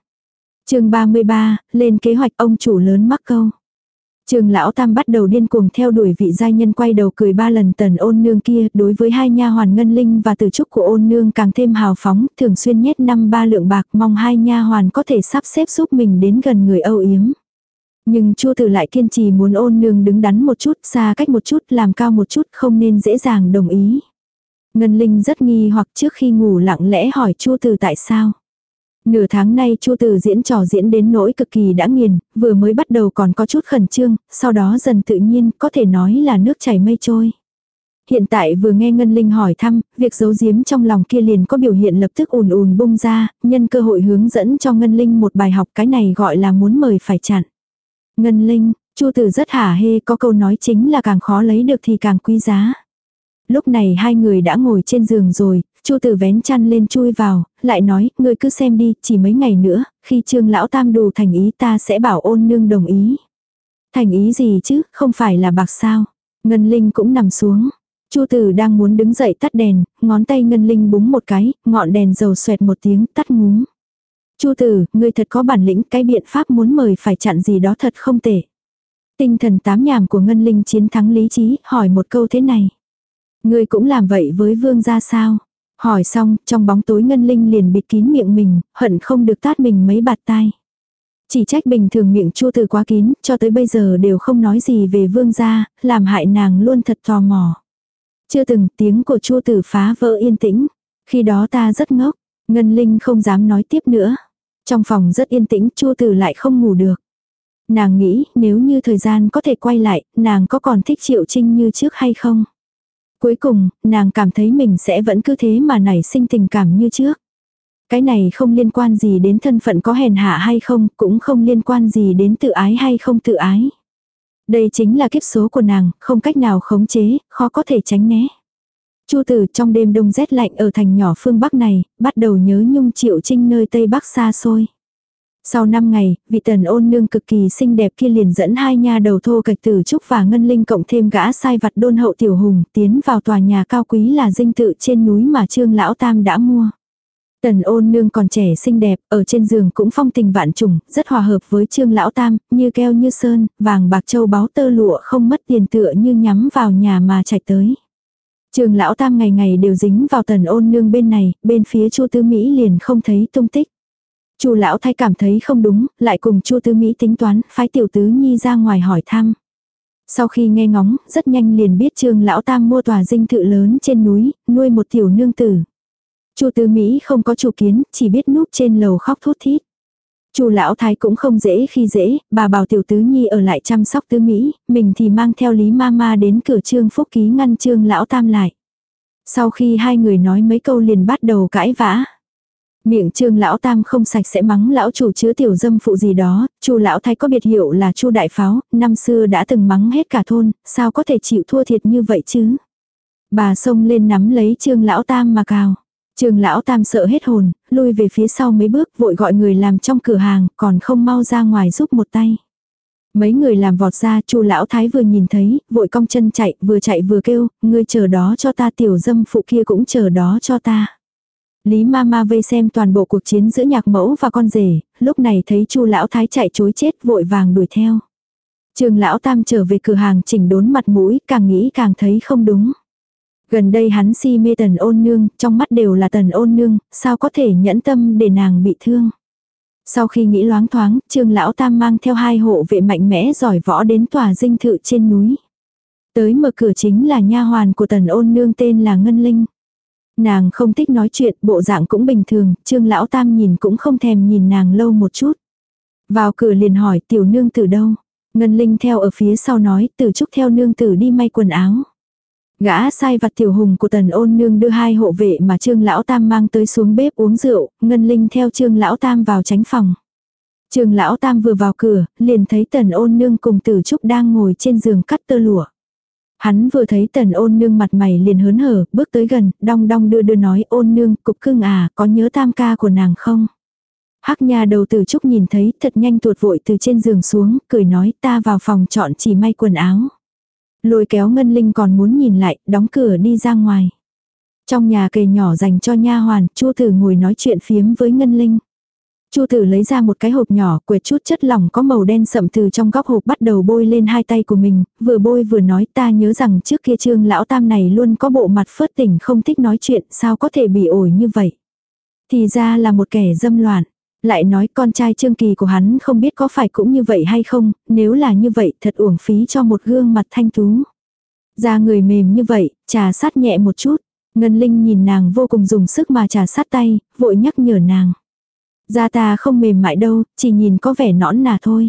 chương 33, lên kế hoạch ông chủ lớn mắc câu. Trường lão tam bắt đầu điên cuồng theo đuổi vị giai nhân quay đầu cười ba lần tần ôn nương kia, đối với hai nha hoàn ngân linh và từ trúc của ôn nương càng thêm hào phóng, thường xuyên nhét năm ba lượng bạc, mong hai nha hoàn có thể sắp xếp giúp mình đến gần người âu yếm. Nhưng Chu Tử lại kiên trì muốn ôn nương đứng đắn một chút, xa cách một chút, làm cao một chút, không nên dễ dàng đồng ý. Ngân Linh rất nghi hoặc trước khi ngủ lặng lẽ hỏi Chu Tử tại sao. Nửa tháng nay Chu Tử diễn trò diễn đến nỗi cực kỳ đã nghiền, vừa mới bắt đầu còn có chút khẩn trương, sau đó dần tự nhiên, có thể nói là nước chảy mây trôi. Hiện tại vừa nghe Ngân Linh hỏi thăm, việc giấu giếm trong lòng kia liền có biểu hiện lập tức ùn ùn bung ra, nhân cơ hội hướng dẫn cho Ngân Linh một bài học cái này gọi là muốn mời phải chặn. Ngân Linh, Chu Tử rất hả hê có câu nói chính là càng khó lấy được thì càng quý giá. Lúc này hai người đã ngồi trên giường rồi, Chu tử vén chăn lên chui vào, lại nói, ngươi cứ xem đi, chỉ mấy ngày nữa, khi trương lão tam đủ thành ý ta sẽ bảo ôn nương đồng ý. Thành ý gì chứ, không phải là bạc sao. Ngân Linh cũng nằm xuống. Chu tử đang muốn đứng dậy tắt đèn, ngón tay Ngân Linh búng một cái, ngọn đèn dầu xoẹt một tiếng tắt ngúm. Chu tử, ngươi thật có bản lĩnh, cái biện pháp muốn mời phải chặn gì đó thật không tệ. Tinh thần tám nhảm của Ngân Linh chiến thắng lý trí, hỏi một câu thế này. Ngươi cũng làm vậy với vương gia sao? Hỏi xong, trong bóng tối ngân linh liền bịt kín miệng mình, hận không được tát mình mấy bạt tai. Chỉ trách bình thường miệng chua từ quá kín, cho tới bây giờ đều không nói gì về vương gia, làm hại nàng luôn thật tò mò. Chưa từng tiếng của chua tử phá vỡ yên tĩnh. Khi đó ta rất ngốc, ngân linh không dám nói tiếp nữa. Trong phòng rất yên tĩnh chua tử lại không ngủ được. Nàng nghĩ nếu như thời gian có thể quay lại, nàng có còn thích triệu trinh như trước hay không? Cuối cùng, nàng cảm thấy mình sẽ vẫn cứ thế mà nảy sinh tình cảm như trước. Cái này không liên quan gì đến thân phận có hèn hạ hay không, cũng không liên quan gì đến tự ái hay không tự ái. Đây chính là kiếp số của nàng, không cách nào khống chế, khó có thể tránh né. Chu tử trong đêm đông rét lạnh ở thành nhỏ phương Bắc này, bắt đầu nhớ nhung triệu trinh nơi Tây Bắc xa xôi. Sau 5 ngày, vị tần ôn nương cực kỳ xinh đẹp kia liền dẫn hai nha đầu thô cạch tử trúc và ngân linh cộng thêm gã sai vặt đôn hậu tiểu hùng tiến vào tòa nhà cao quý là dinh tự trên núi mà trương lão tam đã mua. Tần ôn nương còn trẻ xinh đẹp, ở trên giường cũng phong tình vạn trùng, rất hòa hợp với trương lão tam, như keo như sơn, vàng bạc châu báu tơ lụa không mất tiền tựa như nhắm vào nhà mà chạy tới. trương lão tam ngày ngày đều dính vào tần ôn nương bên này, bên phía Chu Tư Mỹ liền không thấy tung tích. Chu lão thay cảm thấy không đúng, lại cùng Chu Tư Mỹ tính toán, phái tiểu tứ nhi ra ngoài hỏi thăm. Sau khi nghe ngóng, rất nhanh liền biết Trương lão tam mua tòa dinh thự lớn trên núi, nuôi một tiểu nương tử. Chu Tư Mỹ không có chủ kiến, chỉ biết núp trên lầu khóc thút thít. Chu lão thái cũng không dễ khi dễ, bà bảo tiểu tứ nhi ở lại chăm sóc tứ Mỹ, mình thì mang theo Lý Mama đến cửa Trương Phúc Ký ngăn Trương lão tam lại. Sau khi hai người nói mấy câu liền bắt đầu cãi vã. Miệng Trương lão tam không sạch sẽ mắng lão chủ chứa tiểu dâm phụ gì đó, Chu lão thái có biệt hiệu là Chu đại pháo, năm xưa đã từng mắng hết cả thôn, sao có thể chịu thua thiệt như vậy chứ? Bà xông lên nắm lấy Trương lão tam mà cào. trương lão tam sợ hết hồn, lui về phía sau mấy bước vội gọi người làm trong cửa hàng, còn không mau ra ngoài giúp một tay. Mấy người làm vọt ra, chu lão thái vừa nhìn thấy, vội cong chân chạy, vừa chạy vừa kêu, ngươi chờ đó cho ta tiểu dâm phụ kia cũng chờ đó cho ta. Lý ma ma vây xem toàn bộ cuộc chiến giữa nhạc mẫu và con rể, lúc này thấy chu lão thái chạy chối chết vội vàng đuổi theo. Trường lão tam trở về cửa hàng chỉnh đốn mặt mũi, càng nghĩ càng thấy không đúng. Gần đây hắn si mê tần ôn nương, trong mắt đều là tần ôn nương, sao có thể nhẫn tâm để nàng bị thương. Sau khi nghĩ loáng thoáng, trương lão tam mang theo hai hộ vệ mạnh mẽ giỏi võ đến tòa dinh thự trên núi. Tới mở cửa chính là nha hoàn của tần ôn nương tên là Ngân Linh. Nàng không thích nói chuyện, bộ dạng cũng bình thường, trương lão tam nhìn cũng không thèm nhìn nàng lâu một chút. Vào cửa liền hỏi tiểu nương từ đâu. Ngân Linh theo ở phía sau nói, từ trúc theo nương tử đi may quần áo. Gã sai vặt tiểu hùng của tần ôn nương đưa hai hộ vệ mà trương lão tam mang tới xuống bếp uống rượu, ngân linh theo trương lão tam vào tránh phòng. Trương lão tam vừa vào cửa, liền thấy tần ôn nương cùng tử trúc đang ngồi trên giường cắt tơ lụa. Hắn vừa thấy tần ôn nương mặt mày liền hớn hở, bước tới gần, đong đong đưa đưa nói ôn nương, cục cưng à, có nhớ tam ca của nàng không? Hắc nhà đầu tử trúc nhìn thấy thật nhanh tuột vội từ trên giường xuống, cười nói ta vào phòng chọn chỉ may quần áo. Lôi kéo Ngân Linh còn muốn nhìn lại, đóng cửa đi ra ngoài. Trong nhà kề nhỏ dành cho nha hoàn, chua thử ngồi nói chuyện phiếm với Ngân Linh. Chu Tử lấy ra một cái hộp nhỏ, quệt chút chất lỏng có màu đen sậm từ trong góc hộp bắt đầu bôi lên hai tay của mình, vừa bôi vừa nói ta nhớ rằng trước kia trương lão tam này luôn có bộ mặt phớt tỉnh không thích nói chuyện, sao có thể bị ổi như vậy. Thì ra là một kẻ dâm loạn. Lại nói con trai Trương Kỳ của hắn không biết có phải cũng như vậy hay không, nếu là như vậy thật uổng phí cho một gương mặt thanh tú. Da người mềm như vậy, trà sát nhẹ một chút. Ngân Linh nhìn nàng vô cùng dùng sức mà trà sát tay, vội nhắc nhở nàng. Da ta không mềm mại đâu, chỉ nhìn có vẻ nõn nà thôi.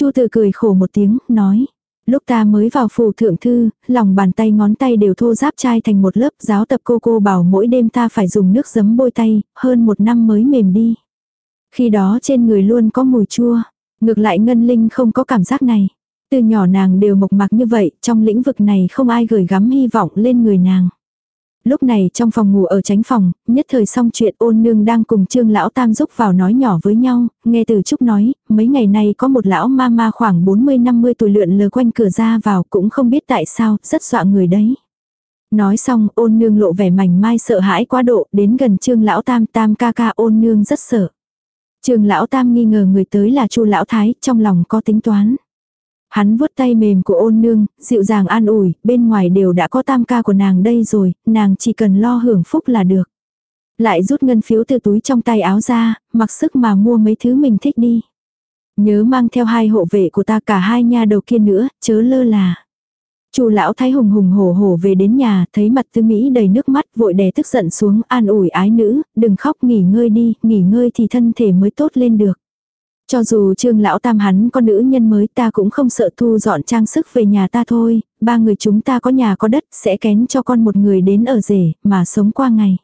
Chu Từ cười khổ một tiếng, nói. Lúc ta mới vào phủ thượng thư, lòng bàn tay ngón tay đều thô giáp chai thành một lớp giáo tập cô cô bảo mỗi đêm ta phải dùng nước giấm bôi tay, hơn một năm mới mềm đi. Khi đó trên người luôn có mùi chua. Ngược lại Ngân Linh không có cảm giác này. Từ nhỏ nàng đều mộc mạc như vậy, trong lĩnh vực này không ai gửi gắm hy vọng lên người nàng. Lúc này trong phòng ngủ ở tránh phòng, nhất thời xong chuyện ôn nương đang cùng trương lão tam giúp vào nói nhỏ với nhau, nghe từ trúc nói, mấy ngày nay có một lão ma ma khoảng 40-50 tuổi lượn lờ quanh cửa ra vào cũng không biết tại sao, rất dọa người đấy. Nói xong ôn nương lộ vẻ mảnh mai sợ hãi quá độ, đến gần trương lão tam tam ca ca ôn nương rất sợ. trương lão tam nghi ngờ người tới là chu lão thái, trong lòng có tính toán. Hắn vuốt tay mềm của ôn nương, dịu dàng an ủi, bên ngoài đều đã có tam ca của nàng đây rồi, nàng chỉ cần lo hưởng phúc là được. Lại rút ngân phiếu từ túi trong tay áo ra, mặc sức mà mua mấy thứ mình thích đi. Nhớ mang theo hai hộ vệ của ta cả hai nha đầu kia nữa, chớ lơ là. Chu lão thái hùng hùng hổ hổ về đến nhà, thấy mặt tư Mỹ đầy nước mắt, vội đè tức giận xuống, an ủi ái nữ, đừng khóc nghỉ ngơi đi, nghỉ ngơi thì thân thể mới tốt lên được. Cho dù trương lão tam hắn có nữ nhân mới ta cũng không sợ thu dọn trang sức về nhà ta thôi, ba người chúng ta có nhà có đất, sẽ kén cho con một người đến ở rể, mà sống qua ngày.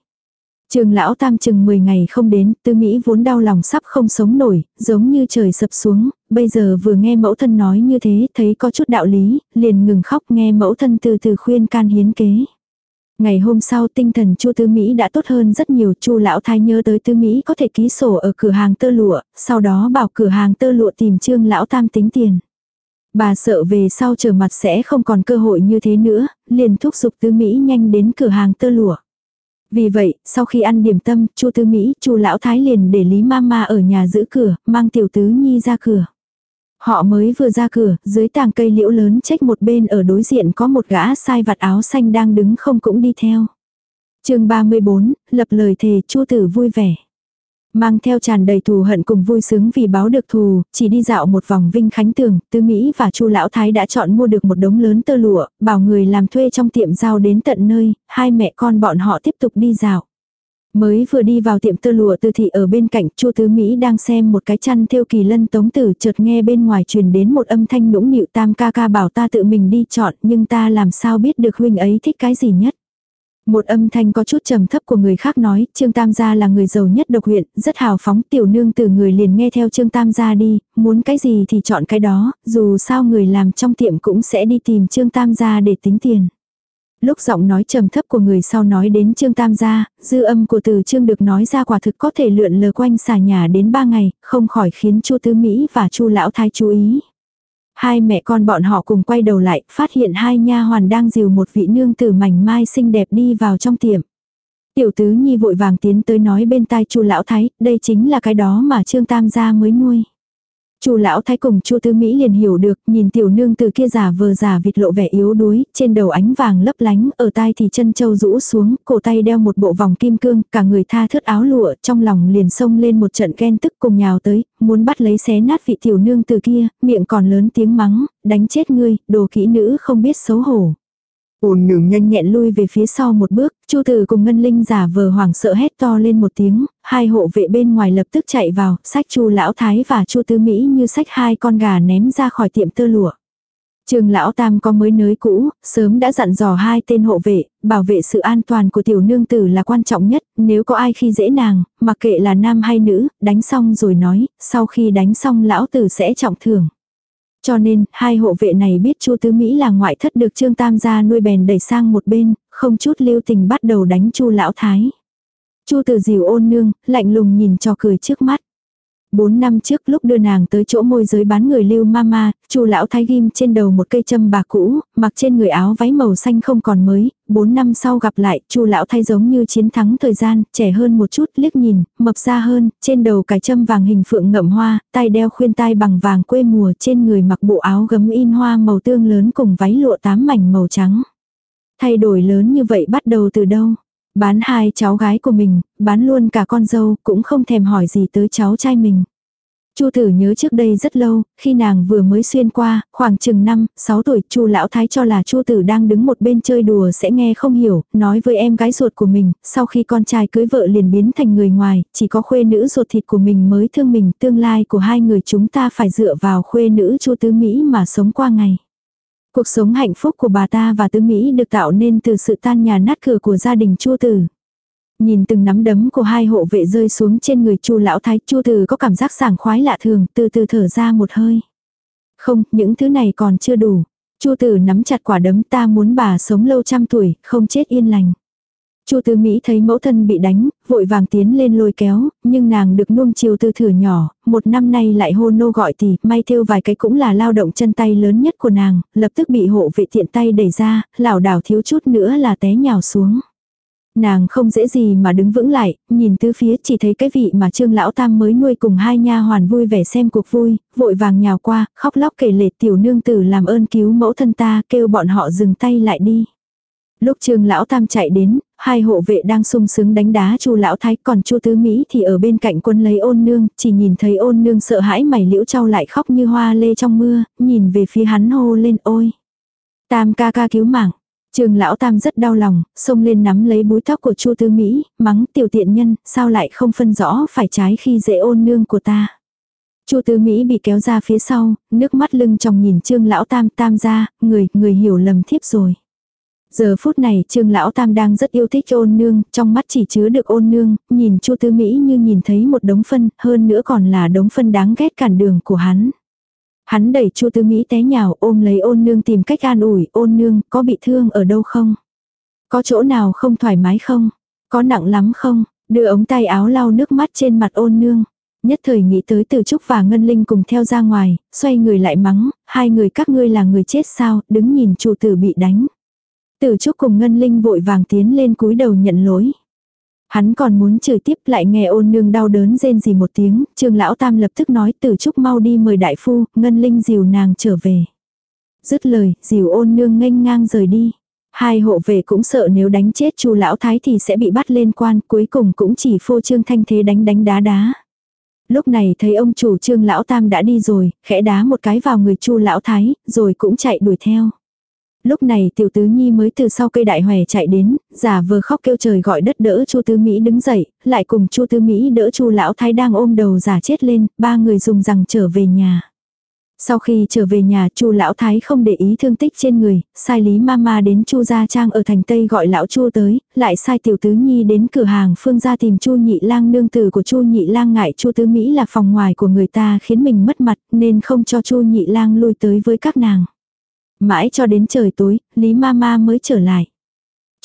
Trường lão tam chừng 10 ngày không đến, tư Mỹ vốn đau lòng sắp không sống nổi, giống như trời sập xuống, bây giờ vừa nghe mẫu thân nói như thế, thấy có chút đạo lý, liền ngừng khóc nghe mẫu thân từ từ khuyên can hiến kế. Ngày hôm sau tinh thần Chu Tư Mỹ đã tốt hơn rất nhiều, Chu lão thái nhớ tới Tư Mỹ có thể ký sổ ở cửa hàng tơ lụa, sau đó bảo cửa hàng tơ lụa tìm Trương lão tam tính tiền. Bà sợ về sau trở mặt sẽ không còn cơ hội như thế nữa, liền thúc giục Tư Mỹ nhanh đến cửa hàng tơ lụa. Vì vậy, sau khi ăn điểm tâm, Chu Tư Mỹ, Chu lão thái liền để Lý Mama ở nhà giữ cửa, mang tiểu tứ nhi ra cửa. Họ mới vừa ra cửa, dưới tàng cây liễu lớn trách một bên ở đối diện có một gã sai vặt áo xanh đang đứng không cũng đi theo. chương 34, lập lời thề chu tử vui vẻ. Mang theo tràn đầy thù hận cùng vui sướng vì báo được thù, chỉ đi dạo một vòng vinh khánh tường, tư Mỹ và chu lão thái đã chọn mua được một đống lớn tơ lụa, bảo người làm thuê trong tiệm giao đến tận nơi, hai mẹ con bọn họ tiếp tục đi dạo. Mới vừa đi vào tiệm tơ lụa tư thị ở bên cạnh, Chu Tứ Mỹ đang xem một cái chăn theo kỳ lân tống tử chợt nghe bên ngoài truyền đến một âm thanh nũng nịu tam ca ca bảo ta tự mình đi chọn nhưng ta làm sao biết được huynh ấy thích cái gì nhất. Một âm thanh có chút trầm thấp của người khác nói, Trương Tam gia là người giàu nhất độc huyện, rất hào phóng, tiểu nương từ người liền nghe theo Trương Tam gia đi, muốn cái gì thì chọn cái đó, dù sao người làm trong tiệm cũng sẽ đi tìm Trương Tam gia để tính tiền. Lúc giọng nói trầm thấp của người sau nói đến Trương Tam gia, dư âm của từ Trương được nói ra quả thực có thể lượn lờ quanh xà nhà đến ba ngày, không khỏi khiến Chu Tứ Mỹ và Chu lão thái chú ý. Hai mẹ con bọn họ cùng quay đầu lại, phát hiện hai nha hoàn đang dìu một vị nương tử mảnh mai xinh đẹp đi vào trong tiệm. Tiểu tứ nhi vội vàng tiến tới nói bên tai chu lão thái, đây chính là cái đó mà trương tam gia mới nuôi. Chu lão thái cùng Chu Tư Mỹ liền hiểu được, nhìn tiểu nương từ kia giả vờ giả vịt lộ vẻ yếu đuối, trên đầu ánh vàng lấp lánh, ở tai thì chân châu rũ xuống, cổ tay đeo một bộ vòng kim cương, cả người tha thướt áo lụa, trong lòng liền xông lên một trận ghen tức cùng nhào tới, muốn bắt lấy xé nát vị tiểu nương từ kia, miệng còn lớn tiếng mắng, đánh chết ngươi, đồ kỹ nữ không biết xấu hổ. Ôn nhường nhanh nhẹn lui về phía sau một bước, Chu Tử cùng Ngân Linh giả vờ hoảng sợ hét to lên một tiếng, hai hộ vệ bên ngoài lập tức chạy vào, sách Chu lão thái và Chu Tứ Mỹ như sách hai con gà ném ra khỏi tiệm tơ lụa. Trường lão tam có mới nới cũ, sớm đã dặn dò hai tên hộ vệ, bảo vệ sự an toàn của tiểu nương tử là quan trọng nhất, nếu có ai khi dễ nàng, mặc kệ là nam hay nữ, đánh xong rồi nói, sau khi đánh xong lão tử sẽ trọng thưởng. Cho nên, hai hộ vệ này biết Chu Tứ Mỹ là ngoại thất được Trương Tam gia nuôi bèn đẩy sang một bên, không chút lưu tình bắt đầu đánh Chu lão thái. Chu Tử Dìu ôn nương, lạnh lùng nhìn cho cười trước mắt. Bốn năm trước lúc đưa nàng tới chỗ môi giới bán người lưu mama, chu lão thái ghim trên đầu một cây châm bạc cũ, mặc trên người áo váy màu xanh không còn mới, bốn năm sau gặp lại, chu lão thái giống như chiến thắng thời gian, trẻ hơn một chút, liếc nhìn, mập ra hơn, trên đầu cái châm vàng hình phượng ngậm hoa, tay đeo khuyên tai bằng vàng quê mùa trên người mặc bộ áo gấm in hoa màu tương lớn cùng váy lụa tám mảnh màu trắng. Thay đổi lớn như vậy bắt đầu từ đâu? Bán hai cháu gái của mình, bán luôn cả con dâu, cũng không thèm hỏi gì tới cháu trai mình. Chu Tử nhớ trước đây rất lâu, khi nàng vừa mới xuyên qua, khoảng chừng 5, 6 tuổi, Chu lão thái cho là Chu Tử đang đứng một bên chơi đùa sẽ nghe không hiểu, nói với em gái ruột của mình, sau khi con trai cưới vợ liền biến thành người ngoài, chỉ có khuê nữ ruột thịt của mình mới thương mình, tương lai của hai người chúng ta phải dựa vào khuê nữ Chu Tứ Mỹ mà sống qua ngày. Cuộc sống hạnh phúc của bà ta và Tứ Mỹ được tạo nên từ sự tan nhà nát cửa của gia đình Chu Tử. Nhìn từng nắm đấm của hai hộ vệ rơi xuống trên người Chu lão thái, Chu Tử có cảm giác sảng khoái lạ thường, từ từ thở ra một hơi. Không, những thứ này còn chưa đủ. Chu Tử nắm chặt quả đấm ta muốn bà sống lâu trăm tuổi, không chết yên lành. Chu Tư Mỹ thấy mẫu thân bị đánh, vội vàng tiến lên lôi kéo, nhưng nàng được nuông chiều từ thửa nhỏ, một năm nay lại hô nô gọi tỷ, may thêu vài cái cũng là lao động chân tay lớn nhất của nàng, lập tức bị hộ vệ tiện tay đẩy ra, lảo đảo thiếu chút nữa là té nhào xuống. Nàng không dễ gì mà đứng vững lại, nhìn tứ phía chỉ thấy cái vị mà trương lão tam mới nuôi cùng hai nha hoàn vui vẻ xem cuộc vui, vội vàng nhào qua, khóc lóc kể lệ tiểu nương tử làm ơn cứu mẫu thân ta, kêu bọn họ dừng tay lại đi. Lúc Trương lão tam chạy đến, hai hộ vệ đang sung sướng đánh đá Chu lão thái, còn Chu tứ Mỹ thì ở bên cạnh quân lấy ôn nương, chỉ nhìn thấy ôn nương sợ hãi mày liễu trao lại khóc như hoa lê trong mưa, nhìn về phía hắn hô lên ôi. Tam ca ca cứu mạng. Trương lão tam rất đau lòng, xông lên nắm lấy búi tóc của Chu tứ Mỹ, mắng tiểu tiện nhân, sao lại không phân rõ phải trái khi dễ ôn nương của ta. Chu tứ Mỹ bị kéo ra phía sau, nước mắt lưng trong nhìn Trương lão tam tam ra, người, người hiểu lầm thiếp rồi. Giờ phút này trương lão tam đang rất yêu thích ôn nương, trong mắt chỉ chứa được ôn nương, nhìn chu tư Mỹ như nhìn thấy một đống phân, hơn nữa còn là đống phân đáng ghét cản đường của hắn. Hắn đẩy chu tư Mỹ té nhào ôm lấy ôn nương tìm cách an ủi, ôn nương, có bị thương ở đâu không? Có chỗ nào không thoải mái không? Có nặng lắm không? Đưa ống tay áo lau nước mắt trên mặt ôn nương. Nhất thời nghĩ tới từ Trúc và Ngân Linh cùng theo ra ngoài, xoay người lại mắng, hai người các ngươi là người chết sao, đứng nhìn chủ tử bị đánh. Tử Trúc cùng Ngân Linh vội vàng tiến lên cúi đầu nhận lỗi. Hắn còn muốn chửi tiếp lại nghe ôn nương đau đớn rên gì một tiếng, trương lão tam lập tức nói từ trúc mau đi mời đại phu, ngân linh dìu nàng trở về. Dứt lời, dìu ôn nương nghênh ngang rời đi. Hai hộ vệ cũng sợ nếu đánh chết chu lão thái thì sẽ bị bắt lên quan, cuối cùng cũng chỉ phô trương thanh thế đánh đánh đá đá. Lúc này thấy ông chủ trương lão tam đã đi rồi, khẽ đá một cái vào người chu lão thái, rồi cũng chạy đuổi theo. Lúc này tiểu tứ nhi mới từ sau cây đại hòe chạy đến, giả vờ khóc kêu trời gọi đất đỡ chu tứ Mỹ đứng dậy, lại cùng chu tứ Mỹ đỡ chu lão thái đang ôm đầu giả chết lên, ba người dùng rằng trở về nhà. Sau khi trở về nhà, Chu lão thái không để ý thương tích trên người, sai Lý Mama đến Chu gia trang ở thành Tây gọi lão Chu tới, lại sai tiểu tứ nhi đến cửa hàng Phương gia tìm Chu Nhị Lang nương tử của Chu Nhị Lang ngại Chu tứ Mỹ là phòng ngoài của người ta khiến mình mất mặt, nên không cho Chu Nhị Lang lui tới với các nàng. Mãi cho đến trời tối, Lý Mama mới trở lại.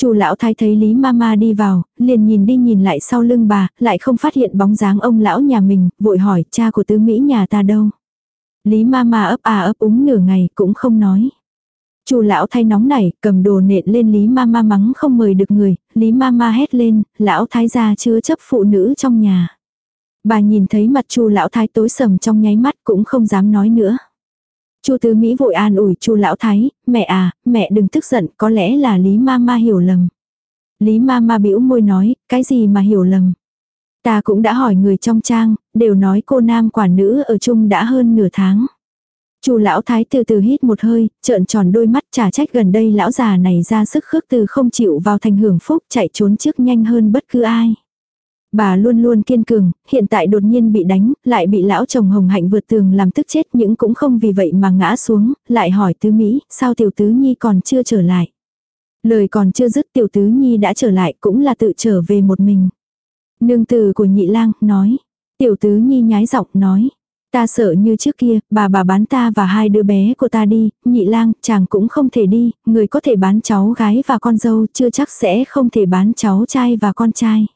Chu lão thái thấy Lý Mama đi vào, liền nhìn đi nhìn lại sau lưng bà, lại không phát hiện bóng dáng ông lão nhà mình, vội hỏi cha của tứ Mỹ nhà ta đâu. Lý Mama ấp à ấp úng nửa ngày cũng không nói. Chu lão thái nóng nảy, cầm đồ nện lên Lý Mama mắng không mời được người, Lý Mama hét lên, lão thái gia chứa chấp phụ nữ trong nhà. Bà nhìn thấy mặt Chu lão thái tối sầm trong nháy mắt cũng không dám nói nữa. Chu Tứ Mỹ vội an ủi Chu lão thái, "Mẹ à, mẹ đừng tức giận, có lẽ là Lý Mama hiểu lầm." Lý Mama bĩu môi nói, "Cái gì mà hiểu lầm?" Ta cũng đã hỏi người trong trang, đều nói cô nam quả nữ ở chung đã hơn nửa tháng. Chu lão thái từ từ hít một hơi, trợn tròn đôi mắt trả trách gần đây lão già này ra sức khước từ không chịu vào thành hưởng phúc chạy trốn trước nhanh hơn bất cứ ai. Bà luôn luôn kiên cường, hiện tại đột nhiên bị đánh, lại bị lão chồng hồng hạnh vượt tường làm tức chết những cũng không vì vậy mà ngã xuống, lại hỏi tứ Mỹ, sao tiểu tứ nhi còn chưa trở lại. Lời còn chưa dứt tiểu tứ nhi đã trở lại cũng là tự trở về một mình. Nương từ của nhị lang, nói. Tiểu tứ nhi nhái giọng nói. Ta sợ như trước kia, bà bà bán ta và hai đứa bé của ta đi, nhị lang, chàng cũng không thể đi, người có thể bán cháu gái và con dâu, chưa chắc sẽ không thể bán cháu trai và con trai.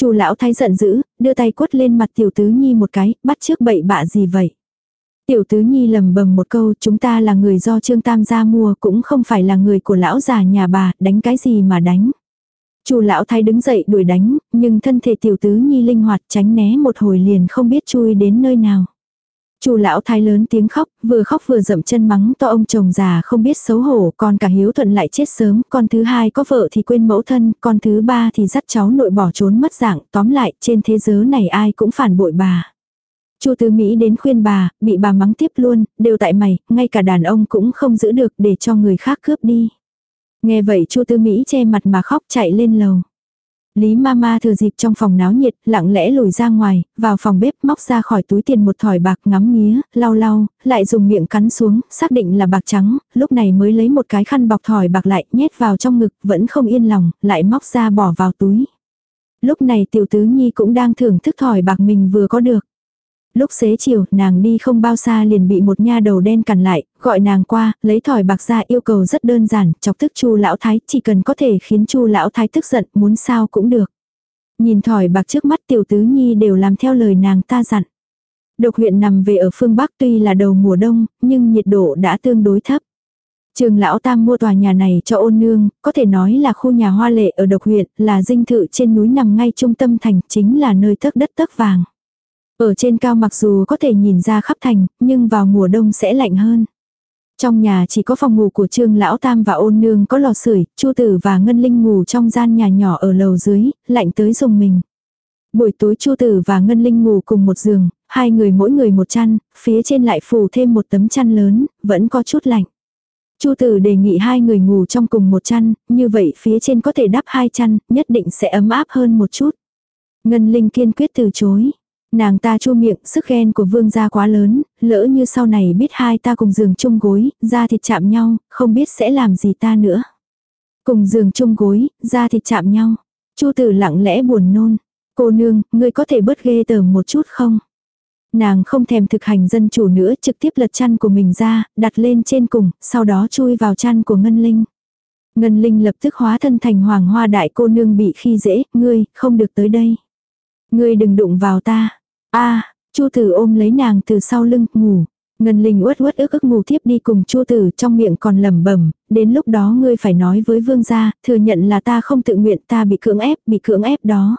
Chu lão thái giận dữ, đưa tay quất lên mặt tiểu tứ nhi một cái, bắt trước bậy bạ gì vậy. Tiểu tứ nhi lầm bầm một câu, chúng ta là người do trương tam gia mua, cũng không phải là người của lão già nhà bà, đánh cái gì mà đánh. Chu lão thái đứng dậy đuổi đánh, nhưng thân thể tiểu tứ nhi linh hoạt tránh né một hồi liền không biết chui đến nơi nào. Chu lão thái lớn tiếng khóc, vừa khóc vừa dậm chân mắng to ông chồng già không biết xấu hổ, con cả hiếu thuận lại chết sớm, con thứ hai có vợ thì quên mẫu thân, con thứ ba thì dắt cháu nội bỏ trốn mất dạng, tóm lại, trên thế giới này ai cũng phản bội bà. Chu Tứ Mỹ đến khuyên bà, bị bà mắng tiếp luôn, đều tại mày, ngay cả đàn ông cũng không giữ được để cho người khác cướp đi. Nghe vậy Chu Tư Mỹ che mặt mà khóc chạy lên lầu. Lý Mama thừa dịp trong phòng náo nhiệt, lặng lẽ lùi ra ngoài, vào phòng bếp móc ra khỏi túi tiền một thỏi bạc ngắm nghía, lau lau, lại dùng miệng cắn xuống, xác định là bạc trắng, lúc này mới lấy một cái khăn bọc thỏi bạc lại, nhét vào trong ngực, vẫn không yên lòng, lại móc ra bỏ vào túi. Lúc này tiểu tứ nhi cũng đang thưởng thức thỏi bạc mình vừa có được. Lúc xế chiều, nàng đi không bao xa liền bị một nha đầu đen cản lại, gọi nàng qua, lấy thỏi bạc ra yêu cầu rất đơn giản, chọc tức Chu lão thái, chỉ cần có thể khiến Chu lão thái tức giận, muốn sao cũng được. Nhìn thỏi bạc trước mắt tiểu tứ nhi đều làm theo lời nàng ta dặn. Độc huyện nằm về ở phương Bắc tuy là đầu mùa đông, nhưng nhiệt độ đã tương đối thấp. Trường lão tam mua tòa nhà này cho ôn nương, có thể nói là khu nhà hoa lệ ở độc huyện, là dinh thự trên núi nằm ngay trung tâm thành, chính là nơi thức đất tấc vàng. Ở trên cao mặc dù có thể nhìn ra khắp thành, nhưng vào mùa đông sẽ lạnh hơn. Trong nhà chỉ có phòng ngủ của Trương Lão Tam và ôn nương có lò sưởi, Chu Tử và Ngân Linh ngủ trong gian nhà nhỏ ở lầu dưới, lạnh tới dùng mình. Buổi tối Chu Tử và Ngân Linh ngủ cùng một giường, hai người mỗi người một chăn, phía trên lại phủ thêm một tấm chăn lớn, vẫn có chút lạnh. Chu Tử đề nghị hai người ngủ trong cùng một chăn, như vậy phía trên có thể đắp hai chăn, nhất định sẽ ấm áp hơn một chút. Ngân Linh kiên quyết từ chối. Nàng ta chua miệng, sức ghen của vương gia quá lớn, lỡ như sau này biết hai ta cùng giường chung gối, da thịt chạm nhau, không biết sẽ làm gì ta nữa. Cùng giường chung gối, da thịt chạm nhau. Chu tử lặng lẽ buồn nôn. Cô nương, ngươi có thể bớt ghê tởm một chút không? Nàng không thèm thực hành dân chủ nữa trực tiếp lật chăn của mình ra, đặt lên trên cùng, sau đó chui vào chăn của Ngân Linh. Ngân Linh lập tức hóa thân thành hoàng hoa đại cô nương bị khi dễ, ngươi, không được tới đây. Ngươi đừng đụng vào ta a Chu Tử ôm lấy nàng từ sau lưng, ngủ. Ngân Linh uất uất ức ức ngủ tiếp đi cùng Chu Tử, trong miệng còn lẩm bẩm, đến lúc đó ngươi phải nói với vương gia, thừa nhận là ta không tự nguyện, ta bị cưỡng ép, bị cưỡng ép đó.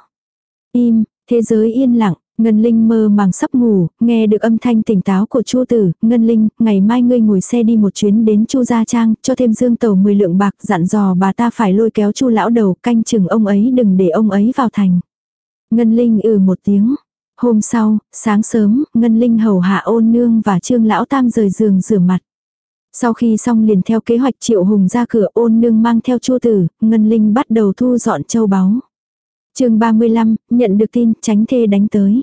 Im, thế giới yên lặng, Ngân Linh mơ màng sắp ngủ, nghe được âm thanh tỉnh táo của Chu Tử, Ngân Linh, ngày mai ngươi ngồi xe đi một chuyến đến Chu gia trang, cho thêm dương tàu 10 lượng bạc, dặn dò bà ta phải lôi kéo Chu lão đầu, canh chừng ông ấy đừng để ông ấy vào thành. Ngân Linh ừ một tiếng. Hôm sau, sáng sớm, Ngân Linh hầu hạ ôn nương và Trương lão tam rời giường rửa mặt. Sau khi xong liền theo kế hoạch Triệu Hùng ra cửa ôn nương mang theo chua Tử, Ngân Linh bắt đầu thu dọn châu báu. chương 35, nhận được tin, tránh thê đánh tới.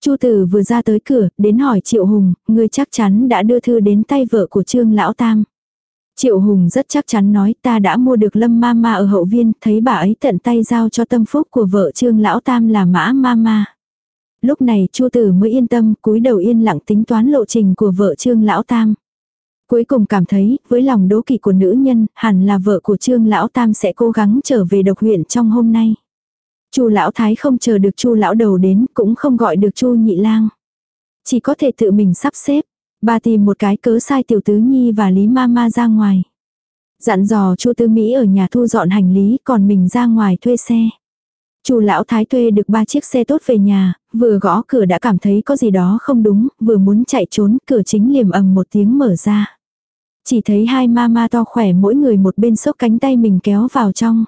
Chu tử vừa ra tới cửa, đến hỏi Triệu Hùng, người chắc chắn đã đưa thư đến tay vợ của Trương Lão Tam. Triệu Hùng rất chắc chắn nói ta đã mua được lâm ma ma ở hậu viên, thấy bà ấy tận tay giao cho tâm phúc của vợ Trương Lão Tam là mã ma ma. Lúc này Chu tử mới yên tâm, cúi đầu yên lặng tính toán lộ trình của vợ Trương Lão Tam. Cuối cùng cảm thấy, với lòng đố kỵ của nữ nhân, hẳn là vợ của Trương Lão Tam sẽ cố gắng trở về độc huyện trong hôm nay. Chu lão thái không chờ được Chu lão đầu đến, cũng không gọi được Chu nhị lang. Chỉ có thể tự mình sắp xếp. Bà tìm một cái cớ sai tiểu tứ nhi và Lý ma ma ra ngoài. Dặn dò Chu Tư Mỹ ở nhà thu dọn hành lý, còn mình ra ngoài thuê xe. Chu lão thái thuê được ba chiếc xe tốt về nhà, vừa gõ cửa đã cảm thấy có gì đó không đúng, vừa muốn chạy trốn, cửa chính liềm ầm một tiếng mở ra. Chỉ thấy hai ma ma to khỏe mỗi người một bên xốc cánh tay mình kéo vào trong.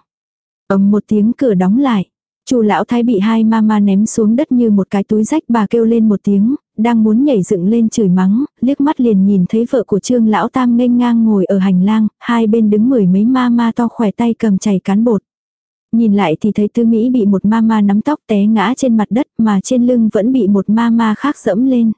ầm một tiếng cửa đóng lại. Chu lão thái bị hai ma ma ném xuống đất như một cái túi rách bà kêu lên một tiếng, đang muốn nhảy dựng lên chửi mắng, liếc mắt liền nhìn thấy vợ của trương lão tam nghênh ngang ngồi ở hành lang, hai bên đứng mười mấy ma ma to khỏe tay cầm chày cán bột. Nhìn lại thì thấy tư Mỹ bị một mama nắm tóc té ngã trên mặt đất mà trên lưng vẫn bị một mama khác dẫm lên.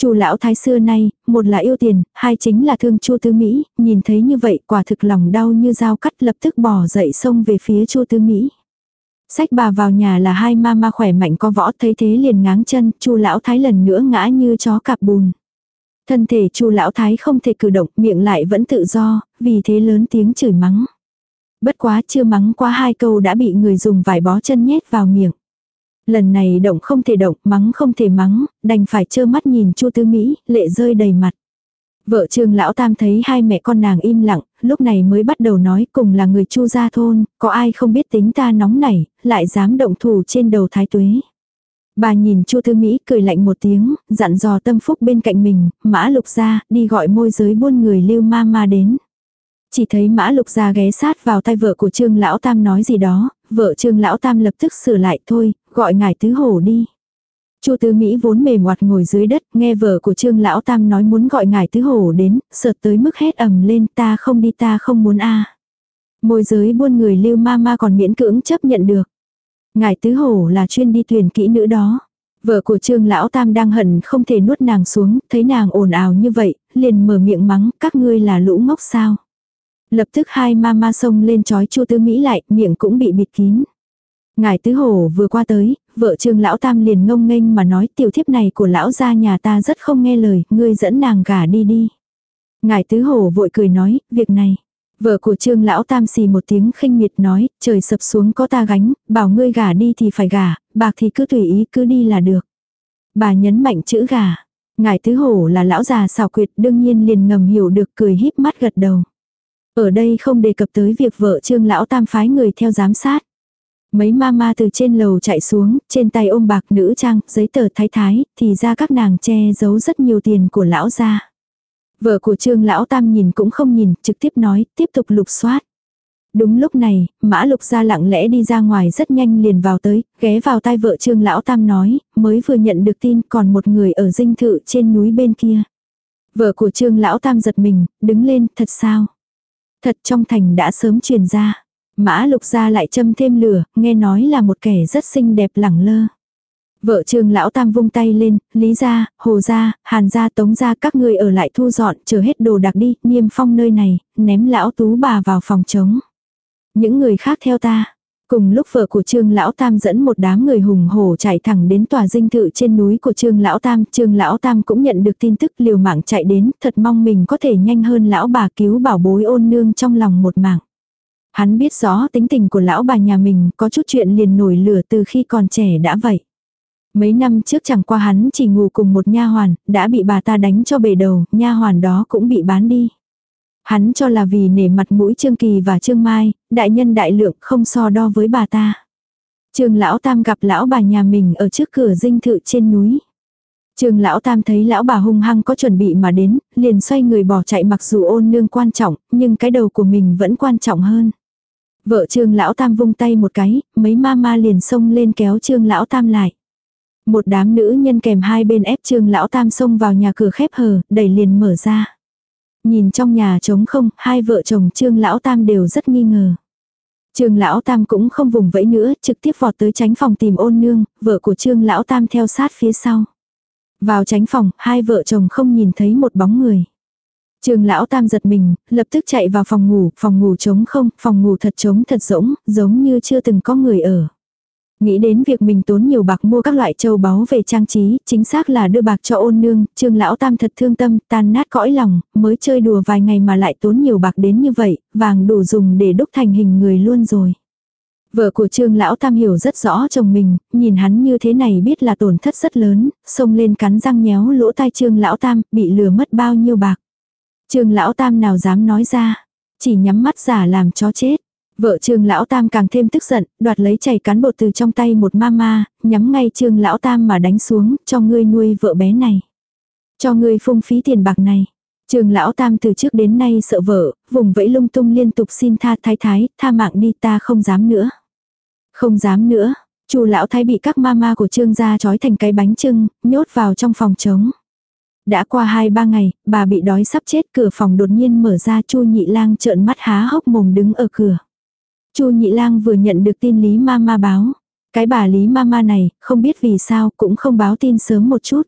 Chu lão thái xưa nay, một là yêu tiền, hai chính là thương Chu Tư Mỹ, nhìn thấy như vậy quả thực lòng đau như dao cắt lập tức bỏ dậy xông về phía Chu Tư Mỹ. Sách bà vào nhà là hai ma ma khỏe mạnh có võ thấy thế liền ngáng chân, chu lão thái lần nữa ngã như chó cạp bùn. Thân thể chu lão thái không thể cử động, miệng lại vẫn tự do, vì thế lớn tiếng chửi mắng. Bất quá chưa mắng qua hai câu đã bị người dùng vải bó chân nhét vào miệng. Lần này động không thể động, mắng không thể mắng, đành phải trơ mắt nhìn chu tư Mỹ, lệ rơi đầy mặt. Vợ trương lão tam thấy hai mẹ con nàng im lặng, lúc này mới bắt đầu nói cùng là người chu gia thôn, có ai không biết tính ta nóng nảy, lại dám động thủ trên đầu thái tuế. Bà nhìn chu thư Mỹ cười lạnh một tiếng, dặn dò tâm phúc bên cạnh mình, mã lục gia đi gọi môi giới buôn người lưu ma ma đến. Chỉ thấy mã lục ra ghé sát vào tay vợ của trương lão tam nói gì đó, vợ trương lão tam lập tức sửa lại thôi, gọi ngài tứ hổ đi. Chu Tứ Mỹ vốn mềm ngoặt ngồi dưới đất, nghe vợ của Trương lão tam nói muốn gọi ngài tứ hổ đến, sợt tới mức hét ầm lên, ta không đi ta không muốn a. Môi giới buôn người Lưu Ma Ma còn miễn cưỡng chấp nhận được. Ngài tứ hổ là chuyên đi tuyển kỹ nữ đó. Vợ của Trương lão tam đang hận không thể nuốt nàng xuống, thấy nàng ồn ào như vậy, liền mở miệng mắng, các ngươi là lũ ngốc sao? Lập tức hai ma ma xông lên chói Chu Tứ Mỹ lại, miệng cũng bị bịt kín. Ngài tứ hổ vừa qua tới, vợ trương lão tam liền ngông nghênh mà nói tiểu thiếp này của lão gia nhà ta rất không nghe lời, ngươi dẫn nàng gả đi đi. Ngài tứ hổ vội cười nói, việc này. Vợ của trương lão tam xì một tiếng khinh miệt nói, trời sập xuống có ta gánh, bảo ngươi gả đi thì phải gả, bạc thì cứ tùy ý cứ đi là được. Bà nhấn mạnh chữ gả. Ngài tứ hổ là lão già xào quyệt đương nhiên liền ngầm hiểu được cười híp mắt gật đầu. Ở đây không đề cập tới việc vợ trương lão tam phái người theo giám sát. Mấy ma ma từ trên lầu chạy xuống, trên tay ôm bạc nữ trang, giấy tờ thái thái, thì ra các nàng che giấu rất nhiều tiền của lão gia. Vợ của trương lão tam nhìn cũng không nhìn, trực tiếp nói, tiếp tục lục soát. Đúng lúc này, mã lục ra lặng lẽ đi ra ngoài rất nhanh liền vào tới, ghé vào tai vợ trương lão tam nói, mới vừa nhận được tin còn một người ở dinh thự trên núi bên kia. Vợ của trương lão tam giật mình, đứng lên, thật sao? Thật trong thành đã sớm truyền ra. Mã lục gia lại châm thêm lửa, nghe nói là một kẻ rất xinh đẹp lẳng lơ. Vợ trương lão tam vung tay lên, lý gia, hồ gia, hàn gia tống gia các người ở lại thu dọn, chờ hết đồ đặc đi, niêm phong nơi này, ném lão tú bà vào phòng trống. Những người khác theo ta. Cùng lúc vợ của Trương Lão Tam dẫn một đám người hùng hổ chạy thẳng đến tòa dinh thự trên núi của Trương Lão Tam, Trương Lão Tam cũng nhận được tin tức liều mạng chạy đến, thật mong mình có thể nhanh hơn lão bà cứu bảo bối ôn nương trong lòng một mạng. Hắn biết rõ tính tình của lão bà nhà mình có chút chuyện liền nổi lửa từ khi còn trẻ đã vậy. Mấy năm trước chẳng qua hắn chỉ ngủ cùng một nha hoàn, đã bị bà ta đánh cho bể đầu, nha hoàn đó cũng bị bán đi. Hắn cho là vì nể mặt mũi Trương Kỳ và Trương Mai, đại nhân đại lượng không so đo với bà ta. Trương lão tam gặp lão bà nhà mình ở trước cửa dinh thự trên núi. Trương lão tam thấy lão bà hung hăng có chuẩn bị mà đến, liền xoay người bỏ chạy mặc dù ôn nương quan trọng, nhưng cái đầu của mình vẫn quan trọng hơn. Vợ trương lão tam vung tay một cái, mấy ma ma liền xông lên kéo trương lão tam lại. Một đám nữ nhân kèm hai bên ép trương lão tam xông vào nhà cửa khép hờ, đẩy liền mở ra. Nhìn trong nhà trống không, hai vợ chồng trương lão tam đều rất nghi ngờ. Trương lão tam cũng không vùng vẫy nữa, trực tiếp vọt tới tránh phòng tìm ôn nương, vợ của trương lão tam theo sát phía sau. Vào tránh phòng, hai vợ chồng không nhìn thấy một bóng người. Trường lão tam giật mình, lập tức chạy vào phòng ngủ, phòng ngủ trống không, phòng ngủ thật trống thật rỗng, giống như chưa từng có người ở. Nghĩ đến việc mình tốn nhiều bạc mua các loại châu báu về trang trí, chính xác là đưa bạc cho ôn nương, trương lão tam thật thương tâm, tan nát cõi lòng, mới chơi đùa vài ngày mà lại tốn nhiều bạc đến như vậy, vàng đủ dùng để đúc thành hình người luôn rồi. Vợ của trương lão tam hiểu rất rõ chồng mình, nhìn hắn như thế này biết là tổn thất rất lớn, xông lên cắn răng nhéo lỗ tai trương lão tam, bị lừa mất bao nhiêu bạc. Trương lão tam nào dám nói ra, chỉ nhắm mắt giả làm chó chết. Vợ trương lão tam càng thêm tức giận, đoạt lấy chày cán bột từ trong tay một mama, nhắm ngay trương lão tam mà đánh xuống, cho ngươi nuôi vợ bé này. Cho ngươi phung phí tiền bạc này. Trương lão tam từ trước đến nay sợ vợ, vùng vẫy lung tung liên tục xin tha thái thái, tha mạng đi ta không dám nữa. Không dám nữa, chu lão thái bị các mama của trương gia trói thành cái bánh trưng, nhốt vào trong phòng trống. Đã qua hai ba ngày, bà bị đói sắp chết cửa phòng đột nhiên mở ra chu nhị lang trợn mắt há hốc mồm đứng ở cửa chu nhị lang vừa nhận được tin Lý Ma Ma báo. Cái bà Lý Ma Ma này, không biết vì sao cũng không báo tin sớm một chút.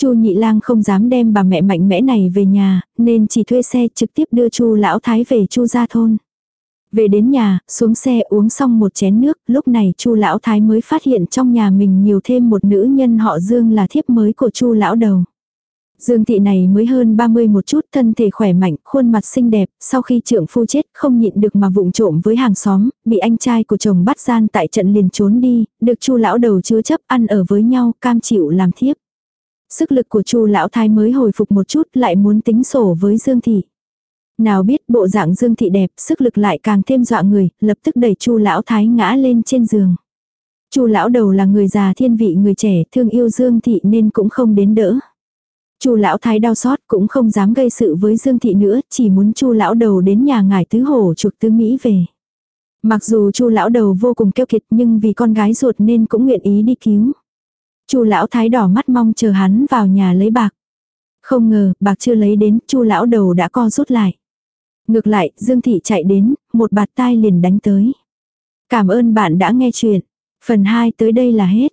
Chu Nhị Lang không dám đem bà mẹ mạnh mẽ này về nhà, nên chỉ thuê xe trực tiếp đưa Chu lão thái về Chu gia thôn. Về đến nhà, xuống xe uống xong một chén nước, lúc này Chu lão thái mới phát hiện trong nhà mình nhiều thêm một nữ nhân họ Dương là thiếp mới của Chu lão đầu. Dương thị này mới hơn 30 một chút, thân thể khỏe mạnh, khuôn mặt xinh đẹp, sau khi trưởng phu chết không nhịn được mà vụng trộm với hàng xóm, bị anh trai của chồng bắt gian tại trận liền trốn đi, được Chu lão đầu chứa chấp ăn ở với nhau, cam chịu làm thiếp. Sức lực của Chu lão thái mới hồi phục một chút, lại muốn tính sổ với Dương thị. Nào biết bộ dạng Dương thị đẹp, sức lực lại càng thêm dọa người, lập tức đẩy Chu lão thái ngã lên trên giường. Chu lão đầu là người già thiên vị người trẻ, thương yêu Dương thị nên cũng không đến đỡ. Chu lão thái đau xót cũng không dám gây sự với Dương thị nữa, chỉ muốn Chu lão đầu đến nhà ngài tứ hổ chuộc tứ mỹ về. Mặc dù Chu lão đầu vô cùng keo kiệt nhưng vì con gái ruột nên cũng nguyện ý đi cứu. Chu lão thái đỏ mắt mong chờ hắn vào nhà lấy bạc. Không ngờ, bạc chưa lấy đến, Chu lão đầu đã co rút lại. Ngược lại, Dương thị chạy đến, một bạt tai liền đánh tới. Cảm ơn bạn đã nghe chuyện. Phần 2 tới đây là hết.